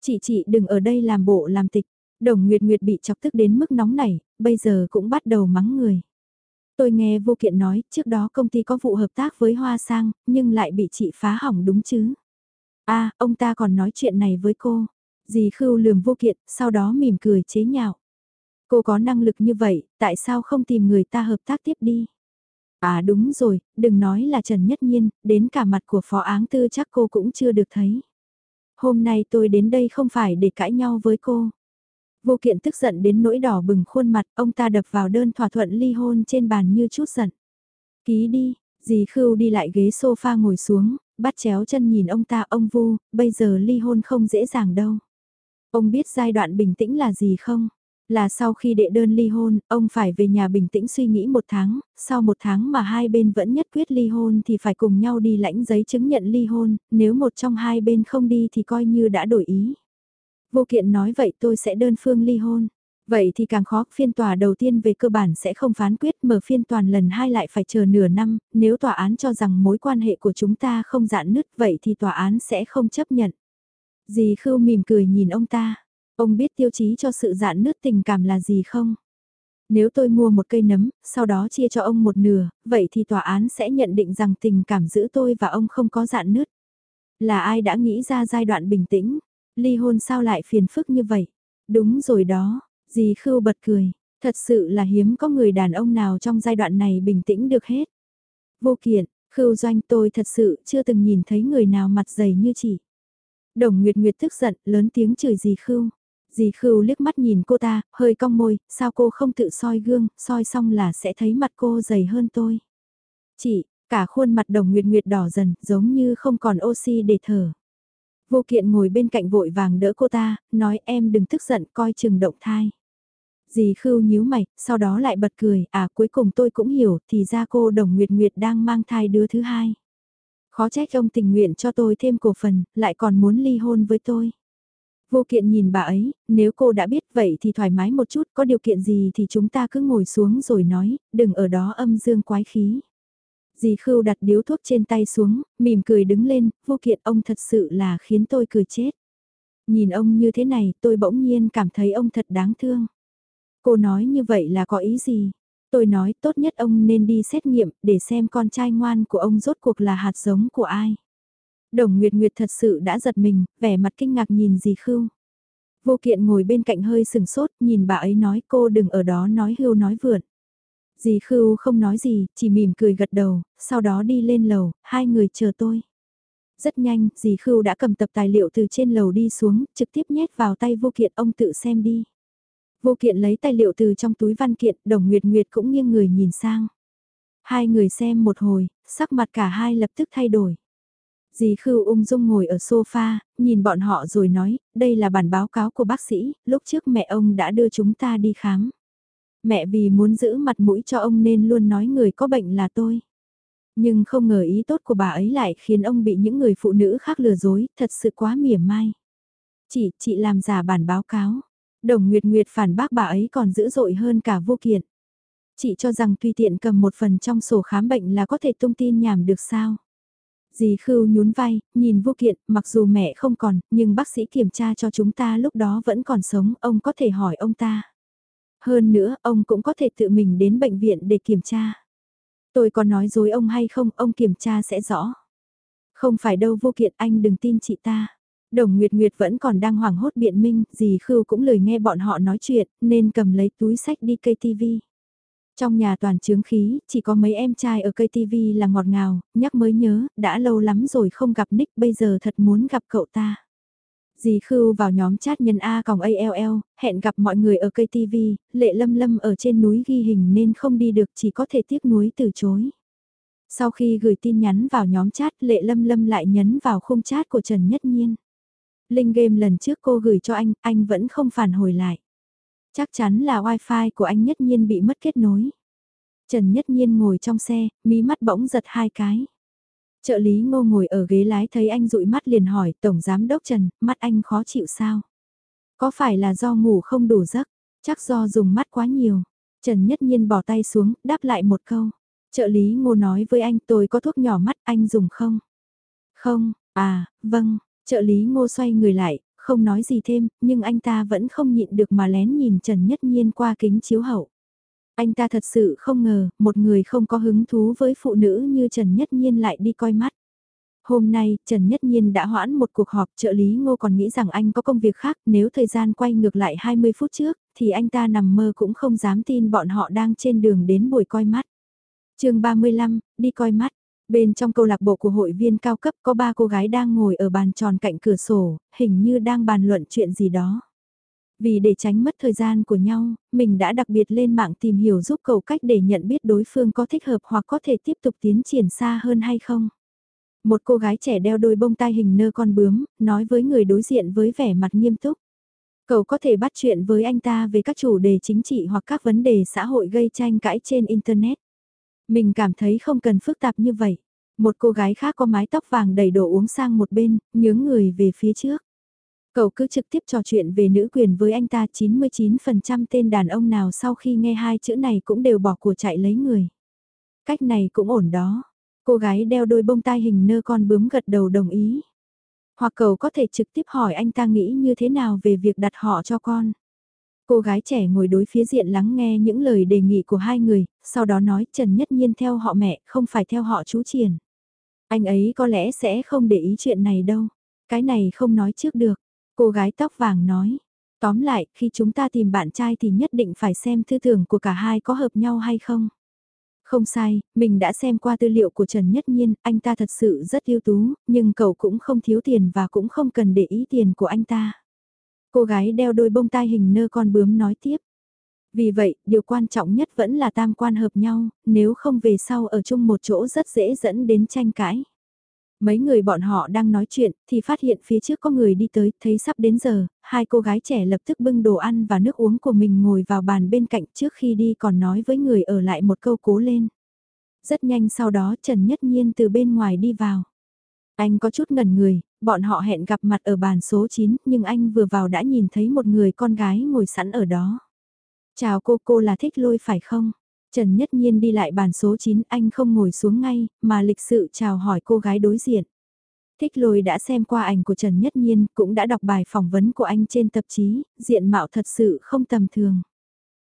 Chị chị đừng ở đây làm bộ làm tịch, đồng Nguyệt Nguyệt bị chọc tức đến mức nóng nảy, bây giờ cũng bắt đầu mắng người. Tôi nghe vô kiện nói, trước đó công ty có vụ hợp tác với Hoa Sang, nhưng lại bị chị phá hỏng đúng chứ. a ông ta còn nói chuyện này với cô. Dì Khưu lườm vô kiện, sau đó mỉm cười chế nhạo. Cô có năng lực như vậy, tại sao không tìm người ta hợp tác tiếp đi? À đúng rồi, đừng nói là Trần Nhất Nhiên, đến cả mặt của Phó Áng Tư chắc cô cũng chưa được thấy. Hôm nay tôi đến đây không phải để cãi nhau với cô. Vô kiện tức giận đến nỗi đỏ bừng khuôn mặt, ông ta đập vào đơn thỏa thuận ly hôn trên bàn như chút giận. Ký đi, dì Khưu đi lại ghế sofa ngồi xuống, bắt chéo chân nhìn ông ta ông Vu, bây giờ ly hôn không dễ dàng đâu. Ông biết giai đoạn bình tĩnh là gì không? Là sau khi đệ đơn ly hôn, ông phải về nhà bình tĩnh suy nghĩ một tháng, sau một tháng mà hai bên vẫn nhất quyết ly hôn thì phải cùng nhau đi lãnh giấy chứng nhận ly hôn, nếu một trong hai bên không đi thì coi như đã đổi ý. Vô kiện nói vậy tôi sẽ đơn phương ly hôn. Vậy thì càng khó, phiên tòa đầu tiên về cơ bản sẽ không phán quyết, mở phiên toàn lần hai lại phải chờ nửa năm, nếu tòa án cho rằng mối quan hệ của chúng ta không giãn nứt vậy thì tòa án sẽ không chấp nhận. Dì Khưu mỉm cười nhìn ông ta, ông biết tiêu chí cho sự giãn nứt tình cảm là gì không? Nếu tôi mua một cây nấm, sau đó chia cho ông một nửa, vậy thì tòa án sẽ nhận định rằng tình cảm giữa tôi và ông không có giãn nứt. Là ai đã nghĩ ra giai đoạn bình tĩnh? Ly hôn sao lại phiền phức như vậy? Đúng rồi đó, dì Khưu bật cười. Thật sự là hiếm có người đàn ông nào trong giai đoạn này bình tĩnh được hết. Vô kiện, Khưu doanh tôi thật sự chưa từng nhìn thấy người nào mặt dày như chị. Đồng Nguyệt Nguyệt tức giận, lớn tiếng chửi dì Khưu. Dì Khưu liếc mắt nhìn cô ta, hơi cong môi, sao cô không tự soi gương, soi xong là sẽ thấy mặt cô dày hơn tôi. Chị, cả khuôn mặt đồng Nguyệt Nguyệt đỏ dần, giống như không còn oxy để thở. Vô kiện ngồi bên cạnh vội vàng đỡ cô ta, nói em đừng tức giận coi chừng động thai. Dì Khưu nhíu mày, sau đó lại bật cười, à cuối cùng tôi cũng hiểu, thì ra cô đồng Nguyệt Nguyệt đang mang thai đứa thứ hai. Khó trách ông tình nguyện cho tôi thêm cổ phần, lại còn muốn ly hôn với tôi. Vô kiện nhìn bà ấy, nếu cô đã biết vậy thì thoải mái một chút, có điều kiện gì thì chúng ta cứ ngồi xuống rồi nói, đừng ở đó âm dương quái khí. Dì Khưu đặt điếu thuốc trên tay xuống, mỉm cười đứng lên, vô kiện ông thật sự là khiến tôi cười chết. Nhìn ông như thế này tôi bỗng nhiên cảm thấy ông thật đáng thương. Cô nói như vậy là có ý gì? Tôi nói tốt nhất ông nên đi xét nghiệm để xem con trai ngoan của ông rốt cuộc là hạt giống của ai. Đồng Nguyệt Nguyệt thật sự đã giật mình, vẻ mặt kinh ngạc nhìn dì Khưu. Vô kiện ngồi bên cạnh hơi sừng sốt, nhìn bà ấy nói cô đừng ở đó nói hưu nói vượn. Dì Khưu không nói gì, chỉ mỉm cười gật đầu, sau đó đi lên lầu, hai người chờ tôi. Rất nhanh, dì Khưu đã cầm tập tài liệu từ trên lầu đi xuống, trực tiếp nhét vào tay vô kiện ông tự xem đi. Vô kiện lấy tài liệu từ trong túi văn kiện, đồng Nguyệt Nguyệt cũng nghiêng người nhìn sang. Hai người xem một hồi, sắc mặt cả hai lập tức thay đổi. Dì Khưu ung dung ngồi ở sofa, nhìn bọn họ rồi nói, đây là bản báo cáo của bác sĩ, lúc trước mẹ ông đã đưa chúng ta đi khám. Mẹ vì muốn giữ mặt mũi cho ông nên luôn nói người có bệnh là tôi. Nhưng không ngờ ý tốt của bà ấy lại khiến ông bị những người phụ nữ khác lừa dối, thật sự quá mỉa mai. Chị, chị làm giả bản báo cáo. Đồng Nguyệt Nguyệt phản bác bà ấy còn dữ dội hơn cả vô kiện. Chị cho rằng tùy tiện cầm một phần trong sổ khám bệnh là có thể tung tin nhảm được sao? Dì Khưu nhún vai, nhìn vô kiện, mặc dù mẹ không còn, nhưng bác sĩ kiểm tra cho chúng ta lúc đó vẫn còn sống, ông có thể hỏi ông ta. Hơn nữa, ông cũng có thể tự mình đến bệnh viện để kiểm tra. Tôi có nói dối ông hay không, ông kiểm tra sẽ rõ. Không phải đâu vô kiện anh đừng tin chị ta. Đồng Nguyệt Nguyệt vẫn còn đang hoảng hốt biện minh, dì Khưu cũng lời nghe bọn họ nói chuyện, nên cầm lấy túi sách đi cây tivi. Trong nhà toàn trướng khí, chỉ có mấy em trai ở cây TV là ngọt ngào, nhắc mới nhớ, đã lâu lắm rồi không gặp Nick, bây giờ thật muốn gặp cậu ta. Dì Khưu vào nhóm chat nhân A còng ALL, hẹn gặp mọi người ở cây TV, lệ lâm lâm ở trên núi ghi hình nên không đi được chỉ có thể tiếc nuối từ chối. Sau khi gửi tin nhắn vào nhóm chat lệ lâm lâm lại nhấn vào khung chat của Trần Nhất Nhiên. Linh game lần trước cô gửi cho anh, anh vẫn không phản hồi lại. Chắc chắn là wifi của anh Nhất Nhiên bị mất kết nối. Trần Nhất Nhiên ngồi trong xe, mí mắt bỗng giật hai cái. Trợ lý ngô ngồi ở ghế lái thấy anh dụi mắt liền hỏi Tổng Giám Đốc Trần, mắt anh khó chịu sao? Có phải là do ngủ không đủ giấc? Chắc do dùng mắt quá nhiều. Trần Nhất Nhiên bỏ tay xuống, đáp lại một câu. Trợ lý ngô nói với anh tôi có thuốc nhỏ mắt anh dùng không? Không, à, vâng. Trợ lý ngô xoay người lại, không nói gì thêm, nhưng anh ta vẫn không nhịn được mà lén nhìn Trần Nhất Nhiên qua kính chiếu hậu. Anh ta thật sự không ngờ, một người không có hứng thú với phụ nữ như Trần Nhất Nhiên lại đi coi mắt. Hôm nay, Trần Nhất Nhiên đã hoãn một cuộc họp trợ lý ngô còn nghĩ rằng anh có công việc khác nếu thời gian quay ngược lại 20 phút trước, thì anh ta nằm mơ cũng không dám tin bọn họ đang trên đường đến buổi coi mắt. chương 35, đi coi mắt. Bên trong câu lạc bộ của hội viên cao cấp có ba cô gái đang ngồi ở bàn tròn cạnh cửa sổ, hình như đang bàn luận chuyện gì đó. Vì để tránh mất thời gian của nhau, mình đã đặc biệt lên mạng tìm hiểu giúp cậu cách để nhận biết đối phương có thích hợp hoặc có thể tiếp tục tiến triển xa hơn hay không. Một cô gái trẻ đeo đôi bông tai hình nơ con bướm, nói với người đối diện với vẻ mặt nghiêm túc. Cậu có thể bắt chuyện với anh ta về các chủ đề chính trị hoặc các vấn đề xã hội gây tranh cãi trên Internet. Mình cảm thấy không cần phức tạp như vậy. Một cô gái khác có mái tóc vàng đầy đổ uống sang một bên, nhướng người về phía trước. Cậu cứ trực tiếp trò chuyện về nữ quyền với anh ta 99% tên đàn ông nào sau khi nghe hai chữ này cũng đều bỏ của chạy lấy người. Cách này cũng ổn đó. Cô gái đeo đôi bông tai hình nơ con bướm gật đầu đồng ý. Hoặc cậu có thể trực tiếp hỏi anh ta nghĩ như thế nào về việc đặt họ cho con. Cô gái trẻ ngồi đối phía diện lắng nghe những lời đề nghị của hai người, sau đó nói Trần Nhất Nhiên theo họ mẹ, không phải theo họ chú Triển. Anh ấy có lẽ sẽ không để ý chuyện này đâu. Cái này không nói trước được. Cô gái tóc vàng nói. Tóm lại, khi chúng ta tìm bạn trai thì nhất định phải xem tư tưởng của cả hai có hợp nhau hay không. Không sai, mình đã xem qua tư liệu của Trần Nhất Nhiên, anh ta thật sự rất ưu tú, nhưng cậu cũng không thiếu tiền và cũng không cần để ý tiền của anh ta. Cô gái đeo đôi bông tai hình nơ con bướm nói tiếp. Vì vậy, điều quan trọng nhất vẫn là tam quan hợp nhau, nếu không về sau ở chung một chỗ rất dễ dẫn đến tranh cãi. Mấy người bọn họ đang nói chuyện, thì phát hiện phía trước có người đi tới, thấy sắp đến giờ, hai cô gái trẻ lập tức bưng đồ ăn và nước uống của mình ngồi vào bàn bên cạnh trước khi đi còn nói với người ở lại một câu cố lên. Rất nhanh sau đó Trần Nhất Nhiên từ bên ngoài đi vào. Anh có chút ngẩn người, bọn họ hẹn gặp mặt ở bàn số 9, nhưng anh vừa vào đã nhìn thấy một người con gái ngồi sẵn ở đó. Chào cô, cô là thích lôi phải không? Trần Nhất Nhiên đi lại bàn số 9, anh không ngồi xuống ngay, mà lịch sự chào hỏi cô gái đối diện. Thích lôi đã xem qua ảnh của Trần Nhất Nhiên, cũng đã đọc bài phỏng vấn của anh trên tạp chí, diện mạo thật sự không tầm thường.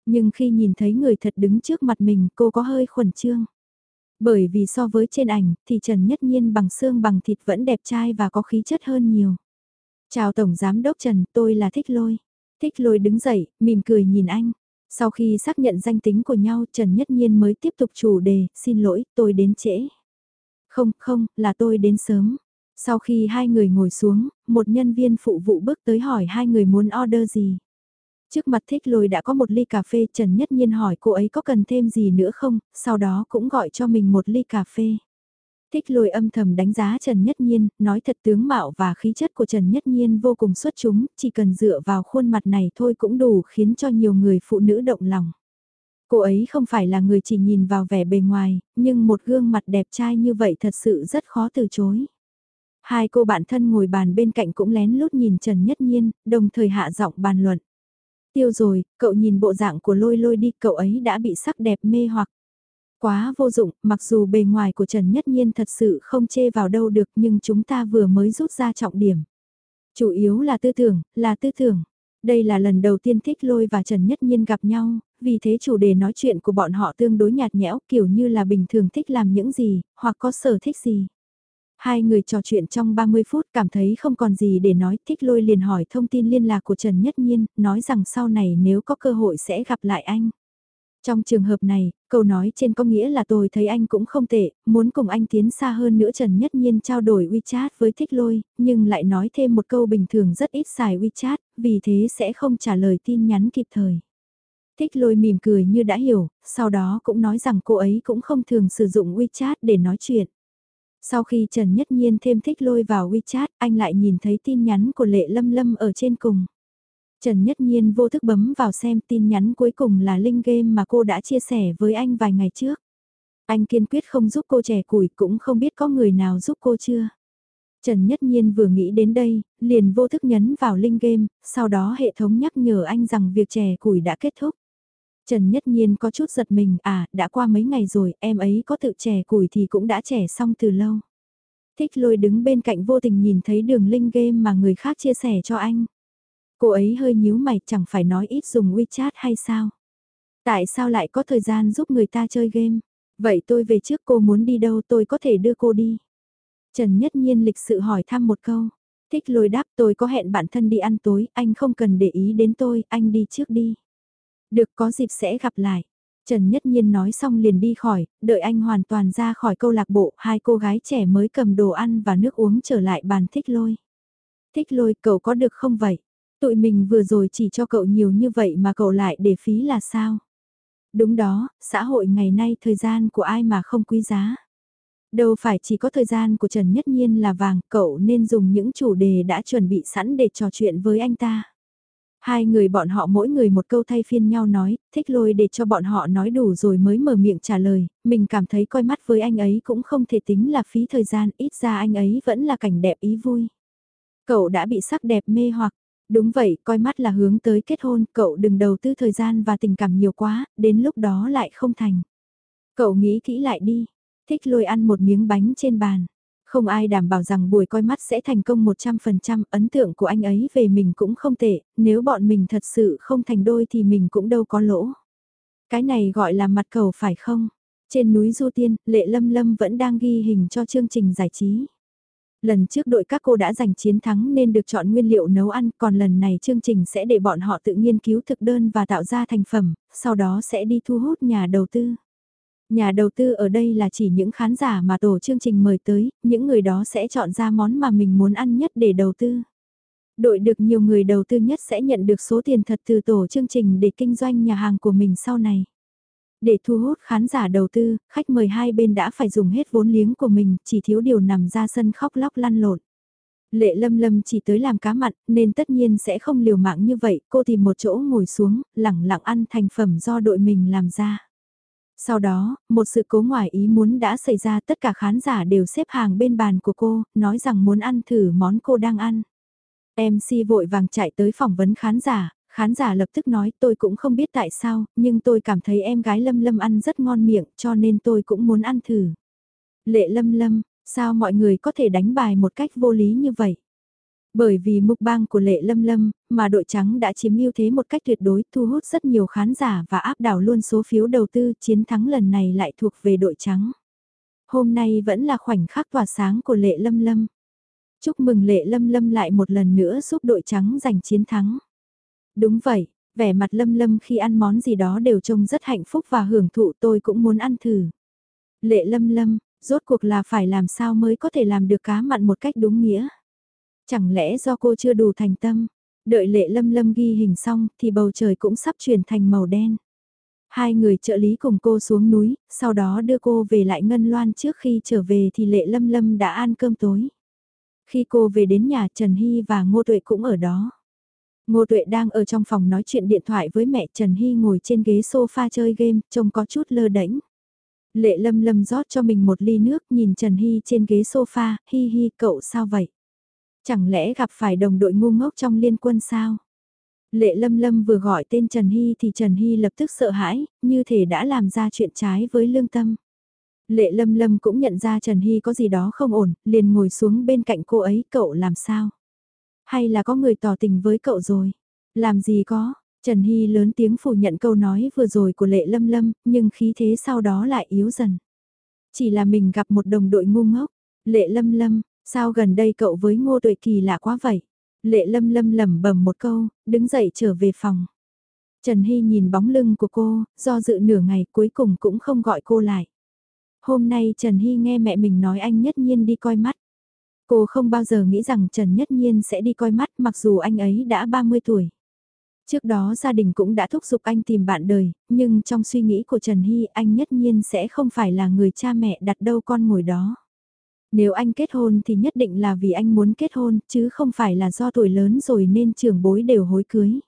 Nhưng khi nhìn thấy người thật đứng trước mặt mình, cô có hơi khuẩn trương. Bởi vì so với trên ảnh, thì Trần Nhất Nhiên bằng xương bằng thịt vẫn đẹp trai và có khí chất hơn nhiều. Chào Tổng Giám Đốc Trần, tôi là Thích Lôi. Thích Lôi đứng dậy, mỉm cười nhìn anh. Sau khi xác nhận danh tính của nhau Trần Nhất Nhiên mới tiếp tục chủ đề, xin lỗi, tôi đến trễ. Không, không, là tôi đến sớm. Sau khi hai người ngồi xuống, một nhân viên phụ vụ bước tới hỏi hai người muốn order gì. Trước mặt thích lôi đã có một ly cà phê Trần Nhất Nhiên hỏi cô ấy có cần thêm gì nữa không, sau đó cũng gọi cho mình một ly cà phê. Thích lôi âm thầm đánh giá Trần Nhất Nhiên, nói thật tướng mạo và khí chất của Trần Nhất Nhiên vô cùng xuất chúng, chỉ cần dựa vào khuôn mặt này thôi cũng đủ khiến cho nhiều người phụ nữ động lòng. Cô ấy không phải là người chỉ nhìn vào vẻ bề ngoài, nhưng một gương mặt đẹp trai như vậy thật sự rất khó từ chối. Hai cô bạn thân ngồi bàn bên cạnh cũng lén lút nhìn Trần Nhất Nhiên, đồng thời hạ giọng bàn luận. Tiêu rồi, cậu nhìn bộ dạng của lôi lôi đi, cậu ấy đã bị sắc đẹp mê hoặc. Quá vô dụng, mặc dù bề ngoài của Trần Nhất Nhiên thật sự không chê vào đâu được nhưng chúng ta vừa mới rút ra trọng điểm. Chủ yếu là tư tưởng, là tư tưởng. Đây là lần đầu tiên Thích Lôi và Trần Nhất Nhiên gặp nhau, vì thế chủ đề nói chuyện của bọn họ tương đối nhạt nhẽo kiểu như là bình thường thích làm những gì, hoặc có sở thích gì. Hai người trò chuyện trong 30 phút cảm thấy không còn gì để nói, Thích Lôi liền hỏi thông tin liên lạc của Trần Nhất Nhiên, nói rằng sau này nếu có cơ hội sẽ gặp lại anh. Trong trường hợp này, câu nói trên có nghĩa là tôi thấy anh cũng không tệ, muốn cùng anh tiến xa hơn nữa Trần Nhất Nhiên trao đổi WeChat với Thích Lôi, nhưng lại nói thêm một câu bình thường rất ít xài WeChat, vì thế sẽ không trả lời tin nhắn kịp thời. Thích Lôi mỉm cười như đã hiểu, sau đó cũng nói rằng cô ấy cũng không thường sử dụng WeChat để nói chuyện. Sau khi Trần Nhất Nhiên thêm Thích Lôi vào WeChat, anh lại nhìn thấy tin nhắn của Lệ Lâm Lâm ở trên cùng. Trần Nhất Nhiên vô thức bấm vào xem tin nhắn cuối cùng là link game mà cô đã chia sẻ với anh vài ngày trước. Anh kiên quyết không giúp cô trẻ củi cũng không biết có người nào giúp cô chưa. Trần Nhất Nhiên vừa nghĩ đến đây, liền vô thức nhấn vào link game, sau đó hệ thống nhắc nhở anh rằng việc trẻ củi đã kết thúc. Trần Nhất Nhiên có chút giật mình, à, đã qua mấy ngày rồi, em ấy có tự trẻ củi thì cũng đã trẻ xong từ lâu. Thích lôi đứng bên cạnh vô tình nhìn thấy đường link game mà người khác chia sẻ cho anh. Cô ấy hơi nhíu mày chẳng phải nói ít dùng WeChat hay sao? Tại sao lại có thời gian giúp người ta chơi game? Vậy tôi về trước cô muốn đi đâu tôi có thể đưa cô đi. Trần Nhất Nhiên lịch sự hỏi thăm một câu. Thích lôi đáp tôi có hẹn bạn thân đi ăn tối, anh không cần để ý đến tôi, anh đi trước đi. Được có dịp sẽ gặp lại. Trần Nhất Nhiên nói xong liền đi khỏi, đợi anh hoàn toàn ra khỏi câu lạc bộ, hai cô gái trẻ mới cầm đồ ăn và nước uống trở lại bàn thích lôi. Thích lôi cậu có được không vậy? Tụi mình vừa rồi chỉ cho cậu nhiều như vậy mà cậu lại để phí là sao? Đúng đó, xã hội ngày nay thời gian của ai mà không quý giá. Đâu phải chỉ có thời gian của Trần Nhất Nhiên là vàng, cậu nên dùng những chủ đề đã chuẩn bị sẵn để trò chuyện với anh ta. Hai người bọn họ mỗi người một câu thay phiên nhau nói, thích lôi để cho bọn họ nói đủ rồi mới mở miệng trả lời, mình cảm thấy coi mắt với anh ấy cũng không thể tính là phí thời gian, ít ra anh ấy vẫn là cảnh đẹp ý vui. Cậu đã bị sắc đẹp mê hoặc. Đúng vậy, coi mắt là hướng tới kết hôn, cậu đừng đầu tư thời gian và tình cảm nhiều quá, đến lúc đó lại không thành. Cậu nghĩ kỹ lại đi, thích lôi ăn một miếng bánh trên bàn. Không ai đảm bảo rằng buổi coi mắt sẽ thành công 100%, ấn tượng của anh ấy về mình cũng không tệ, nếu bọn mình thật sự không thành đôi thì mình cũng đâu có lỗ. Cái này gọi là mặt cầu phải không? Trên núi Du Tiên, Lệ Lâm Lâm vẫn đang ghi hình cho chương trình giải trí. Lần trước đội các cô đã giành chiến thắng nên được chọn nguyên liệu nấu ăn, còn lần này chương trình sẽ để bọn họ tự nghiên cứu thực đơn và tạo ra thành phẩm, sau đó sẽ đi thu hút nhà đầu tư. Nhà đầu tư ở đây là chỉ những khán giả mà tổ chương trình mời tới, những người đó sẽ chọn ra món mà mình muốn ăn nhất để đầu tư. Đội được nhiều người đầu tư nhất sẽ nhận được số tiền thật từ tổ chương trình để kinh doanh nhà hàng của mình sau này. Để thu hút khán giả đầu tư, khách mời hai bên đã phải dùng hết vốn liếng của mình, chỉ thiếu điều nằm ra sân khóc lóc lăn lộn. Lệ lâm lâm chỉ tới làm cá mặn, nên tất nhiên sẽ không liều mạng như vậy, cô tìm một chỗ ngồi xuống, lẳng lặng ăn thành phẩm do đội mình làm ra. Sau đó, một sự cố ngoài ý muốn đã xảy ra tất cả khán giả đều xếp hàng bên bàn của cô, nói rằng muốn ăn thử món cô đang ăn. MC vội vàng chạy tới phỏng vấn khán giả, khán giả lập tức nói tôi cũng không biết tại sao, nhưng tôi cảm thấy em gái Lâm Lâm ăn rất ngon miệng cho nên tôi cũng muốn ăn thử. Lệ Lâm Lâm, sao mọi người có thể đánh bài một cách vô lý như vậy? Bởi vì mục bang của Lệ Lâm Lâm, mà đội trắng đã chiếm ưu thế một cách tuyệt đối thu hút rất nhiều khán giả và áp đảo luôn số phiếu đầu tư chiến thắng lần này lại thuộc về đội trắng. Hôm nay vẫn là khoảnh khắc tỏa sáng của Lệ Lâm Lâm. Chúc mừng Lệ Lâm Lâm lại một lần nữa giúp đội trắng giành chiến thắng. Đúng vậy, vẻ mặt Lâm Lâm khi ăn món gì đó đều trông rất hạnh phúc và hưởng thụ tôi cũng muốn ăn thử. Lệ Lâm Lâm, rốt cuộc là phải làm sao mới có thể làm được cá mặn một cách đúng nghĩa. Chẳng lẽ do cô chưa đủ thành tâm, đợi lệ lâm lâm ghi hình xong thì bầu trời cũng sắp chuyển thành màu đen. Hai người trợ lý cùng cô xuống núi, sau đó đưa cô về lại Ngân Loan trước khi trở về thì lệ lâm lâm đã ăn cơm tối. Khi cô về đến nhà Trần Hy và Ngô Tuệ cũng ở đó. Ngô Tuệ đang ở trong phòng nói chuyện điện thoại với mẹ Trần Hy ngồi trên ghế sofa chơi game, trông có chút lơ đễnh. Lệ lâm lâm rót cho mình một ly nước nhìn Trần Hy trên ghế sofa, hi hi cậu sao vậy? Chẳng lẽ gặp phải đồng đội ngu ngốc trong liên quân sao? Lệ Lâm Lâm vừa gọi tên Trần Hy thì Trần Hy lập tức sợ hãi, như thể đã làm ra chuyện trái với lương tâm. Lệ Lâm Lâm cũng nhận ra Trần Hy có gì đó không ổn, liền ngồi xuống bên cạnh cô ấy, cậu làm sao? Hay là có người tỏ tình với cậu rồi? Làm gì có? Trần Hy lớn tiếng phủ nhận câu nói vừa rồi của Lệ Lâm Lâm, nhưng khí thế sau đó lại yếu dần. Chỉ là mình gặp một đồng đội ngu ngốc. Lệ Lâm Lâm, Sao gần đây cậu với Ngô Tuệ Kỳ lạ quá vậy? Lệ lâm lâm lẩm bẩm một câu, đứng dậy trở về phòng. Trần Hy nhìn bóng lưng của cô, do dự nửa ngày cuối cùng cũng không gọi cô lại. Hôm nay Trần Hy nghe mẹ mình nói anh nhất nhiên đi coi mắt. Cô không bao giờ nghĩ rằng Trần Nhất Nhiên sẽ đi coi mắt mặc dù anh ấy đã 30 tuổi. Trước đó gia đình cũng đã thúc giục anh tìm bạn đời, nhưng trong suy nghĩ của Trần Hy anh Nhất Nhiên sẽ không phải là người cha mẹ đặt đâu con ngồi đó. Nếu anh kết hôn thì nhất định là vì anh muốn kết hôn, chứ không phải là do tuổi lớn rồi nên trưởng bối đều hối cưới.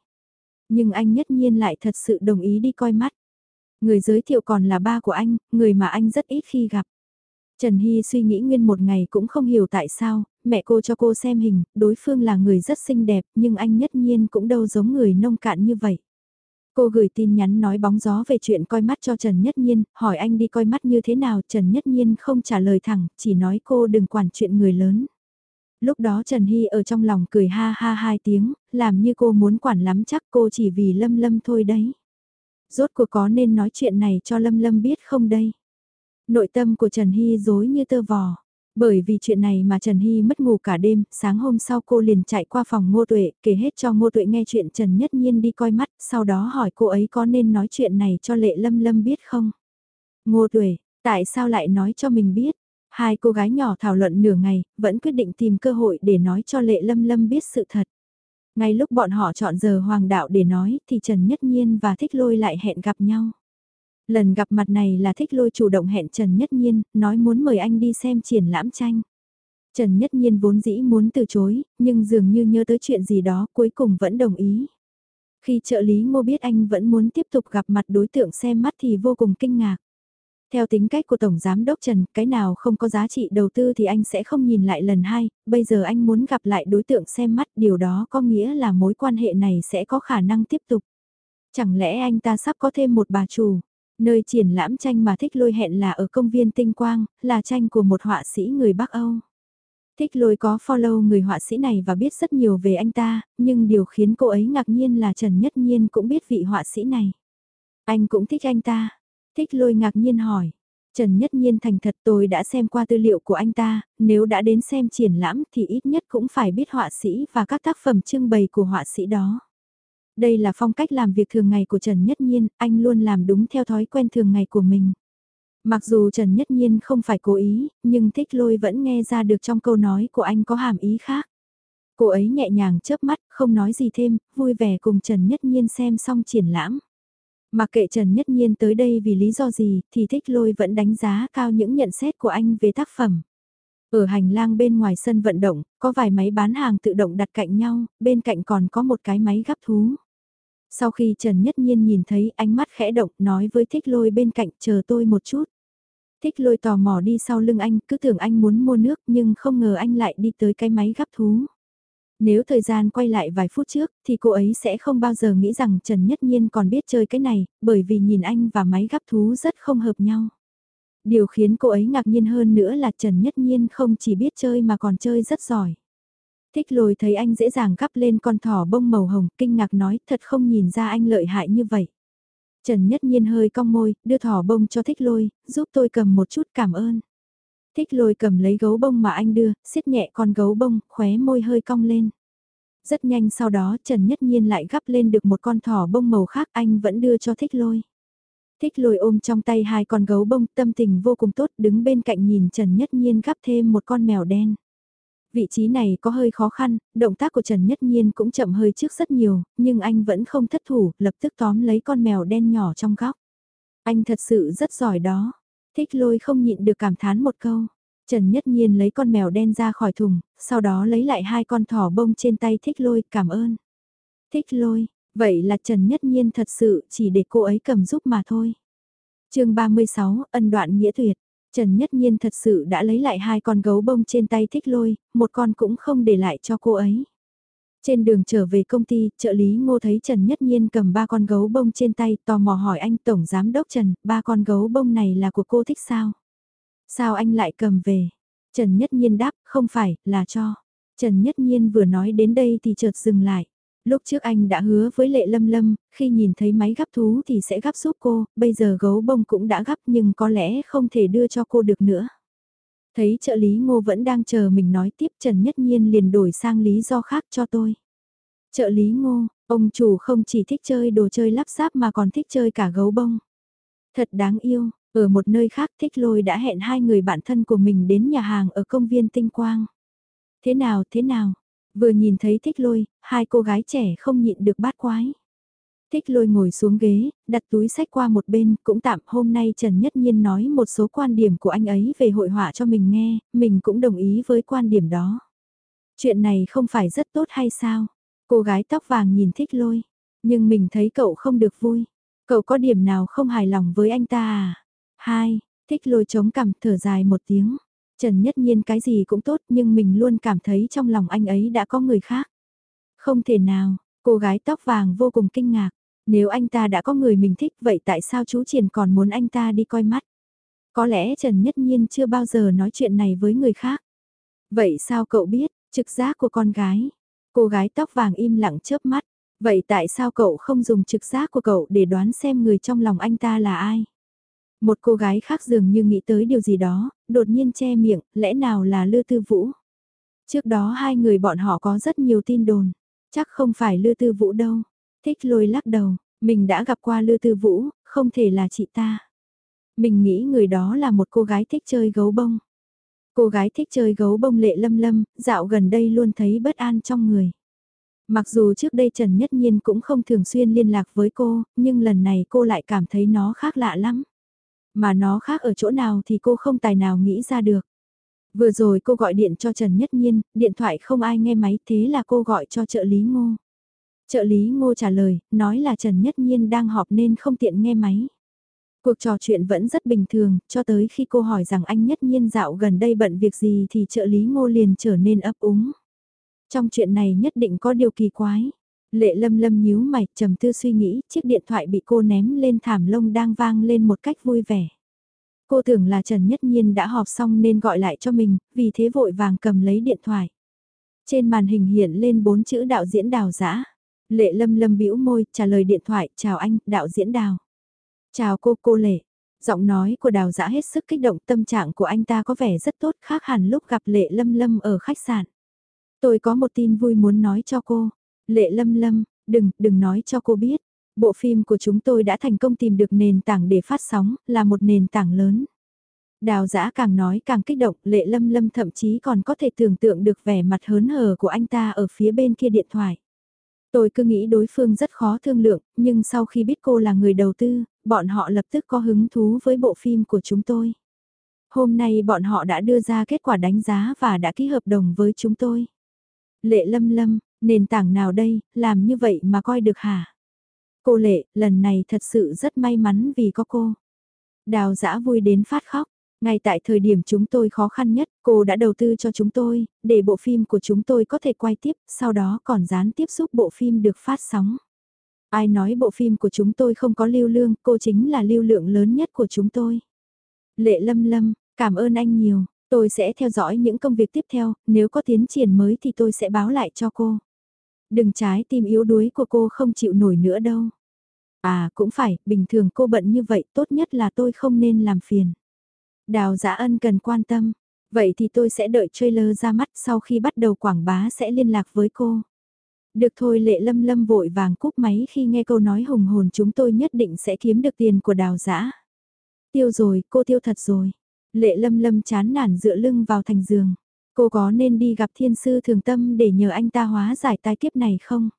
Nhưng anh nhất nhiên lại thật sự đồng ý đi coi mắt. Người giới thiệu còn là ba của anh, người mà anh rất ít khi gặp. Trần Hy suy nghĩ nguyên một ngày cũng không hiểu tại sao, mẹ cô cho cô xem hình, đối phương là người rất xinh đẹp nhưng anh nhất nhiên cũng đâu giống người nông cạn như vậy. Cô gửi tin nhắn nói bóng gió về chuyện coi mắt cho Trần Nhất Nhiên, hỏi anh đi coi mắt như thế nào, Trần Nhất Nhiên không trả lời thẳng, chỉ nói cô đừng quản chuyện người lớn. Lúc đó Trần Hy ở trong lòng cười ha ha hai tiếng, làm như cô muốn quản lắm chắc cô chỉ vì Lâm Lâm thôi đấy. Rốt cuộc có nên nói chuyện này cho Lâm Lâm biết không đây? Nội tâm của Trần Hy dối như tơ vò. Bởi vì chuyện này mà Trần Hy mất ngủ cả đêm, sáng hôm sau cô liền chạy qua phòng Ngô Tuệ, kể hết cho Ngô Tuệ nghe chuyện Trần Nhất Nhiên đi coi mắt, sau đó hỏi cô ấy có nên nói chuyện này cho Lệ Lâm Lâm biết không? Ngô Tuệ, tại sao lại nói cho mình biết? Hai cô gái nhỏ thảo luận nửa ngày, vẫn quyết định tìm cơ hội để nói cho Lệ Lâm Lâm biết sự thật. Ngay lúc bọn họ chọn giờ hoàng đạo để nói thì Trần Nhất Nhiên và Thích Lôi lại hẹn gặp nhau. Lần gặp mặt này là thích lôi chủ động hẹn Trần Nhất Nhiên, nói muốn mời anh đi xem triển lãm tranh. Trần Nhất Nhiên vốn dĩ muốn từ chối, nhưng dường như nhớ tới chuyện gì đó cuối cùng vẫn đồng ý. Khi trợ lý ngô biết anh vẫn muốn tiếp tục gặp mặt đối tượng xem mắt thì vô cùng kinh ngạc. Theo tính cách của Tổng Giám Đốc Trần, cái nào không có giá trị đầu tư thì anh sẽ không nhìn lại lần hai, bây giờ anh muốn gặp lại đối tượng xem mắt điều đó có nghĩa là mối quan hệ này sẽ có khả năng tiếp tục. Chẳng lẽ anh ta sắp có thêm một bà chủ? Nơi triển lãm tranh mà thích lôi hẹn là ở công viên Tinh Quang, là tranh của một họa sĩ người Bắc Âu. Thích lôi có follow người họa sĩ này và biết rất nhiều về anh ta, nhưng điều khiến cô ấy ngạc nhiên là Trần Nhất Nhiên cũng biết vị họa sĩ này. Anh cũng thích anh ta. Thích lôi ngạc nhiên hỏi. Trần Nhất Nhiên thành thật tôi đã xem qua tư liệu của anh ta, nếu đã đến xem triển lãm thì ít nhất cũng phải biết họa sĩ và các tác phẩm trưng bày của họa sĩ đó. Đây là phong cách làm việc thường ngày của Trần Nhất Nhiên, anh luôn làm đúng theo thói quen thường ngày của mình. Mặc dù Trần Nhất Nhiên không phải cố ý, nhưng thích lôi vẫn nghe ra được trong câu nói của anh có hàm ý khác. Cô ấy nhẹ nhàng chớp mắt, không nói gì thêm, vui vẻ cùng Trần Nhất Nhiên xem xong triển lãm. Mặc kệ Trần Nhất Nhiên tới đây vì lý do gì, thì thích lôi vẫn đánh giá cao những nhận xét của anh về tác phẩm. Ở hành lang bên ngoài sân vận động, có vài máy bán hàng tự động đặt cạnh nhau, bên cạnh còn có một cái máy gắp thú. Sau khi Trần Nhất Nhiên nhìn thấy ánh mắt khẽ động nói với thích lôi bên cạnh chờ tôi một chút. Thích lôi tò mò đi sau lưng anh, cứ tưởng anh muốn mua nước nhưng không ngờ anh lại đi tới cái máy gắp thú. Nếu thời gian quay lại vài phút trước thì cô ấy sẽ không bao giờ nghĩ rằng Trần Nhất Nhiên còn biết chơi cái này, bởi vì nhìn anh và máy gắp thú rất không hợp nhau. Điều khiến cô ấy ngạc nhiên hơn nữa là Trần Nhất Nhiên không chỉ biết chơi mà còn chơi rất giỏi. Thích lôi thấy anh dễ dàng gắp lên con thỏ bông màu hồng, kinh ngạc nói thật không nhìn ra anh lợi hại như vậy. Trần Nhất Nhiên hơi cong môi, đưa thỏ bông cho thích lôi, giúp tôi cầm một chút cảm ơn. Thích lôi cầm lấy gấu bông mà anh đưa, siết nhẹ con gấu bông, khóe môi hơi cong lên. Rất nhanh sau đó Trần Nhất Nhiên lại gắp lên được một con thỏ bông màu khác anh vẫn đưa cho thích lôi. Thích lôi ôm trong tay hai con gấu bông tâm tình vô cùng tốt đứng bên cạnh nhìn Trần Nhất Nhiên gắp thêm một con mèo đen. Vị trí này có hơi khó khăn, động tác của Trần Nhất Nhiên cũng chậm hơi trước rất nhiều, nhưng anh vẫn không thất thủ, lập tức tóm lấy con mèo đen nhỏ trong góc. Anh thật sự rất giỏi đó. Thích lôi không nhịn được cảm thán một câu. Trần Nhất Nhiên lấy con mèo đen ra khỏi thùng, sau đó lấy lại hai con thỏ bông trên tay thích lôi, cảm ơn. Thích lôi, vậy là Trần Nhất Nhiên thật sự chỉ để cô ấy cầm giúp mà thôi. chương 36, ân đoạn nghĩa tuyệt. Trần Nhất Nhiên thật sự đã lấy lại hai con gấu bông trên tay thích lôi, một con cũng không để lại cho cô ấy. Trên đường trở về công ty, trợ lý ngô thấy Trần Nhất Nhiên cầm ba con gấu bông trên tay, tò mò hỏi anh Tổng Giám Đốc Trần, ba con gấu bông này là của cô thích sao? Sao anh lại cầm về? Trần Nhất Nhiên đáp, không phải, là cho. Trần Nhất Nhiên vừa nói đến đây thì chợt dừng lại. Lúc trước anh đã hứa với Lệ Lâm Lâm, khi nhìn thấy máy gắp thú thì sẽ gắp giúp cô, bây giờ gấu bông cũng đã gắp nhưng có lẽ không thể đưa cho cô được nữa. Thấy trợ lý ngô vẫn đang chờ mình nói tiếp Trần Nhất Nhiên liền đổi sang lý do khác cho tôi. Trợ lý ngô, ông chủ không chỉ thích chơi đồ chơi lắp ráp mà còn thích chơi cả gấu bông. Thật đáng yêu, ở một nơi khác thích lôi đã hẹn hai người bạn thân của mình đến nhà hàng ở công viên Tinh Quang. Thế nào, thế nào? Vừa nhìn thấy thích lôi, hai cô gái trẻ không nhịn được bát quái. Thích lôi ngồi xuống ghế, đặt túi sách qua một bên, cũng tạm hôm nay Trần Nhất Nhiên nói một số quan điểm của anh ấy về hội họa cho mình nghe, mình cũng đồng ý với quan điểm đó. Chuyện này không phải rất tốt hay sao? Cô gái tóc vàng nhìn thích lôi, nhưng mình thấy cậu không được vui. Cậu có điểm nào không hài lòng với anh ta à? Hai, thích lôi chống cằm thở dài một tiếng. Trần Nhất Nhiên cái gì cũng tốt nhưng mình luôn cảm thấy trong lòng anh ấy đã có người khác. Không thể nào, cô gái tóc vàng vô cùng kinh ngạc. Nếu anh ta đã có người mình thích vậy tại sao chú Triển còn muốn anh ta đi coi mắt? Có lẽ Trần Nhất Nhiên chưa bao giờ nói chuyện này với người khác. Vậy sao cậu biết, trực giác của con gái? Cô gái tóc vàng im lặng chớp mắt. Vậy tại sao cậu không dùng trực giác của cậu để đoán xem người trong lòng anh ta là ai? Một cô gái khác dường như nghĩ tới điều gì đó, đột nhiên che miệng, lẽ nào là Lư Tư Vũ? Trước đó hai người bọn họ có rất nhiều tin đồn, chắc không phải Lư Tư Vũ đâu. Thích lôi lắc đầu, mình đã gặp qua Lư Tư Vũ, không thể là chị ta. Mình nghĩ người đó là một cô gái thích chơi gấu bông. Cô gái thích chơi gấu bông lệ lâm lâm, dạo gần đây luôn thấy bất an trong người. Mặc dù trước đây Trần Nhất Nhiên cũng không thường xuyên liên lạc với cô, nhưng lần này cô lại cảm thấy nó khác lạ lắm. Mà nó khác ở chỗ nào thì cô không tài nào nghĩ ra được. Vừa rồi cô gọi điện cho Trần Nhất Nhiên, điện thoại không ai nghe máy thế là cô gọi cho trợ lý ngô. Trợ lý ngô trả lời, nói là Trần Nhất Nhiên đang họp nên không tiện nghe máy. Cuộc trò chuyện vẫn rất bình thường, cho tới khi cô hỏi rằng anh nhất nhiên dạo gần đây bận việc gì thì trợ lý ngô liền trở nên ấp úng. Trong chuyện này nhất định có điều kỳ quái. Lệ lâm lâm nhíu mày, trầm tư suy nghĩ, chiếc điện thoại bị cô ném lên thảm lông đang vang lên một cách vui vẻ. Cô tưởng là Trần Nhất Nhiên đã họp xong nên gọi lại cho mình, vì thế vội vàng cầm lấy điện thoại. Trên màn hình hiện lên bốn chữ đạo diễn đào giã. Lệ lâm lâm bĩu môi, trả lời điện thoại, chào anh, đạo diễn đào. Chào cô, cô Lệ. Giọng nói của đào giã hết sức kích động tâm trạng của anh ta có vẻ rất tốt khác hẳn lúc gặp Lệ lâm lâm ở khách sạn. Tôi có một tin vui muốn nói cho cô. Lệ lâm lâm, đừng, đừng nói cho cô biết. Bộ phim của chúng tôi đã thành công tìm được nền tảng để phát sóng, là một nền tảng lớn. Đào giã càng nói càng kích động, lệ lâm lâm thậm chí còn có thể tưởng tượng được vẻ mặt hớn hở của anh ta ở phía bên kia điện thoại. Tôi cứ nghĩ đối phương rất khó thương lượng, nhưng sau khi biết cô là người đầu tư, bọn họ lập tức có hứng thú với bộ phim của chúng tôi. Hôm nay bọn họ đã đưa ra kết quả đánh giá và đã ký hợp đồng với chúng tôi. Lệ lâm lâm, nền tảng nào đây, làm như vậy mà coi được hả? Cô Lệ, lần này thật sự rất may mắn vì có cô. Đào giã vui đến phát khóc. Ngay tại thời điểm chúng tôi khó khăn nhất, cô đã đầu tư cho chúng tôi, để bộ phim của chúng tôi có thể quay tiếp, sau đó còn gián tiếp giúp bộ phim được phát sóng. Ai nói bộ phim của chúng tôi không có lưu lương, cô chính là lưu lượng lớn nhất của chúng tôi. Lệ Lâm Lâm, cảm ơn anh nhiều, tôi sẽ theo dõi những công việc tiếp theo, nếu có tiến triển mới thì tôi sẽ báo lại cho cô. Đừng trái tim yếu đuối của cô không chịu nổi nữa đâu. À cũng phải, bình thường cô bận như vậy tốt nhất là tôi không nên làm phiền. Đào Giã Ân cần quan tâm. Vậy thì tôi sẽ đợi trailer ra mắt sau khi bắt đầu quảng bá sẽ liên lạc với cô. Được thôi lệ lâm lâm vội vàng cúp máy khi nghe câu nói hùng hồn chúng tôi nhất định sẽ kiếm được tiền của đào giã. Tiêu rồi, cô tiêu thật rồi. Lệ lâm lâm chán nản dựa lưng vào thành giường. Cô có nên đi gặp thiên sư thường tâm để nhờ anh ta hóa giải tai kiếp này không?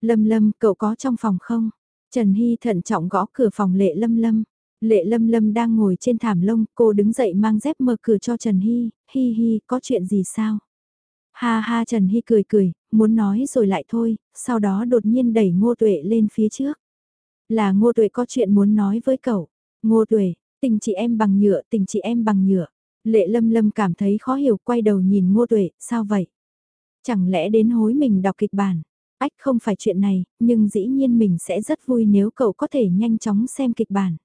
Lâm lâm, cậu có trong phòng không? Trần Hy thận trọng gõ cửa phòng lệ lâm lâm. Lệ lâm lâm đang ngồi trên thảm lông, cô đứng dậy mang dép mở cửa cho Trần Hy, hi hi, có chuyện gì sao? Ha ha Trần Hy cười cười, muốn nói rồi lại thôi, sau đó đột nhiên đẩy Ngô Tuệ lên phía trước. Là Ngô Tuệ có chuyện muốn nói với cậu. Ngô Tuệ, tình chị em bằng nhựa, tình chị em bằng nhựa. Lệ lâm lâm cảm thấy khó hiểu quay đầu nhìn Ngô Tuệ, sao vậy? Chẳng lẽ đến hối mình đọc kịch bản? Ách không phải chuyện này, nhưng dĩ nhiên mình sẽ rất vui nếu cậu có thể nhanh chóng xem kịch bản.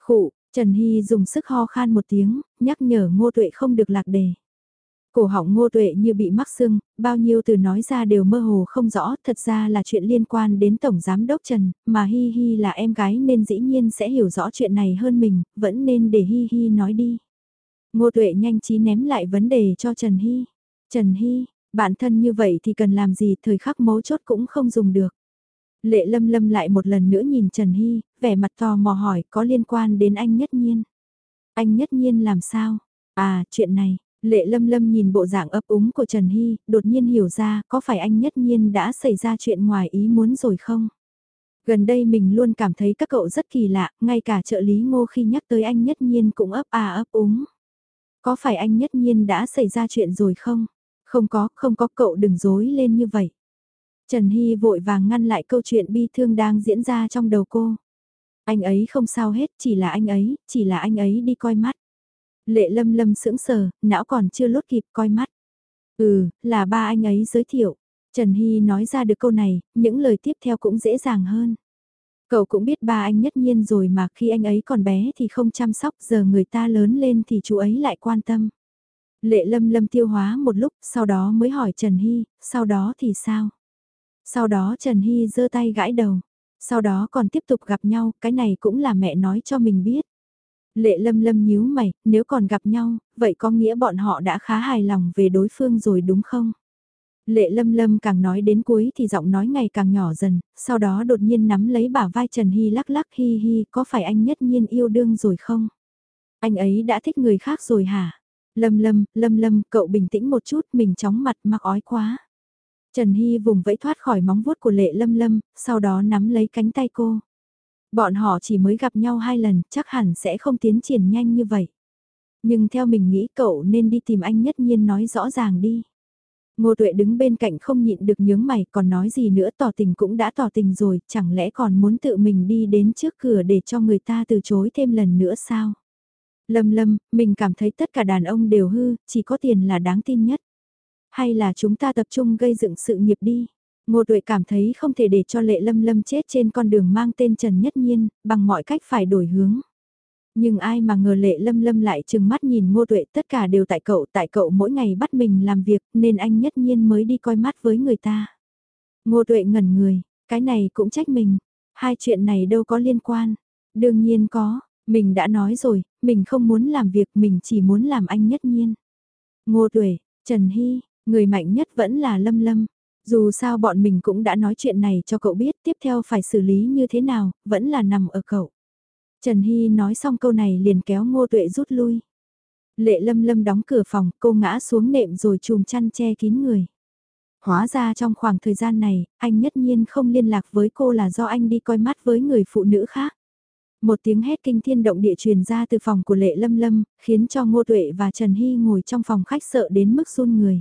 Khụ, Trần Hy dùng sức ho khan một tiếng, nhắc nhở ngô tuệ không được lạc đề. Cổ họng ngô tuệ như bị mắc sưng, bao nhiêu từ nói ra đều mơ hồ không rõ, thật ra là chuyện liên quan đến Tổng Giám Đốc Trần, mà Hi Hi là em gái nên dĩ nhiên sẽ hiểu rõ chuyện này hơn mình, vẫn nên để Hi Hi nói đi. Ngô tuệ nhanh trí ném lại vấn đề cho Trần Hy. Trần Hy, bạn thân như vậy thì cần làm gì thời khắc mấu chốt cũng không dùng được. Lệ lâm lâm lại một lần nữa nhìn Trần Hy, vẻ mặt tò mò hỏi có liên quan đến anh nhất nhiên. Anh nhất nhiên làm sao? À, chuyện này, lệ lâm lâm nhìn bộ dạng ấp úng của Trần Hy, đột nhiên hiểu ra có phải anh nhất nhiên đã xảy ra chuyện ngoài ý muốn rồi không? Gần đây mình luôn cảm thấy các cậu rất kỳ lạ, ngay cả trợ lý ngô khi nhắc tới anh nhất nhiên cũng ấp à ấp úng. Có phải anh nhất nhiên đã xảy ra chuyện rồi không? Không có, không có cậu đừng dối lên như vậy. Trần Hy vội vàng ngăn lại câu chuyện bi thương đang diễn ra trong đầu cô. Anh ấy không sao hết, chỉ là anh ấy, chỉ là anh ấy đi coi mắt. Lệ lâm lâm sững sờ, não còn chưa lốt kịp coi mắt. Ừ, là ba anh ấy giới thiệu. Trần Hy nói ra được câu này, những lời tiếp theo cũng dễ dàng hơn. Cậu cũng biết ba anh nhất nhiên rồi mà khi anh ấy còn bé thì không chăm sóc, giờ người ta lớn lên thì chú ấy lại quan tâm. Lệ lâm lâm tiêu hóa một lúc, sau đó mới hỏi Trần Hy, sau đó thì sao? Sau đó Trần Hy giơ tay gãi đầu. Sau đó còn tiếp tục gặp nhau, cái này cũng là mẹ nói cho mình biết. Lệ lâm lâm nhíu mày, nếu còn gặp nhau, vậy có nghĩa bọn họ đã khá hài lòng về đối phương rồi đúng không? Lệ lâm lâm càng nói đến cuối thì giọng nói ngày càng nhỏ dần, sau đó đột nhiên nắm lấy bả vai Trần Hy lắc lắc hi hi, có phải anh nhất nhiên yêu đương rồi không? Anh ấy đã thích người khác rồi hả? Lâm lâm, lâm lâm, cậu bình tĩnh một chút, mình chóng mặt mặc ói quá. Trần Hy vùng vẫy thoát khỏi móng vuốt của lệ lâm lâm, sau đó nắm lấy cánh tay cô. Bọn họ chỉ mới gặp nhau hai lần, chắc hẳn sẽ không tiến triển nhanh như vậy. Nhưng theo mình nghĩ cậu nên đi tìm anh nhất nhiên nói rõ ràng đi. Ngô Tuệ đứng bên cạnh không nhịn được nhướng mày còn nói gì nữa tỏ tình cũng đã tỏ tình rồi, chẳng lẽ còn muốn tự mình đi đến trước cửa để cho người ta từ chối thêm lần nữa sao? Lâm lâm, mình cảm thấy tất cả đàn ông đều hư, chỉ có tiền là đáng tin nhất. Hay là chúng ta tập trung gây dựng sự nghiệp đi? Ngô Tuệ cảm thấy không thể để cho lệ lâm lâm chết trên con đường mang tên Trần Nhất Nhiên, bằng mọi cách phải đổi hướng. Nhưng ai mà ngờ lệ lâm lâm lại chừng mắt nhìn ngô tuệ tất cả đều tại cậu, tại cậu mỗi ngày bắt mình làm việc nên anh nhất nhiên mới đi coi mắt với người ta. Ngô tuệ ngẩn người, cái này cũng trách mình, hai chuyện này đâu có liên quan. Đương nhiên có, mình đã nói rồi, mình không muốn làm việc mình chỉ muốn làm anh nhất nhiên. Ngô tuệ, Trần Hy, người mạnh nhất vẫn là lâm lâm. Dù sao bọn mình cũng đã nói chuyện này cho cậu biết tiếp theo phải xử lý như thế nào, vẫn là nằm ở cậu. Trần Hy nói xong câu này liền kéo ngô tuệ rút lui. Lệ lâm lâm đóng cửa phòng, cô ngã xuống nệm rồi chùm chăn che kín người. Hóa ra trong khoảng thời gian này, anh nhất nhiên không liên lạc với cô là do anh đi coi mắt với người phụ nữ khác. Một tiếng hét kinh thiên động địa truyền ra từ phòng của Lệ Lâm Lâm, khiến cho Ngô Tuệ và Trần Hy ngồi trong phòng khách sợ đến mức run người.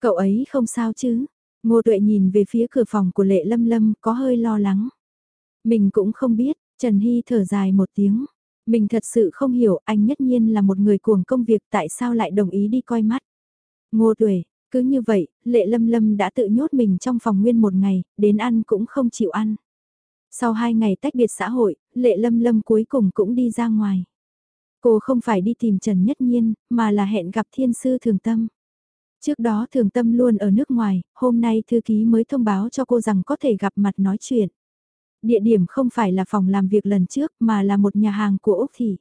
Cậu ấy không sao chứ? Ngô Tuệ nhìn về phía cửa phòng của Lệ Lâm Lâm có hơi lo lắng. Mình cũng không biết, Trần Hy thở dài một tiếng. Mình thật sự không hiểu anh nhất nhiên là một người cuồng công việc tại sao lại đồng ý đi coi mắt. Ngô tuệ, cứ như vậy, Lệ Lâm Lâm đã tự nhốt mình trong phòng nguyên một ngày, đến ăn cũng không chịu ăn. Sau hai ngày tách biệt xã hội, Lệ Lâm Lâm cuối cùng cũng đi ra ngoài. Cô không phải đi tìm Trần Nhất Nhiên, mà là hẹn gặp thiên sư thường tâm. Trước đó thường tâm luôn ở nước ngoài, hôm nay thư ký mới thông báo cho cô rằng có thể gặp mặt nói chuyện. Địa điểm không phải là phòng làm việc lần trước mà là một nhà hàng của Úc Thị.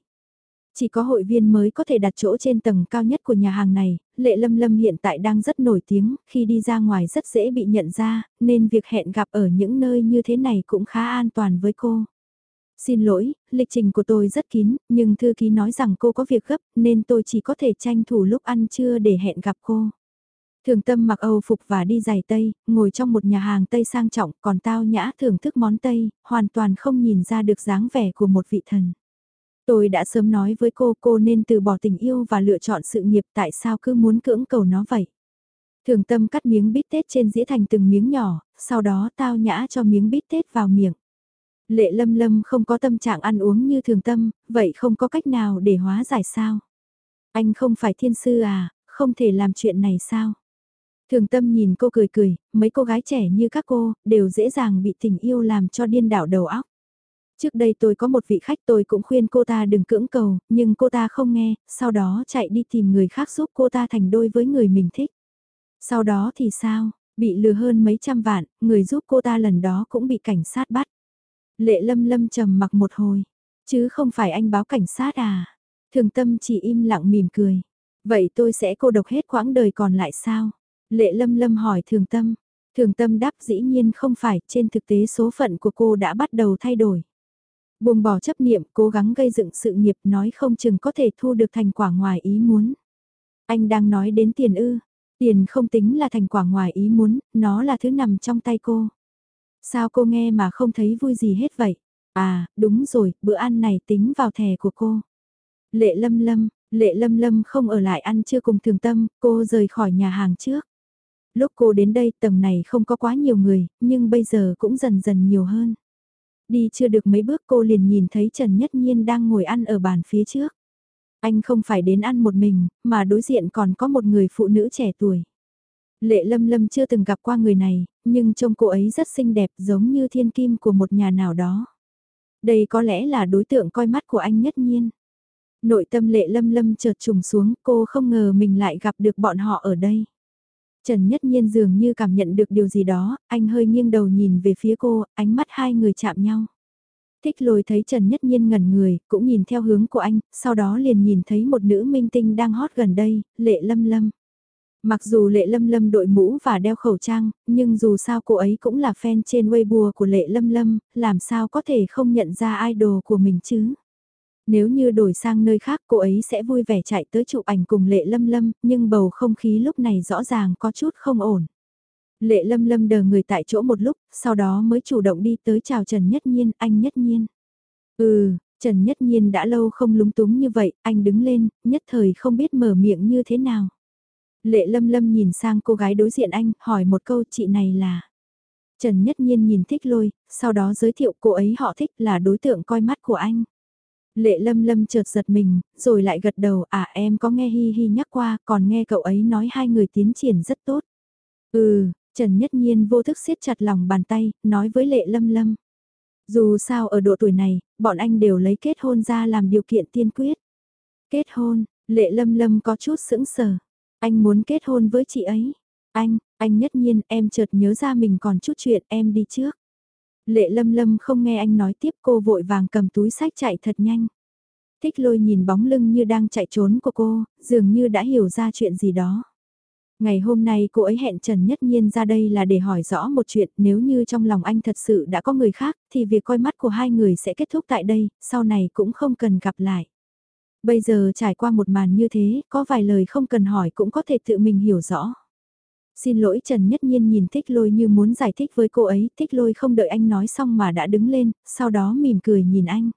Chỉ có hội viên mới có thể đặt chỗ trên tầng cao nhất của nhà hàng này, Lệ Lâm Lâm hiện tại đang rất nổi tiếng, khi đi ra ngoài rất dễ bị nhận ra, nên việc hẹn gặp ở những nơi như thế này cũng khá an toàn với cô. Xin lỗi, lịch trình của tôi rất kín, nhưng thư ký nói rằng cô có việc gấp nên tôi chỉ có thể tranh thủ lúc ăn trưa để hẹn gặp cô. Thường tâm mặc Âu phục và đi giày Tây, ngồi trong một nhà hàng Tây sang trọng, còn tao nhã thưởng thức món Tây, hoàn toàn không nhìn ra được dáng vẻ của một vị thần. Tôi đã sớm nói với cô cô nên từ bỏ tình yêu và lựa chọn sự nghiệp tại sao cứ muốn cưỡng cầu nó vậy. Thường tâm cắt miếng bít tết trên dĩa thành từng miếng nhỏ, sau đó tao nhã cho miếng bít tết vào miệng. Lệ lâm lâm không có tâm trạng ăn uống như thường tâm, vậy không có cách nào để hóa giải sao? Anh không phải thiên sư à, không thể làm chuyện này sao? Thường tâm nhìn cô cười cười, mấy cô gái trẻ như các cô, đều dễ dàng bị tình yêu làm cho điên đảo đầu óc. Trước đây tôi có một vị khách tôi cũng khuyên cô ta đừng cưỡng cầu, nhưng cô ta không nghe, sau đó chạy đi tìm người khác giúp cô ta thành đôi với người mình thích. Sau đó thì sao, bị lừa hơn mấy trăm vạn, người giúp cô ta lần đó cũng bị cảnh sát bắt. Lệ lâm lâm trầm mặc một hồi, chứ không phải anh báo cảnh sát à. Thường tâm chỉ im lặng mỉm cười. Vậy tôi sẽ cô độc hết quãng đời còn lại sao? Lệ lâm lâm hỏi thường tâm. Thường tâm đáp dĩ nhiên không phải, trên thực tế số phận của cô đã bắt đầu thay đổi. Buông bỏ chấp niệm, cố gắng gây dựng sự nghiệp nói không chừng có thể thu được thành quả ngoài ý muốn. Anh đang nói đến tiền ư, tiền không tính là thành quả ngoài ý muốn, nó là thứ nằm trong tay cô. Sao cô nghe mà không thấy vui gì hết vậy? À, đúng rồi, bữa ăn này tính vào thẻ của cô. Lệ lâm lâm, lệ lâm lâm không ở lại ăn chưa cùng thường tâm, cô rời khỏi nhà hàng trước. Lúc cô đến đây tầng này không có quá nhiều người, nhưng bây giờ cũng dần dần nhiều hơn. Đi chưa được mấy bước cô liền nhìn thấy Trần Nhất Nhiên đang ngồi ăn ở bàn phía trước. Anh không phải đến ăn một mình, mà đối diện còn có một người phụ nữ trẻ tuổi. Lệ Lâm Lâm chưa từng gặp qua người này, nhưng trông cô ấy rất xinh đẹp giống như thiên kim của một nhà nào đó. Đây có lẽ là đối tượng coi mắt của anh Nhất Nhiên. Nội tâm Lệ Lâm Lâm chợt trùng xuống cô không ngờ mình lại gặp được bọn họ ở đây. Trần Nhất Nhiên dường như cảm nhận được điều gì đó, anh hơi nghiêng đầu nhìn về phía cô, ánh mắt hai người chạm nhau. Thích lôi thấy Trần Nhất Nhiên ngẩn người, cũng nhìn theo hướng của anh, sau đó liền nhìn thấy một nữ minh tinh đang hot gần đây, Lệ Lâm Lâm. Mặc dù Lệ Lâm Lâm đội mũ và đeo khẩu trang, nhưng dù sao cô ấy cũng là fan trên Weibo của Lệ Lâm Lâm, làm sao có thể không nhận ra idol của mình chứ? Nếu như đổi sang nơi khác cô ấy sẽ vui vẻ chạy tới chụp ảnh cùng Lệ Lâm Lâm, nhưng bầu không khí lúc này rõ ràng có chút không ổn. Lệ Lâm Lâm đờ người tại chỗ một lúc, sau đó mới chủ động đi tới chào Trần Nhất Nhiên, anh Nhất Nhiên. Ừ, Trần Nhất Nhiên đã lâu không lúng túng như vậy, anh đứng lên, nhất thời không biết mở miệng như thế nào. Lệ lâm lâm nhìn sang cô gái đối diện anh, hỏi một câu chị này là... Trần Nhất Nhiên nhìn thích lôi, sau đó giới thiệu cô ấy họ thích là đối tượng coi mắt của anh. Lệ lâm lâm chợt giật mình, rồi lại gật đầu, à em có nghe Hi Hi nhắc qua, còn nghe cậu ấy nói hai người tiến triển rất tốt. Ừ, Trần Nhất Nhiên vô thức siết chặt lòng bàn tay, nói với Lệ lâm lâm. Dù sao ở độ tuổi này, bọn anh đều lấy kết hôn ra làm điều kiện tiên quyết. Kết hôn, Lệ lâm lâm có chút sững sờ. Anh muốn kết hôn với chị ấy. Anh, anh nhất nhiên em chợt nhớ ra mình còn chút chuyện em đi trước. Lệ lâm lâm không nghe anh nói tiếp cô vội vàng cầm túi sách chạy thật nhanh. Thích lôi nhìn bóng lưng như đang chạy trốn của cô, dường như đã hiểu ra chuyện gì đó. Ngày hôm nay cô ấy hẹn Trần Nhất Nhiên ra đây là để hỏi rõ một chuyện nếu như trong lòng anh thật sự đã có người khác thì việc coi mắt của hai người sẽ kết thúc tại đây, sau này cũng không cần gặp lại. Bây giờ trải qua một màn như thế, có vài lời không cần hỏi cũng có thể tự mình hiểu rõ. Xin lỗi Trần Nhất Nhiên nhìn Thích Lôi như muốn giải thích với cô ấy, Thích Lôi không đợi anh nói xong mà đã đứng lên, sau đó mỉm cười nhìn anh.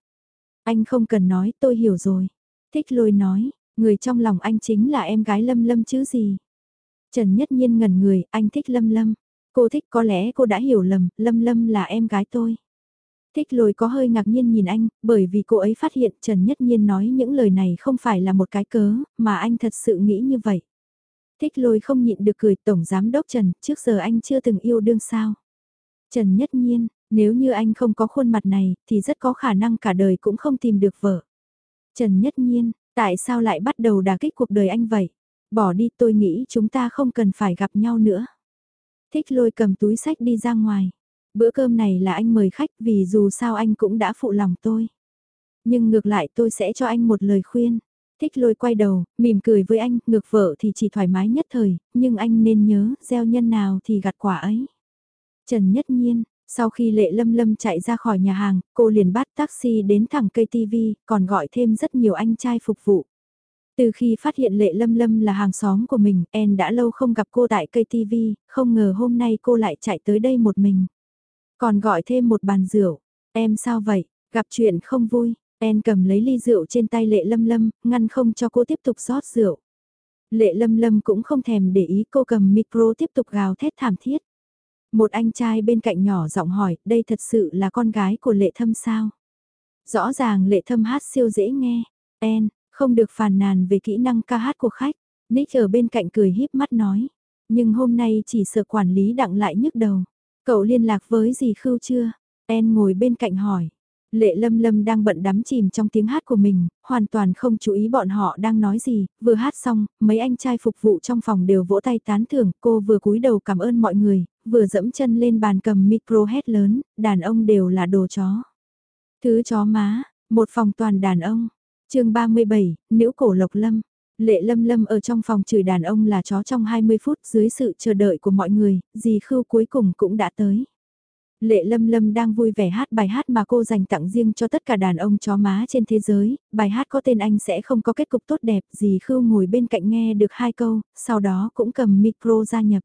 Anh không cần nói, tôi hiểu rồi. Thích Lôi nói, người trong lòng anh chính là em gái Lâm Lâm chứ gì. Trần Nhất Nhiên ngẩn người, anh thích Lâm Lâm. Cô thích có lẽ cô đã hiểu lầm, Lâm Lâm là em gái tôi. Thích lôi có hơi ngạc nhiên nhìn anh, bởi vì cô ấy phát hiện Trần Nhất Nhiên nói những lời này không phải là một cái cớ, mà anh thật sự nghĩ như vậy. Thích lôi không nhịn được cười Tổng Giám Đốc Trần, trước giờ anh chưa từng yêu đương sao. Trần Nhất Nhiên, nếu như anh không có khuôn mặt này, thì rất có khả năng cả đời cũng không tìm được vợ. Trần Nhất Nhiên, tại sao lại bắt đầu đả kích cuộc đời anh vậy? Bỏ đi tôi nghĩ chúng ta không cần phải gặp nhau nữa. Thích lôi cầm túi sách đi ra ngoài. Bữa cơm này là anh mời khách vì dù sao anh cũng đã phụ lòng tôi. Nhưng ngược lại tôi sẽ cho anh một lời khuyên. Thích lôi quay đầu, mỉm cười với anh, ngược vợ thì chỉ thoải mái nhất thời, nhưng anh nên nhớ, gieo nhân nào thì gặt quả ấy. Trần Nhất Nhiên, sau khi Lệ Lâm Lâm chạy ra khỏi nhà hàng, cô liền bắt taxi đến thẳng cây TV, còn gọi thêm rất nhiều anh trai phục vụ. Từ khi phát hiện Lệ Lâm Lâm là hàng xóm của mình, En đã lâu không gặp cô tại cây TV, không ngờ hôm nay cô lại chạy tới đây một mình. Còn gọi thêm một bàn rượu. Em sao vậy? Gặp chuyện không vui. En cầm lấy ly rượu trên tay Lệ Lâm Lâm, ngăn không cho cô tiếp tục rót rượu. Lệ Lâm Lâm cũng không thèm để ý cô cầm micro tiếp tục gào thét thảm thiết. Một anh trai bên cạnh nhỏ giọng hỏi, đây thật sự là con gái của Lệ Thâm sao? Rõ ràng Lệ Thâm hát siêu dễ nghe. En, không được phàn nàn về kỹ năng ca hát của khách. Nick ở bên cạnh cười híp mắt nói. Nhưng hôm nay chỉ sợ quản lý đặng lại nhức đầu. Cậu liên lạc với dì Khưu chưa? En ngồi bên cạnh hỏi. Lệ Lâm Lâm đang bận đắm chìm trong tiếng hát của mình, hoàn toàn không chú ý bọn họ đang nói gì, vừa hát xong, mấy anh trai phục vụ trong phòng đều vỗ tay tán thưởng, cô vừa cúi đầu cảm ơn mọi người, vừa dẫm chân lên bàn cầm micro hét lớn, đàn ông đều là đồ chó. Thứ chó má, một phòng toàn đàn ông. chương 37, Nữ Cổ Lộc Lâm. Lệ lâm lâm ở trong phòng chửi đàn ông là chó trong 20 phút dưới sự chờ đợi của mọi người, dì khưu cuối cùng cũng đã tới. Lệ lâm lâm đang vui vẻ hát bài hát mà cô dành tặng riêng cho tất cả đàn ông chó má trên thế giới, bài hát có tên anh sẽ không có kết cục tốt đẹp, gì. khưu ngồi bên cạnh nghe được hai câu, sau đó cũng cầm micro gia nhập.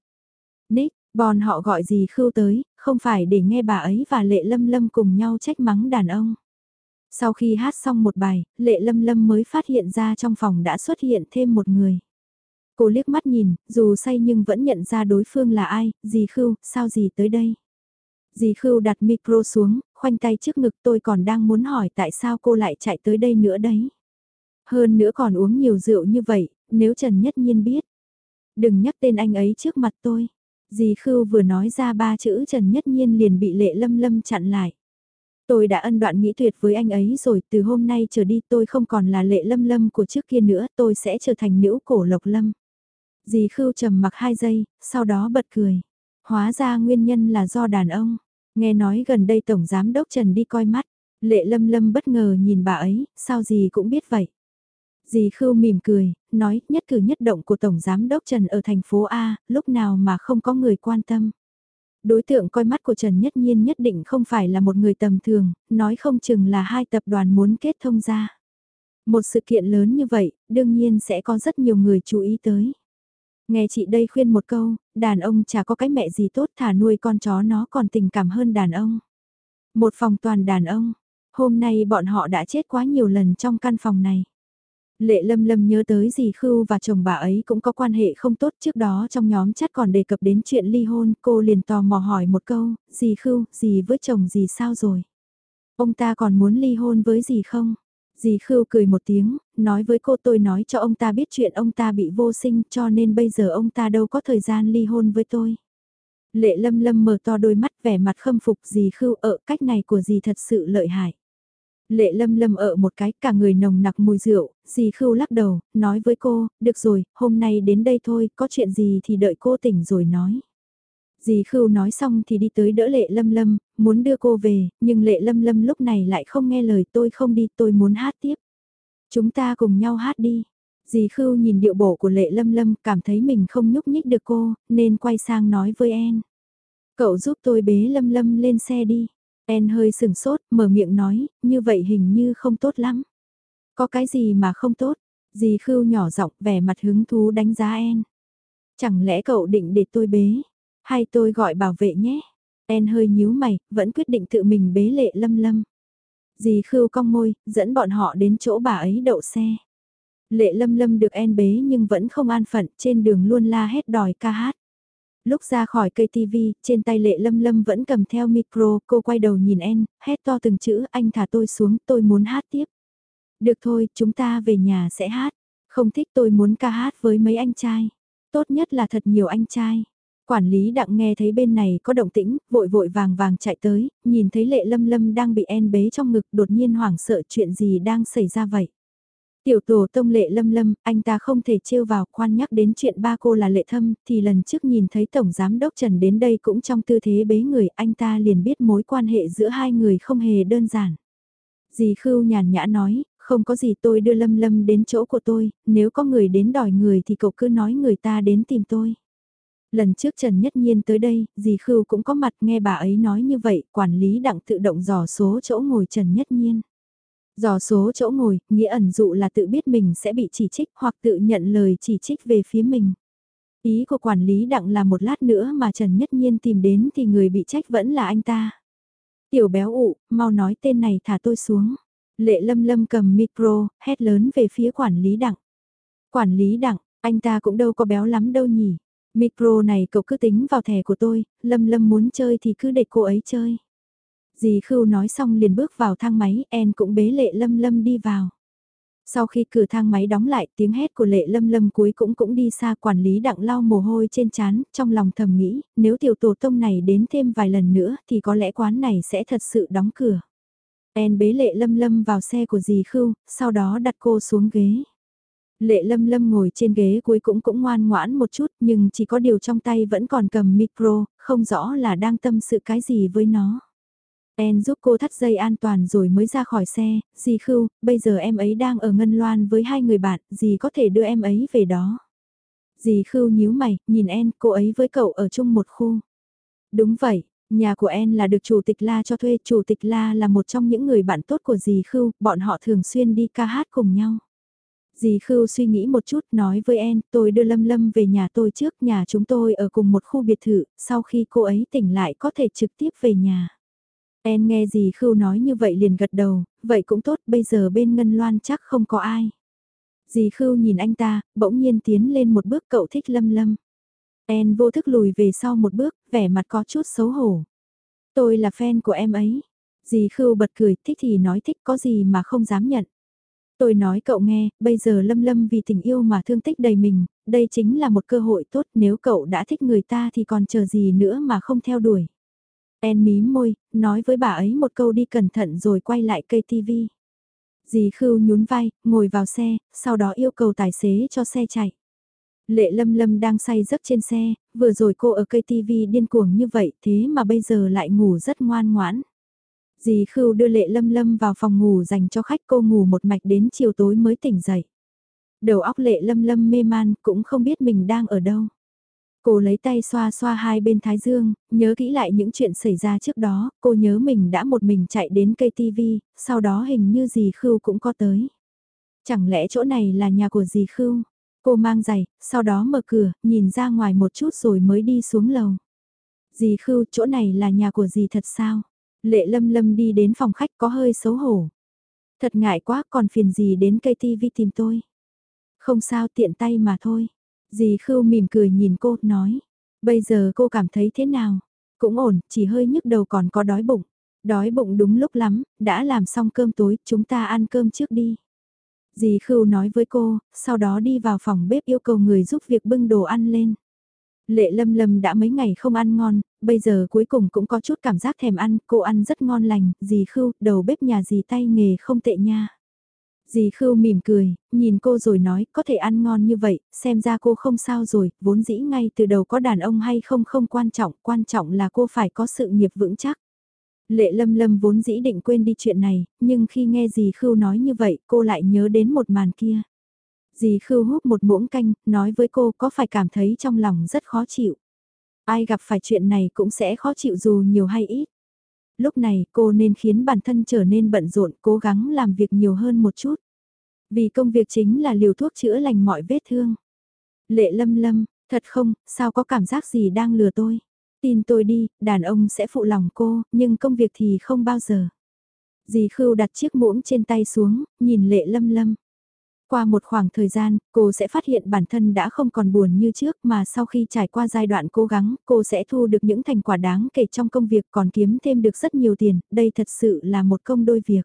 Nick, bọn họ gọi gì khưu tới, không phải để nghe bà ấy và lệ lâm lâm cùng nhau trách mắng đàn ông. Sau khi hát xong một bài, Lệ Lâm Lâm mới phát hiện ra trong phòng đã xuất hiện thêm một người. Cô liếc mắt nhìn, dù say nhưng vẫn nhận ra đối phương là ai, dì Khưu, sao dì tới đây? Dì Khưu đặt micro xuống, khoanh tay trước ngực tôi còn đang muốn hỏi tại sao cô lại chạy tới đây nữa đấy. Hơn nữa còn uống nhiều rượu như vậy, nếu Trần Nhất Nhiên biết. Đừng nhắc tên anh ấy trước mặt tôi. Dì Khưu vừa nói ra ba chữ Trần Nhất Nhiên liền bị Lệ Lâm Lâm chặn lại. Tôi đã ân đoạn nghĩ tuyệt với anh ấy rồi, từ hôm nay trở đi tôi không còn là lệ lâm lâm của trước kia nữa, tôi sẽ trở thành nữ cổ lộc lâm. Dì Khưu trầm mặc hai giây, sau đó bật cười. Hóa ra nguyên nhân là do đàn ông. Nghe nói gần đây Tổng Giám Đốc Trần đi coi mắt. Lệ lâm lâm bất ngờ nhìn bà ấy, sao gì cũng biết vậy. Dì Khưu mỉm cười, nói nhất cử nhất động của Tổng Giám Đốc Trần ở thành phố A, lúc nào mà không có người quan tâm. Đối tượng coi mắt của Trần Nhất Nhiên nhất định không phải là một người tầm thường, nói không chừng là hai tập đoàn muốn kết thông ra. Một sự kiện lớn như vậy, đương nhiên sẽ có rất nhiều người chú ý tới. Nghe chị đây khuyên một câu, đàn ông chả có cái mẹ gì tốt thả nuôi con chó nó còn tình cảm hơn đàn ông. Một phòng toàn đàn ông, hôm nay bọn họ đã chết quá nhiều lần trong căn phòng này. Lệ lâm lâm nhớ tới dì Khưu và chồng bà ấy cũng có quan hệ không tốt trước đó trong nhóm chat còn đề cập đến chuyện ly hôn, cô liền tò mò hỏi một câu, dì Khưu, dì với chồng dì sao rồi? Ông ta còn muốn ly hôn với dì không? Dì Khưu cười một tiếng, nói với cô tôi nói cho ông ta biết chuyện ông ta bị vô sinh cho nên bây giờ ông ta đâu có thời gian ly hôn với tôi. Lệ lâm lâm mở to đôi mắt vẻ mặt khâm phục dì Khưu ở cách này của dì thật sự lợi hại. Lệ lâm lâm ở một cái cả người nồng nặc mùi rượu, dì khưu lắc đầu, nói với cô, được rồi, hôm nay đến đây thôi, có chuyện gì thì đợi cô tỉnh rồi nói. Dì khưu nói xong thì đi tới đỡ lệ lâm lâm, muốn đưa cô về, nhưng lệ lâm lâm lúc này lại không nghe lời tôi không đi, tôi muốn hát tiếp. Chúng ta cùng nhau hát đi. Dì khưu nhìn điệu bộ của lệ lâm lâm cảm thấy mình không nhúc nhích được cô, nên quay sang nói với En. Cậu giúp tôi bế lâm lâm lên xe đi. En hơi sừng sốt, mở miệng nói, như vậy hình như không tốt lắm. Có cái gì mà không tốt? Dì khưu nhỏ giọng vẻ mặt hứng thú đánh giá En. Chẳng lẽ cậu định để tôi bế? Hay tôi gọi bảo vệ nhé? En hơi nhíu mày, vẫn quyết định tự mình bế lệ lâm lâm. Dì khưu cong môi, dẫn bọn họ đến chỗ bà ấy đậu xe. Lệ lâm lâm được En bế nhưng vẫn không an phận, trên đường luôn la hét đòi ca hát. Lúc ra khỏi cây TV, trên tay lệ lâm lâm vẫn cầm theo micro, cô quay đầu nhìn En, hét to từng chữ, anh thả tôi xuống, tôi muốn hát tiếp. Được thôi, chúng ta về nhà sẽ hát. Không thích tôi muốn ca hát với mấy anh trai. Tốt nhất là thật nhiều anh trai. Quản lý đặng nghe thấy bên này có động tĩnh, vội vội vàng vàng chạy tới, nhìn thấy lệ lâm lâm đang bị en bế trong ngực đột nhiên hoảng sợ chuyện gì đang xảy ra vậy. Tiểu tổ tông lệ lâm lâm, anh ta không thể trêu vào khoan nhắc đến chuyện ba cô là lệ thâm, thì lần trước nhìn thấy Tổng Giám Đốc Trần đến đây cũng trong tư thế bế người, anh ta liền biết mối quan hệ giữa hai người không hề đơn giản. Dì Khưu nhàn nhã nói, không có gì tôi đưa lâm lâm đến chỗ của tôi, nếu có người đến đòi người thì cậu cứ nói người ta đến tìm tôi. Lần trước Trần Nhất Nhiên tới đây, dì Khưu cũng có mặt nghe bà ấy nói như vậy, quản lý đặng tự động dò số chỗ ngồi Trần Nhất Nhiên. Dò số chỗ ngồi, nghĩa ẩn dụ là tự biết mình sẽ bị chỉ trích hoặc tự nhận lời chỉ trích về phía mình. Ý của quản lý đặng là một lát nữa mà Trần Nhất Nhiên tìm đến thì người bị trách vẫn là anh ta. Tiểu béo ụ, mau nói tên này thả tôi xuống. Lệ lâm lâm cầm micro, hét lớn về phía quản lý đặng. Quản lý đặng, anh ta cũng đâu có béo lắm đâu nhỉ. Micro này cậu cứ tính vào thẻ của tôi, lâm lâm muốn chơi thì cứ để cô ấy chơi. Dì Khưu nói xong liền bước vào thang máy, En cũng bế lệ lâm lâm đi vào. Sau khi cửa thang máy đóng lại tiếng hét của lệ lâm lâm cuối cũng cũng đi xa quản lý đặng lau mồ hôi trên chán, trong lòng thầm nghĩ, nếu tiểu tổ tông này đến thêm vài lần nữa thì có lẽ quán này sẽ thật sự đóng cửa. En bế lệ lâm lâm vào xe của dì Khưu, sau đó đặt cô xuống ghế. Lệ lâm lâm ngồi trên ghế cuối cũng cũng ngoan ngoãn một chút nhưng chỉ có điều trong tay vẫn còn cầm micro, không rõ là đang tâm sự cái gì với nó. En giúp cô thắt dây an toàn rồi mới ra khỏi xe, dì Khưu, bây giờ em ấy đang ở Ngân Loan với hai người bạn, dì có thể đưa em ấy về đó. Dì Khưu nhíu mày, nhìn En, cô ấy với cậu ở chung một khu. Đúng vậy, nhà của En là được chủ tịch La cho thuê, chủ tịch La là một trong những người bạn tốt của dì Khưu, bọn họ thường xuyên đi ca hát cùng nhau. Dì Khưu suy nghĩ một chút nói với En, tôi đưa Lâm Lâm về nhà tôi trước, nhà chúng tôi ở cùng một khu biệt thự, sau khi cô ấy tỉnh lại có thể trực tiếp về nhà. En nghe dì Khưu nói như vậy liền gật đầu, vậy cũng tốt, bây giờ bên Ngân Loan chắc không có ai. Dì Khưu nhìn anh ta, bỗng nhiên tiến lên một bước cậu thích Lâm Lâm. En vô thức lùi về sau một bước, vẻ mặt có chút xấu hổ. Tôi là fan của em ấy. Dì Khưu bật cười, thích thì nói thích có gì mà không dám nhận. Tôi nói cậu nghe, bây giờ Lâm Lâm vì tình yêu mà thương tích đầy mình, đây chính là một cơ hội tốt nếu cậu đã thích người ta thì còn chờ gì nữa mà không theo đuổi. En mím môi, nói với bà ấy một câu đi cẩn thận rồi quay lại cây tivi. Dì Khưu nhún vai, ngồi vào xe, sau đó yêu cầu tài xế cho xe chạy. Lệ Lâm Lâm đang say giấc trên xe, vừa rồi cô ở cây tivi điên cuồng như vậy thế mà bây giờ lại ngủ rất ngoan ngoãn. Dì Khưu đưa Lệ Lâm Lâm vào phòng ngủ dành cho khách cô ngủ một mạch đến chiều tối mới tỉnh dậy. Đầu óc Lệ Lâm Lâm mê man cũng không biết mình đang ở đâu. Cô lấy tay xoa xoa hai bên thái dương, nhớ kỹ lại những chuyện xảy ra trước đó, cô nhớ mình đã một mình chạy đến cây tivi, sau đó hình như dì Khưu cũng có tới. Chẳng lẽ chỗ này là nhà của dì Khưu? Cô mang giày, sau đó mở cửa, nhìn ra ngoài một chút rồi mới đi xuống lầu. Dì Khưu, chỗ này là nhà của dì thật sao? Lệ lâm lâm đi đến phòng khách có hơi xấu hổ. Thật ngại quá còn phiền gì đến cây tivi tìm tôi. Không sao tiện tay mà thôi. Dì Khưu mỉm cười nhìn cô, nói. Bây giờ cô cảm thấy thế nào? Cũng ổn, chỉ hơi nhức đầu còn có đói bụng. Đói bụng đúng lúc lắm, đã làm xong cơm tối, chúng ta ăn cơm trước đi. Dì Khưu nói với cô, sau đó đi vào phòng bếp yêu cầu người giúp việc bưng đồ ăn lên. Lệ lâm lâm đã mấy ngày không ăn ngon, bây giờ cuối cùng cũng có chút cảm giác thèm ăn, cô ăn rất ngon lành, dì Khưu, đầu bếp nhà dì tay nghề không tệ nha. Dì Khưu mỉm cười, nhìn cô rồi nói, có thể ăn ngon như vậy, xem ra cô không sao rồi, vốn dĩ ngay từ đầu có đàn ông hay không không quan trọng, quan trọng là cô phải có sự nghiệp vững chắc. Lệ lâm lâm vốn dĩ định quên đi chuyện này, nhưng khi nghe dì Khưu nói như vậy, cô lại nhớ đến một màn kia. Dì Khưu hút một muỗng canh, nói với cô có phải cảm thấy trong lòng rất khó chịu. Ai gặp phải chuyện này cũng sẽ khó chịu dù nhiều hay ít. Lúc này cô nên khiến bản thân trở nên bận rộn, cố gắng làm việc nhiều hơn một chút. Vì công việc chính là liều thuốc chữa lành mọi vết thương. Lệ lâm lâm, thật không, sao có cảm giác gì đang lừa tôi? Tin tôi đi, đàn ông sẽ phụ lòng cô, nhưng công việc thì không bao giờ. Dì Khưu đặt chiếc muỗng trên tay xuống, nhìn lệ lâm lâm. Qua một khoảng thời gian, cô sẽ phát hiện bản thân đã không còn buồn như trước mà sau khi trải qua giai đoạn cố gắng, cô sẽ thu được những thành quả đáng kể trong công việc còn kiếm thêm được rất nhiều tiền, đây thật sự là một công đôi việc.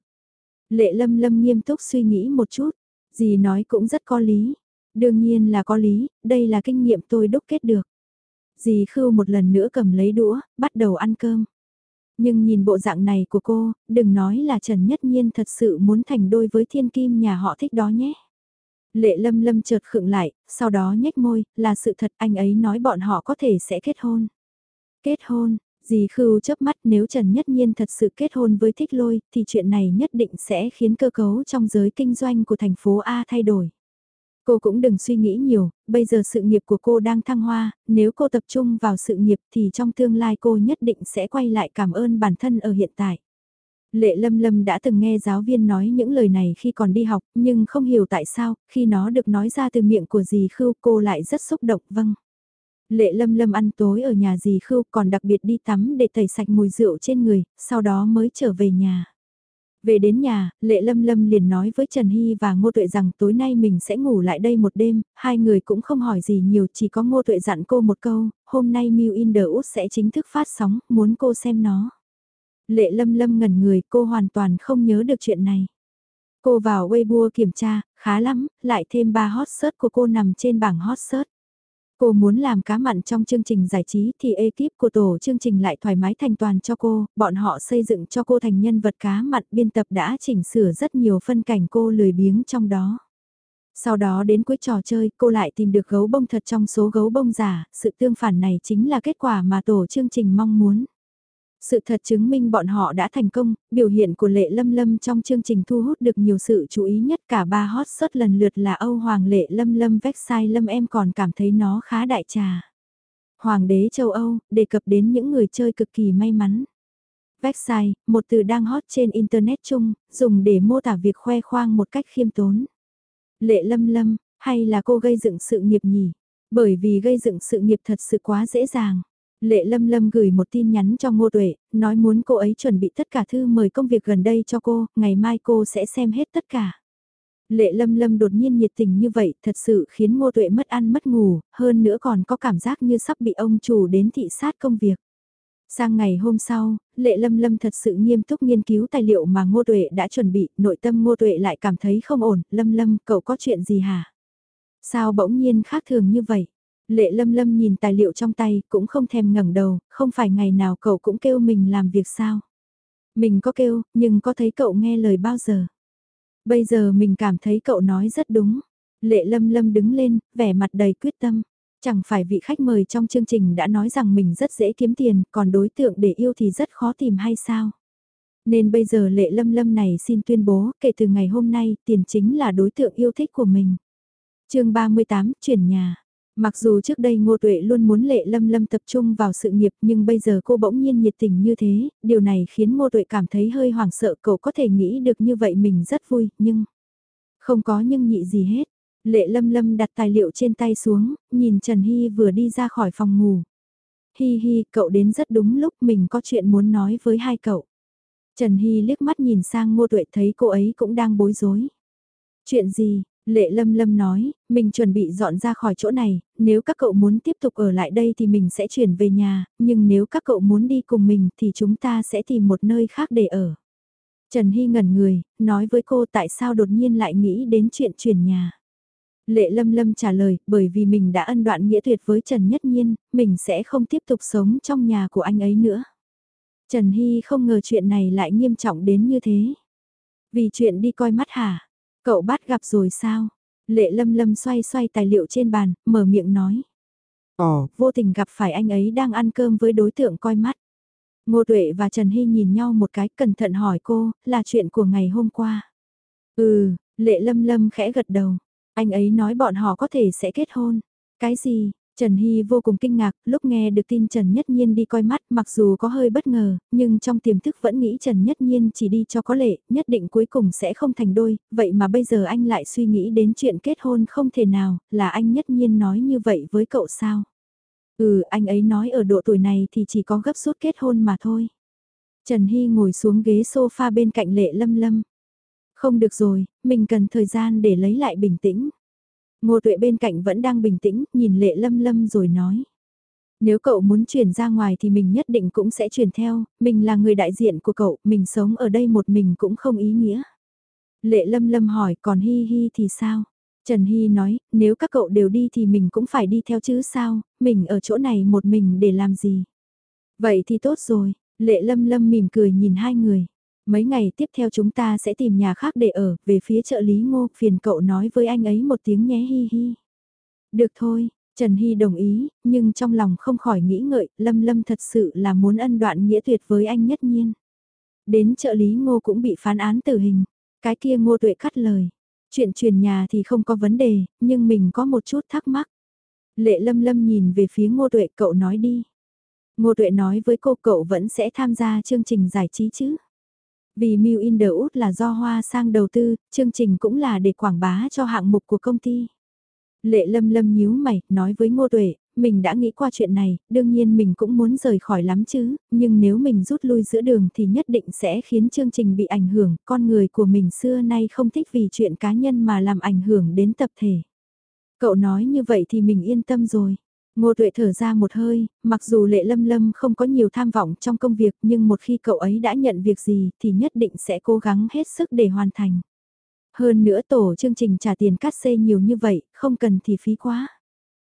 Lệ lâm lâm nghiêm túc suy nghĩ một chút, gì nói cũng rất có lý. Đương nhiên là có lý, đây là kinh nghiệm tôi đúc kết được. Dì khưu một lần nữa cầm lấy đũa, bắt đầu ăn cơm. Nhưng nhìn bộ dạng này của cô, đừng nói là Trần Nhất Nhiên thật sự muốn thành đôi với thiên kim nhà họ thích đó nhé. Lệ lâm lâm chợt khựng lại, sau đó nhếch môi, là sự thật anh ấy nói bọn họ có thể sẽ kết hôn. Kết hôn, dì khưu chớp mắt nếu Trần Nhất Nhiên thật sự kết hôn với thích lôi thì chuyện này nhất định sẽ khiến cơ cấu trong giới kinh doanh của thành phố A thay đổi. Cô cũng đừng suy nghĩ nhiều, bây giờ sự nghiệp của cô đang thăng hoa, nếu cô tập trung vào sự nghiệp thì trong tương lai cô nhất định sẽ quay lại cảm ơn bản thân ở hiện tại. Lệ Lâm Lâm đã từng nghe giáo viên nói những lời này khi còn đi học, nhưng không hiểu tại sao, khi nó được nói ra từ miệng của dì Khưu cô lại rất xúc động, vâng. Lệ Lâm Lâm ăn tối ở nhà dì Khưu còn đặc biệt đi tắm để tẩy sạch mùi rượu trên người, sau đó mới trở về nhà. Về đến nhà, Lệ Lâm Lâm liền nói với Trần Hy và Ngô Tuệ rằng tối nay mình sẽ ngủ lại đây một đêm, hai người cũng không hỏi gì nhiều chỉ có Ngô Tuệ dặn cô một câu, hôm nay Mew in the Wood sẽ chính thức phát sóng, muốn cô xem nó. Lệ Lâm Lâm ngẩn người, cô hoàn toàn không nhớ được chuyện này. Cô vào Weibo kiểm tra, khá lắm, lại thêm ba hot search của cô nằm trên bảng hot search. Cô muốn làm cá mặn trong chương trình giải trí thì ekip của tổ chương trình lại thoải mái thành toàn cho cô, bọn họ xây dựng cho cô thành nhân vật cá mặn biên tập đã chỉnh sửa rất nhiều phân cảnh cô lười biếng trong đó. Sau đó đến cuối trò chơi cô lại tìm được gấu bông thật trong số gấu bông giả, sự tương phản này chính là kết quả mà tổ chương trình mong muốn. Sự thật chứng minh bọn họ đã thành công, biểu hiện của Lệ Lâm Lâm trong chương trình thu hút được nhiều sự chú ý nhất cả ba hot search lần lượt là Âu Hoàng Lệ Lâm Lâm Vexai Lâm em còn cảm thấy nó khá đại trà. Hoàng đế châu Âu, đề cập đến những người chơi cực kỳ may mắn. Vexai, một từ đang hot trên Internet chung, dùng để mô tả việc khoe khoang một cách khiêm tốn. Lệ Lâm Lâm, hay là cô gây dựng sự nghiệp nhỉ? Bởi vì gây dựng sự nghiệp thật sự quá dễ dàng. Lệ Lâm Lâm gửi một tin nhắn cho Ngô Tuệ, nói muốn cô ấy chuẩn bị tất cả thư mời công việc gần đây cho cô, ngày mai cô sẽ xem hết tất cả. Lệ Lâm Lâm đột nhiên nhiệt tình như vậy thật sự khiến Ngô Tuệ mất ăn mất ngủ, hơn nữa còn có cảm giác như sắp bị ông chủ đến thị sát công việc. Sang ngày hôm sau, Lệ Lâm Lâm thật sự nghiêm túc nghiên cứu tài liệu mà Ngô Tuệ đã chuẩn bị, nội tâm Ngô Tuệ lại cảm thấy không ổn, Lâm Lâm, cậu có chuyện gì hả? Sao bỗng nhiên khác thường như vậy? Lệ lâm lâm nhìn tài liệu trong tay, cũng không thèm ngẩng đầu, không phải ngày nào cậu cũng kêu mình làm việc sao. Mình có kêu, nhưng có thấy cậu nghe lời bao giờ. Bây giờ mình cảm thấy cậu nói rất đúng. Lệ lâm lâm đứng lên, vẻ mặt đầy quyết tâm. Chẳng phải vị khách mời trong chương trình đã nói rằng mình rất dễ kiếm tiền, còn đối tượng để yêu thì rất khó tìm hay sao? Nên bây giờ lệ lâm lâm này xin tuyên bố, kể từ ngày hôm nay, tiền chính là đối tượng yêu thích của mình. chương 38, chuyển nhà. Mặc dù trước đây Ngô Tuệ luôn muốn lệ lâm lâm tập trung vào sự nghiệp nhưng bây giờ cô bỗng nhiên nhiệt tình như thế, điều này khiến Ngô Tuệ cảm thấy hơi hoảng sợ cậu có thể nghĩ được như vậy mình rất vui, nhưng... Không có nhưng nhị gì hết. Lệ lâm lâm đặt tài liệu trên tay xuống, nhìn Trần Hy vừa đi ra khỏi phòng ngủ. Hi hi, cậu đến rất đúng lúc mình có chuyện muốn nói với hai cậu. Trần Hy liếc mắt nhìn sang ngô tuệ thấy cô ấy cũng đang bối rối. Chuyện gì? Lệ Lâm Lâm nói, mình chuẩn bị dọn ra khỏi chỗ này, nếu các cậu muốn tiếp tục ở lại đây thì mình sẽ chuyển về nhà, nhưng nếu các cậu muốn đi cùng mình thì chúng ta sẽ tìm một nơi khác để ở. Trần Hy ngẩn người, nói với cô tại sao đột nhiên lại nghĩ đến chuyện chuyển nhà. Lệ Lâm Lâm trả lời, bởi vì mình đã ân đoạn nghĩa tuyệt với Trần Nhất Nhiên, mình sẽ không tiếp tục sống trong nhà của anh ấy nữa. Trần Hy không ngờ chuyện này lại nghiêm trọng đến như thế. Vì chuyện đi coi mắt hả? Cậu bắt gặp rồi sao? Lệ Lâm Lâm xoay xoay tài liệu trên bàn, mở miệng nói. Ồ, vô tình gặp phải anh ấy đang ăn cơm với đối tượng coi mắt. Ngô Tuệ và Trần Hy nhìn nhau một cái cẩn thận hỏi cô, là chuyện của ngày hôm qua. Ừ, Lệ Lâm Lâm khẽ gật đầu. Anh ấy nói bọn họ có thể sẽ kết hôn. Cái gì? Trần Hy vô cùng kinh ngạc, lúc nghe được tin Trần Nhất Nhiên đi coi mắt mặc dù có hơi bất ngờ, nhưng trong tiềm thức vẫn nghĩ Trần Nhất Nhiên chỉ đi cho có lệ, nhất định cuối cùng sẽ không thành đôi, vậy mà bây giờ anh lại suy nghĩ đến chuyện kết hôn không thể nào, là anh Nhất Nhiên nói như vậy với cậu sao? Ừ, anh ấy nói ở độ tuổi này thì chỉ có gấp rút kết hôn mà thôi. Trần Hy ngồi xuống ghế sofa bên cạnh lệ lâm lâm. Không được rồi, mình cần thời gian để lấy lại bình tĩnh. Ngô tuệ bên cạnh vẫn đang bình tĩnh, nhìn lệ lâm lâm rồi nói. Nếu cậu muốn chuyển ra ngoài thì mình nhất định cũng sẽ chuyển theo, mình là người đại diện của cậu, mình sống ở đây một mình cũng không ý nghĩa. Lệ lâm lâm hỏi còn Hi Hi thì sao? Trần Hy nói, nếu các cậu đều đi thì mình cũng phải đi theo chứ sao, mình ở chỗ này một mình để làm gì? Vậy thì tốt rồi, lệ lâm lâm mỉm cười nhìn hai người. Mấy ngày tiếp theo chúng ta sẽ tìm nhà khác để ở, về phía trợ lý ngô, phiền cậu nói với anh ấy một tiếng nhé hi hi. Được thôi, Trần Hy đồng ý, nhưng trong lòng không khỏi nghĩ ngợi, Lâm Lâm thật sự là muốn ân đoạn nghĩa tuyệt với anh nhất nhiên. Đến trợ lý ngô cũng bị phán án tử hình, cái kia ngô tuệ cắt lời. Chuyện truyền nhà thì không có vấn đề, nhưng mình có một chút thắc mắc. Lệ Lâm Lâm nhìn về phía ngô tuệ cậu nói đi. Ngô tuệ nói với cô cậu vẫn sẽ tham gia chương trình giải trí chứ. Vì Mew in the Wood là do Hoa sang đầu tư, chương trình cũng là để quảng bá cho hạng mục của công ty. Lệ lâm lâm nhíu mày, nói với Ngô Tuệ, mình đã nghĩ qua chuyện này, đương nhiên mình cũng muốn rời khỏi lắm chứ, nhưng nếu mình rút lui giữa đường thì nhất định sẽ khiến chương trình bị ảnh hưởng, con người của mình xưa nay không thích vì chuyện cá nhân mà làm ảnh hưởng đến tập thể. Cậu nói như vậy thì mình yên tâm rồi. Ngô Tuệ thở ra một hơi, mặc dù Lệ Lâm Lâm không có nhiều tham vọng trong công việc nhưng một khi cậu ấy đã nhận việc gì thì nhất định sẽ cố gắng hết sức để hoàn thành. Hơn nữa tổ chương trình trả tiền cắt xê nhiều như vậy, không cần thì phí quá.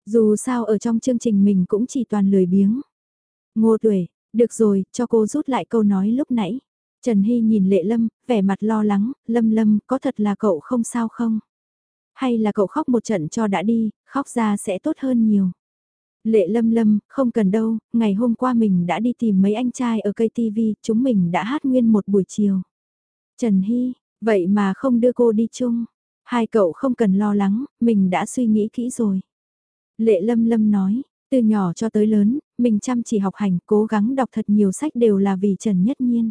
Dù sao ở trong chương trình mình cũng chỉ toàn lười biếng. Ngô Tuệ, được rồi, cho cô rút lại câu nói lúc nãy. Trần Hy nhìn Lệ Lâm, vẻ mặt lo lắng, Lâm Lâm, có thật là cậu không sao không? Hay là cậu khóc một trận cho đã đi, khóc ra sẽ tốt hơn nhiều. Lệ lâm lâm, không cần đâu, ngày hôm qua mình đã đi tìm mấy anh trai ở cây TV, chúng mình đã hát nguyên một buổi chiều. Trần Hy, vậy mà không đưa cô đi chung. Hai cậu không cần lo lắng, mình đã suy nghĩ kỹ rồi. Lệ lâm lâm nói, từ nhỏ cho tới lớn, mình chăm chỉ học hành, cố gắng đọc thật nhiều sách đều là vì Trần Nhất Nhiên.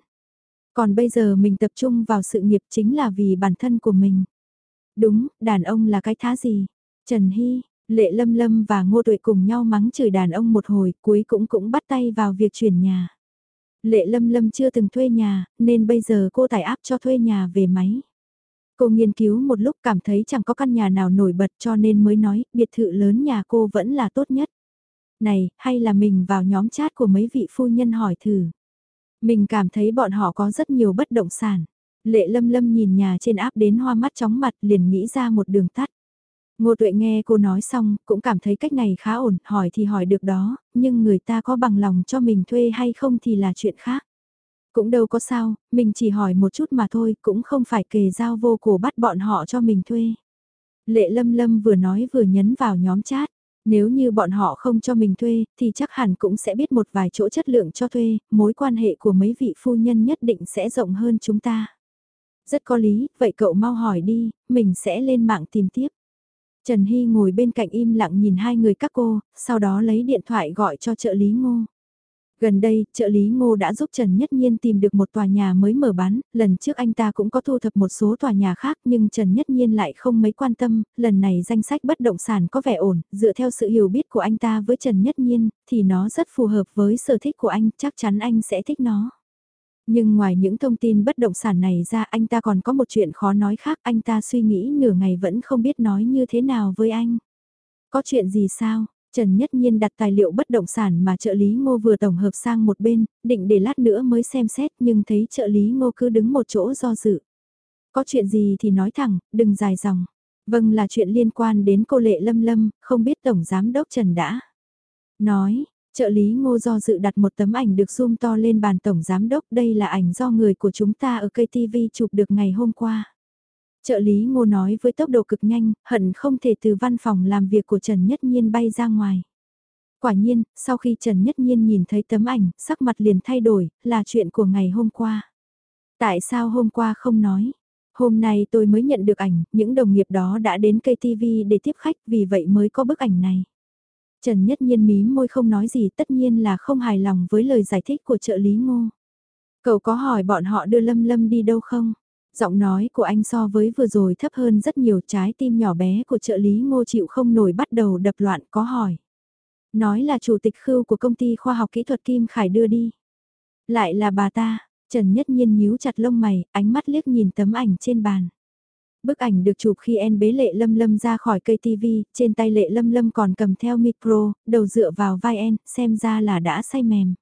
Còn bây giờ mình tập trung vào sự nghiệp chính là vì bản thân của mình. Đúng, đàn ông là cái thá gì? Trần Hy, Lệ Lâm Lâm và Ngô Tuệ cùng nhau mắng chửi đàn ông một hồi, cuối cũng cũng bắt tay vào việc chuyển nhà. Lệ Lâm Lâm chưa từng thuê nhà, nên bây giờ cô tải áp cho thuê nhà về máy. Cô nghiên cứu một lúc cảm thấy chẳng có căn nhà nào nổi bật cho nên mới nói biệt thự lớn nhà cô vẫn là tốt nhất. Này, hay là mình vào nhóm chat của mấy vị phu nhân hỏi thử. Mình cảm thấy bọn họ có rất nhiều bất động sản. Lệ Lâm Lâm nhìn nhà trên áp đến hoa mắt chóng mặt liền nghĩ ra một đường tắt. Ngô Tuệ nghe cô nói xong, cũng cảm thấy cách này khá ổn, hỏi thì hỏi được đó, nhưng người ta có bằng lòng cho mình thuê hay không thì là chuyện khác. Cũng đâu có sao, mình chỉ hỏi một chút mà thôi, cũng không phải kề dao vô cổ bắt bọn họ cho mình thuê. Lệ Lâm Lâm vừa nói vừa nhấn vào nhóm chat. Nếu như bọn họ không cho mình thuê, thì chắc hẳn cũng sẽ biết một vài chỗ chất lượng cho thuê, mối quan hệ của mấy vị phu nhân nhất định sẽ rộng hơn chúng ta. Rất có lý, vậy cậu mau hỏi đi, mình sẽ lên mạng tìm tiếp. Trần Hy ngồi bên cạnh im lặng nhìn hai người các cô, sau đó lấy điện thoại gọi cho trợ lý ngô. Gần đây, trợ lý ngô đã giúp Trần Nhất Nhiên tìm được một tòa nhà mới mở bán, lần trước anh ta cũng có thu thập một số tòa nhà khác nhưng Trần Nhất Nhiên lại không mấy quan tâm, lần này danh sách bất động sản có vẻ ổn, dựa theo sự hiểu biết của anh ta với Trần Nhất Nhiên, thì nó rất phù hợp với sở thích của anh, chắc chắn anh sẽ thích nó. Nhưng ngoài những thông tin bất động sản này ra anh ta còn có một chuyện khó nói khác anh ta suy nghĩ nửa ngày vẫn không biết nói như thế nào với anh. Có chuyện gì sao? Trần Nhất Nhiên đặt tài liệu bất động sản mà trợ lý ngô vừa tổng hợp sang một bên, định để lát nữa mới xem xét nhưng thấy trợ lý ngô cứ đứng một chỗ do dự. Có chuyện gì thì nói thẳng, đừng dài dòng. Vâng là chuyện liên quan đến cô Lệ Lâm Lâm, không biết Tổng Giám Đốc Trần đã. Nói, trợ lý ngô do dự đặt một tấm ảnh được zoom to lên bàn Tổng Giám Đốc. Đây là ảnh do người của chúng ta ở KTV chụp được ngày hôm qua. Trợ lý ngô nói với tốc độ cực nhanh, hận không thể từ văn phòng làm việc của Trần Nhất Nhiên bay ra ngoài. Quả nhiên, sau khi Trần Nhất Nhiên nhìn thấy tấm ảnh, sắc mặt liền thay đổi, là chuyện của ngày hôm qua. Tại sao hôm qua không nói? Hôm nay tôi mới nhận được ảnh, những đồng nghiệp đó đã đến KTV để tiếp khách vì vậy mới có bức ảnh này. Trần Nhất Nhiên mím môi không nói gì tất nhiên là không hài lòng với lời giải thích của trợ lý ngô. Cậu có hỏi bọn họ đưa Lâm Lâm đi đâu không? Giọng nói của anh so với vừa rồi thấp hơn rất nhiều trái tim nhỏ bé của trợ lý ngô chịu không nổi bắt đầu đập loạn có hỏi. Nói là chủ tịch khưu của công ty khoa học kỹ thuật Kim Khải đưa đi. Lại là bà ta, Trần Nhất Nhiên nhíu chặt lông mày, ánh mắt liếc nhìn tấm ảnh trên bàn. Bức ảnh được chụp khi En bế Lệ Lâm Lâm ra khỏi cây TV, trên tay Lệ Lâm Lâm còn cầm theo micro, đầu dựa vào vai En, xem ra là đã say mềm.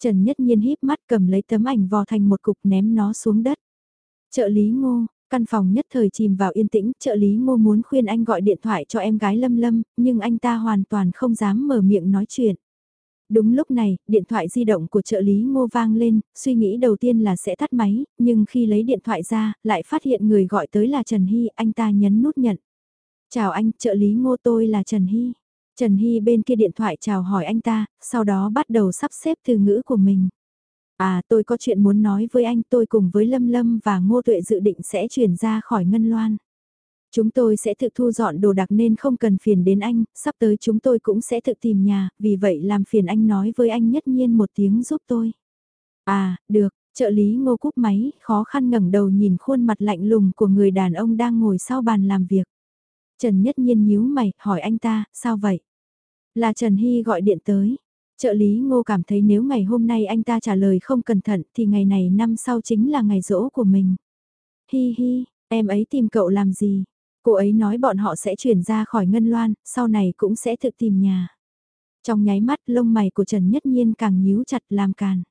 Trần Nhất Nhiên híp mắt cầm lấy tấm ảnh vò thành một cục ném nó xuống đất. Trợ lý ngô, căn phòng nhất thời chìm vào yên tĩnh, trợ lý ngô muốn khuyên anh gọi điện thoại cho em gái Lâm Lâm, nhưng anh ta hoàn toàn không dám mở miệng nói chuyện. Đúng lúc này, điện thoại di động của trợ lý ngô vang lên, suy nghĩ đầu tiên là sẽ tắt máy, nhưng khi lấy điện thoại ra, lại phát hiện người gọi tới là Trần Hy, anh ta nhấn nút nhận. Chào anh, trợ lý ngô tôi là Trần Hy. Trần Hy bên kia điện thoại chào hỏi anh ta, sau đó bắt đầu sắp xếp từ ngữ của mình. À tôi có chuyện muốn nói với anh tôi cùng với Lâm Lâm và Ngô Tuệ dự định sẽ chuyển ra khỏi Ngân Loan. Chúng tôi sẽ tự thu dọn đồ đạc nên không cần phiền đến anh, sắp tới chúng tôi cũng sẽ tự tìm nhà, vì vậy làm phiền anh nói với anh nhất nhiên một tiếng giúp tôi. À, được, trợ lý ngô cúp máy, khó khăn ngẩng đầu nhìn khuôn mặt lạnh lùng của người đàn ông đang ngồi sau bàn làm việc. Trần nhất nhiên nhíu mày, hỏi anh ta, sao vậy? Là Trần Hy gọi điện tới. Trợ lý ngô cảm thấy nếu ngày hôm nay anh ta trả lời không cẩn thận thì ngày này năm sau chính là ngày rỗ của mình. Hi hi, em ấy tìm cậu làm gì? Cô ấy nói bọn họ sẽ chuyển ra khỏi Ngân Loan, sau này cũng sẽ tự tìm nhà. Trong nháy mắt lông mày của Trần Nhất Nhiên càng nhíu chặt làm càn.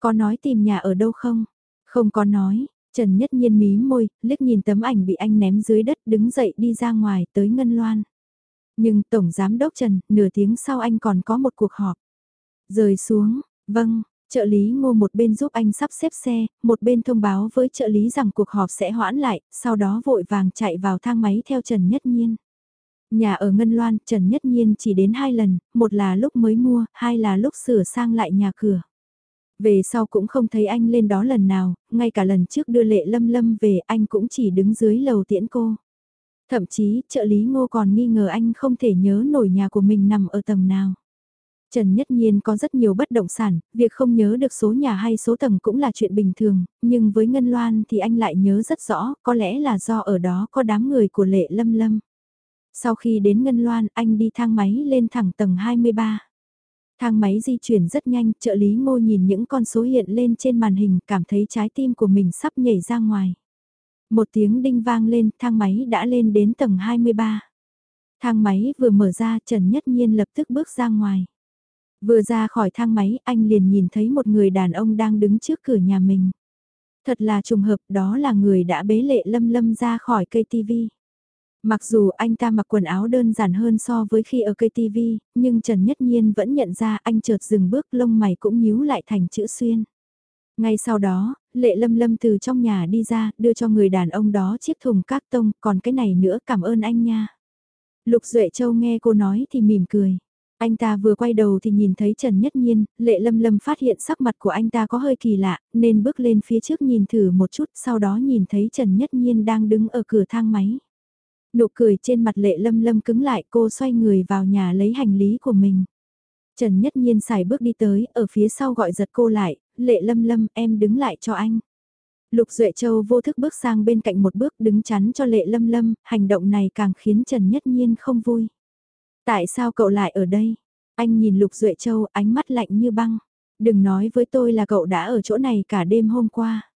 Có nói tìm nhà ở đâu không? Không có nói, Trần Nhất Nhiên mí môi, liếc nhìn tấm ảnh bị anh ném dưới đất đứng dậy đi ra ngoài tới Ngân Loan. Nhưng Tổng Giám Đốc Trần, nửa tiếng sau anh còn có một cuộc họp. Rời xuống, vâng, trợ lý ngô một bên giúp anh sắp xếp xe, một bên thông báo với trợ lý rằng cuộc họp sẽ hoãn lại, sau đó vội vàng chạy vào thang máy theo Trần Nhất Nhiên. Nhà ở Ngân Loan, Trần Nhất Nhiên chỉ đến hai lần, một là lúc mới mua, hai là lúc sửa sang lại nhà cửa. Về sau cũng không thấy anh lên đó lần nào, ngay cả lần trước đưa lệ lâm lâm về anh cũng chỉ đứng dưới lầu tiễn cô. Thậm chí, trợ lý ngô còn nghi ngờ anh không thể nhớ nổi nhà của mình nằm ở tầng nào. Trần Nhất Nhiên có rất nhiều bất động sản, việc không nhớ được số nhà hay số tầng cũng là chuyện bình thường, nhưng với Ngân Loan thì anh lại nhớ rất rõ, có lẽ là do ở đó có đám người của Lệ Lâm Lâm. Sau khi đến Ngân Loan, anh đi thang máy lên thẳng tầng 23. Thang máy di chuyển rất nhanh, trợ lý ngô nhìn những con số hiện lên trên màn hình, cảm thấy trái tim của mình sắp nhảy ra ngoài. Một tiếng đinh vang lên, thang máy đã lên đến tầng 23. Thang máy vừa mở ra, Trần Nhất Nhiên lập tức bước ra ngoài. Vừa ra khỏi thang máy, anh liền nhìn thấy một người đàn ông đang đứng trước cửa nhà mình. Thật là trùng hợp đó là người đã bế lệ lâm lâm ra khỏi cây TV. Mặc dù anh ta mặc quần áo đơn giản hơn so với khi ở cây TV, nhưng Trần Nhất Nhiên vẫn nhận ra anh chợt dừng bước lông mày cũng nhíu lại thành chữ xuyên. Ngay sau đó, lệ lâm lâm từ trong nhà đi ra, đưa cho người đàn ông đó chiếc thùng các tông, còn cái này nữa cảm ơn anh nha. Lục Duệ Châu nghe cô nói thì mỉm cười. Anh ta vừa quay đầu thì nhìn thấy Trần Nhất Nhiên, lệ lâm lâm phát hiện sắc mặt của anh ta có hơi kỳ lạ, nên bước lên phía trước nhìn thử một chút, sau đó nhìn thấy Trần Nhất Nhiên đang đứng ở cửa thang máy. Nụ cười trên mặt lệ lâm lâm cứng lại cô xoay người vào nhà lấy hành lý của mình. Trần Nhất Nhiên xài bước đi tới, ở phía sau gọi giật cô lại, lệ lâm lâm em đứng lại cho anh. Lục Duệ Châu vô thức bước sang bên cạnh một bước đứng chắn cho lệ lâm lâm, hành động này càng khiến Trần Nhất Nhiên không vui. Tại sao cậu lại ở đây? Anh nhìn Lục Duệ Châu ánh mắt lạnh như băng. Đừng nói với tôi là cậu đã ở chỗ này cả đêm hôm qua.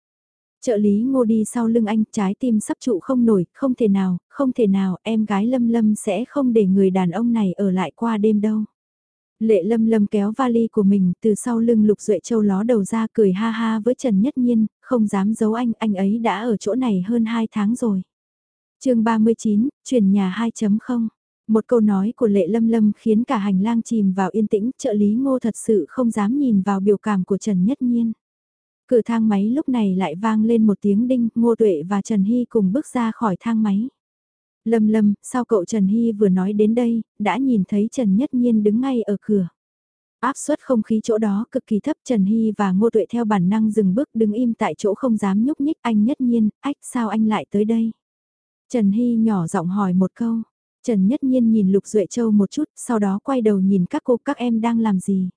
Trợ lý ngô đi sau lưng anh, trái tim sắp trụ không nổi, không thể nào, không thể nào, em gái Lâm Lâm sẽ không để người đàn ông này ở lại qua đêm đâu. Lệ Lâm Lâm kéo vali của mình từ sau lưng Lục Duệ Châu ló đầu ra cười ha ha với Trần Nhất Nhiên, không dám giấu anh, anh ấy đã ở chỗ này hơn 2 tháng rồi. chương 39, chuyển nhà 2.0 một câu nói của Lệ Lâm Lâm khiến cả hành lang chìm vào yên tĩnh, trợ lý ngô thật sự không dám nhìn vào biểu cảm của Trần Nhất Nhiên. Cửa thang máy lúc này lại vang lên một tiếng đinh, Ngô Tuệ và Trần Hy cùng bước ra khỏi thang máy. Lâm Lâm, sao cậu Trần Hy vừa nói đến đây, đã nhìn thấy Trần Nhất Nhiên đứng ngay ở cửa. Áp suất không khí chỗ đó cực kỳ thấp Trần Hy và Ngô Tuệ theo bản năng dừng bước đứng im tại chỗ không dám nhúc nhích anh Nhất Nhiên, ách sao anh lại tới đây? Trần Hy nhỏ giọng hỏi một câu. Trần Nhất Nhiên nhìn Lục Duệ Châu một chút, sau đó quay đầu nhìn các cô các em đang làm gì.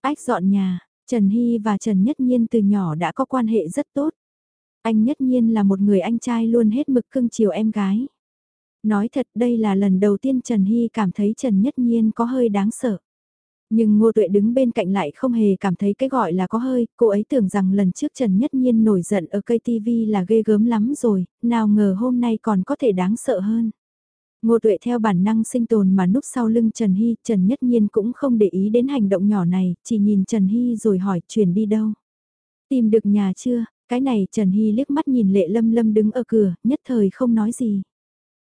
Ách dọn nhà, Trần Hy và Trần Nhất Nhiên từ nhỏ đã có quan hệ rất tốt. Anh Nhất Nhiên là một người anh trai luôn hết mực cưng chiều em gái. Nói thật đây là lần đầu tiên Trần Hy cảm thấy Trần Nhất Nhiên có hơi đáng sợ. Nhưng Ngô Tuệ đứng bên cạnh lại không hề cảm thấy cái gọi là có hơi, cô ấy tưởng rằng lần trước Trần Nhất Nhiên nổi giận ở cây TV là ghê gớm lắm rồi, nào ngờ hôm nay còn có thể đáng sợ hơn. Ngô Tuệ theo bản năng sinh tồn mà núp sau lưng Trần Hy, Trần Nhất Nhiên cũng không để ý đến hành động nhỏ này, chỉ nhìn Trần Hy rồi hỏi chuyển đi đâu. Tìm được nhà chưa, cái này Trần Hy liếc mắt nhìn Lệ Lâm Lâm đứng ở cửa, nhất thời không nói gì.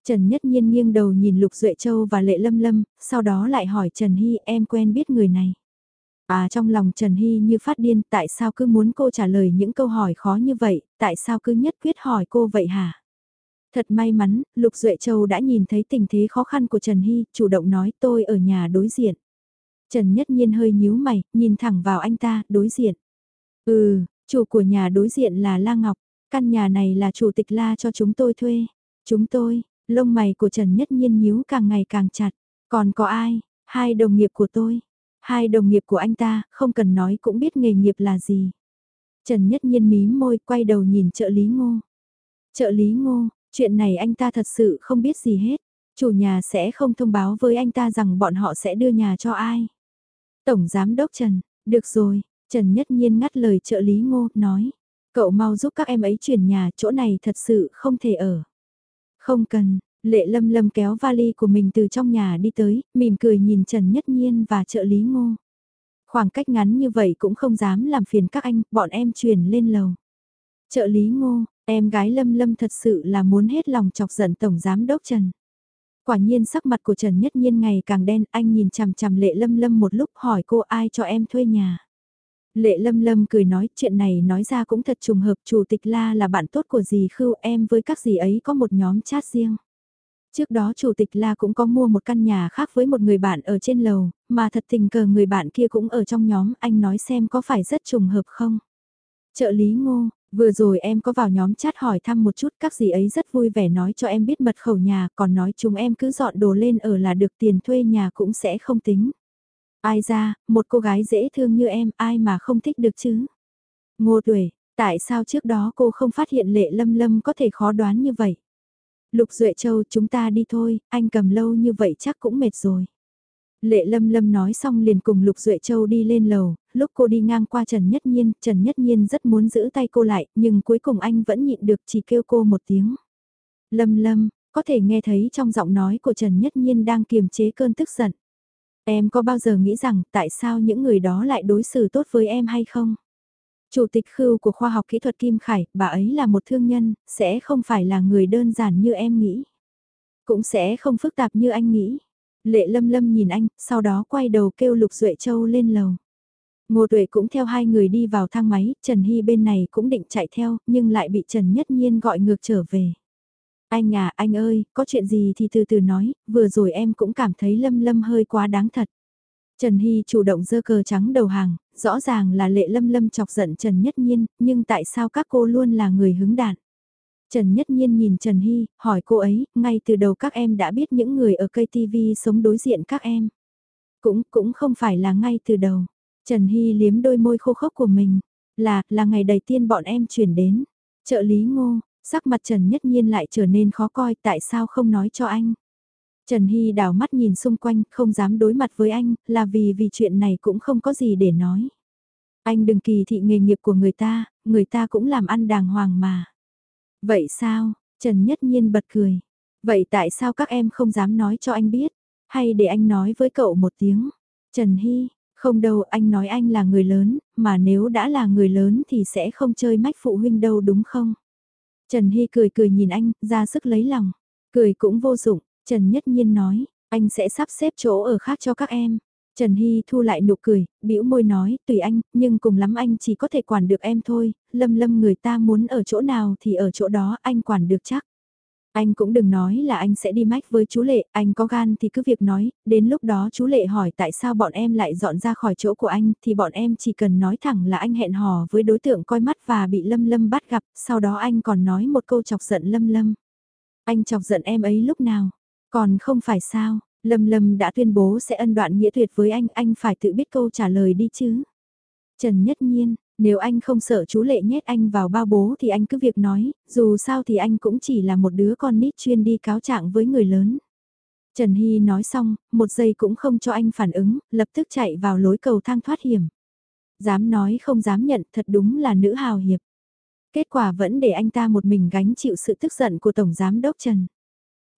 Trần Nhất Nhiên nghiêng đầu nhìn Lục Duệ Châu và Lệ Lâm Lâm, sau đó lại hỏi Trần Hy em quen biết người này. À trong lòng Trần Hy như phát điên tại sao cứ muốn cô trả lời những câu hỏi khó như vậy, tại sao cứ nhất quyết hỏi cô vậy hả? Thật may mắn, Lục Duệ Châu đã nhìn thấy tình thế khó khăn của Trần Hy, chủ động nói tôi ở nhà đối diện. Trần Nhất Nhiên hơi nhíu mày, nhìn thẳng vào anh ta, đối diện. Ừ, chủ của nhà đối diện là La Ngọc, căn nhà này là chủ tịch La cho chúng tôi thuê. Chúng tôi, lông mày của Trần Nhất Nhiên nhíu càng ngày càng chặt. Còn có ai? Hai đồng nghiệp của tôi. Hai đồng nghiệp của anh ta, không cần nói cũng biết nghề nghiệp là gì. Trần Nhất Nhiên mím môi quay đầu nhìn trợ lý ngô. Trợ lý ngô, Chuyện này anh ta thật sự không biết gì hết. Chủ nhà sẽ không thông báo với anh ta rằng bọn họ sẽ đưa nhà cho ai. Tổng Giám Đốc Trần, được rồi, Trần Nhất Nhiên ngắt lời trợ lý ngô, nói. Cậu mau giúp các em ấy chuyển nhà, chỗ này thật sự không thể ở. Không cần, Lệ Lâm Lâm kéo vali của mình từ trong nhà đi tới, mỉm cười nhìn Trần Nhất Nhiên và trợ lý ngô. Khoảng cách ngắn như vậy cũng không dám làm phiền các anh, bọn em chuyển lên lầu. Trợ lý ngô, Em gái Lâm Lâm thật sự là muốn hết lòng chọc giận Tổng Giám Đốc Trần. Quả nhiên sắc mặt của Trần Nhất Nhiên ngày càng đen, anh nhìn chằm chằm Lệ Lâm Lâm một lúc hỏi cô ai cho em thuê nhà. Lệ Lâm Lâm cười nói chuyện này nói ra cũng thật trùng hợp Chủ tịch La là bạn tốt của dì Khưu em với các dì ấy có một nhóm chat riêng. Trước đó Chủ tịch La cũng có mua một căn nhà khác với một người bạn ở trên lầu, mà thật tình cờ người bạn kia cũng ở trong nhóm anh nói xem có phải rất trùng hợp không. Trợ lý ngô, Vừa rồi em có vào nhóm chat hỏi thăm một chút các gì ấy rất vui vẻ nói cho em biết mật khẩu nhà còn nói chúng em cứ dọn đồ lên ở là được tiền thuê nhà cũng sẽ không tính. Ai ra, một cô gái dễ thương như em ai mà không thích được chứ. Ngô tuổi, tại sao trước đó cô không phát hiện lệ lâm lâm có thể khó đoán như vậy? Lục Duệ Châu chúng ta đi thôi, anh cầm lâu như vậy chắc cũng mệt rồi. Lệ Lâm Lâm nói xong liền cùng Lục Duệ Châu đi lên lầu, lúc cô đi ngang qua Trần Nhất Nhiên, Trần Nhất Nhiên rất muốn giữ tay cô lại, nhưng cuối cùng anh vẫn nhịn được chỉ kêu cô một tiếng. Lâm Lâm, có thể nghe thấy trong giọng nói của Trần Nhất Nhiên đang kiềm chế cơn tức giận. Em có bao giờ nghĩ rằng tại sao những người đó lại đối xử tốt với em hay không? Chủ tịch khưu của khoa học kỹ thuật Kim Khải, bà ấy là một thương nhân, sẽ không phải là người đơn giản như em nghĩ. Cũng sẽ không phức tạp như anh nghĩ. Lệ lâm lâm nhìn anh, sau đó quay đầu kêu Lục Duệ Châu lên lầu. Ngô Tuệ cũng theo hai người đi vào thang máy, Trần Hy bên này cũng định chạy theo, nhưng lại bị Trần Nhất Nhiên gọi ngược trở về. Anh à, anh ơi, có chuyện gì thì từ từ nói, vừa rồi em cũng cảm thấy lâm lâm hơi quá đáng thật. Trần Hy chủ động dơ cờ trắng đầu hàng, rõ ràng là lệ lâm lâm chọc giận Trần Nhất Nhiên, nhưng tại sao các cô luôn là người hứng đạn? Trần Nhất Nhiên nhìn Trần Hy, hỏi cô ấy, ngay từ đầu các em đã biết những người ở cây TV sống đối diện các em. Cũng, cũng không phải là ngay từ đầu. Trần Hy liếm đôi môi khô khốc của mình. Là, là ngày đầu tiên bọn em chuyển đến. Trợ lý ngô, sắc mặt Trần Nhất Nhiên lại trở nên khó coi tại sao không nói cho anh. Trần Hy đảo mắt nhìn xung quanh, không dám đối mặt với anh, là vì vì chuyện này cũng không có gì để nói. Anh đừng kỳ thị nghề nghiệp của người ta, người ta cũng làm ăn đàng hoàng mà. Vậy sao, Trần Nhất Nhiên bật cười. Vậy tại sao các em không dám nói cho anh biết? Hay để anh nói với cậu một tiếng? Trần Hy, không đâu anh nói anh là người lớn, mà nếu đã là người lớn thì sẽ không chơi mách phụ huynh đâu đúng không? Trần Hy cười cười nhìn anh, ra sức lấy lòng. Cười cũng vô dụng, Trần Nhất Nhiên nói, anh sẽ sắp xếp chỗ ở khác cho các em. Trần Hy thu lại nụ cười, bĩu môi nói, tùy anh, nhưng cùng lắm anh chỉ có thể quản được em thôi, lâm lâm người ta muốn ở chỗ nào thì ở chỗ đó anh quản được chắc. Anh cũng đừng nói là anh sẽ đi mách với chú Lệ, anh có gan thì cứ việc nói, đến lúc đó chú Lệ hỏi tại sao bọn em lại dọn ra khỏi chỗ của anh thì bọn em chỉ cần nói thẳng là anh hẹn hò với đối tượng coi mắt và bị Lâm Lâm bắt gặp, sau đó anh còn nói một câu chọc giận Lâm Lâm. Anh chọc giận em ấy lúc nào? Còn không phải sao, Lâm Lâm đã tuyên bố sẽ ân đoạn nghĩa tuyệt với anh, anh phải tự biết câu trả lời đi chứ. Trần Nhất Nhiên, nếu anh không sợ chú lệ nhét anh vào bao bố thì anh cứ việc nói, dù sao thì anh cũng chỉ là một đứa con nít chuyên đi cáo trạng với người lớn. Trần Hy nói xong, một giây cũng không cho anh phản ứng, lập tức chạy vào lối cầu thang thoát hiểm. Dám nói không dám nhận thật đúng là nữ hào hiệp. Kết quả vẫn để anh ta một mình gánh chịu sự tức giận của Tổng Giám Đốc Trần.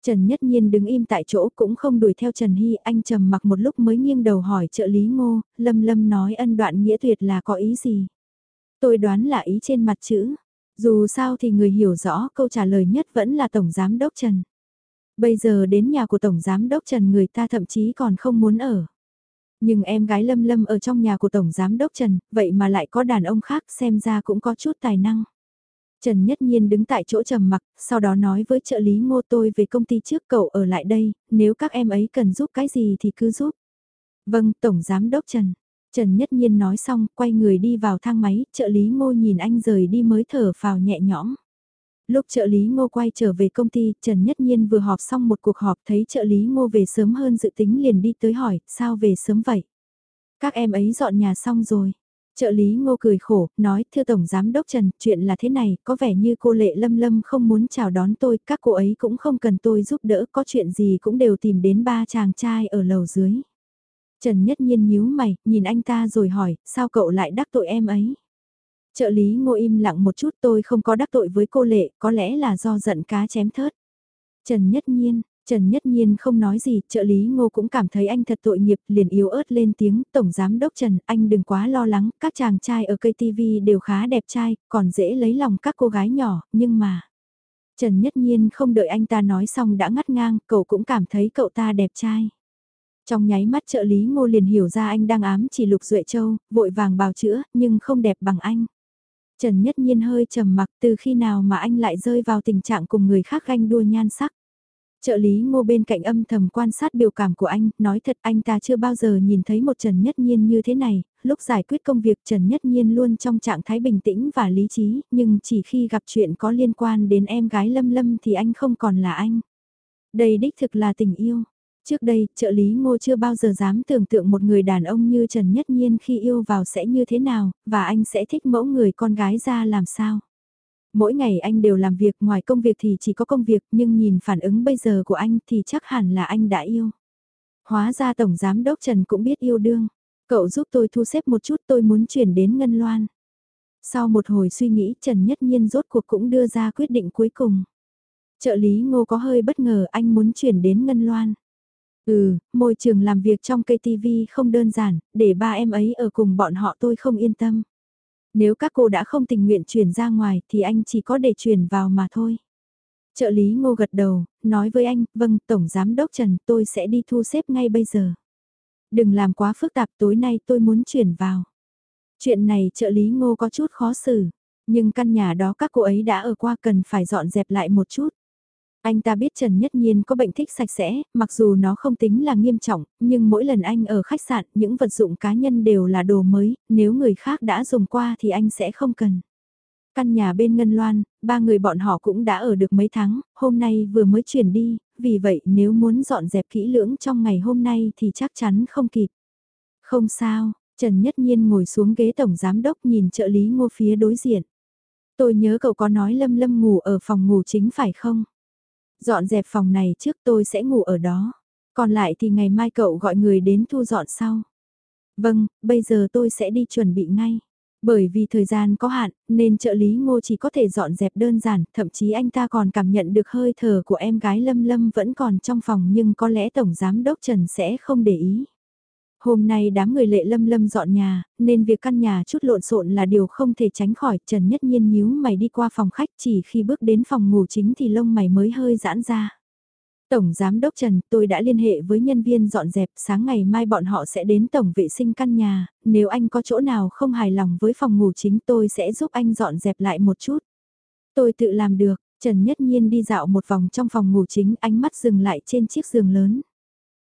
Trần Nhất Nhiên đứng im tại chỗ cũng không đuổi theo Trần Hy, anh trầm mặc một lúc mới nghiêng đầu hỏi trợ lý ngô, lâm lâm nói ân đoạn nghĩa tuyệt là có ý gì. Tôi đoán là ý trên mặt chữ, dù sao thì người hiểu rõ câu trả lời nhất vẫn là Tổng Giám Đốc Trần. Bây giờ đến nhà của Tổng Giám Đốc Trần người ta thậm chí còn không muốn ở. Nhưng em gái Lâm Lâm ở trong nhà của Tổng Giám Đốc Trần, vậy mà lại có đàn ông khác xem ra cũng có chút tài năng. Trần Nhất Nhiên đứng tại chỗ trầm mặc, sau đó nói với trợ lý ngô tôi về công ty trước cậu ở lại đây, nếu các em ấy cần giúp cái gì thì cứ giúp. Vâng, Tổng Giám Đốc Trần. Trần Nhất Nhiên nói xong, quay người đi vào thang máy, trợ lý ngô nhìn anh rời đi mới thở phào nhẹ nhõm. Lúc trợ lý ngô quay trở về công ty, Trần Nhất Nhiên vừa họp xong một cuộc họp thấy trợ lý ngô về sớm hơn dự tính liền đi tới hỏi, sao về sớm vậy? Các em ấy dọn nhà xong rồi. Trợ lý ngô cười khổ, nói, thưa Tổng Giám Đốc Trần, chuyện là thế này, có vẻ như cô Lệ Lâm Lâm không muốn chào đón tôi, các cô ấy cũng không cần tôi giúp đỡ, có chuyện gì cũng đều tìm đến ba chàng trai ở lầu dưới. Trần Nhất Nhiên nhíu mày, nhìn anh ta rồi hỏi, sao cậu lại đắc tội em ấy? Trợ lý ngô im lặng một chút tôi không có đắc tội với cô Lệ, có lẽ là do giận cá chém thớt. Trần Nhất Nhiên, Trần Nhất Nhiên không nói gì, trợ lý ngô cũng cảm thấy anh thật tội nghiệp, liền yếu ớt lên tiếng, Tổng Giám Đốc Trần, anh đừng quá lo lắng, các chàng trai ở cây TV đều khá đẹp trai, còn dễ lấy lòng các cô gái nhỏ, nhưng mà... Trần Nhất Nhiên không đợi anh ta nói xong đã ngắt ngang, cậu cũng cảm thấy cậu ta đẹp trai. Trong nháy mắt trợ lý ngô liền hiểu ra anh đang ám chỉ Lục Duệ Châu, vội vàng bào chữa, nhưng không đẹp bằng anh. Trần Nhất Nhiên hơi trầm mặc từ khi nào mà anh lại rơi vào tình trạng cùng người khác ganh đua nhan sắc. Trợ lý ngô bên cạnh âm thầm quan sát biểu cảm của anh, nói thật anh ta chưa bao giờ nhìn thấy một Trần Nhất Nhiên như thế này, lúc giải quyết công việc Trần Nhất Nhiên luôn trong trạng thái bình tĩnh và lý trí, nhưng chỉ khi gặp chuyện có liên quan đến em gái Lâm Lâm thì anh không còn là anh. Đây đích thực là tình yêu. Trước đây, trợ lý ngô chưa bao giờ dám tưởng tượng một người đàn ông như Trần Nhất Nhiên khi yêu vào sẽ như thế nào, và anh sẽ thích mẫu người con gái ra làm sao. Mỗi ngày anh đều làm việc ngoài công việc thì chỉ có công việc nhưng nhìn phản ứng bây giờ của anh thì chắc hẳn là anh đã yêu. Hóa ra Tổng Giám Đốc Trần cũng biết yêu đương. Cậu giúp tôi thu xếp một chút tôi muốn chuyển đến Ngân Loan. Sau một hồi suy nghĩ Trần Nhất Nhiên rốt cuộc cũng đưa ra quyết định cuối cùng. Trợ lý ngô có hơi bất ngờ anh muốn chuyển đến Ngân Loan. Ừ, môi trường làm việc trong cây TV không đơn giản, để ba em ấy ở cùng bọn họ tôi không yên tâm. Nếu các cô đã không tình nguyện chuyển ra ngoài thì anh chỉ có để chuyển vào mà thôi. Trợ lý ngô gật đầu, nói với anh, vâng, Tổng Giám Đốc Trần, tôi sẽ đi thu xếp ngay bây giờ. Đừng làm quá phức tạp, tối nay tôi muốn chuyển vào. Chuyện này trợ lý ngô có chút khó xử, nhưng căn nhà đó các cô ấy đã ở qua cần phải dọn dẹp lại một chút. Anh ta biết Trần Nhất Nhiên có bệnh thích sạch sẽ, mặc dù nó không tính là nghiêm trọng, nhưng mỗi lần anh ở khách sạn, những vật dụng cá nhân đều là đồ mới, nếu người khác đã dùng qua thì anh sẽ không cần. Căn nhà bên Ngân Loan, ba người bọn họ cũng đã ở được mấy tháng, hôm nay vừa mới chuyển đi, vì vậy nếu muốn dọn dẹp kỹ lưỡng trong ngày hôm nay thì chắc chắn không kịp. Không sao, Trần Nhất Nhiên ngồi xuống ghế tổng giám đốc nhìn trợ lý ngô phía đối diện. Tôi nhớ cậu có nói Lâm Lâm ngủ ở phòng ngủ chính phải không? Dọn dẹp phòng này trước tôi sẽ ngủ ở đó. Còn lại thì ngày mai cậu gọi người đến thu dọn sau. Vâng, bây giờ tôi sẽ đi chuẩn bị ngay. Bởi vì thời gian có hạn, nên trợ lý ngô chỉ có thể dọn dẹp đơn giản, thậm chí anh ta còn cảm nhận được hơi thở của em gái Lâm Lâm vẫn còn trong phòng nhưng có lẽ Tổng Giám Đốc Trần sẽ không để ý. Hôm nay đám người lệ lâm lâm dọn nhà, nên việc căn nhà chút lộn xộn là điều không thể tránh khỏi. Trần Nhất Nhiên nhíu mày đi qua phòng khách chỉ khi bước đến phòng ngủ chính thì lông mày mới hơi giãn ra. Tổng Giám Đốc Trần, tôi đã liên hệ với nhân viên dọn dẹp, sáng ngày mai bọn họ sẽ đến tổng vệ sinh căn nhà, nếu anh có chỗ nào không hài lòng với phòng ngủ chính tôi sẽ giúp anh dọn dẹp lại một chút. Tôi tự làm được, Trần Nhất Nhiên đi dạo một vòng trong phòng ngủ chính ánh mắt dừng lại trên chiếc giường lớn.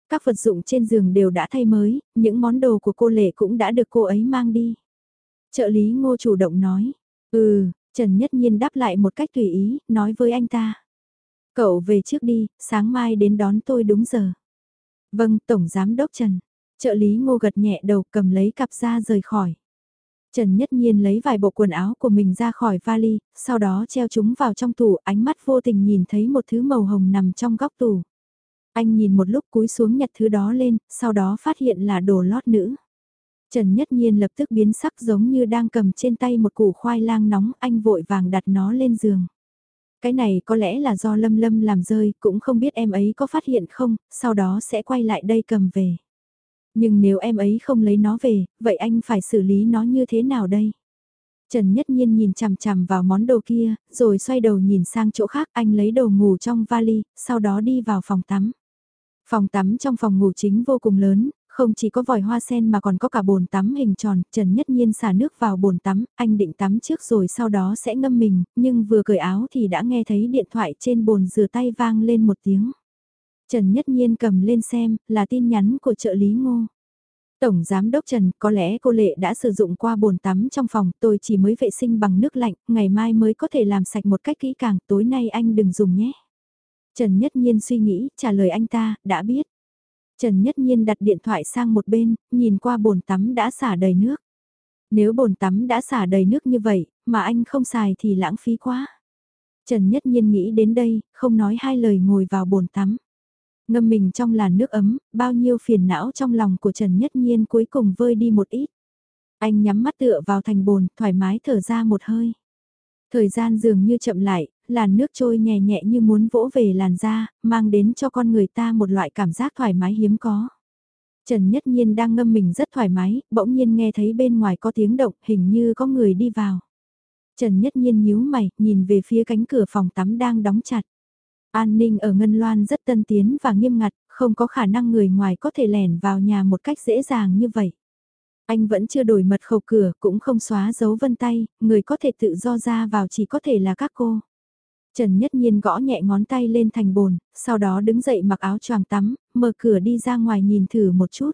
Các vật dụng trên giường đều đã thay mới, những món đồ của cô Lệ cũng đã được cô ấy mang đi. Trợ lý ngô chủ động nói, ừ, Trần Nhất Nhiên đáp lại một cách tùy ý, nói với anh ta. Cậu về trước đi, sáng mai đến đón tôi đúng giờ. Vâng, Tổng Giám Đốc Trần. Trợ lý ngô gật nhẹ đầu cầm lấy cặp ra rời khỏi. Trần Nhất Nhiên lấy vài bộ quần áo của mình ra khỏi vali, sau đó treo chúng vào trong tủ, ánh mắt vô tình nhìn thấy một thứ màu hồng nằm trong góc tủ. Anh nhìn một lúc cúi xuống nhặt thứ đó lên, sau đó phát hiện là đồ lót nữ. Trần Nhất Nhiên lập tức biến sắc giống như đang cầm trên tay một củ khoai lang nóng, anh vội vàng đặt nó lên giường. Cái này có lẽ là do Lâm Lâm làm rơi, cũng không biết em ấy có phát hiện không, sau đó sẽ quay lại đây cầm về. Nhưng nếu em ấy không lấy nó về, vậy anh phải xử lý nó như thế nào đây? Trần Nhất Nhiên nhìn chằm chằm vào món đồ kia, rồi xoay đầu nhìn sang chỗ khác anh lấy đồ ngủ trong vali, sau đó đi vào phòng tắm. Phòng tắm trong phòng ngủ chính vô cùng lớn, không chỉ có vòi hoa sen mà còn có cả bồn tắm hình tròn, Trần Nhất Nhiên xả nước vào bồn tắm, anh định tắm trước rồi sau đó sẽ ngâm mình, nhưng vừa cởi áo thì đã nghe thấy điện thoại trên bồn rửa tay vang lên một tiếng. Trần Nhất Nhiên cầm lên xem, là tin nhắn của trợ lý ngô. Tổng Giám Đốc Trần, có lẽ cô Lệ đã sử dụng qua bồn tắm trong phòng, tôi chỉ mới vệ sinh bằng nước lạnh, ngày mai mới có thể làm sạch một cách kỹ càng, tối nay anh đừng dùng nhé. Trần Nhất Nhiên suy nghĩ, trả lời anh ta, đã biết. Trần Nhất Nhiên đặt điện thoại sang một bên, nhìn qua bồn tắm đã xả đầy nước. Nếu bồn tắm đã xả đầy nước như vậy, mà anh không xài thì lãng phí quá. Trần Nhất Nhiên nghĩ đến đây, không nói hai lời ngồi vào bồn tắm. Ngâm mình trong làn nước ấm, bao nhiêu phiền não trong lòng của Trần Nhất Nhiên cuối cùng vơi đi một ít. Anh nhắm mắt tựa vào thành bồn, thoải mái thở ra một hơi. Thời gian dường như chậm lại, làn nước trôi nhẹ nhẹ như muốn vỗ về làn da, mang đến cho con người ta một loại cảm giác thoải mái hiếm có. Trần Nhất Nhiên đang ngâm mình rất thoải mái, bỗng nhiên nghe thấy bên ngoài có tiếng động, hình như có người đi vào. Trần Nhất Nhiên nhíu mày, nhìn về phía cánh cửa phòng tắm đang đóng chặt. An ninh ở Ngân Loan rất tân tiến và nghiêm ngặt, không có khả năng người ngoài có thể lẻn vào nhà một cách dễ dàng như vậy. Anh vẫn chưa đổi mật khẩu cửa, cũng không xóa dấu vân tay, người có thể tự do ra vào chỉ có thể là các cô. Trần Nhất Nhiên gõ nhẹ ngón tay lên thành bồn, sau đó đứng dậy mặc áo choàng tắm, mở cửa đi ra ngoài nhìn thử một chút.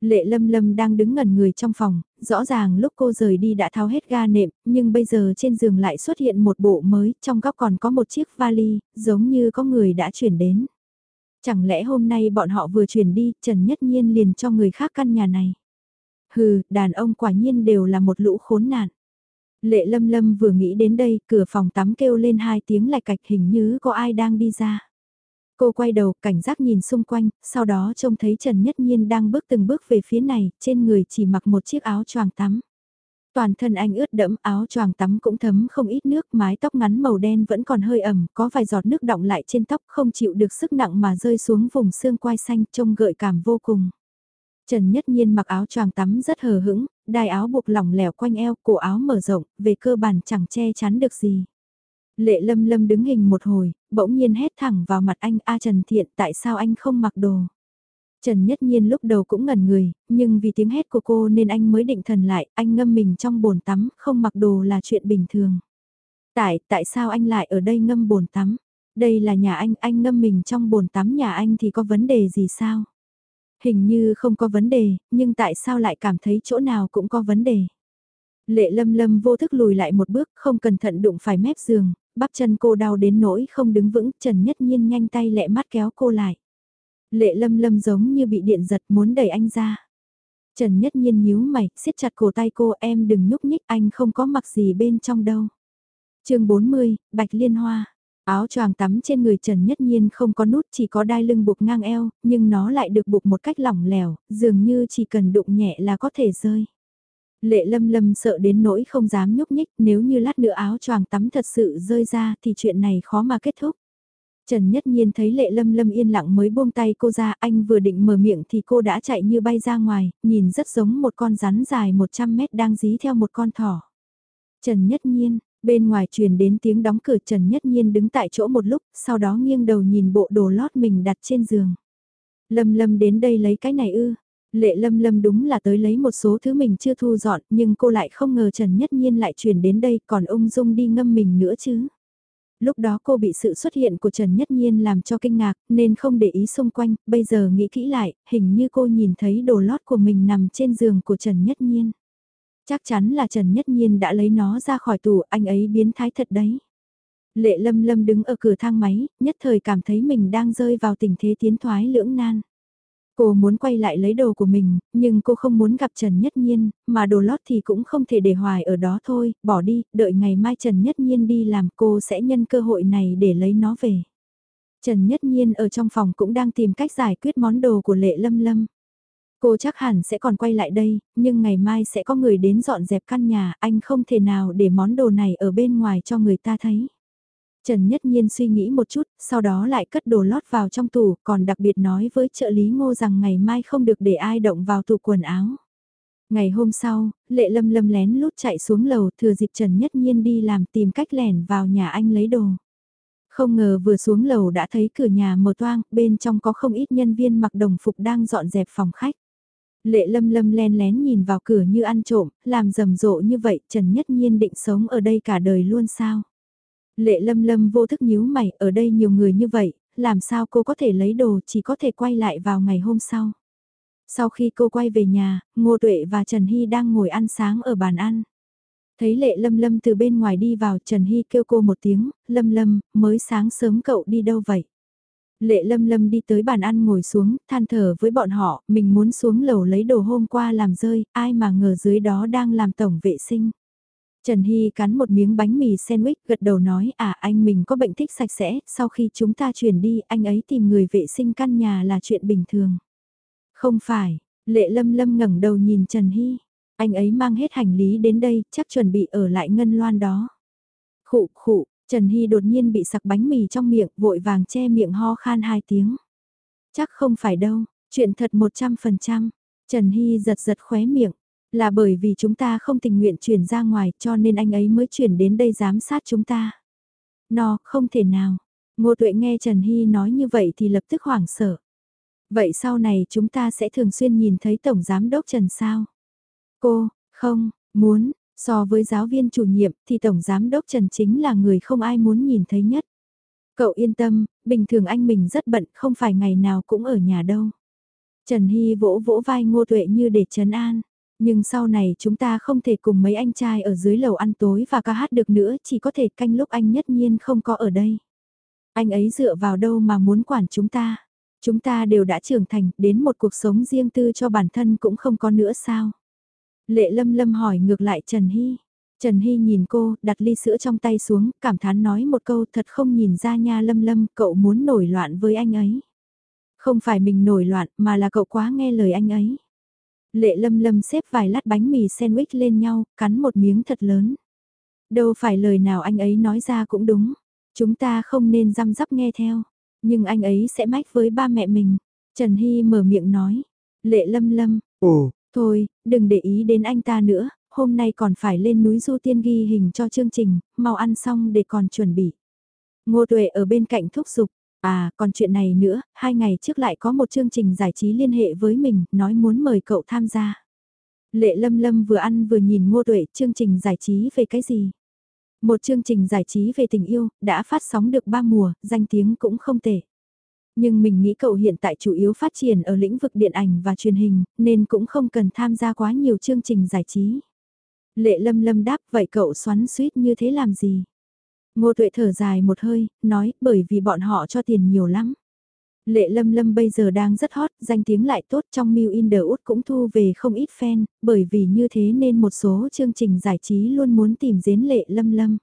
Lệ Lâm Lâm đang đứng ngẩn người trong phòng, rõ ràng lúc cô rời đi đã tháo hết ga nệm, nhưng bây giờ trên giường lại xuất hiện một bộ mới, trong góc còn có một chiếc vali, giống như có người đã chuyển đến. Chẳng lẽ hôm nay bọn họ vừa chuyển đi, Trần Nhất Nhiên liền cho người khác căn nhà này. Hừ, đàn ông quả nhiên đều là một lũ khốn nạn. Lệ lâm lâm vừa nghĩ đến đây, cửa phòng tắm kêu lên hai tiếng lạch cạch hình như có ai đang đi ra. Cô quay đầu, cảnh giác nhìn xung quanh, sau đó trông thấy Trần Nhất Nhiên đang bước từng bước về phía này, trên người chỉ mặc một chiếc áo choàng tắm. Toàn thân anh ướt đẫm, áo choàng tắm cũng thấm không ít nước, mái tóc ngắn màu đen vẫn còn hơi ẩm, có vài giọt nước đọng lại trên tóc không chịu được sức nặng mà rơi xuống vùng xương quai xanh trông gợi cảm vô cùng. Trần Nhất Nhiên mặc áo choàng tắm rất hờ hững, đai áo buộc lỏng lẻo quanh eo, cổ áo mở rộng, về cơ bản chẳng che chắn được gì. Lệ lâm lâm đứng hình một hồi, bỗng nhiên hét thẳng vào mặt anh A Trần Thiện tại sao anh không mặc đồ. Trần Nhất Nhiên lúc đầu cũng ngẩn người, nhưng vì tiếng hét của cô nên anh mới định thần lại, anh ngâm mình trong bồn tắm, không mặc đồ là chuyện bình thường. Tại, tại sao anh lại ở đây ngâm bồn tắm? Đây là nhà anh, anh ngâm mình trong bồn tắm nhà anh thì có vấn đề gì sao? Hình như không có vấn đề, nhưng tại sao lại cảm thấy chỗ nào cũng có vấn đề. Lệ lâm lâm vô thức lùi lại một bước, không cẩn thận đụng phải mép giường, bắp chân cô đau đến nỗi không đứng vững, Trần Nhất Nhiên nhanh tay lẹ mắt kéo cô lại. Lệ lâm lâm giống như bị điện giật muốn đẩy anh ra. Trần Nhất Nhiên nhíu mày, siết chặt cổ tay cô em đừng nhúc nhích anh không có mặc gì bên trong đâu. chương 40, Bạch Liên Hoa. Áo choàng tắm trên người Trần Nhất Nhiên không có nút chỉ có đai lưng buộc ngang eo, nhưng nó lại được buộc một cách lỏng lẻo, dường như chỉ cần đụng nhẹ là có thể rơi. Lệ lâm lâm sợ đến nỗi không dám nhúc nhích nếu như lát nữa áo choàng tắm thật sự rơi ra thì chuyện này khó mà kết thúc. Trần Nhất Nhiên thấy lệ lâm lâm yên lặng mới buông tay cô ra, anh vừa định mở miệng thì cô đã chạy như bay ra ngoài, nhìn rất giống một con rắn dài 100 mét đang dí theo một con thỏ. Trần Nhất Nhiên, bên ngoài truyền đến tiếng đóng cửa Trần Nhất Nhiên đứng tại chỗ một lúc, sau đó nghiêng đầu nhìn bộ đồ lót mình đặt trên giường. Lâm lâm đến đây lấy cái này ư. Lệ lâm lâm đúng là tới lấy một số thứ mình chưa thu dọn nhưng cô lại không ngờ Trần Nhất Nhiên lại truyền đến đây còn ung dung đi ngâm mình nữa chứ. Lúc đó cô bị sự xuất hiện của Trần Nhất Nhiên làm cho kinh ngạc nên không để ý xung quanh, bây giờ nghĩ kỹ lại, hình như cô nhìn thấy đồ lót của mình nằm trên giường của Trần Nhất Nhiên. Chắc chắn là Trần Nhất Nhiên đã lấy nó ra khỏi tủ, anh ấy biến thái thật đấy. Lệ lâm lâm đứng ở cửa thang máy, nhất thời cảm thấy mình đang rơi vào tình thế tiến thoái lưỡng nan. Cô muốn quay lại lấy đồ của mình, nhưng cô không muốn gặp Trần Nhất Nhiên, mà đồ lót thì cũng không thể để hoài ở đó thôi, bỏ đi, đợi ngày mai Trần Nhất Nhiên đi làm cô sẽ nhân cơ hội này để lấy nó về. Trần Nhất Nhiên ở trong phòng cũng đang tìm cách giải quyết món đồ của Lệ Lâm Lâm. Cô chắc hẳn sẽ còn quay lại đây, nhưng ngày mai sẽ có người đến dọn dẹp căn nhà, anh không thể nào để món đồ này ở bên ngoài cho người ta thấy. Trần Nhất Nhiên suy nghĩ một chút, sau đó lại cất đồ lót vào trong tủ, còn đặc biệt nói với trợ lý ngô rằng ngày mai không được để ai động vào tủ quần áo. Ngày hôm sau, Lệ Lâm Lâm lén lút chạy xuống lầu thừa dịp Trần Nhất Nhiên đi làm tìm cách lẻn vào nhà anh lấy đồ. Không ngờ vừa xuống lầu đã thấy cửa nhà mở toang, bên trong có không ít nhân viên mặc đồng phục đang dọn dẹp phòng khách. Lệ lâm lâm len lén nhìn vào cửa như ăn trộm, làm rầm rộ như vậy Trần Nhất Nhiên định sống ở đây cả đời luôn sao? Lệ lâm lâm vô thức nhíu mày, ở đây nhiều người như vậy, làm sao cô có thể lấy đồ chỉ có thể quay lại vào ngày hôm sau. Sau khi cô quay về nhà, Ngô Tuệ và Trần Hy đang ngồi ăn sáng ở bàn ăn. Thấy lệ lâm lâm từ bên ngoài đi vào Trần Hy kêu cô một tiếng, lâm lâm, mới sáng sớm cậu đi đâu vậy? Lệ lâm lâm đi tới bàn ăn ngồi xuống, than thở với bọn họ, mình muốn xuống lầu lấy đồ hôm qua làm rơi, ai mà ngờ dưới đó đang làm tổng vệ sinh. Trần Hy cắn một miếng bánh mì sandwich gật đầu nói à anh mình có bệnh thích sạch sẽ, sau khi chúng ta chuyển đi anh ấy tìm người vệ sinh căn nhà là chuyện bình thường. Không phải, lệ lâm lâm ngẩng đầu nhìn Trần Hy, anh ấy mang hết hành lý đến đây chắc chuẩn bị ở lại ngân loan đó. Khụ khụ, Trần Hy đột nhiên bị sặc bánh mì trong miệng vội vàng che miệng ho khan hai tiếng. Chắc không phải đâu, chuyện thật 100%. Trần Hy giật giật khóe miệng. Là bởi vì chúng ta không tình nguyện chuyển ra ngoài cho nên anh ấy mới chuyển đến đây giám sát chúng ta. No, không thể nào. Ngô Tuệ nghe Trần Hy nói như vậy thì lập tức hoảng sợ. Vậy sau này chúng ta sẽ thường xuyên nhìn thấy Tổng Giám Đốc Trần sao? Cô, không, muốn, so với giáo viên chủ nhiệm thì Tổng Giám Đốc Trần chính là người không ai muốn nhìn thấy nhất. Cậu yên tâm, bình thường anh mình rất bận không phải ngày nào cũng ở nhà đâu. Trần Hy vỗ vỗ vai Ngô Tuệ như để trấn an. Nhưng sau này chúng ta không thể cùng mấy anh trai ở dưới lầu ăn tối và ca hát được nữa, chỉ có thể canh lúc anh nhất nhiên không có ở đây. Anh ấy dựa vào đâu mà muốn quản chúng ta. Chúng ta đều đã trưởng thành, đến một cuộc sống riêng tư cho bản thân cũng không có nữa sao. Lệ lâm lâm hỏi ngược lại Trần Hy. Trần Hy nhìn cô, đặt ly sữa trong tay xuống, cảm thán nói một câu thật không nhìn ra nha lâm lâm, cậu muốn nổi loạn với anh ấy. Không phải mình nổi loạn, mà là cậu quá nghe lời anh ấy. Lệ lâm lâm xếp vài lát bánh mì sandwich lên nhau, cắn một miếng thật lớn. Đâu phải lời nào anh ấy nói ra cũng đúng. Chúng ta không nên răm rắp nghe theo. Nhưng anh ấy sẽ mách với ba mẹ mình. Trần Hy mở miệng nói. Lệ lâm lâm. Ồ. Thôi, đừng để ý đến anh ta nữa. Hôm nay còn phải lên núi Du Tiên ghi hình cho chương trình. Mau ăn xong để còn chuẩn bị. Ngô Tuệ ở bên cạnh thúc giục. À, còn chuyện này nữa, hai ngày trước lại có một chương trình giải trí liên hệ với mình, nói muốn mời cậu tham gia. Lệ Lâm Lâm vừa ăn vừa nhìn Ngô Tuệ, chương trình giải trí về cái gì? Một chương trình giải trí về tình yêu, đã phát sóng được ba mùa, danh tiếng cũng không tệ. Nhưng mình nghĩ cậu hiện tại chủ yếu phát triển ở lĩnh vực điện ảnh và truyền hình, nên cũng không cần tham gia quá nhiều chương trình giải trí. Lệ Lâm Lâm đáp vậy cậu xoắn suýt như thế làm gì? Ngô Tuệ thở dài một hơi, nói, bởi vì bọn họ cho tiền nhiều lắm. Lệ Lâm Lâm bây giờ đang rất hot, danh tiếng lại tốt trong Miu in the Út cũng thu về không ít fan, bởi vì như thế nên một số chương trình giải trí luôn muốn tìm đến Lệ Lâm Lâm.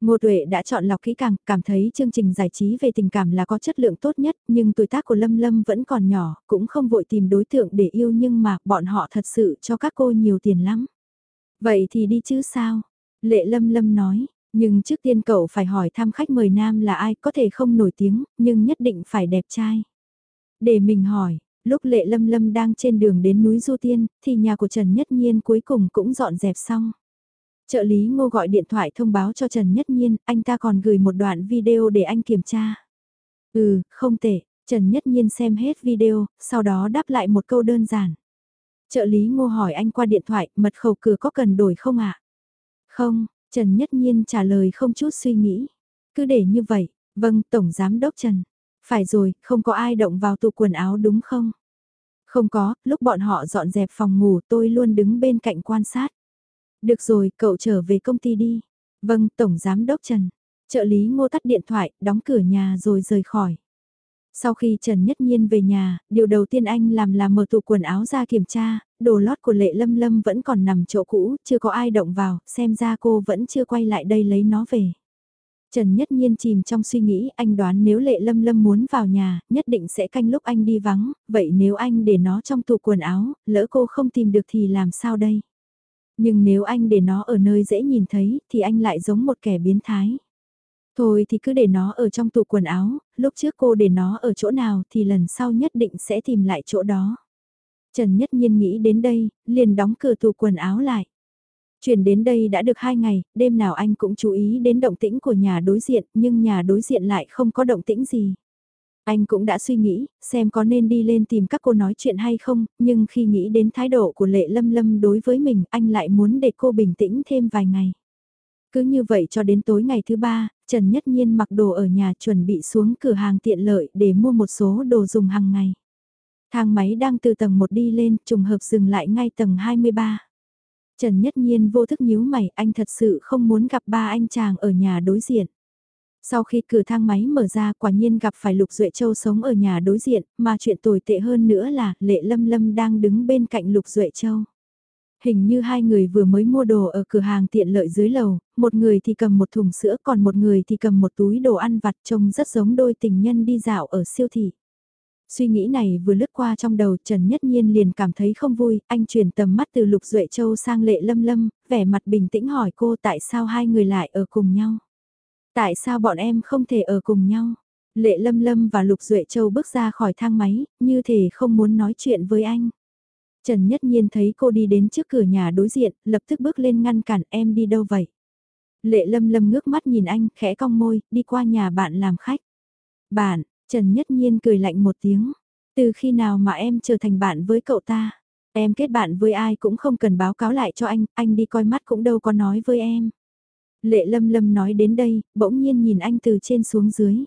Ngô Tuệ đã chọn lọc kỹ càng, cảm thấy chương trình giải trí về tình cảm là có chất lượng tốt nhất, nhưng tuổi tác của Lâm Lâm vẫn còn nhỏ, cũng không vội tìm đối tượng để yêu nhưng mà bọn họ thật sự cho các cô nhiều tiền lắm. Vậy thì đi chứ sao? Lệ Lâm Lâm nói, nhưng trước tiên cậu phải hỏi thăm khách mời nam là ai có thể không nổi tiếng, nhưng nhất định phải đẹp trai. Để mình hỏi, lúc Lệ Lâm Lâm đang trên đường đến núi Du Tiên, thì nhà của Trần Nhất Nhiên cuối cùng cũng dọn dẹp xong. Trợ lý ngô gọi điện thoại thông báo cho Trần Nhất Nhiên, anh ta còn gửi một đoạn video để anh kiểm tra. Ừ, không tệ, Trần Nhất Nhiên xem hết video, sau đó đáp lại một câu đơn giản. Trợ lý ngô hỏi anh qua điện thoại, mật khẩu cửa có cần đổi không ạ? Không, Trần Nhất Nhiên trả lời không chút suy nghĩ. Cứ để như vậy, vâng, Tổng Giám Đốc Trần. Phải rồi, không có ai động vào tủ quần áo đúng không? Không có, lúc bọn họ dọn dẹp phòng ngủ tôi luôn đứng bên cạnh quan sát. Được rồi, cậu trở về công ty đi. Vâng, Tổng Giám Đốc Trần. Trợ lý ngô tắt điện thoại, đóng cửa nhà rồi rời khỏi. Sau khi Trần Nhất Nhiên về nhà, điều đầu tiên anh làm là mở tủ quần áo ra kiểm tra, đồ lót của Lệ Lâm Lâm vẫn còn nằm chỗ cũ, chưa có ai động vào, xem ra cô vẫn chưa quay lại đây lấy nó về. Trần Nhất Nhiên chìm trong suy nghĩ anh đoán nếu Lệ Lâm Lâm muốn vào nhà, nhất định sẽ canh lúc anh đi vắng, vậy nếu anh để nó trong tủ quần áo, lỡ cô không tìm được thì làm sao đây? Nhưng nếu anh để nó ở nơi dễ nhìn thấy, thì anh lại giống một kẻ biến thái. Thôi thì cứ để nó ở trong tủ quần áo, lúc trước cô để nó ở chỗ nào thì lần sau nhất định sẽ tìm lại chỗ đó. Trần Nhất Nhiên nghĩ đến đây, liền đóng cửa tủ quần áo lại. Chuyển đến đây đã được hai ngày, đêm nào anh cũng chú ý đến động tĩnh của nhà đối diện, nhưng nhà đối diện lại không có động tĩnh gì. Anh cũng đã suy nghĩ, xem có nên đi lên tìm các cô nói chuyện hay không, nhưng khi nghĩ đến thái độ của Lệ Lâm Lâm đối với mình, anh lại muốn để cô bình tĩnh thêm vài ngày. Cứ như vậy cho đến tối ngày thứ ba, Trần Nhất Nhiên mặc đồ ở nhà chuẩn bị xuống cửa hàng tiện lợi để mua một số đồ dùng hàng ngày. Thang máy đang từ tầng 1 đi lên, trùng hợp dừng lại ngay tầng 23. Trần Nhất Nhiên vô thức nhíu mày, anh thật sự không muốn gặp ba anh chàng ở nhà đối diện. Sau khi cửa thang máy mở ra quả nhiên gặp phải Lục Duệ Châu sống ở nhà đối diện, mà chuyện tồi tệ hơn nữa là Lệ Lâm Lâm đang đứng bên cạnh Lục Duệ Châu. Hình như hai người vừa mới mua đồ ở cửa hàng tiện lợi dưới lầu, một người thì cầm một thùng sữa còn một người thì cầm một túi đồ ăn vặt trông rất giống đôi tình nhân đi dạo ở siêu thị. Suy nghĩ này vừa lướt qua trong đầu Trần Nhất Nhiên liền cảm thấy không vui, anh chuyển tầm mắt từ Lục Duệ Châu sang Lệ Lâm Lâm, vẻ mặt bình tĩnh hỏi cô tại sao hai người lại ở cùng nhau. Tại sao bọn em không thể ở cùng nhau? Lệ Lâm Lâm và Lục Duệ Châu bước ra khỏi thang máy, như thể không muốn nói chuyện với anh. Trần Nhất Nhiên thấy cô đi đến trước cửa nhà đối diện, lập tức bước lên ngăn cản em đi đâu vậy? Lệ Lâm Lâm ngước mắt nhìn anh, khẽ cong môi, đi qua nhà bạn làm khách. Bạn, Trần Nhất Nhiên cười lạnh một tiếng. Từ khi nào mà em trở thành bạn với cậu ta? Em kết bạn với ai cũng không cần báo cáo lại cho anh, anh đi coi mắt cũng đâu có nói với em. Lệ Lâm Lâm nói đến đây, bỗng nhiên nhìn anh từ trên xuống dưới.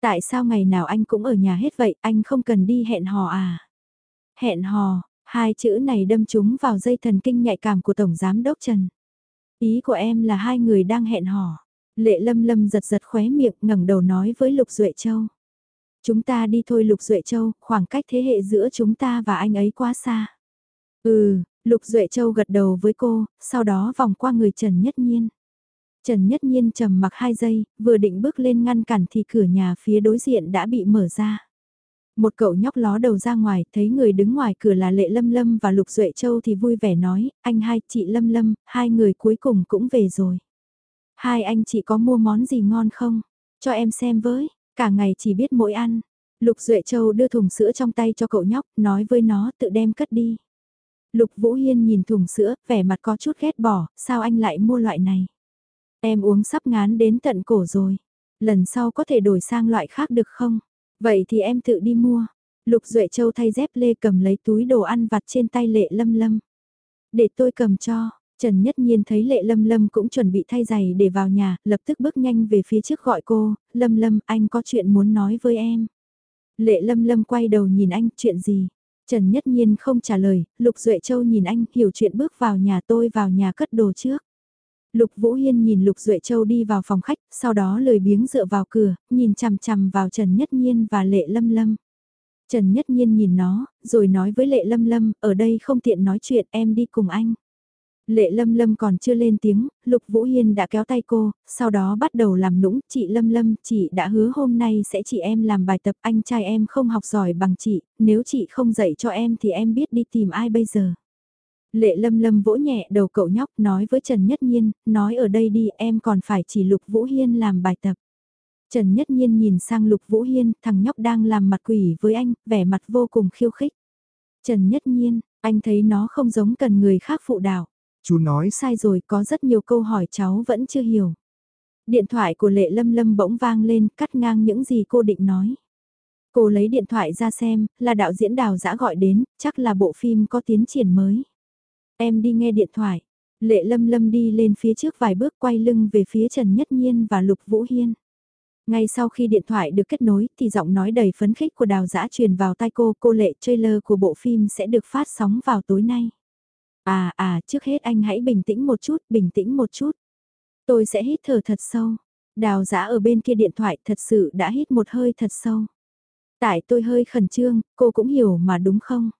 Tại sao ngày nào anh cũng ở nhà hết vậy, anh không cần đi hẹn hò à? Hẹn hò, hai chữ này đâm trúng vào dây thần kinh nhạy cảm của Tổng Giám Đốc Trần. Ý của em là hai người đang hẹn hò. Lệ Lâm Lâm giật giật khóe miệng ngẩng đầu nói với Lục Duệ Châu. Chúng ta đi thôi Lục Duệ Châu, khoảng cách thế hệ giữa chúng ta và anh ấy quá xa. Ừ, Lục Duệ Châu gật đầu với cô, sau đó vòng qua người Trần Nhất Nhiên. Trần Nhất Nhiên trầm mặc hai giây, vừa định bước lên ngăn cản thì cửa nhà phía đối diện đã bị mở ra. Một cậu nhóc ló đầu ra ngoài, thấy người đứng ngoài cửa là Lệ Lâm Lâm và Lục Duệ Châu thì vui vẻ nói, anh hai, chị Lâm Lâm, hai người cuối cùng cũng về rồi. Hai anh chị có mua món gì ngon không? Cho em xem với, cả ngày chỉ biết mỗi ăn. Lục Duệ Châu đưa thùng sữa trong tay cho cậu nhóc, nói với nó tự đem cất đi. Lục Vũ Hiên nhìn thùng sữa, vẻ mặt có chút ghét bỏ, sao anh lại mua loại này? Em uống sắp ngán đến tận cổ rồi. Lần sau có thể đổi sang loại khác được không? Vậy thì em tự đi mua. Lục Duệ Châu thay dép lê cầm lấy túi đồ ăn vặt trên tay lệ lâm lâm. Để tôi cầm cho. Trần Nhất Nhiên thấy Lệ Lâm Lâm cũng chuẩn bị thay giày để vào nhà, lập tức bước nhanh về phía trước gọi cô, Lâm Lâm, anh có chuyện muốn nói với em. Lệ Lâm Lâm quay đầu nhìn anh, chuyện gì? Trần Nhất Nhiên không trả lời, Lục Duệ Châu nhìn anh, hiểu chuyện bước vào nhà tôi vào nhà cất đồ trước. Lục Vũ Hiên nhìn Lục Duệ Châu đi vào phòng khách, sau đó lười biếng dựa vào cửa, nhìn chằm chằm vào Trần Nhất Nhiên và Lệ Lâm Lâm. Trần Nhất Nhiên nhìn nó, rồi nói với Lệ Lâm Lâm, ở đây không tiện nói chuyện, em đi cùng anh. Lệ Lâm Lâm còn chưa lên tiếng, Lục Vũ Hiên đã kéo tay cô, sau đó bắt đầu làm nũng, chị Lâm Lâm, chị đã hứa hôm nay sẽ chị em làm bài tập, anh trai em không học giỏi bằng chị, nếu chị không dạy cho em thì em biết đi tìm ai bây giờ. Lệ lâm lâm vỗ nhẹ đầu cậu nhóc nói với Trần Nhất Nhiên, nói ở đây đi em còn phải chỉ Lục Vũ Hiên làm bài tập. Trần Nhất Nhiên nhìn sang Lục Vũ Hiên, thằng nhóc đang làm mặt quỷ với anh, vẻ mặt vô cùng khiêu khích. Trần Nhất Nhiên, anh thấy nó không giống cần người khác phụ đạo. Chú nói Sai rồi, có rất nhiều câu hỏi cháu vẫn chưa hiểu. Điện thoại của Lệ Lâm Lâm bỗng vang lên, cắt ngang những gì cô định nói. Cô lấy điện thoại ra xem, là đạo diễn đào giã gọi đến, chắc là bộ phim có tiến triển mới. Em đi nghe điện thoại. Lệ Lâm Lâm đi lên phía trước vài bước quay lưng về phía Trần Nhất Nhiên và Lục Vũ Hiên. Ngay sau khi điện thoại được kết nối thì giọng nói đầy phấn khích của đào giã truyền vào tai cô, cô lệ trailer của bộ phim sẽ được phát sóng vào tối nay. À à, trước hết anh hãy bình tĩnh một chút, bình tĩnh một chút. Tôi sẽ hít thở thật sâu. Đào giã ở bên kia điện thoại thật sự đã hít một hơi thật sâu. Tại tôi hơi khẩn trương, cô cũng hiểu mà đúng không?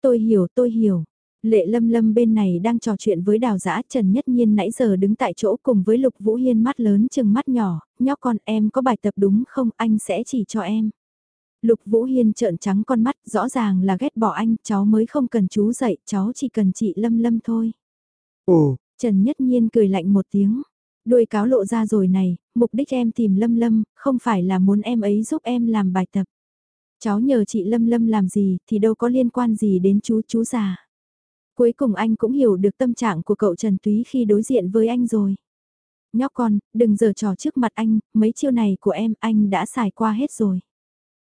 Tôi hiểu, tôi hiểu. Lệ lâm lâm bên này đang trò chuyện với đào giã Trần Nhất Nhiên nãy giờ đứng tại chỗ cùng với Lục Vũ Hiên mắt lớn chừng mắt nhỏ, nhóc con em có bài tập đúng không anh sẽ chỉ cho em. Lục Vũ Hiên trợn trắng con mắt rõ ràng là ghét bỏ anh, cháu mới không cần chú dạy, cháu chỉ cần chị lâm lâm thôi. Ồ, Trần Nhất Nhiên cười lạnh một tiếng. Đuôi cáo lộ ra rồi này, mục đích em tìm lâm lâm, không phải là muốn em ấy giúp em làm bài tập. Cháu nhờ chị lâm lâm làm gì thì đâu có liên quan gì đến chú chú già. Cuối cùng anh cũng hiểu được tâm trạng của cậu Trần Túy khi đối diện với anh rồi. Nhóc con, đừng giờ trò trước mặt anh, mấy chiêu này của em anh đã xài qua hết rồi.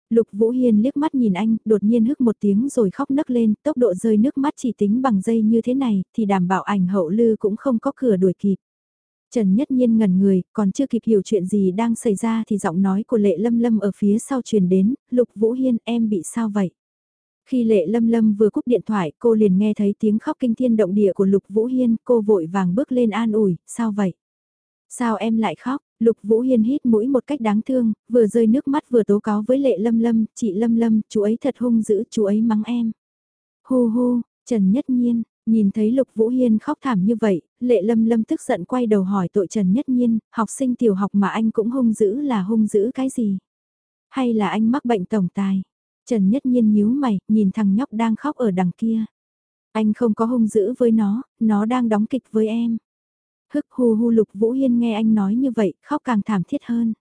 Lục Vũ Hiên liếc mắt nhìn anh, đột nhiên hức một tiếng rồi khóc nấc lên, tốc độ rơi nước mắt chỉ tính bằng dây như thế này, thì đảm bảo ảnh hậu lư cũng không có cửa đuổi kịp. Trần Nhất Nhiên ngẩn người, còn chưa kịp hiểu chuyện gì đang xảy ra thì giọng nói của Lệ Lâm Lâm ở phía sau truyền đến, Lục Vũ Hiên em bị sao vậy? Khi Lệ Lâm Lâm vừa cúp điện thoại cô liền nghe thấy tiếng khóc kinh thiên động địa của Lục Vũ Hiên, cô vội vàng bước lên an ủi, sao vậy? Sao em lại khóc? Lục Vũ Hiên hít mũi một cách đáng thương, vừa rơi nước mắt vừa tố cáo với Lệ Lâm Lâm, chị Lâm Lâm, chú ấy thật hung dữ, chú ấy mắng em. Hu hu, Trần Nhất Nhiên, nhìn thấy Lục Vũ Hiên khóc thảm như vậy, Lệ Lâm Lâm tức giận quay đầu hỏi tội Trần Nhất Nhiên, học sinh tiểu học mà anh cũng hung dữ là hung dữ cái gì? Hay là anh mắc bệnh tổng tài? Trần Nhất Nhiên nhíu mày, nhìn thằng nhóc đang khóc ở đằng kia. Anh không có hung dữ với nó, nó đang đóng kịch với em. Hức hù hù lục Vũ Hiên nghe anh nói như vậy, khóc càng thảm thiết hơn.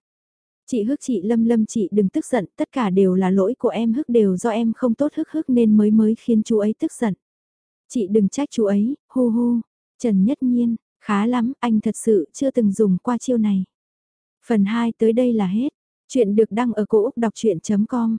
Chị hức chị lâm lâm chị đừng tức giận, tất cả đều là lỗi của em hức đều do em không tốt hức hức nên mới mới khiến chú ấy tức giận. Chị đừng trách chú ấy, hu hu. Trần Nhất Nhiên, khá lắm, anh thật sự chưa từng dùng qua chiêu này. Phần 2 tới đây là hết. Chuyện được đăng ở cổ Úc đọc chuyện.com